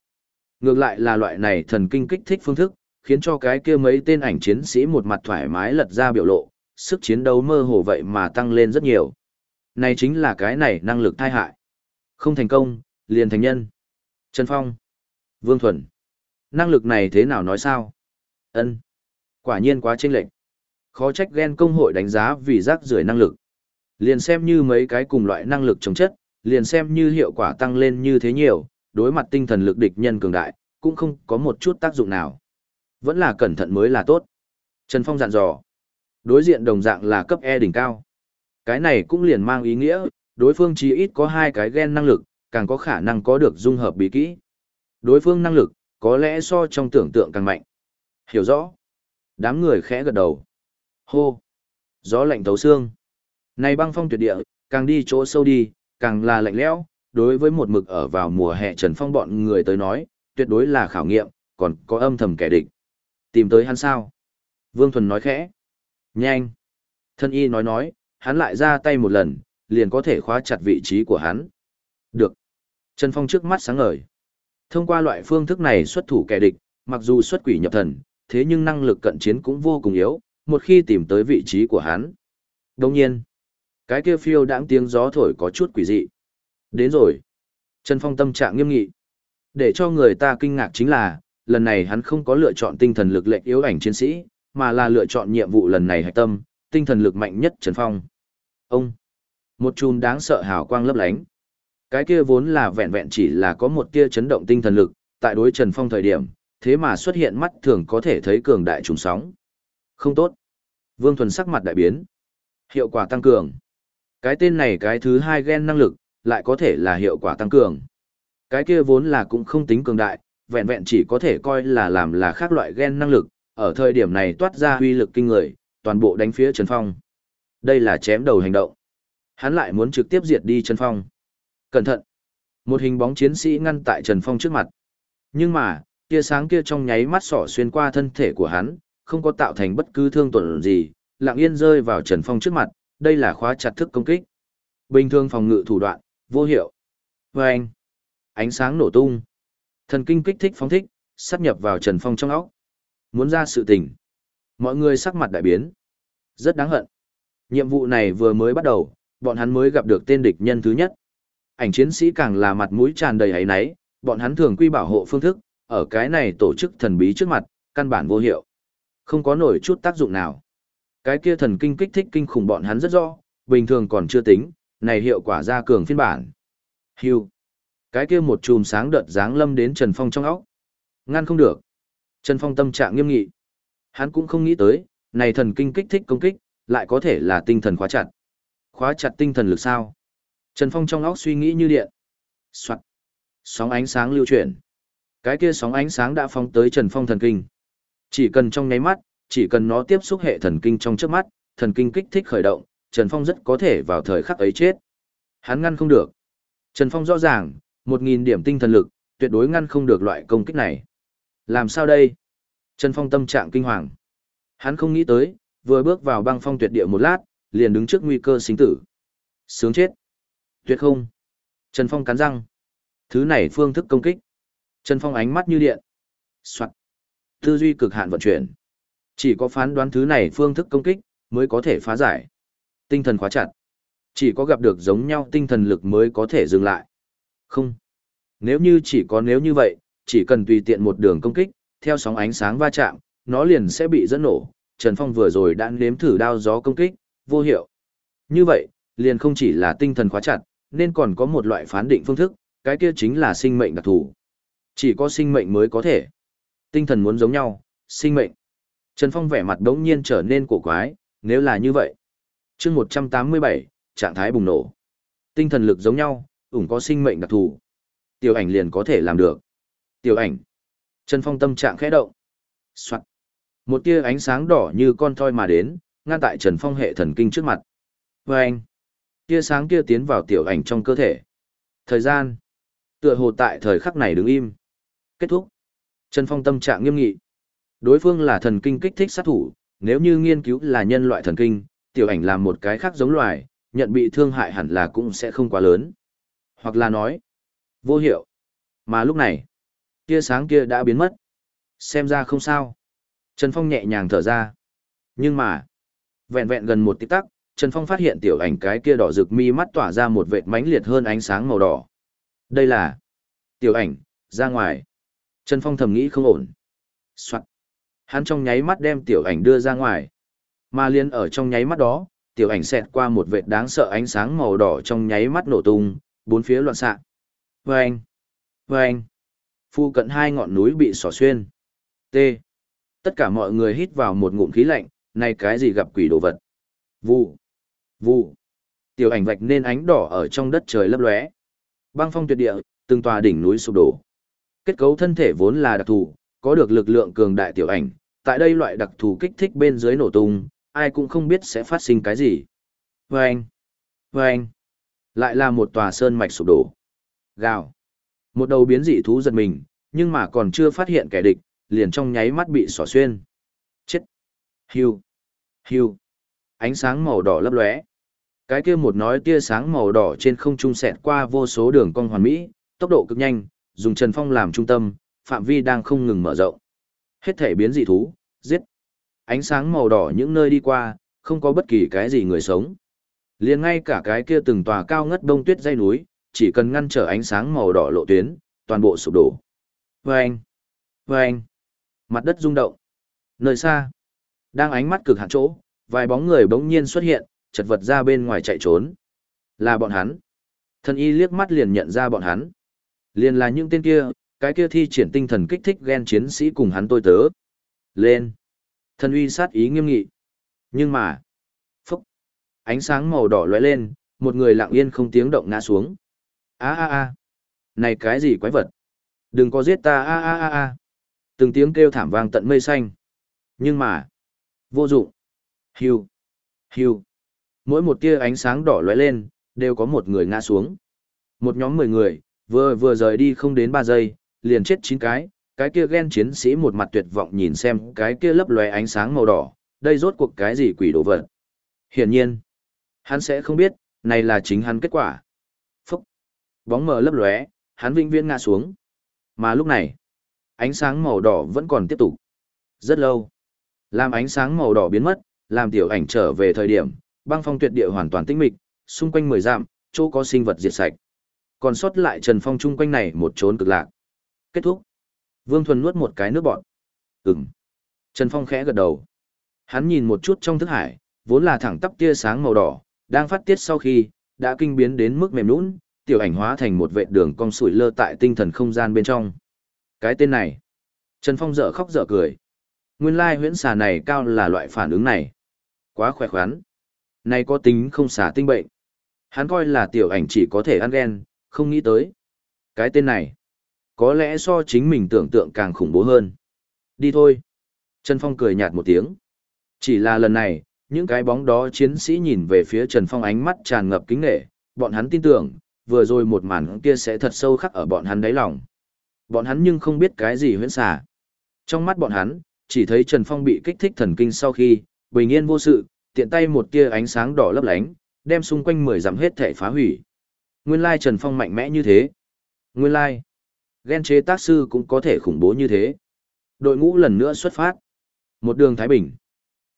Ngược lại là loại này thần kinh kích thích phương thức, khiến cho cái kia mấy tên ảnh chiến sĩ một mặt thoải mái lật ra biểu lộ, sức chiến đấu mơ hồ vậy mà tăng lên rất nhiều. Này chính là cái này năng lực thai hại. Không thành công, liền thành nhân. Trần Phong. Vương Thuần. Năng lực này thế nào nói sao? Ân Quả nhiên quá chênh lệch. Khó trách ghen công hội đánh giá vì rác rưởi năng lực. Liền xem như mấy cái cùng loại năng lực chống chất, liền xem như hiệu quả tăng lên như thế nhiều, đối mặt tinh thần lực địch nhân cường đại, cũng không có một chút tác dụng nào. Vẫn là cẩn thận mới là tốt. Trần Phong dặn dò. Đối diện đồng dạng là cấp E đỉnh cao. Cái này cũng liền mang ý nghĩa, đối phương chỉ ít có hai cái gen năng lực, càng có khả năng có được dung hợp bí kỹ. Đối phương năng lực, có lẽ so trong tưởng tượng càng mạnh. Hiểu rõ. Đám người khẽ gật đầu. Hô. Gió lạnh thấu xương. Này băng phong tuyệt địa, càng đi chỗ sâu đi, càng là lạnh lẽo. Đối với một mực ở vào mùa hè Trần Phong bọn người tới nói, tuyệt đối là khảo nghiệm, còn có âm thầm kẻ địch. Tìm tới hắn sao? Vương Thuần nói khẽ. Nhanh. Thân y nói nói, hắn lại ra tay một lần, liền có thể khóa chặt vị trí của hắn. Được. Trần Phong trước mắt sáng ngời. Thông qua loại phương thức này xuất thủ kẻ địch, mặc dù xuất quỷ nhập thần, thế nhưng năng lực cận chiến cũng vô cùng yếu, một khi tìm tới vị trí của hắn. Đồng nhiên, cái kia phiêu đãng tiếng gió thổi có chút quỷ dị. Đến rồi. Trần Phong tâm trạng nghiêm nghị. Để cho người ta kinh ngạc chính là, lần này hắn không có lựa chọn tinh thần lực lệnh yếu ảnh chiến sĩ, mà là lựa chọn nhiệm vụ lần này hạch tâm, tinh thần lực mạnh nhất Trần Phong. Ông, một chùm đáng sợ hào quang lấp lánh. Cái kia vốn là vẹn vẹn chỉ là có một tia chấn động tinh thần lực, tại đối Trần Phong thời điểm, thế mà xuất hiện mắt thường có thể thấy cường đại trùng sóng. Không tốt. Vương Thuần sắc mặt đại biến. Hiệu quả tăng cường. Cái tên này cái thứ hai gen năng lực, lại có thể là hiệu quả tăng cường. Cái kia vốn là cũng không tính cường đại, vẹn vẹn chỉ có thể coi là làm là khác loại gen năng lực, ở thời điểm này toát ra uy lực kinh người, toàn bộ đánh phía Trần Phong. Đây là chém đầu hành động. Hắn lại muốn trực tiếp diệt đi Trần Phong. Cẩn thận! Một hình bóng chiến sĩ ngăn tại Trần Phong trước mặt. Nhưng mà, tia sáng kia trong nháy mắt sỏ xuyên qua thân thể của hắn, không có tạo thành bất cứ thương tổn gì, lặng yên rơi vào Trần Phong trước mặt, đây là khóa chặt thức công kích. Bình thường phòng ngự thủ đoạn, vô hiệu. Và anh, ánh sáng nổ tung. Thần kinh kích thích phóng thích, sát nhập vào Trần Phong trong óc. Muốn ra sự tình. Mọi người sắc mặt đại biến. Rất đáng hận. Nhiệm vụ này vừa mới bắt đầu, bọn hắn mới gặp được tên địch nhân thứ nhất. Ảnh chiến sĩ càng là mặt mũi tràn đầy hấy náy, bọn hắn thường quy bảo hộ phương thức, ở cái này tổ chức thần bí trước mặt, căn bản vô hiệu. Không có nổi chút tác dụng nào. Cái kia thần kinh kích thích kinh khủng bọn hắn rất rõ, bình thường còn chưa tính, này hiệu quả ra cường phiên bản. Hưu. Cái kia một chùm sáng đợt dáng lâm đến Trần Phong trong óc. Ngăn không được. Trần Phong tâm trạng nghiêm nghị. Hắn cũng không nghĩ tới, này thần kinh kích thích công kích, lại có thể là tinh thần khóa chặt. Khóa chặt tinh thần lực sao? Trần Phong trong óc suy nghĩ như điện. Soạn. Sóng ánh sáng lưu chuyển. Cái kia sóng ánh sáng đã phóng tới Trần Phong thần kinh. Chỉ cần trong nháy mắt, chỉ cần nó tiếp xúc hệ thần kinh trong trước mắt, thần kinh kích thích khởi động, Trần Phong rất có thể vào thời khắc ấy chết. Hắn ngăn không được. Trần Phong rõ ràng, một nghìn điểm tinh thần lực, tuyệt đối ngăn không được loại công kích này. Làm sao đây? Trần Phong tâm trạng kinh hoàng. Hắn không nghĩ tới, vừa bước vào băng phong tuyệt địa một lát, liền đứng trước nguy cơ sinh tử. Sướng chết. Tuyệt không. Trần Phong cắn răng. Thứ này phương thức công kích. Trần Phong ánh mắt như điện. Soạn. Tư duy cực hạn vận chuyển. Chỉ có phán đoán thứ này phương thức công kích, mới có thể phá giải. Tinh thần khóa chặt. Chỉ có gặp được giống nhau tinh thần lực mới có thể dừng lại. Không. Nếu như chỉ có nếu như vậy, chỉ cần tùy tiện một đường công kích, theo sóng ánh sáng va chạm, nó liền sẽ bị dẫn nổ. Trần Phong vừa rồi đã nếm thử đao gió công kích, vô hiệu. Như vậy, liền không chỉ là tinh thần khóa chặt, nên còn có một loại phán định phương thức, cái kia chính là sinh mệnh đặc thù. Chỉ có sinh mệnh mới có thể. Tinh thần muốn giống nhau, sinh mệnh. Trần Phong vẻ mặt đống nhiên trở nên cổ quái, nếu là như vậy. chương 187, trạng thái bùng nổ. Tinh thần lực giống nhau, ủng có sinh mệnh đặc thù. Tiểu ảnh liền có thể làm được. Tiểu ảnh. Trần Phong tâm trạng khẽ động. Soạn. Một tia ánh sáng đỏ như con thoi mà đến, ngăn tại Trần Phong hệ thần kinh trước mặt. Và anh. Tia sáng kia tiến vào tiểu ảnh trong cơ thể. Thời gian. Tựa hồ tại thời khắc này đứng im. Kết thúc. Trần Phong tâm trạng nghiêm nghị. Đối phương là thần kinh kích thích sát thủ, nếu như nghiên cứu là nhân loại thần kinh, tiểu ảnh làm một cái khác giống loài, nhận bị thương hại hẳn là cũng sẽ không quá lớn. Hoặc là nói, vô hiệu. Mà lúc này, tia sáng kia đã biến mất. Xem ra không sao. Trần Phong nhẹ nhàng thở ra. Nhưng mà, vẹn vẹn gần một tích tắc, Trần Phong phát hiện tiểu ảnh cái kia đỏ rực mi mắt tỏa ra một vệt mánh liệt hơn ánh sáng màu đỏ. Đây là tiểu ảnh, ra ngoài. Trần Phong thầm nghĩ không ổn. Soạn. Hắn trong nháy mắt đem tiểu ảnh đưa ra ngoài. Mà liên ở trong nháy mắt đó, tiểu ảnh xẹt qua một vệt đáng sợ ánh sáng màu đỏ trong nháy mắt nổ tung, bốn phía loạn xạ. Vâng! Vâng! Phu cận hai ngọn núi bị xỏ xuyên. T. Tất cả mọi người hít vào một ngụm khí lạnh, này cái gì gặp quỷ đồ vật. Vụ! Vụ! Tiểu ảnh vạch nên ánh đỏ ở trong đất trời lấp lóe. Băng phong tuyệt địa, từng tòa đỉnh núi sụp đổ. Kết cấu thân thể vốn là đặc thù, có được lực lượng cường đại tiểu ảnh, tại đây loại đặc thù kích thích bên dưới nổ tung, ai cũng không biết sẽ phát sinh cái gì. Vâng! Vâng! Lại là một tòa sơn mạch sụp đổ. Gào! Một đầu biến dị thú giật mình, nhưng mà còn chưa phát hiện kẻ địch, liền trong nháy mắt bị xỏ xuyên. Chết! Hiu! Hiu! Ánh sáng màu đỏ lấp lóe. Cái kia một nói tia sáng màu đỏ trên không trung xẹt qua vô số đường cong hoàn mỹ, tốc độ cực nhanh, dùng Trần Phong làm trung tâm, phạm vi đang không ngừng mở rộng. Hết thể biến dị thú, giết. Ánh sáng màu đỏ những nơi đi qua, không có bất kỳ cái gì người sống. liền ngay cả cái kia từng tòa cao ngất đông tuyết dây núi, chỉ cần ngăn trở ánh sáng màu đỏ lộ tuyến, toàn bộ sụp đổ. Vâng! Vâng! Mặt đất rung động. Nơi xa, đang ánh mắt cực hạn chỗ, vài bóng người bỗng nhiên xuất hiện, chật vật ra bên ngoài chạy trốn. Là bọn hắn. thân y liếc mắt liền nhận ra bọn hắn. Liền là những tên kia, cái kia thi triển tinh thần kích thích ghen chiến sĩ cùng hắn tôi tớ. Lên. Thần uy sát ý nghiêm nghị. Nhưng mà. Phúc. Ánh sáng màu đỏ lóe lên, một người lặng yên không tiếng động ngã xuống. A a a. Này cái gì quái vật? Đừng có giết ta a a a a. Từng tiếng kêu thảm vang tận mây xanh. Nhưng mà. Vô dụng. Hiu. Hiu. Mỗi một tia ánh sáng đỏ lóe lên, đều có một người ngã xuống. Một nhóm mười người, vừa vừa rời đi không đến ba giây, liền chết chín cái, cái kia ghen chiến sĩ một mặt tuyệt vọng nhìn xem cái kia lấp lóe ánh sáng màu đỏ, đây rốt cuộc cái gì quỷ đồ vật. Hiển nhiên, hắn sẽ không biết, này là chính hắn kết quả. Phúc! Bóng mờ lấp lóe, hắn vĩnh viễn ngã xuống. Mà lúc này, ánh sáng màu đỏ vẫn còn tiếp tục. Rất lâu. Làm ánh sáng màu đỏ biến mất, làm tiểu ảnh trở về thời điểm, băng phong tuyệt địa hoàn toàn tĩnh mịch, xung quanh mười dặm, chỗ có sinh vật diệt sạch. Còn sót lại Trần Phong chung quanh này một trốn cực lạc. Kết thúc. Vương Thuần nuốt một cái nước bọt. Ừm. Trần Phong khẽ gật đầu. Hắn nhìn một chút trong thức hải, vốn là thẳng tắp tia sáng màu đỏ, đang phát tiết sau khi, đã kinh biến đến mức mềm nũng, tiểu ảnh hóa thành một vệ đường cong sủi lơ tại tinh thần không gian bên trong. Cái tên này. Trần Phong dở khóc dở cười. Nguyên lai huyễn xà này cao là loại phản ứng này. Quá khỏe khoắn. Này có tính không xả tinh bệnh. Hắn coi là tiểu ảnh chỉ có thể ăn ghen, không nghĩ tới. Cái tên này có lẽ so chính mình tưởng tượng càng khủng bố hơn. Đi thôi. Trần Phong cười nhạt một tiếng. Chỉ là lần này, những cái bóng đó chiến sĩ nhìn về phía Trần Phong ánh mắt tràn ngập kính nghệ, bọn hắn tin tưởng, vừa rồi một màn kia sẽ thật sâu khắc ở bọn hắn đáy lòng. Bọn hắn nhưng không biết cái gì huyễn xà. Trong mắt bọn hắn, chỉ thấy Trần Phong bị kích thích thần kinh sau khi, bình yên vô sự, tiện tay một tia ánh sáng đỏ lấp lánh, đem xung quanh mười dặm hết thể phá hủy. Nguyên lai Trần Phong mạnh mẽ như thế. Nguyên lai, Ghen chế tác sư cũng có thể khủng bố như thế. Đội ngũ lần nữa xuất phát. Một đường Thái Bình.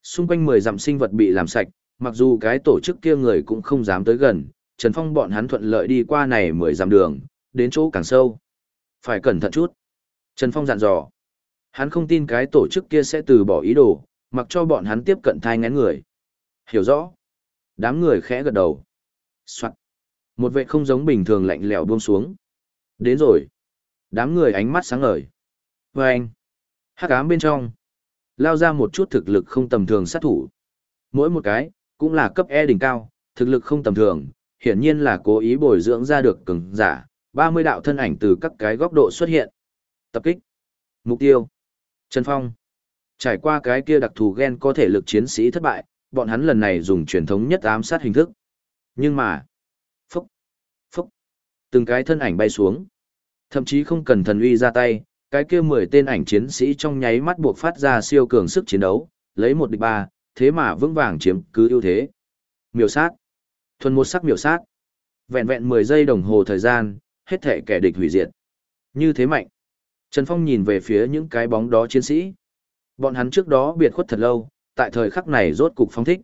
Xung quanh mười dặm sinh vật bị làm sạch, mặc dù cái tổ chức kia người cũng không dám tới gần, Trần Phong bọn hắn thuận lợi đi qua này mười dặm đường, đến chỗ càng sâu. Phải cẩn thận chút. Trần Phong dặn dò. Hắn không tin cái tổ chức kia sẽ từ bỏ ý đồ, mặc cho bọn hắn tiếp cận thai ngén người. Hiểu rõ. Đám người khẽ gật đầu. Soạn. Một vệ không giống bình thường lạnh lẽo buông xuống. Đến rồi. Đám người ánh mắt sáng ngời. Và anh, hắc ám bên trong, lao ra một chút thực lực không tầm thường sát thủ. Mỗi một cái, cũng là cấp E đỉnh cao, thực lực không tầm thường, hiển nhiên là cố ý bồi dưỡng ra được cường giả, 30 đạo thân ảnh từ các cái góc độ xuất hiện. Tập kích. Mục tiêu. Trần Phong. Trải qua cái kia đặc thù gen có thể lực chiến sĩ thất bại, bọn hắn lần này dùng truyền thống nhất ám sát hình thức. Nhưng mà, từng cái thân ảnh bay xuống. Thậm chí không cần thần uy ra tay, cái kia mười tên ảnh chiến sĩ trong nháy mắt buộc phát ra siêu cường sức chiến đấu, lấy một địch ba, thế mà vững vàng chiếm cứ ưu thế. Miểu sát. Thuần một sắc miểu sát. Vẹn vẹn 10 giây đồng hồ thời gian, hết thể kẻ địch hủy diệt. Như thế mạnh. Trần Phong nhìn về phía những cái bóng đó chiến sĩ. Bọn hắn trước đó biệt khuất thật lâu, tại thời khắc này rốt cục phong thích.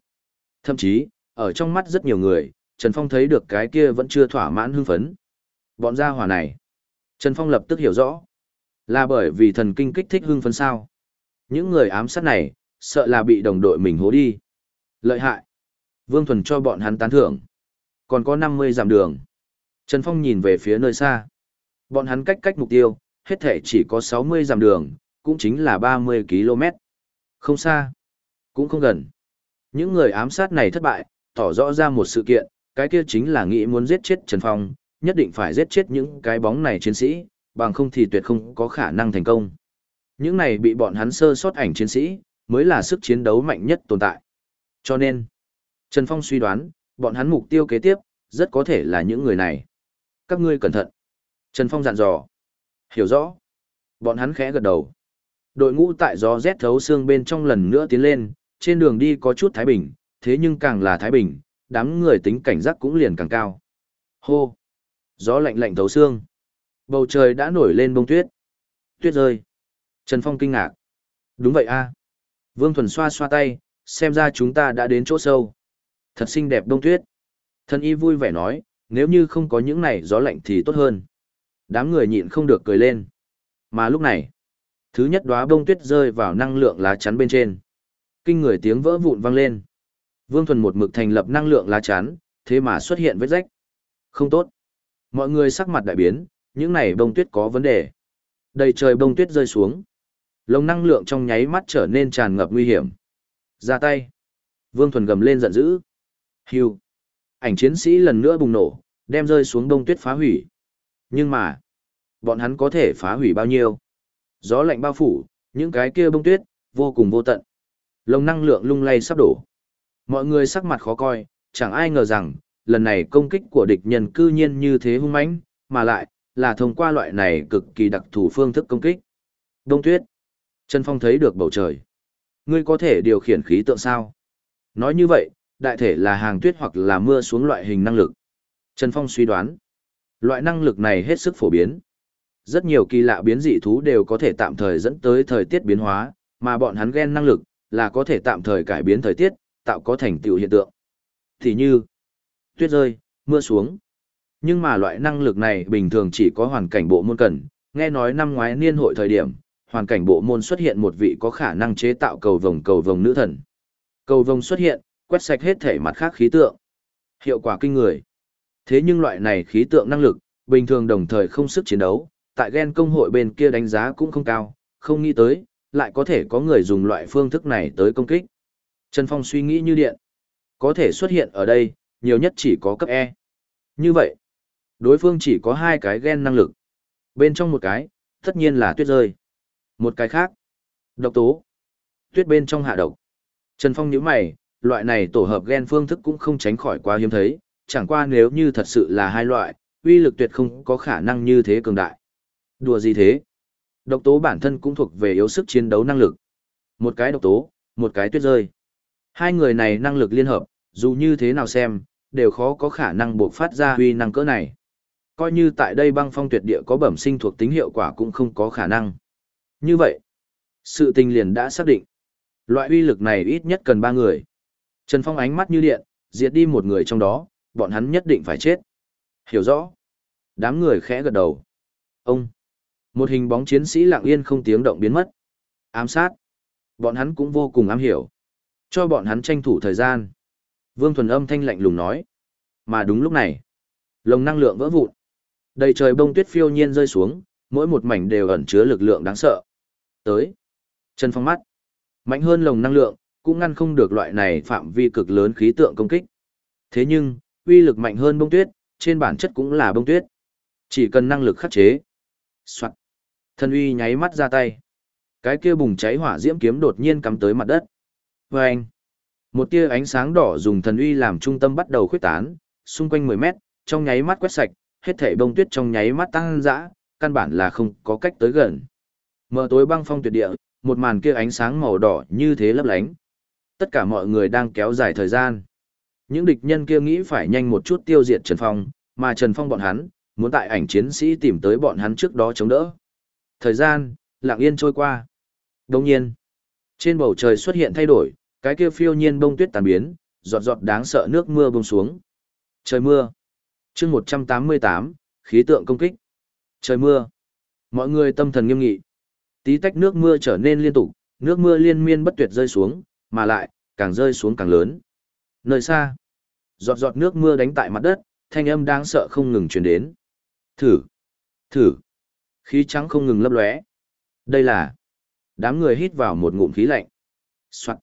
Thậm chí, ở trong mắt rất nhiều người, Trần Phong thấy được cái kia vẫn chưa thỏa mãn hưng phấn. Bọn gia hỏa này. Trần Phong lập tức hiểu rõ. Là bởi vì thần kinh kích thích hưng phấn sao. Những người ám sát này, sợ là bị đồng đội mình hố đi. Lợi hại. Vương Thuần cho bọn hắn tán thưởng. Còn có 50 giảm đường. Trần Phong nhìn về phía nơi xa. Bọn hắn cách cách mục tiêu, hết thể chỉ có 60 giảm đường, cũng chính là 30 km. Không xa, cũng không gần. Những người ám sát này thất bại, tỏ rõ ra một sự kiện, cái kia chính là nghĩ muốn giết chết Trần Phong, nhất định phải giết chết những cái bóng này chiến sĩ, bằng không thì tuyệt không có khả năng thành công. Những này bị bọn hắn sơ sót ảnh chiến sĩ, mới là sức chiến đấu mạnh nhất tồn tại. Cho nên, Trần Phong suy đoán, bọn hắn mục tiêu kế tiếp, rất có thể là những người này. Các ngươi cẩn thận. Trần Phong dặn dò. Hiểu rõ. Bọn hắn khẽ gật đầu. Đội ngũ tại gió rét thấu xương bên trong lần nữa tiến lên, trên đường đi có chút thái bình, thế nhưng càng là thái bình, đám người tính cảnh giác cũng liền càng cao. Hô! Gió lạnh lạnh thấu xương. Bầu trời đã nổi lên bông tuyết. Tuyết rơi. Trần Phong kinh ngạc. Đúng vậy a. Vương Thuần xoa xoa tay, xem ra chúng ta đã đến chỗ sâu. Thật xinh đẹp bông tuyết. Thân y vui vẻ nói, nếu như không có những này gió lạnh thì tốt hơn. Đám người nhịn không được cười lên. Mà lúc này, thứ nhất đóa bông tuyết rơi vào năng lượng lá chắn bên trên. Kinh người tiếng vỡ vụn vang lên. Vương Thuần một mực thành lập năng lượng lá chắn, thế mà xuất hiện vết rách. Không tốt. Mọi người sắc mặt đại biến, những này bông tuyết có vấn đề. Đầy trời bông tuyết rơi xuống. Lồng năng lượng trong nháy mắt trở nên tràn ngập nguy hiểm. Ra tay. Vương Thuần gầm lên giận dữ. Hưu. Ảnh chiến sĩ lần nữa bùng nổ, đem rơi xuống bông tuyết phá hủy. Nhưng mà, bọn hắn có thể phá hủy bao nhiêu? Gió lạnh bao phủ, những cái kia bông tuyết, vô cùng vô tận. Lồng năng lượng lung lay sắp đổ. Mọi người sắc mặt khó coi, chẳng ai ngờ rằng, lần này công kích của địch nhân cư nhiên như thế hung mãnh, mà lại, là thông qua loại này cực kỳ đặc thù phương thức công kích. Đông tuyết. Trần Phong thấy được bầu trời. Ngươi có thể điều khiển khí tượng sao? Nói như vậy, đại thể là hàng tuyết hoặc là mưa xuống loại hình năng lực. Trần Phong suy đoán. Loại năng lực này hết sức phổ biến. Rất nhiều kỳ lạ biến dị thú đều có thể tạm thời dẫn tới thời tiết biến hóa, mà bọn hắn ghen năng lực là có thể tạm thời cải biến thời tiết, tạo có thành tựu hiện tượng. Thì như tuyết rơi, mưa xuống. Nhưng mà loại năng lực này bình thường chỉ có hoàn cảnh bộ môn cần, nghe nói năm ngoái niên hội thời điểm, hoàn cảnh bộ môn xuất hiện một vị có khả năng chế tạo cầu vồng cầu vồng nữ thần. Cầu vồng xuất hiện, quét sạch hết thể mặt khác khí tượng. Hiệu quả kinh người. Thế nhưng loại này khí tượng năng lực, bình thường đồng thời không sức chiến đấu, tại gen công hội bên kia đánh giá cũng không cao, không nghĩ tới, lại có thể có người dùng loại phương thức này tới công kích. Trần Phong suy nghĩ như điện. Có thể xuất hiện ở đây, nhiều nhất chỉ có cấp E. Như vậy, đối phương chỉ có hai cái gen năng lực. Bên trong một cái, tất nhiên là tuyết rơi. Một cái khác, độc tố. Tuyết bên trong hạ độc. Trần Phong nhíu mày, loại này tổ hợp gen phương thức cũng không tránh khỏi quá hiếm thấy, chẳng qua nếu như thật sự là hai loại, uy lực tuyệt không có khả năng như thế cường đại. Đùa gì thế? Độc tố bản thân cũng thuộc về yếu sức chiến đấu năng lực. Một cái độc tố, một cái tuyết rơi. Hai người này năng lực liên hợp, dù như thế nào xem, đều khó có khả năng buộc phát ra huy năng cỡ này. Coi như tại đây băng phong tuyệt địa có bẩm sinh thuộc tính hiệu quả cũng không có khả năng. Như vậy, sự tình liền đã xác định. Loại uy lực này ít nhất cần ba người. Trần Phong ánh mắt như điện, diệt đi một người trong đó, bọn hắn nhất định phải chết. Hiểu rõ. Đám người khẽ gật đầu. Ông. Một hình bóng chiến sĩ lặng yên không tiếng động biến mất. Ám sát. Bọn hắn cũng vô cùng ám hiểu. Cho bọn hắn tranh thủ thời gian. Vương Thuần âm thanh lạnh lùng nói. Mà đúng lúc này, lồng năng lượng vỡ vụn. Đầy trời bông tuyết phiêu nhiên rơi xuống, mỗi một mảnh đều ẩn chứa lực lượng đáng sợ. Tới. Chân phong mắt. Mạnh hơn lồng năng lượng, cũng ngăn không được loại này phạm vi cực lớn khí tượng công kích. Thế nhưng, uy lực mạnh hơn bông tuyết, trên bản chất cũng là bông tuyết. Chỉ cần năng lực khắc chế. Soạn. Thân uy nháy mắt ra tay. Cái kia bùng cháy hỏa diễm kiếm đột nhiên cắm tới mặt đất. Vâng anh. Một tia ánh sáng đỏ dùng thần uy làm trung tâm bắt đầu khuếch tán, xung quanh 10 mét, trong nháy mắt quét sạch, hết thảy bông tuyết trong nháy mắt tăng dã, căn bản là không có cách tới gần. Mở tối băng phong tuyệt địa, một màn kia ánh sáng màu đỏ như thế lấp lánh. Tất cả mọi người đang kéo dài thời gian. Những địch nhân kia nghĩ phải nhanh một chút tiêu diệt Trần Phong, mà Trần Phong bọn hắn, muốn tại ảnh chiến sĩ tìm tới bọn hắn trước đó chống đỡ. Thời gian, lặng yên trôi qua. Đồng nhiên, trên bầu trời xuất hiện thay đổi, cái kia phiêu nhiên bông tuyết tàn biến, giọt giọt đáng sợ nước mưa bông xuống. Trời mưa. chương 188, khí tượng công kích. Trời mưa. Mọi người tâm thần nghiêm nghị. Tí tách nước mưa trở nên liên tục, nước mưa liên miên bất tuyệt rơi xuống, mà lại, càng rơi xuống càng lớn. Nơi xa, giọt giọt nước mưa đánh tại mặt đất, thanh âm đáng sợ không ngừng truyền đến. Thử, thử, khí trắng không ngừng lấp lóe. Đây là, đám người hít vào một ngụm khí lạnh. Soạn,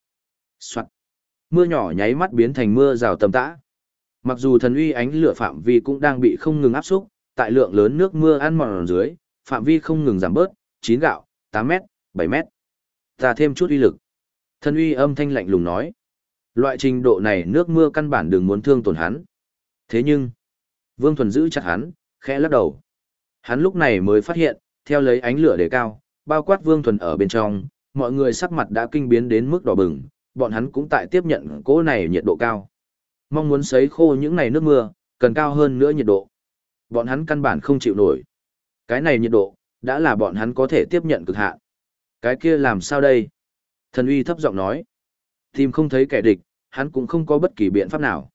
soạt, mưa nhỏ nháy mắt biến thành mưa rào tầm tã. Mặc dù thần uy ánh lửa phạm vi cũng đang bị không ngừng áp xúc, tại lượng lớn nước mưa ăn mòn dưới, phạm vi không ngừng giảm bớt, chín gạo, 8 mét, 7 mét. Ta thêm chút uy lực. Thần uy âm thanh lạnh lùng nói. Loại trình độ này nước mưa căn bản đừng muốn thương tổn hắn. Thế nhưng, Vương Thuần giữ chặt hắn, khẽ lắc đầu. Hắn lúc này mới phát hiện, theo lấy ánh lửa đề cao, bao quát Vương Thuần ở bên trong, mọi người sắc mặt đã kinh biến đến mức đỏ bừng, bọn hắn cũng tại tiếp nhận cỗ này nhiệt độ cao. Mong muốn sấy khô những ngày nước mưa, cần cao hơn nữa nhiệt độ. Bọn hắn căn bản không chịu nổi. Cái này nhiệt độ, đã là bọn hắn có thể tiếp nhận cực hạn. Cái kia làm sao đây? Thần uy thấp giọng nói. Tìm không thấy kẻ địch, hắn cũng không có bất kỳ biện pháp nào.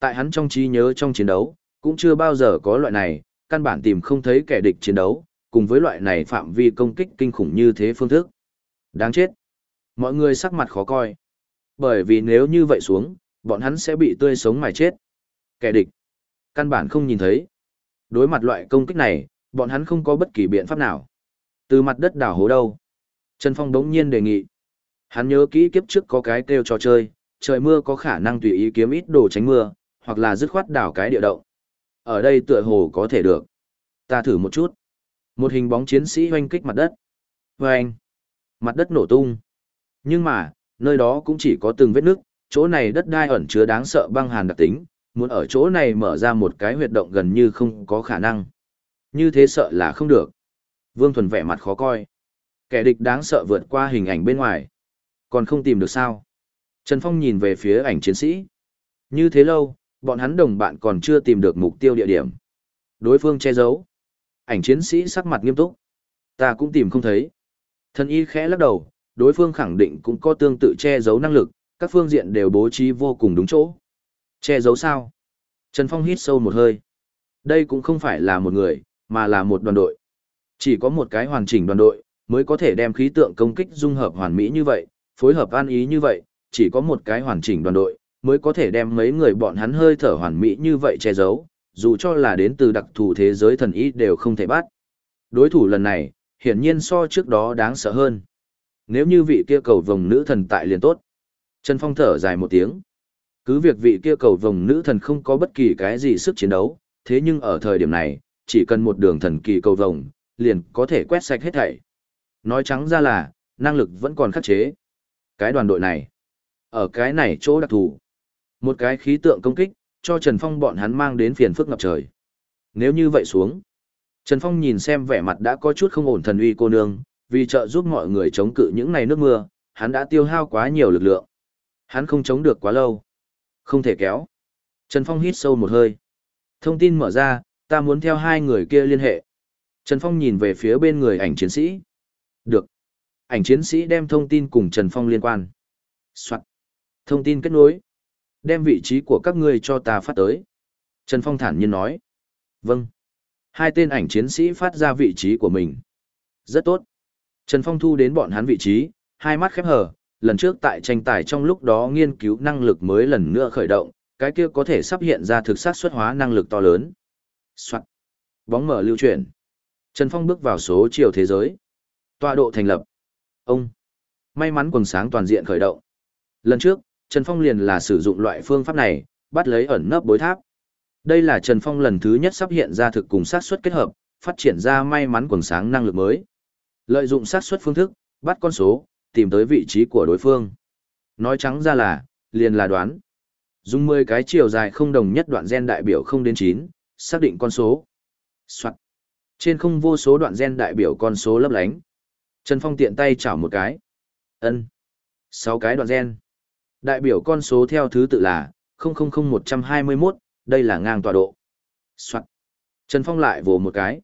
Tại hắn trong trí nhớ trong chiến đấu, cũng chưa bao giờ có loại này, căn bản tìm không thấy kẻ địch chiến đấu, cùng với loại này phạm vi công kích kinh khủng như thế phương thức. Đáng chết. Mọi người sắc mặt khó coi. Bởi vì nếu như vậy xuống, bọn hắn sẽ bị tươi sống mà chết. Kẻ địch. Căn bản không nhìn thấy. Đối mặt loại công kích này, bọn hắn không có bất kỳ biện pháp nào. Từ mặt đất đảo hố đâu. Trần Phong đống nhiên đề nghị. Hắn nhớ kỹ kiếp trước có cái kêu trò chơi, trời mưa có khả năng tùy ý kiếm ít đồ tránh mưa, hoặc là dứt khoát đảo cái địa động. Ở đây tựa hồ có thể được. Ta thử một chút. Một hình bóng chiến sĩ hoanh kích mặt đất. Vâng! Mặt đất nổ tung. Nhưng mà, nơi đó cũng chỉ có từng vết nước, chỗ này đất đai ẩn chứa đáng sợ băng hàn đặc tính, muốn ở chỗ này mở ra một cái huyệt động gần như không có khả năng. Như thế sợ là không được. Vương Thuần vẻ mặt khó coi. Kẻ địch đáng sợ vượt qua hình ảnh bên ngoài. Còn không tìm được sao. Trần Phong nhìn về phía ảnh chiến sĩ. Như thế lâu, bọn hắn đồng bạn còn chưa tìm được mục tiêu địa điểm. Đối phương che giấu. Ảnh chiến sĩ sắc mặt nghiêm túc. Ta cũng tìm không thấy. Thần y khẽ lắc đầu, đối phương khẳng định cũng có tương tự che giấu năng lực, các phương diện đều bố trí vô cùng đúng chỗ. Che giấu sao? Trần Phong hít sâu một hơi. Đây cũng không phải là một người, mà là một đoàn đội. Chỉ có một cái hoàn chỉnh đoàn đội, mới có thể đem khí tượng công kích dung hợp hoàn mỹ như vậy, phối hợp an ý như vậy, chỉ có một cái hoàn chỉnh đoàn đội, mới có thể đem mấy người bọn hắn hơi thở hoàn mỹ như vậy che giấu, dù cho là đến từ đặc thù thế giới thần ý đều không thể bắt. Đối thủ lần này, hiển nhiên so trước đó đáng sợ hơn. Nếu như vị kia cầu vồng nữ thần tại liền tốt. Trần Phong thở dài một tiếng. Cứ việc vị kia cầu vồng nữ thần không có bất kỳ cái gì sức chiến đấu, thế nhưng ở thời điểm này, chỉ cần một đường thần kỳ cầu vồng, liền có thể quét sạch hết thảy. Nói trắng ra là, năng lực vẫn còn khắc chế. Cái đoàn đội này, ở cái này chỗ đặc thù, một cái khí tượng công kích, cho Trần Phong bọn hắn mang đến phiền phức ngập trời. Nếu như vậy xuống, Trần Phong nhìn xem vẻ mặt đã có chút không ổn thần uy cô nương, vì trợ giúp mọi người chống cự những ngày nước mưa, hắn đã tiêu hao quá nhiều lực lượng. Hắn không chống được quá lâu. Không thể kéo. Trần Phong hít sâu một hơi. Thông tin mở ra, ta muốn theo hai người kia liên hệ. Trần Phong nhìn về phía bên người ảnh chiến sĩ. Được. Ảnh chiến sĩ đem thông tin cùng Trần Phong liên quan. Soạn. Thông tin kết nối. Đem vị trí của các ngươi cho ta phát tới. Trần Phong thản nhiên nói. Vâng. Hai tên ảnh chiến sĩ phát ra vị trí của mình. Rất tốt. Trần Phong thu đến bọn hắn vị trí, hai mắt khép hờ, lần trước tại tranh tài trong lúc đó nghiên cứu năng lực mới lần nữa khởi động, cái kia có thể sắp hiện ra thực sát xuất hóa năng lực to lớn. Soạn. Bóng mở lưu chuyển. Trần Phong bước vào số chiều thế giới. Tọa độ thành lập. Ông. May mắn quần sáng toàn diện khởi động. Lần trước, Trần Phong liền là sử dụng loại phương pháp này, bắt lấy ẩn nấp bối tháp. Đây là Trần Phong lần thứ nhất sắp hiện ra thực cùng sát xuất kết hợp, phát triển ra may mắn quần sáng năng lực mới. Lợi dụng xác suất phương thức, bắt con số, tìm tới vị trí của đối phương. Nói trắng ra là, liền là đoán. Dùng 10 cái chiều dài không đồng nhất đoạn gen đại biểu không đến 9, xác định con số. Soạn. Trên không vô số đoạn gen đại biểu con số lấp lánh. Trần Phong tiện tay chảo một cái. ân sáu cái đoạn gen. Đại biểu con số theo thứ tự là 000121, đây là ngang tọa độ. Soạn. Trần Phong lại vồ một cái,